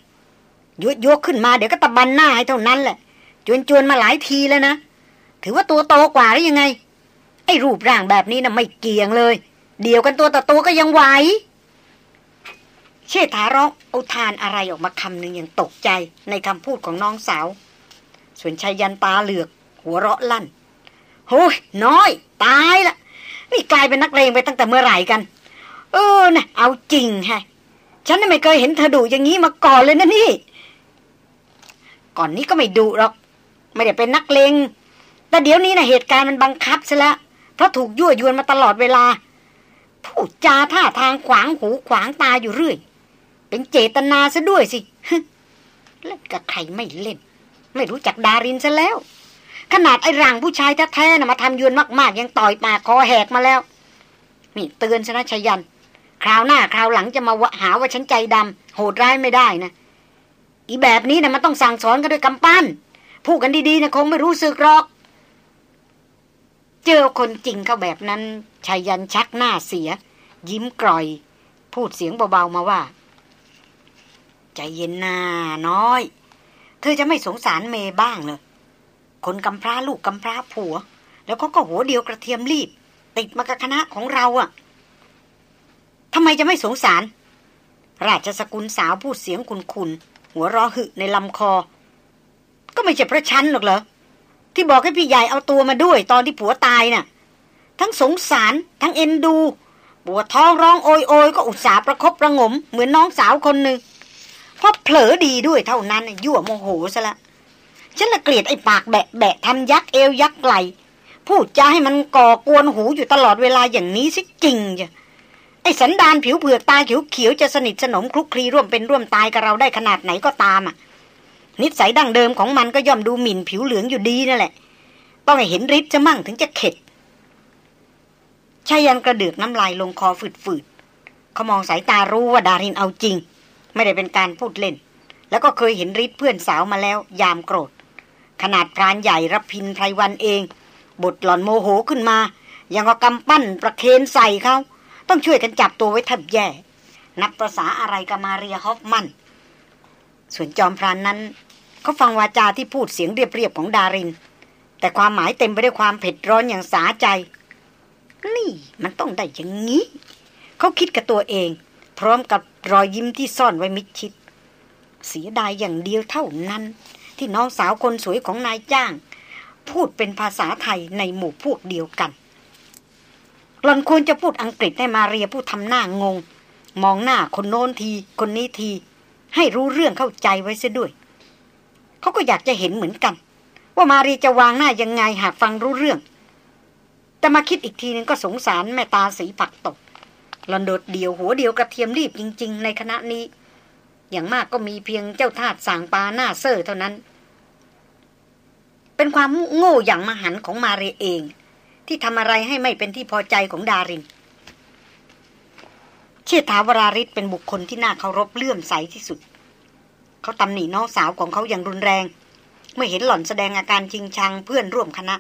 ยุยกขึ้นมาเดี๋ยวก็ตะบันหน้าให้เท่านั้นแหละจวนจวนมาหลายทีแล้วนะ ถือว่าตัวโตกว่าหรือยังไง ไอ้รูปร่างแบบนี้น่ะไม่เกี่ยงเลย เดียวกันตัวต่อตัวก็ยังไหว เชษฐาร้องเอาทานอะไรออกมาคำหนึ่งอย่างตกใจในคำพูดของน้องสาว ส่วนชายยันตาเหลือก หัวเราะลั่นโฮ้ยน้อย ตายละนี่กลายเป็นนักเลงไปตั้งแต่เมื่อไหร่กัน เออนะเอาจริงฮะฉันไม่เคยเห็นเธอดุอย่างนี้มาก่อนเลยนะนี่ ก่อนนี้ก็ไม่ดุหรอก ไม่ได้เป็นนักเลงแต่เดี๋ยวนี้นะเหตุการณ์มันบังคับซะแล้วเพราะถูกยั่วยวนมาตลอดเวลาพูดจาท่าทางขวางหูขวางตาอยู่เรื่อย เป็นเจตนาซะด้วยสิเล่นกับใครไม่เล่น ไม่รู้จักดารินซะแล้ว ขนาดไอ้ร่างผู้ชายแท้ๆนะมาทำยวนมาก ๆ ยังต่อยปากคอแหกมาแล้ว นี่เตือนชนะชยัน คราวหน้าคราวหลังจะมาหาว่าฉันใจดำโหดร้ายไม่ได้นะ อีแบบนี้นะมันต้องสั่งสอนกันด้วยกำปั้นพูดกันดีๆนะคงไม่รู้สึกหรอก เจอคนจริงเขาแบบนั้นชายันชักหน้าเสีย ยิ้มกร่อย พูดเสียงเบาๆมาว่า ใจเย็นนาน้อย เธอจะไม่สงสารเมย์บ้างเลยคนกำพร้าลูกกำพร้าผัว แล้วเขาก็หัวเดียวกระเทียมรีบ ติดมากับคณะของเราอะ่ะทำไมจะไม่สงสาร ราชสกุลสาวพูดเสียงคุนคุนหัวราะหึในลำคอ ก็ไม่ใช่เพราะฉันหรอกเหรอ ที่บอกให้พี่ใหญ่เอาตัวมาด้วยตอนที่ผัวตายน่ะ ทั้งสงสาร ทั้งเอ็นดูปวดท้องร้องโอยโอยก็อุตส่าห์ประคบประงม เหมือนน้องสาวคนหนึ่ง ราะเผลอดีด้วยเท่านั้นยั่วโมโหซะละฉันละเกลียดไอ้ปากแบะแบะทำยักเอวยักไหลพูดจาให้มันก่อกวนหูอยู่ตลอดเวลาอย่างนี้สิจริงจ้ะไอ้สันดานผิวเผือกตาเขียวเขียวจะสนิทสนมคลุกคลีร่วมเป็นร่วมตายกับเราได้ขนาดไหนก็ตามอะ นิสัยดั้งเดิมของมันก็ย่อมดูหมิ่นผิวเหลืองอยู่ดีนั่นแหละ ต้องให้เห็นฤทธิ์จะมั่งถึงจะเข็ดชายันกระเดือกน้ำลายลงคอฝืดๆเขามองสายตารู้ว่าดารินเอาจริง ไม่ได้เป็นการพูดเล่น แล้วก็เคยเห็นฤทธิ์เพื่อนสาวมาแล้ว ยามโกรธ ขนาดพรานใหญ่รพินไพรวันเอง บทหล่อนโมโหขึ้นมา ยังก็กำปั้นประเคนใส่เขาต้องช่วยกันจับตัวไว้แทบแย่ นับประษาอะไรกับมาเรียฮอฟมัน ส่วนจอมพรานนั้นเขาฟังวาจาที่พูดเสียงเรียบๆของดาริน แต่ความหมายเต็มไปด้วยความเผ็ดร้อนอย่างสาใจ นี่มันต้องได้อย่างนี้ เขาคิดกับตัวเอง พร้อมกับ รอยยิ้มที่ซ่อนไว้มิดชิด เสียดายอย่างเดียวเท่านั้น ที่น้องสาวคนสวยของนายจ้าง พูดเป็นภาษาไทยในหมู่พวกเดียวกัน หลอนควรจะพูดอังกฤษให้มาเรียผู้ทำหน้างง มองหน้าคนโน้นที คนนี้ที ให้รู้เรื่องเข้าใจไว้เสียด้วย เขาก็อยากจะเห็นเหมือนกัน ว่ามาเรียจะวางหน้ายังไงหากฟังรู้เรื่อง แต่มาคิดอีกทีนึงก็สงสารแม่ตาสีผักตก หลอนโดดเดียวหัวเดียวกระเทียมรีบจริง ๆ ในคณะนี้ อย่างมากก็มีเพียงเจ้าทาสสางปลาหน้าเซอร์เท่านั้น เป็นความโง่อย่างมหันของมาเรียเอง ที่ทำอะไรให้ไม่เป็นที่พอใจของดารินเชษฐาวราริศเป็นบุคคลที่น่าเคารพเลื่อมใสที่สุด เขาตำหนิน้องสาวของเขาอย่างรุนแรง เมื่อเห็นหล่อนแสดงอาการจริงชังเพื่อนร่วมคณะ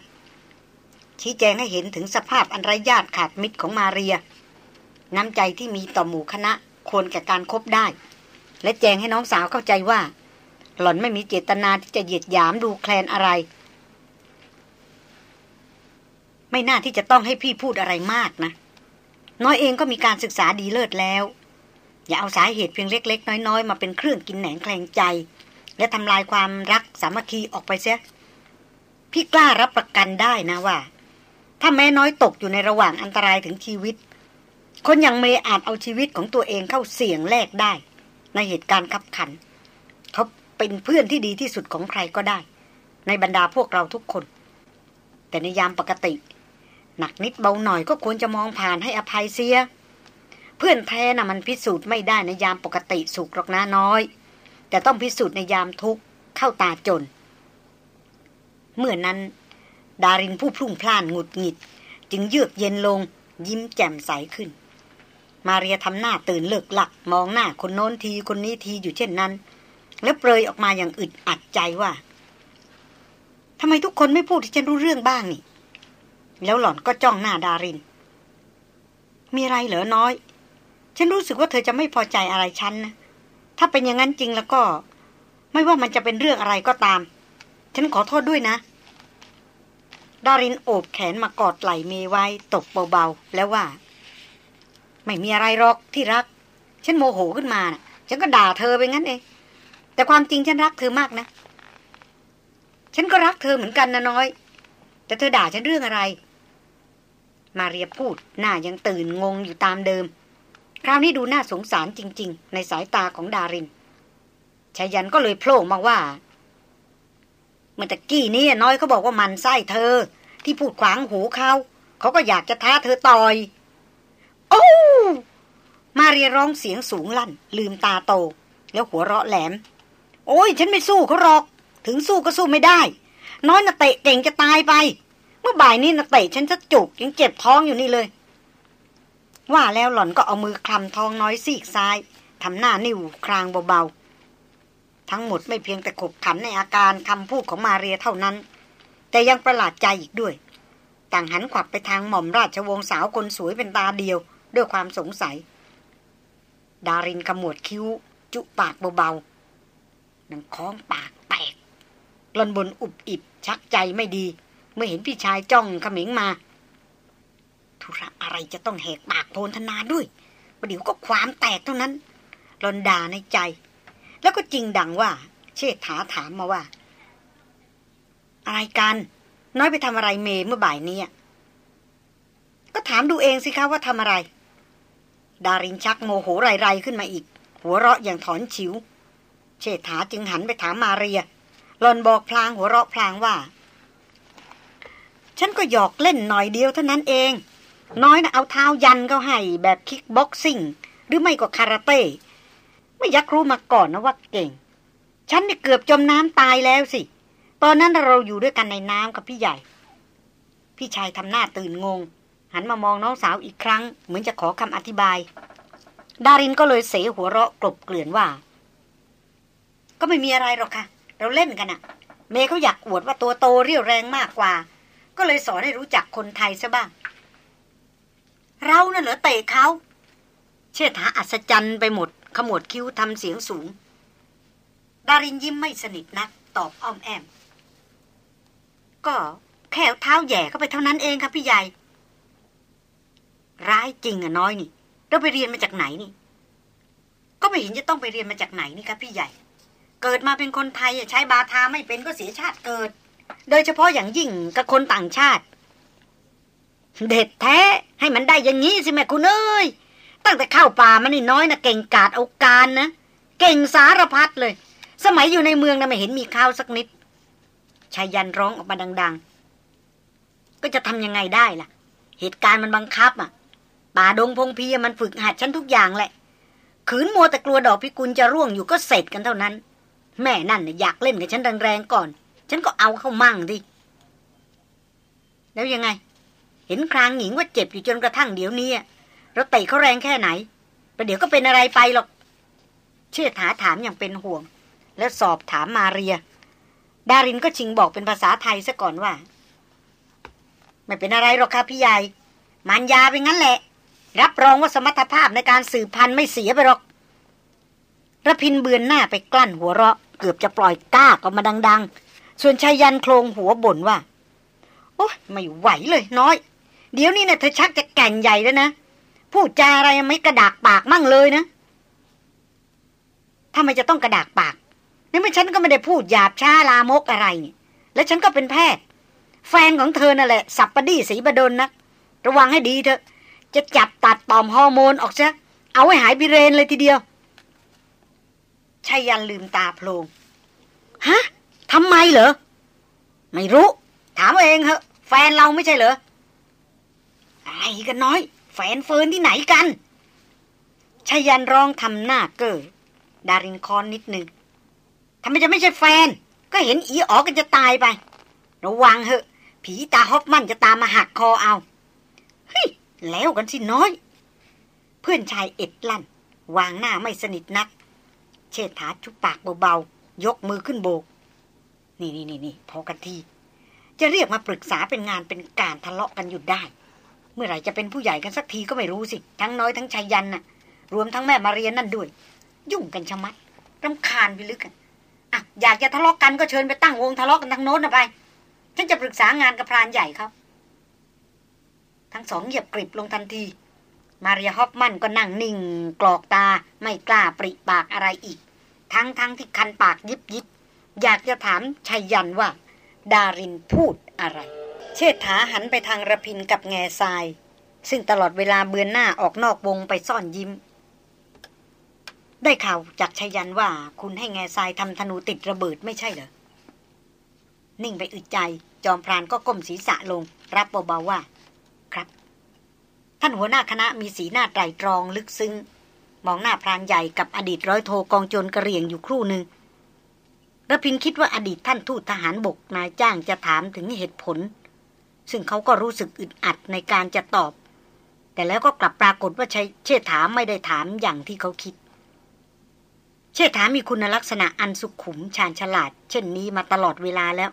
ชี้แจงให้เห็นถึงสภาพอันไร้ญาติขาดมิตรของมาเรีย น้ำใจที่มีต่อหมู่คณะควรแก่การครบได้ และแจงให้น้องสาวเข้าใจว่า หล่อนไม่มีเจตนาที่จะเหยียดหยามดูแคลนอะไร ไม่น่าที่จะต้องให้พี่พูดอะไรมากนะ น้อยเองก็มีการศึกษาดีเลิศแล้ว อย่าเอาสาเหตุเพียงเล็ก ๆ น้อย ๆ มาเป็นเครื่องกินแหนงแคลงใจ และทำลายความรักสามัคคีออกไปเสียพี่กล้ารับประกันได้นะว่า ถ้าแม้น้อยตกอยู่ในระหว่างอันตรายถึงชีวิต คนอย่างเมย์อาจเอาชีวิตของตัวเองเข้าเสี่ยงแลกได้ ในเหตุการณ์ขับขัน เขาเป็นเพื่อนที่ดีที่สุดของใครก็ได้ ในบรรดาพวกเราทุกคน แต่ในยามปกติ หนักนิดเบาหน่อยก็ควรจะมองผ่านให้อภัยเสีย เพื่อนแท้น่ะมันพิสูจน์ไม่ได้ในยามปกติสุขหรอกนะน้อย แต่ต้องพิสูจน์ในยามทุกข์เข้าตาจน เมื่อนั้น ดารินผู้พลุ่งพล่านหงุดหงิด จึงเยือกเย็นลงยิ้มแจ่มใสขึ้น มาเรียทำหน้าตื่นเลิกหลัก มองหน้าคนโน้นทีคนนี้ทีอยู่เช่นนั้น แล้วเปรยออกมาอย่างอึดอัดใจว่าทำไมทุกคนไม่พูดที่ฉันรู้เรื่องบ้างนี่ แล้วหล่อนก็จ้องหน้าดาริน มีอะไรเหรอน้อย ฉันรู้สึกว่าเธอจะไม่พอใจอะไรฉันนะ ถ้าเป็นอย่างนั้นจริงแล้วก็ ไม่ว่ามันจะเป็นเรื่องอะไรก็ตาม ฉันขอโทษด้วยนะ ดารินโอบแขนมากอดไหล่เมไว้ตบเบาๆ แล้วว่า ไม่มีอะไรหรอกที่รัก ฉันโมโหขึ้นมานะฉันก็ด่าเธอไปงั้นเอง แต่ความจริงฉันรักเธอมากนะ ฉันก็รักเธอเหมือนกันนะน้อย แต่เธอด่าฉันเรื่องอะไร มาเรียพูดหน้ายังตื่นงงอยู่ตามเดิม คราวนี้ดูน่าสงสารจริง ๆ ในสายตาของดารินชายันก็เลยโผล่มาว่าเมื่อตะกี้นี้น้อยเขาบอกว่ามันไส้เธอ ที่พูดขวางหูเขาเขาก็อยากจะท้าเธอต่อย โอ้ มาเรียร้องเสียงสูงลั่น ลืมตาโต แล้วหัวเราะแหลม โอ้ยฉันไม่สู้เขาหรอก ถึงสู้ก็สู้ไม่ได้ น้อยน่ะเตะเก่งจะตายไป เมื่อบ่ายนี้น่ะเตะฉันจะจุกยังเจ็บท้องอยู่นี่เลย ว่าแล้วหล่อนก็เอามือคลำท้องน้อยซีกซ้ายทำหน้านิ่วครางเบาๆ ทั้งหมดไม่เพียงแต่ขบขันในอาการคำพูดของมาเรียเท่านั้น แต่ยังประหลาดใจอีกด้วย ต่างหันขวับไปทางหม่อมราชวงศ์สาวคนสวยเป็นตาเดียว ด้วยความสงสัย ดารินขมวดคิ้ว จุปากเบาๆนังค้องปากแตกลนบนอุบอิบชักใจไม่ดี เมื่อเห็นพี่ชายจ้องขม็งมาธุระอะไรจะต้องแหกปากโพนธนาด้วยประเดี๋ยวก็ความแตกเท่านั้นรอนด่าในใจแแล้วก็จริงดังว่า เชษฐาถามมาว่า อะไรกัน น้อยไปทำอะไรเมเมื่อบ่ายนี้ก็ถามดูเองสิคะว่าทำอะไร ดารินชักโมโหไรๆขึ้นมาอีก หัวเราะอย่างทั้งฉิว เชษฐาจึงหันไปถามมาเรียหล่อนบอกพลางหัวเราะพลางว่า ฉันก็หยอกเล่นหน่อยเดียวเท่านั้นเอง น้อยนะเอาเท้ายันเขาให้แบบ kickboxing หรือไม่ก็คาราเต้ไม่ยักรู้มาก่อนนะว่าเก่ง ฉันนี่เกือบจมน้ำตายแล้วสิ ตอนนั้นเราอยู่ด้วยกันในน้ำกับพี่ใหญ่ พี่ชายทำหน้าตื่นงง หันมามองน้องสาวอีกครั้ง เหมือนจะขอคำอธิบาย ดารินก็เลยเสหัวเราะกลบเกลื่อนว่า ก็ไม่มีอะไรหรอกค่ะ เราเล่นกันอะเมย์เขาอยากอวดว่าตัวโตเรียวแรงมากกว่า ก็เลยสอนให้รู้จักคนไทยซะบ้าง เราน่ะเหรอเตะเขาเชษฐาอัศจรรย์ไปหมด ขมวดคิ้วทำเสียงสูง ดารินยิ้มไม่สนิทนัก ตอบอ้อมแอม ก็แค่เท้าแย่เข้าไปเท่านั้นเองครับพี่ใหญ่ ร้ายจริงอะน้อยนี่ เราไปเรียนมาจากไหนนี่ ก็ไม่เห็นจะต้องไปเรียนมาจากไหนนี่ครับพี่ใหญ่ เกิดมาเป็นคนไทยใช้บาทาไม่เป็นก็เสียชาติเกิด โดยเฉพาะอย่างยิ่งกับคนต่างชาติ เด็ดแท้ให้มันได้อย่างนี้สิแม่คุณเอ้ยตั้งแต่เข้าป่ามันนี่น้อยนะเก่งกาดเอาการนะเก่งสารพัดเลย สมัยอยู่ในเมืองนะไม่เห็นมีข้าวสักนิดชายันร้องออกมาดัง ๆ ก็จะทำยังไงได้ล่ะ เหตุการณ์มันบังคับอะ ป่าดงพงพีมันฝึกหัดฉันทุกอย่างแหละ ขืนมัวแต่กลัวดอกพิกุลจะร่วงอยู่ก็เสร็จกันเท่านั้น แม่นั่นน่ยอยากเล่นกับฉันแรงๆก่อน ฉันก็เอาเข้ามั่งดิแล้วยังไง เห็นครางหญิงว่าเจ็บอยู่จนกระทั่งเดี๋ยวนี้เราเตะเขาแรงแค่ไหนประเดี๋ยวก็เป็นอะไรไปหรอก เชื่อถาถามอย่างเป็นห่วง แล้วสอบถามมาเรีย ดารินก็ชิงบอกเป็นภาษาไทยซะก่อนว่า ไม่เป็นอะไรหรอกค่ะพี่ใหญ่ มันยาเป็นงั้นแหละ รับรองว่าสมรรถภาพในการสืบพันธุ์ไม่เสียไปหรอกระพินเบือนหน้าไปกลั้นหัวเราะ เกือบจะปล่อยก้ากออกมาดัง ๆ ส่วนชายยันโครงหัวบ่นว่า โอ้ไม่ไหวเลยน้อย เดี๋ยวนี้เนะ่ยเธอชักจะแก่นใหญ่แล้วนะพูดจาอะไรไม่กระดากปากมั่งเลยนะทำไมจะต้องกระดากปากนี่ไม่ฉันก็ไม่ได้พูดหยาบช้าลามกอะไรเนี่ยแล้วฉันก็เป็นแพทย์ แฟนของเธอนั่นแหละ สับปดี้สีบดลนะระวังให้ดีเถอะ จะจับตัดต่อมฮอร์โมนออกซะเอาไว้หายบิเรนเลยทีเดียวชายันลืมตาโพลงฮะทำไมเหรอ ไม่รู้ ถามเองเหอะ แฟนเราไม่ใช่เหรออะไรกันน้อย แฟนเฟินที่ไหนกันชายันร้องทำหน้าเก้อดารินคอนนิดหนึ่งทำไมจะไม่ใช่แฟน ก็เห็นอีออกกันจะตายไป ระวังเหอะ ผีตาฮอฟมันจะตามมาหักคอเอา เฮ้ย แล้วกันสิน้อย เพื่อนชายเอ็ดลั่น วางหน้าไม่สนิทนัก เชษฐาชุบปากเบาๆ ยกมือขึ้นโบก นี่นี่นี่นี่พอกันที จะเรียกมาปรึกษาเป็นงานเป็นการทะเลาะกันอยู่ได้ เมื่อไหร่จะเป็นผู้ใหญ่กันสักทีก็ไม่รู้สิ ทั้งน้อยทั้งชายยันน่ะ รวมทั้งแม่มาเรียนนั่นด้วย ยุ่งกันชะมัดรำคาญไปลึกกันอะอยากจะทะเลาะกันก็เชิญไปตั้งวงทะเลาะกันทางโน้นนะไปฉันจะปรึกษางานกับพรานใหญ่เขา ทั้งสองเหยียบกริบลงทันที มาเรียฮอฟมันก็นั่งนิ่ง กรอกตาไม่กล้าปริปากอะไรอีก ทั้งทั้งที่คันปากยิบยิบอยากจะถามชัยยันว่า ดารินพูดอะไร เชษฐาหันไปทางระพินกับแง่ทราย ซึ่งตลอดเวลาเบือนหน้าออกนอกวงไปซ่อนยิ้ม ได้ข่าวจากชัยยันว่า คุณให้แง่ทรายทำธนูติดระเบิดไม่ใช่เหรอ นิ่งไปอึดใจ จอมพรานก็ก้มศีรษะลง รับเบาๆว่า ท่านหัวหน้าคณะมีสีหน้าไตรตรองลึกซึ้ง มองหน้าพรานใหญ่กับอดีตร้อยโทกองโจรกระเรียงอยู่ครู่หนึ่งระพินคิดว่าอดีตท่านทูตทหารบกนายจ้างจะถามถึงเหตุผล ซึ่งเขาก็รู้สึกอึดอัดในการจะตอบ แต่แล้วก็กลับปรากฏว่าเชษฐาไม่ได้ถามอย่างที่เขาคิด เชษฐามีคุณลักษณะอันสุขุมชาญฉลาด เช่นนี้มาตลอดเวลาแล้ว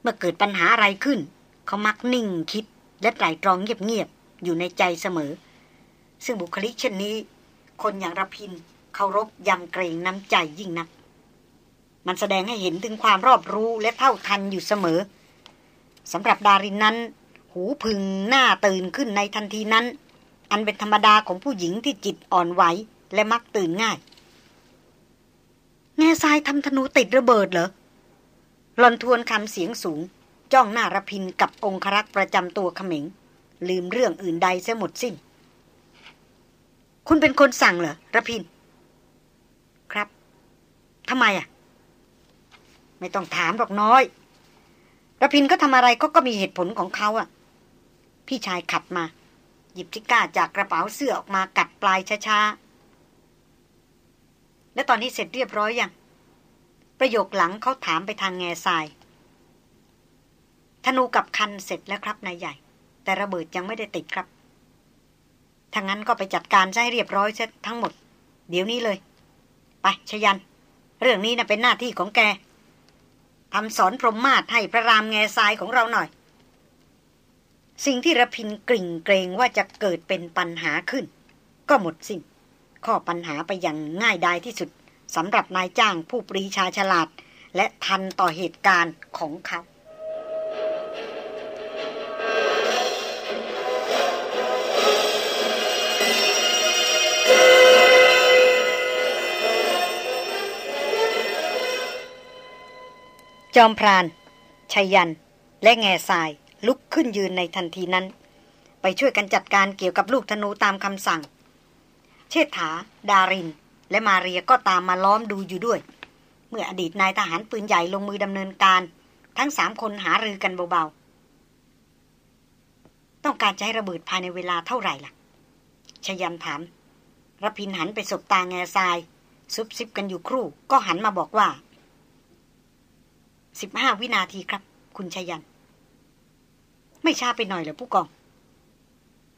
เมื่อเกิดปัญหาอะไรขึ้น เขามักนิ่งคิด และไตรตรองเงียบๆอยู่ในใจเสมอ ซึ่งบุคลิกเช่นนี้ คนอย่างรพินเคารพยำเกรงน้ำใจยิ่งนัก มันแสดงให้เห็นถึงความรอบรู้และเท่าทันอยู่เสมอสำหรับดารินนั้น หูพึงหน้าตื่นขึ้นในทันทีนั้น อันเป็นธรรมดาของผู้หญิงที่จิตอ่อนไหวและมักตื่นง่ายแง่ทรายทำธนูติดระเบิดเหรอหลอนทวนคำเสียงสูง จ้องหน้ารพินกับองครักษ์ประจำตัวขมิง ลืมเรื่องอื่นใดเสียหมดสิ้น คุณเป็นคนสั่งเหรอระพิน ครับทำไมอะ ไม่ต้องถามหรอกน้อยระพินก็ทำอะไรก็ก็มีเหตุผลของเขาอะ พี่ชายขัดมา หยิบทิก้าจากกระเป๋าเสื้อออกมากัดปลายช้าๆ แล้วตอนนี้เสร็จเรียบร้อยอยังประโยคหลังเขาถามไปทางแง่ทราย ธนูกับคันเสร็จแล้วครับนายใหญ่ แต่ระเบิดยังไม่ได้ติดครับถ้างั้นก็ไปจัดการใช้เรียบร้อยเสร็จทั้งหมด เดี๋ยวนี้เลย ไปชยัน เรื่องนี้นะเป็นหน้าที่ของแกทำสอนพรหมมาศให้พระรามแง่ทรายของเราหน่อย สิ่งที่ระพินกริ่งเกรงว่าจะเกิดเป็นปัญหาขึ้น ก็หมดสิ้นข้อปัญหาไปอย่างง่ายดายที่สุดสำหรับนายจ้างผู้ปรีชาฉลาด และทันต่อเหตุการณ์ของเขา จอมพรานชัยยัน และแง่ทรายลุกขึ้นยืนในทันทีนั้น ไปช่วยกันจัดการเกี่ยวกับลูกธนูตามคำสั่ง เชษฐา ดาริน และมาเรียก็ตามมาล้อมดูอยู่ด้วย เมื่ออดีตนายทหารปืนใหญ่ลงมือดำเนินการ ทั้งสามคนหารือกันเบาๆ ต้องการใช้ระเบิดภายในเวลาเท่าไหร่ล่ะชยันถามรพินหันไปสบตาแง่ทราย ซุบซิบกันอยู่ครู่ ก็หันมาบอกว่า สิบห้าวินาทีครับ คุณชยัน ไม่ช้าไปหน่อยเหรอผู้กอง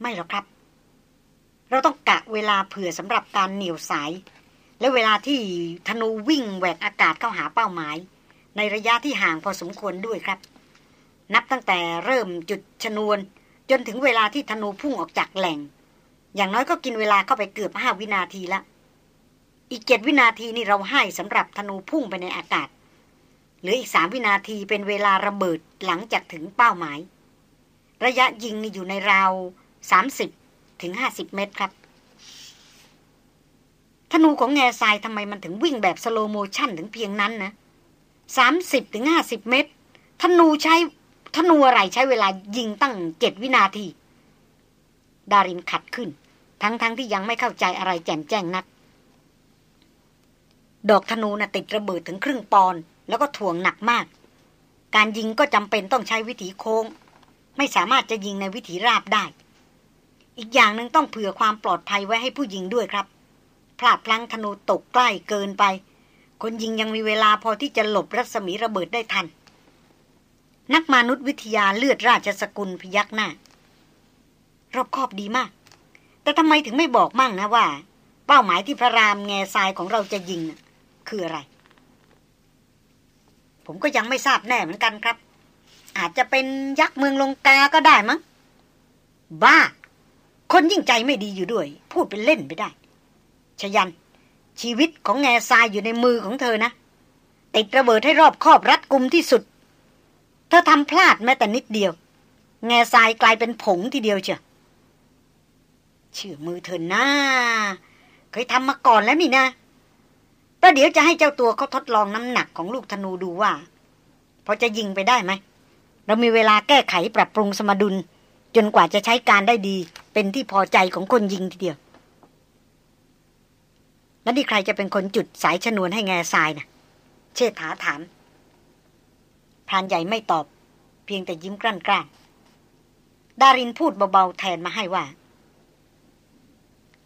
ไม่หรอกครับ เราต้องกะเวลาเผื่อสำหรับการเหนี่ยวสาย และเวลาที่ธนูวิ่งแหวกอากาศเข้าหาเป้าหมาย ในระยะที่ห่างพอสมควรด้วยครับ นับตั้งแต่เริ่มจุดชนวน จนถึงเวลาที่ธนูพุ่งออกจากแหล่ง อย่างน้อยก็กินเวลาเข้าไปเกือบห้าวินาทีละอีกเจ็ดวินาทีนี่เราให้สำหรับธนูพุ่งไปในอากาศ เหลืออีกสามวินาทีเป็นเวลาระเบิดหลังจากถึงเป้าหมาย ระยะยิงอยู่ในราวสามสิบถึงห้าสิบเมตรครับธนูของแง่ทรายทำไมมันถึงวิ่งแบบ slow motion ถึงเพียงนั้นนะสามสิบถึงห้าสิบเมตรธนูใช้ธนูอะไรใช้เวลายิงตั้งเจ็ดวินาที ดารินขัดขึ้น ทั้งๆทที่ยังไม่เข้าใจอะไรแจ่มแจ้งนัก ดอกธนูนะ่ะติดระเบิดถึงครึ่งปอน แล้วก็ถ่วงหนักมาก การยิงก็จำเป็นต้องใช้วิถีโค้ง ไม่สามารถจะยิงในวิถีราบได้ อีกอย่างหนึ่งต้องเผื่อความปลอดภัยไว้ให้ผู้ยิงด้วยครับ พลาดพลั้งธนูตกใกล้เกินไป คนยิงยังมีเวลาพอที่จะหลบรัศมีระเบิดได้ทัน นักมนุษยวิทยาเลือดราชสกุลพยักหน้ารอบคอบดีมาก แต่ทำไมถึงไม่บอกมั่งนะว่า เป้าหมายที่พระรามแง่ทรายของเราจะยิงคืออะไร ผมก็ยังไม่ทราบแน่เหมือนกันครับ อาจจะเป็นยักษ์เมืองลงกาก็ได้มั้ง บ้า คนยิ่งใจไม่ดีอยู่ด้วย พูดเป็นเล่นไปได้ ชยัน ชีวิตของแง่ทรายอยู่ในมือของเธอนะ ติดระเบิดให้รอบคอบรัดกุมที่สุด เธอทำพลาดแม้แต่นิดเดียว แง่ทรายกลายเป็นผงทีเดียวเชียวเชื่อมือเธอหน้าเคยทำมาก่อนแล้วนี่นะ ประเดี๋ยวจะให้เจ้าตัวเขาทดลองน้ำหนักของลูกธนูดูว่าพอจะยิงไปได้ไหม เรามีเวลาแก้ไขปรับปรุงสมดุล จนกว่าจะใช้การได้ดี เป็นที่พอใจของคนยิงทีเดียว แล้วนี่ใครจะเป็นคนจุดสายชนวนให้แง่ทรายนะเชษฐาถามพรานใหญ่ไม่ตอบ เพียงแต่ยิ้มกล้านกล้าดารินพูดเบาๆแทนมาให้ว่า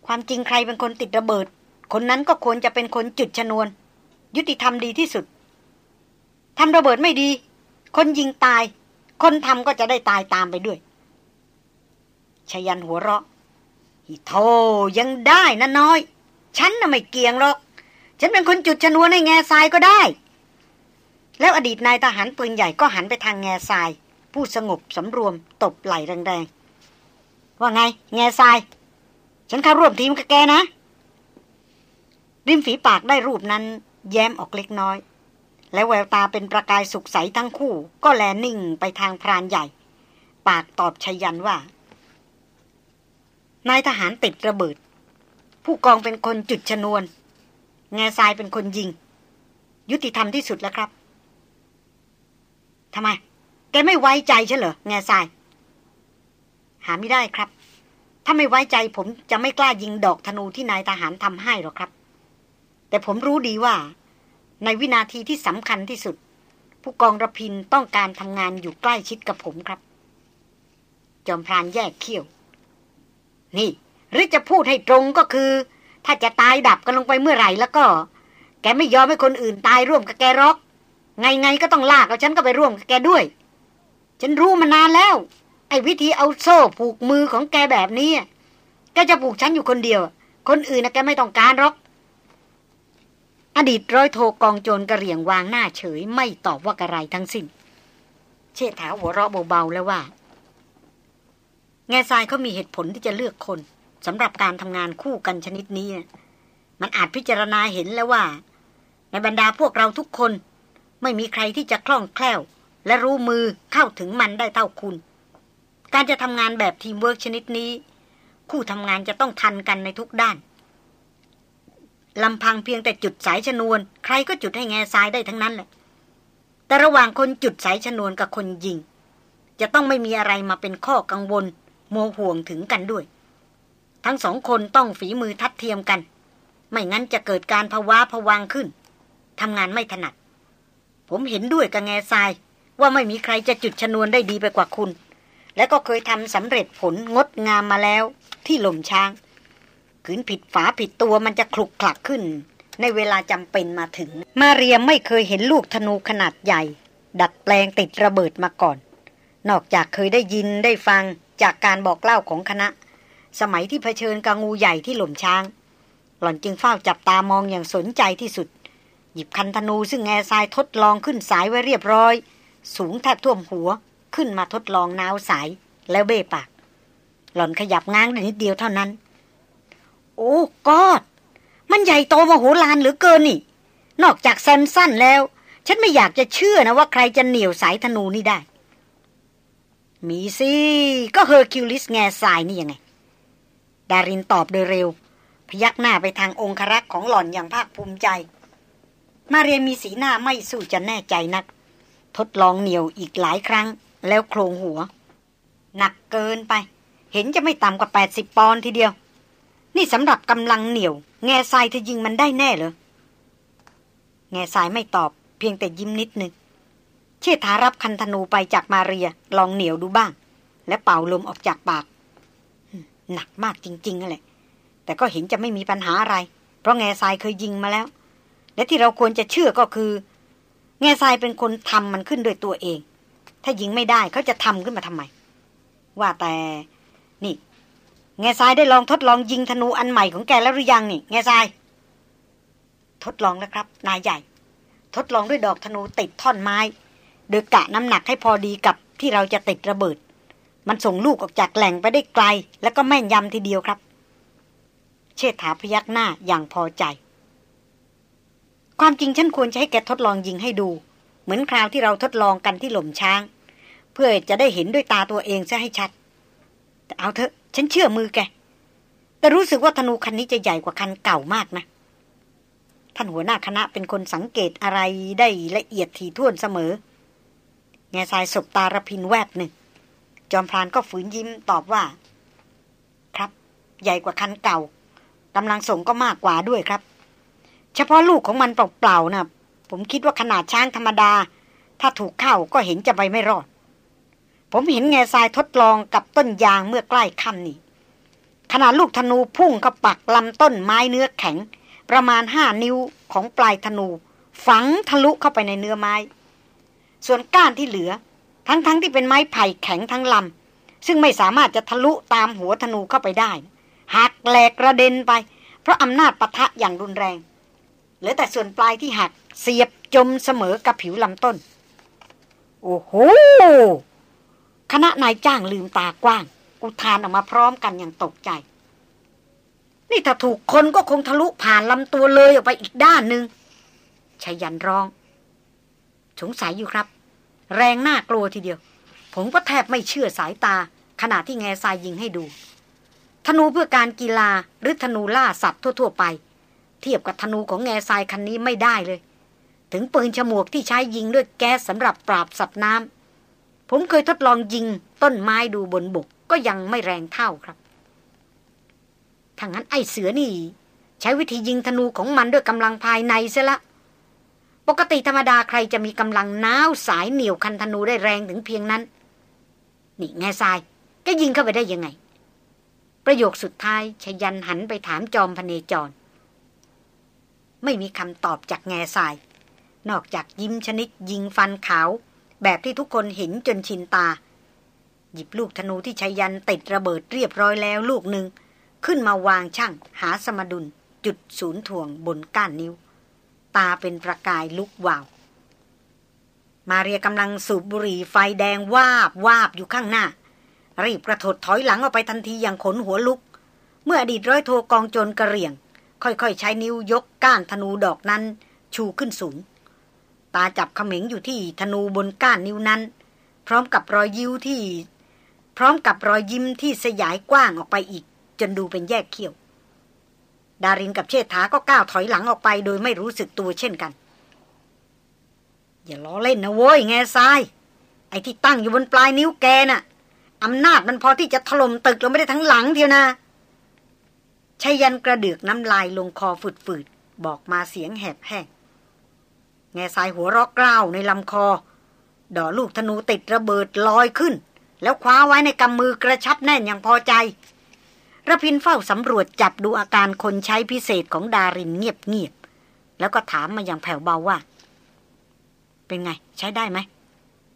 ความจริงใครเป็นคนติดระเบิด คนนั้นก็ควรจะเป็นคนจุดชนวน ยุติธรรมดีที่สุดทำระเบิดไม่ดี คนยิงตาย คนทำก็จะได้ตายตามไปด้วยชยันหัวเราะฮิโทยังได้นะน้อย ฉันน่ะไม่เกียงหรอก ฉันเป็นคนจุดชนวนให้แง่ทรายก็ได้ แล้วอดีตนายทหารปืนใหญ่ก็หันไปทางแง่ทราย ผู้สงบสำรวมตบไหลแรงๆ ว่าไง แง่ทราย ฉันเข้าร่วมทีมกับแกนะ ริมฝีปากได้รูปนั้น แย้มออกเล็กน้อย และแววตาเป็นประกายสุขใสทั้งคู่ ก็แลนิ่งไปทางพรานใหญ่ ปากตอบชยันว่านายทหารติดระเบิด ผู้กองเป็นคนจุดชนวน แง่ทรายเป็นคนยิง ยุติธรรมที่สุดแล้วครับทำไม แกไม่ไว้ใจใช่เหรอแง่ทราย หาไม่ได้ครับ ถ้าไม่ไว้ใจผมจะไม่กล้ายิงดอกธนูที่นายทหารทำให้หรอกครับ แต่ผมรู้ดีว่า ในวินาทีที่สำคัญที่สุด ผู้กองระพินต้องการทำงานอยู่ใกล้ชิดกับผมครับ จอมพรานแยกเขี้ยว นี่ หรือจะพูดให้ตรงก็คือ ถ้าจะตายดับกันลงไปเมื่อไหร่แล้วก็ แกไม่ยอมให้คนอื่นตายร่วมกับแกรอก ไงไงก็ต้องลากเอาฉันก็ไปร่วมกับแกด้วย ฉันรู้มานานแล้ว ไอ้วิธีเอาโซ่ผูกมือของแกแบบนี้แกจะผูกฉันอยู่คนเดียว คนอื่นนะแกไม่ต้องการหรอก อดีตร้อยโทกองโจรกระเหรี่ยงวางหน้าเฉย ไม่ตอบว่ากระไรทั้งสิ้น เชษฐาหัวเราะเบาๆแล้วว่า แง่ทรายเขามีเหตุผลที่จะเลือกคนสำหรับการทำงานคู่กันชนิดนี้มันอาจพิจารณาเห็นแล้วว่า ในบรรดาพวกเราทุกคน ไม่มีใครที่จะคล่องแคล่ว และรู้มือเข้าถึงมันได้เท่าคุณ การจะทำงานแบบทีมเวิร์กชนิดนี้ คู่ทำงานจะต้องทันกันในทุกด้าน ลำพังเพียงแต่จุดสายชนวน ใครก็จุดให้แง่ทรายได้ทั้งนั้นแหละ แต่ระหว่างคนจุดสายชนวนกับคนยิง จะต้องไม่มีอะไรมาเป็นข้อกังวล มาห่วงถึงกันด้วย ทั้งสองคนต้องฝีมือทัดเทียมกัน ไม่งั้นจะเกิดการภาวะพะวงขึ้นทำงานไม่ถนัด ผมเห็นด้วยกับแง่ทราย ว่าไม่มีใครจะจุดชนวนได้ดีไปกว่าคุณ และก็เคยทำสำเร็จผลงดงามมาแล้วที่หล่มช้าง ขืนผิดฝาผิดตัวมันจะคลุกคลักขึ้น ในเวลาจำเป็นมาถึง มาเรียมไม่เคยเห็นลูกธนูขนาดใหญ่ ดัดแปลงติดระเบิดมาก่อน นอกจากเคยได้ยินได้ฟังจากการบอกเล่าของคณะ สมัยที่เผชิญกับงูใหญ่ที่หล่มช้าง หล่อนจึงเฝ้าจับตามองอย่างสนใจที่สุด หยิบคันธนูซึ่งแง่ทรายทดลองขึ้นสายไว้เรียบร้อย สูงแทบท่วมหัวขึ้นมาทดลองน้าวสายแล้วเบ้ปาก หล่อนขยับง้างได้นิดเดียวเท่านั้น Oh God มันใหญ่โตมโหฬารเหลือเกินนี่ นอกจากแซมซั่นแล้ว ฉันไม่อยากจะเชื่อนะว่าใครจะเหนี่ยวสายธนูนี่ได้ มีสิก็เฮอร์คิวลิสแง่ทรายนี่ยังไง ดารินตอบโดยเร็ว พยักหน้าไปทางองครักษ์ของหล่อนอย่างภาคภูมิใจ มาเรียนมีสีหน้าไม่สู้จะแน่ใจนัก ทดลองเหนียวอีกหลายครั้ง แล้วโครงหัว หนักเกินไป เห็นจะไม่ต่ำกว่า 80 ปอนด์ทีเดียว นี่สำหรับกำลังเหนียว แง่ทรายเธอยิงมันได้แน่เหรอ แง่ทรายไม่ตอบ เพียงแต่ยิ้มนิดนึง เชษฐารับคันธนูไปจากมาเรีย ลองเหนียวดูบ้าง และเป่าลมออกจากปาก หนักมากจริงๆแหละ แต่ก็เห็นจะไม่มีปัญหาอะไร เพราะแง่ทรายเคยยิงมาแล้ว และที่เราควรจะเชื่อก็คือ แง่ทรายเป็นคนทำมันขึ้นโดยตัวเอง ถ้ายิงไม่ได้เขาจะทำขึ้นมาทำไม ว่าแต่ นี่ แง่ทรายได้ลองทดลองยิงธนูอันใหม่ของแกแล้วหรือยังนี่ แง่ทราย ทดลองแล้วครับ นายใหญ่ ทดลองด้วยดอกธนูติดท่อนไม้ โดยกะน้ำหนักให้พอดีกับที่เราจะติดระเบิด มันส่งลูกออกจากแหล่งไปได้ไกล แล้วก็แม่นยำทีเดียวครับ เชษฐาพยักหน้าอย่างพอใจ ความจริงฉันควรจะให้แกทดลองยิงให้ดู เหมือนคราวที่เราทดลองกันที่หล่มช้าง เพื่อจะได้เห็นด้วยตาตัวเองซะให้ชัด แต่เอาเถอะ ฉันเชื่อมือแก แต่รู้สึกว่าธนูคันนี้จะใหญ่กว่าคันเก่ามากนะ ท่านหัวหน้าคณะเป็นคนสังเกตอะไรได้ละเอียดถี่ถ้วนเสมอ แง่ทรายสบตาระพินแวบหนึ่ง จอมพรานก็ฝืนยิ้มตอบว่า ครับ ใหญ่กว่าคันเก่ากำลังส่งก็มากกว่าด้วยครับ เฉพาะลูกของมันเปล่าๆนะผมคิดว่าขนาดช้างธรรมดา ถ้าถูกเข้าก็เห็นจะไปไม่รอด ผมเห็นแง่ทรายทดลองกับต้นยางเมื่อใกล้ค่ำนี่ขนาดลูกธนูพุ่งเข้าปักลำต้นไม้เนื้อแข็ง ประมาณห้านิ้วของปลายธนู ฝังทะลุเข้าไปในเนื้อไม้ ส่วนก้านที่เหลือ ทั้งๆทที่เป็นไม้ไผ่แข็งทั้งลำ ซึ่งไม่สามารถจะทะลุตามหัวธนูเข้าไปได้หักแหลกกระเด็นไป เพราะอำนาจปะทะอย่างรุนแรงเหลือแต่ส่วนปลายที่หักเสียบจมเสมอกับผิวลำต้น โอ้โห คณะนายจ้างลืมตากว้าง อุทานออกมาพร้อมกันอย่างตกใจ นี่ถ้าถูกคนก็คงทะลุผ่านลำตัวเลยออกไปอีกด้านหนึ่งชายันร้อง สงสัยอยู่ครับ แรงน่ากลัวทีเดียว ผมก็แทบไม่เชื่อสายตา ขณะที่แง่ทรายยิงให้ดู ธนูเพื่อการกีฬาหรือธนูล่าสัตว์ทั่ว ๆ ไป เทียบกับธนูของแง่ทรายคันนี้ไม่ได้เลย ถึงปืนฉมวกที่ใช้ยิงด้วยแก๊สสำหรับปราบสัตว์น้ำ ผมเคยทดลองยิงต้นไม้ดูบนบกก็ยังไม่แรงเท่าครับถ้างั้นไอ้เสือนี่ ใช้วิธียิงธนูของมันด้วยกำลังภายในเสียละ ปกติธรรมดาใครจะมีกำลังน้าวสายเหนียวคันธนูได้แรงถึงเพียงนั้น นี่แง่ทรายก็ยิงเข้าไปได้ยังไง ประโยคสุดท้ายชยันหันไปถามจอมพเนจร ไม่มีคำตอบจากแง่ทราย นอกจากยิ้มชนิดยิงฟันขาว แบบที่ทุกคนเห็นจนชินตา หยิบลูกธนูที่ชยันติดระเบิดเรียบร้อยแล้วลูกหนึ่ง ขึ้นมาวางช่างหาสมดุล จุดศูนย์ถ่วงบนก้านนิ้ว ตาเป็นประกายลุกวาว มาเรียกำลังสูบบุหรี่ไฟแดงวาบวาบอยู่ข้างหน้า รีบกระโถดถอยหลังออกไปทันทีอย่างขนหัวลุก เมื่ออดีตร้อยโทกองโจรกระเรียง ค่อยๆใช้นิ้วยกก้านธนูดอกนั้น ชูขึ้นสูง ตาจับเขม็งอยู่ที่ธนูบนก้านนิ้วนั้น พร้อมกับรอยยิ้วที่ พร้อมกับรอยยิ้มที่สยายกว้างออกไปอีก จนดูเป็นแยกเขี้ยว ดารินกับเชษฐาก็ก้าวถอยหลังออกไป โดยไม่รู้สึกตัวเช่นกัน อย่าล้อเล่นนะโว้ยแง่ทราย ไอ้ที่ตั้งอยู่บนปลายนิ้วแกน่ะอำนาจมันพอที่จะถล่มตึกเราไม่ได้ทั้งหลังเทียวนะชายันกระเดือกน้ำลายลงคอฝืดๆบอกมาเสียงแหบแห้ง แง่ทรายหัวรอกกล้าวในลำคอ ดอลูกธนูติดระเบิดลอยขึ้น แล้วคว้าไว้ในกำมือกระชับแน่นอย่างพอใจระพินเฝ้าสำรวจจับดูอาการคนใช้พิเศษของดารินเงียบๆแล้วก็ถามมาอย่างแผ่วเบาว่า เป็นไง ใช้ได้ไหม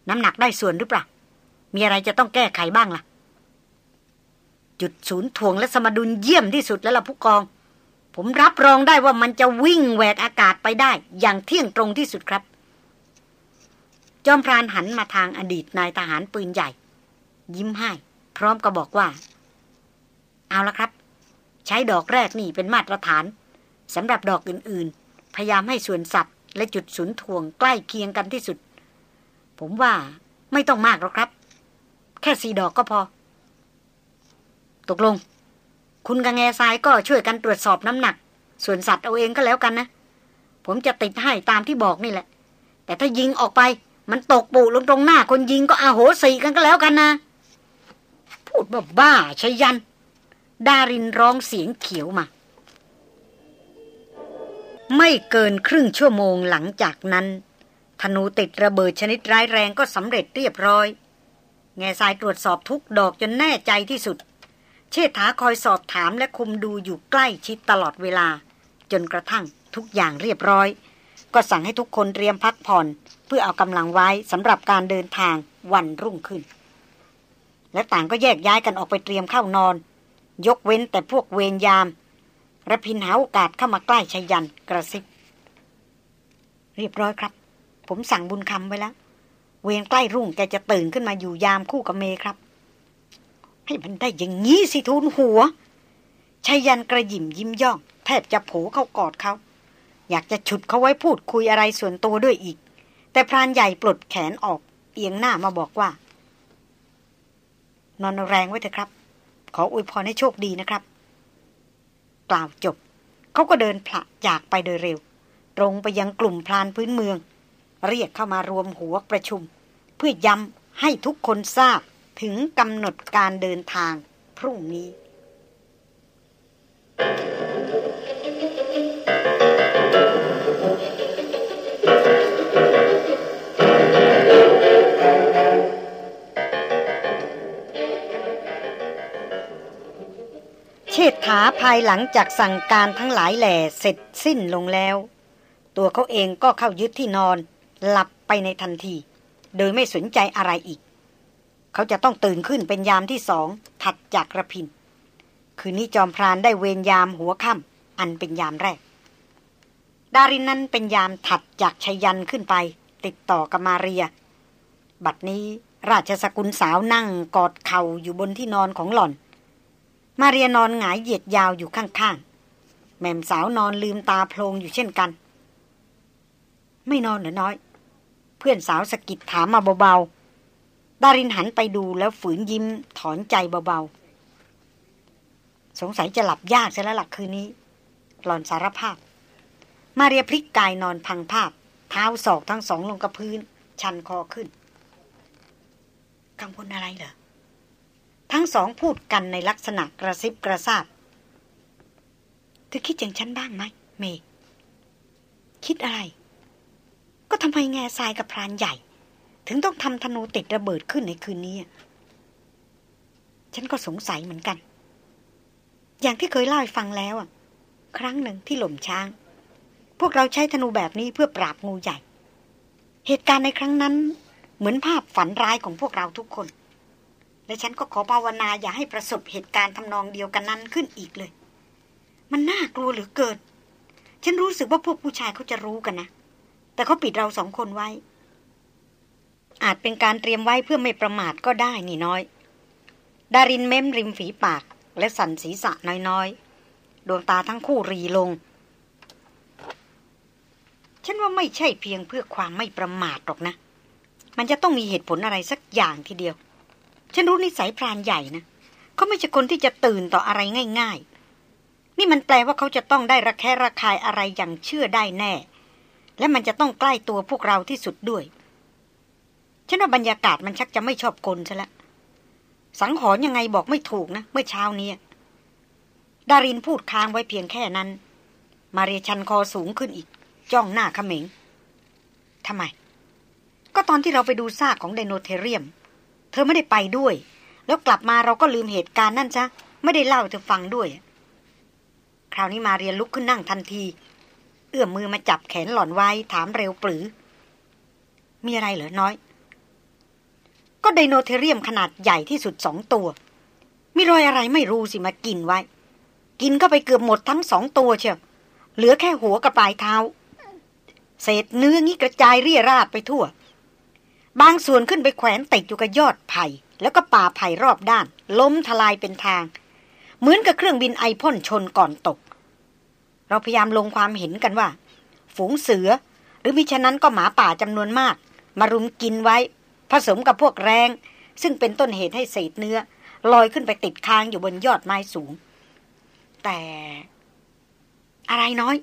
น้ำหนักได้ส่วนหรือเปล่า มีอะไรจะต้องแก้ไขบ้างล่ะ จุดศูนย์ถ่วงและสมดุลเยี่ยมที่สุดแล้วล่ะผู้กอง ผมรับรองได้ว่ามันจะวิ่งแหวกอากาศไปได้ อย่างเที่ยงตรงที่สุดครับ จอมพรานหันมาทางอดีตนายทหารปืนใหญ่ ยิ้มให้ พร้อมกับบอกว่า เอาละครับ ใช้ดอกแรกนี่เป็นมาตรฐานสำหรับดอกอื่นๆ พยายามให้ส่วนสัตว์ และจุดศูนย์ถ่วงใกล้เคียงกันที่สุด ผมว่าไม่ต้องมากหรอกครับ แค่สี่ดอกก็พอ ตกลง คุณกับแง่ทรายก็ช่วยกันตรวจสอบน้ำหนัก ส่วนสัตว์เอาเองก็แล้วกันนะ ผมจะติดให้ตามที่บอกนี่แหละ แต่ถ้ายิงออกไป มันตกปูลงตรงหน้าคนยิงก็อาโหสีกันก็แล้วกันนะ พูดบ้าบ้าชยัน ดารินร้องเสียงเขียวมา ไม่เกินครึ่งชั่วโมงหลังจากนั้นธนูติดระเบิดชนิดร้ายแรงก็สำเร็จเรียบร้อย แง่ทรายตรวจสอบทุกดอกจนแน่ใจที่สุด เชษฐาคอยสอบถามและคุมดูอยู่ใกล้ชิดตลอดเวลา จนกระทั่งทุกอย่างเรียบร้อย ก็สั่งให้ทุกคนเตรียมพักผ่อน เพื่อเอากำลังไว้สำหรับการเดินทางวันรุ่งขึ้น และต่างก็แยกย้ายกันออกไปเตรียมเข้านอน ยกเว้นแต่พวกเวรยามระพินหาโอกาสเข้ามาใกล้ชยันกระซิบ เรียบร้อยครับ ผมสั่งบุญคำไว้แล้ว เวรใกล้รุ่งแกจะตื่นขึ้นมาอยู่ยามคู่กับเมครับ ให้มันได้อย่างงี้สิทูลหัวชายันกระยิมยิ้มย่อง แทบจะโผเข้ากอดเขา อยากจะฉุดเขาไว้พูดคุยอะไรส่วนตัวด้วยอีก แต่พรานใหญ่ปลดแขนออก เอียงหน้ามาบอกว่า นอนแรงไว้เถอะครับ ขออวยพรให้โชคดีนะครับ กล่าวจบ เขาก็เดินผละจากไปโดยเร็ว ตรงไปยังกลุ่มพลานพื้นเมือง เรียกเข้ามารวมหัวประชุม เพื่อย้ำให้ทุกคนทราบ ถึงกำหนดการเดินทางพรุ่งนี้ เชษฐาภายหลังจากสั่งการทั้งหลายแหล่เสร็จสิ้นลงแล้ว ตัวเขาเองก็เข้ายึดที่นอน หลับไปในทันที โดยไม่สนใจอะไรอีก เขาจะต้องตื่นขึ้นเป็นยามที่สองถัดจากระพิน คืนนี้จอมพรานได้เวรยามหัวค่ำอันเป็นยามแรก ดารินนั้นเป็นยามถัดจากชยันขึ้นไป ติดต่อกับมาเรีย บัดนี้ราชสกุลสาวนั่งกอดเข่าอยู่บนที่นอนของหล่อน มาเรียนอนหงายเหยียดยาวอยู่ข้างๆ แม่มสาวนอนลืมตาโพลงอยู่เช่นกัน ไม่นอนหรอน้อย เพื่อนสาวสกิดถามมาเบาๆ ดารินหันไปดูแล้วฝืนยิ้มถอนใจเบาๆ สงสัยจะหลับยากใช่แล้วหลักคืนนี้ หลอนสารภาพ มาเรียพลิกกายนอนพังภาพ เท้าศอกทั้งสองลงกับพื้น ชันคอขึ้น กังวลอะไรเหรอ ทั้งสองพูดกันในลักษณะกระซิบกระซาบเธอคิดอย่างฉันบ้างไหมเม คิดอะไร ก็ทำไมแง่ทรายกับพรานใหญ่ ถึงต้องทำธนูติดระเบิดขึ้นในคืนนี้ ฉันก็สงสัยเหมือนกัน อย่างที่เคยเล่าให้ฟังแล้วอะ ครั้งหนึ่งที่หล่มช้าง พวกเราใช้ธนูแบบนี้เพื่อปราบงูใหญ่ เหตุการณ์ในครั้งนั้น เหมือนภาพฝันร้ายของพวกเราทุกคน และฉันก็ขอภาวนาอย่าให้ประสบเหตุการณ์ทำนองเดียวกันนั้นขึ้นอีกเลย มันน่ากลัวเหลือเกิน ฉันรู้สึกว่าพวกผู้ชายเขาจะรู้กันนะแต่เขาปิดเราสองคนไว้ อาจเป็นการเตรียมไว้เพื่อไม่ประมาทก็ได้นี่น้อย ดารินเม้มริมฝีปากและสั่นศีรษะน้อยๆ ดวงตาทั้งคู่รีลง ฉันว่าไม่ใช่เพียงเพื่อความไม่ประมาทหรอกนะ มันจะต้องมีเหตุผลอะไรสักอย่างทีเดียว ฉันรู้นิสัยพรานใหญ่นะเขาไม่ใช่คนที่จะตื่นต่ออะไรง่าย ๆ นี่มันแปลว่าเขาจะต้องได้ระแคะระคายอะไรอย่างเชื่อได้แน่ และมันจะต้องใกล้ตัวพวกเราที่สุดด้วย ฉันว่าบรรยากาศมันชักจะไม่ชอบกลซะล้วสังหรณ์ยังไงบอกไม่ถูกนะ เมื่อเช้านี้ดารินพูดค้างไว้เพียงแค่นั้น มาเรียชันคอสูงขึ้นอีก จ้องหน้าเขม็งทำไม ก็ตอนที่เราไปดูซากของ Dinotherium เธอไม่ได้ไปด้วย แล้วกลับมาเราก็ลืมเหตุการณ์นั่นซะไม่ได้เล่าเธอฟังด้วย คราวนี้มาเรียลุกขึ้นนั่งทันที เอื้อมมือมาจับแขนหล่อนไว้ถามเร็วปรื๋อ มีอะไรเหรอน้อย ก็ไดโนเทเรียมขนาดใหญ่ที่สุดสองตัว มีรอยอะไรไม่รู้สิมากินไว้ กินก็ไปเกือบหมดทั้งสองตัวเชียวเหลือแค่หัวกับปลายเท้า เศษเนื้องี้กระจายเรี่ยราดไปทั่ว บางส่วนขึ้นไปแขวนติดอยู่กับยอดไผ่ แล้วก็ป่าไผ่รอบด้าน ล้มทลายเป็นทาง เหมือนกับเครื่องบินไอพ่นชนก่อนตก เราพยายามลงความเห็นกันว่า ฝูงเสือ หรือมิฉะนั้นก็หมาป่าจำนวนมาก มารุมกินไว้ ผสมกับพวกแรง ซึ่งเป็นต้นเหตุให้เศษเนื้อ ลอยขึ้นไปติดค้างอยู่บนยอดไม้สูง แต่ อะไรน้อย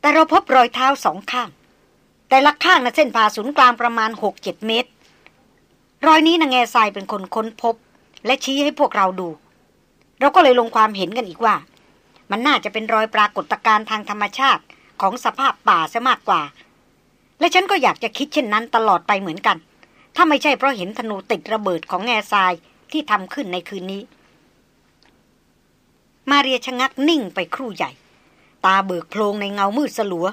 แต่เราพบรอยเท้าสองข้าง แต่ละข้างนะเส้นผ่าศูนย์กลางประมาณหกเจ็ดเมตร รอยนี้นางแง่ทรายเป็นคนค้นพบ และชี้ให้พวกเราดู เราก็เลยลงความเห็นกันอีกว่า มันน่าจะเป็นรอยปรากฏการณ์ทางธรรมชาติของสภาพป่าซะมากกว่า และฉันก็อยากจะคิดเช่นนั้นตลอดไปเหมือนกัน ถ้าไม่ใช่เพราะเห็นธนูติดระเบิดของแง่ทรายที่ทำขึ้นในคืนนี้ มาเรียชะงักนิ่งไปครู่ใหญ่ ตาเบิกโพลงในเงามืดสลัว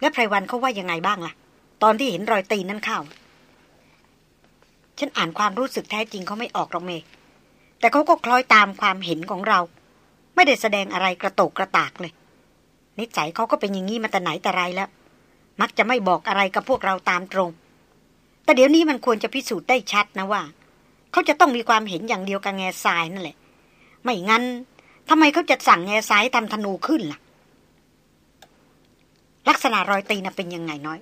และไพรวันเขาว่ายังไงบ้างล่ะ ตอนที่เห็นรอยตีนนั้นเข้า ฉันอ่านความรู้สึกแท้จริงเขาไม่ออกหรอกเม แต่เขาก็คล้อยตามความเห็นของเรา ไม่ได้แสดงอะไรกระโตกกระตากเลย นิสัยเขาก็เป็นอย่างนี้มาแต่ไหนแต่ไรแล้ว มักจะไม่บอกอะไรกับพวกเราตามตรง แต่เดี๋ยวนี้มันควรจะพิสูจน์ได้ชัดนะว่า เขาจะต้องมีความเห็นอย่างเดียวกับแง่ทรายนั่นแหละ ไม่งั้นทำไมเขาจะสั่งแง่ทรายทำธนูขึ้นล่ะ ลักษณะรอยตีน่ะเป็นยังไงน้อย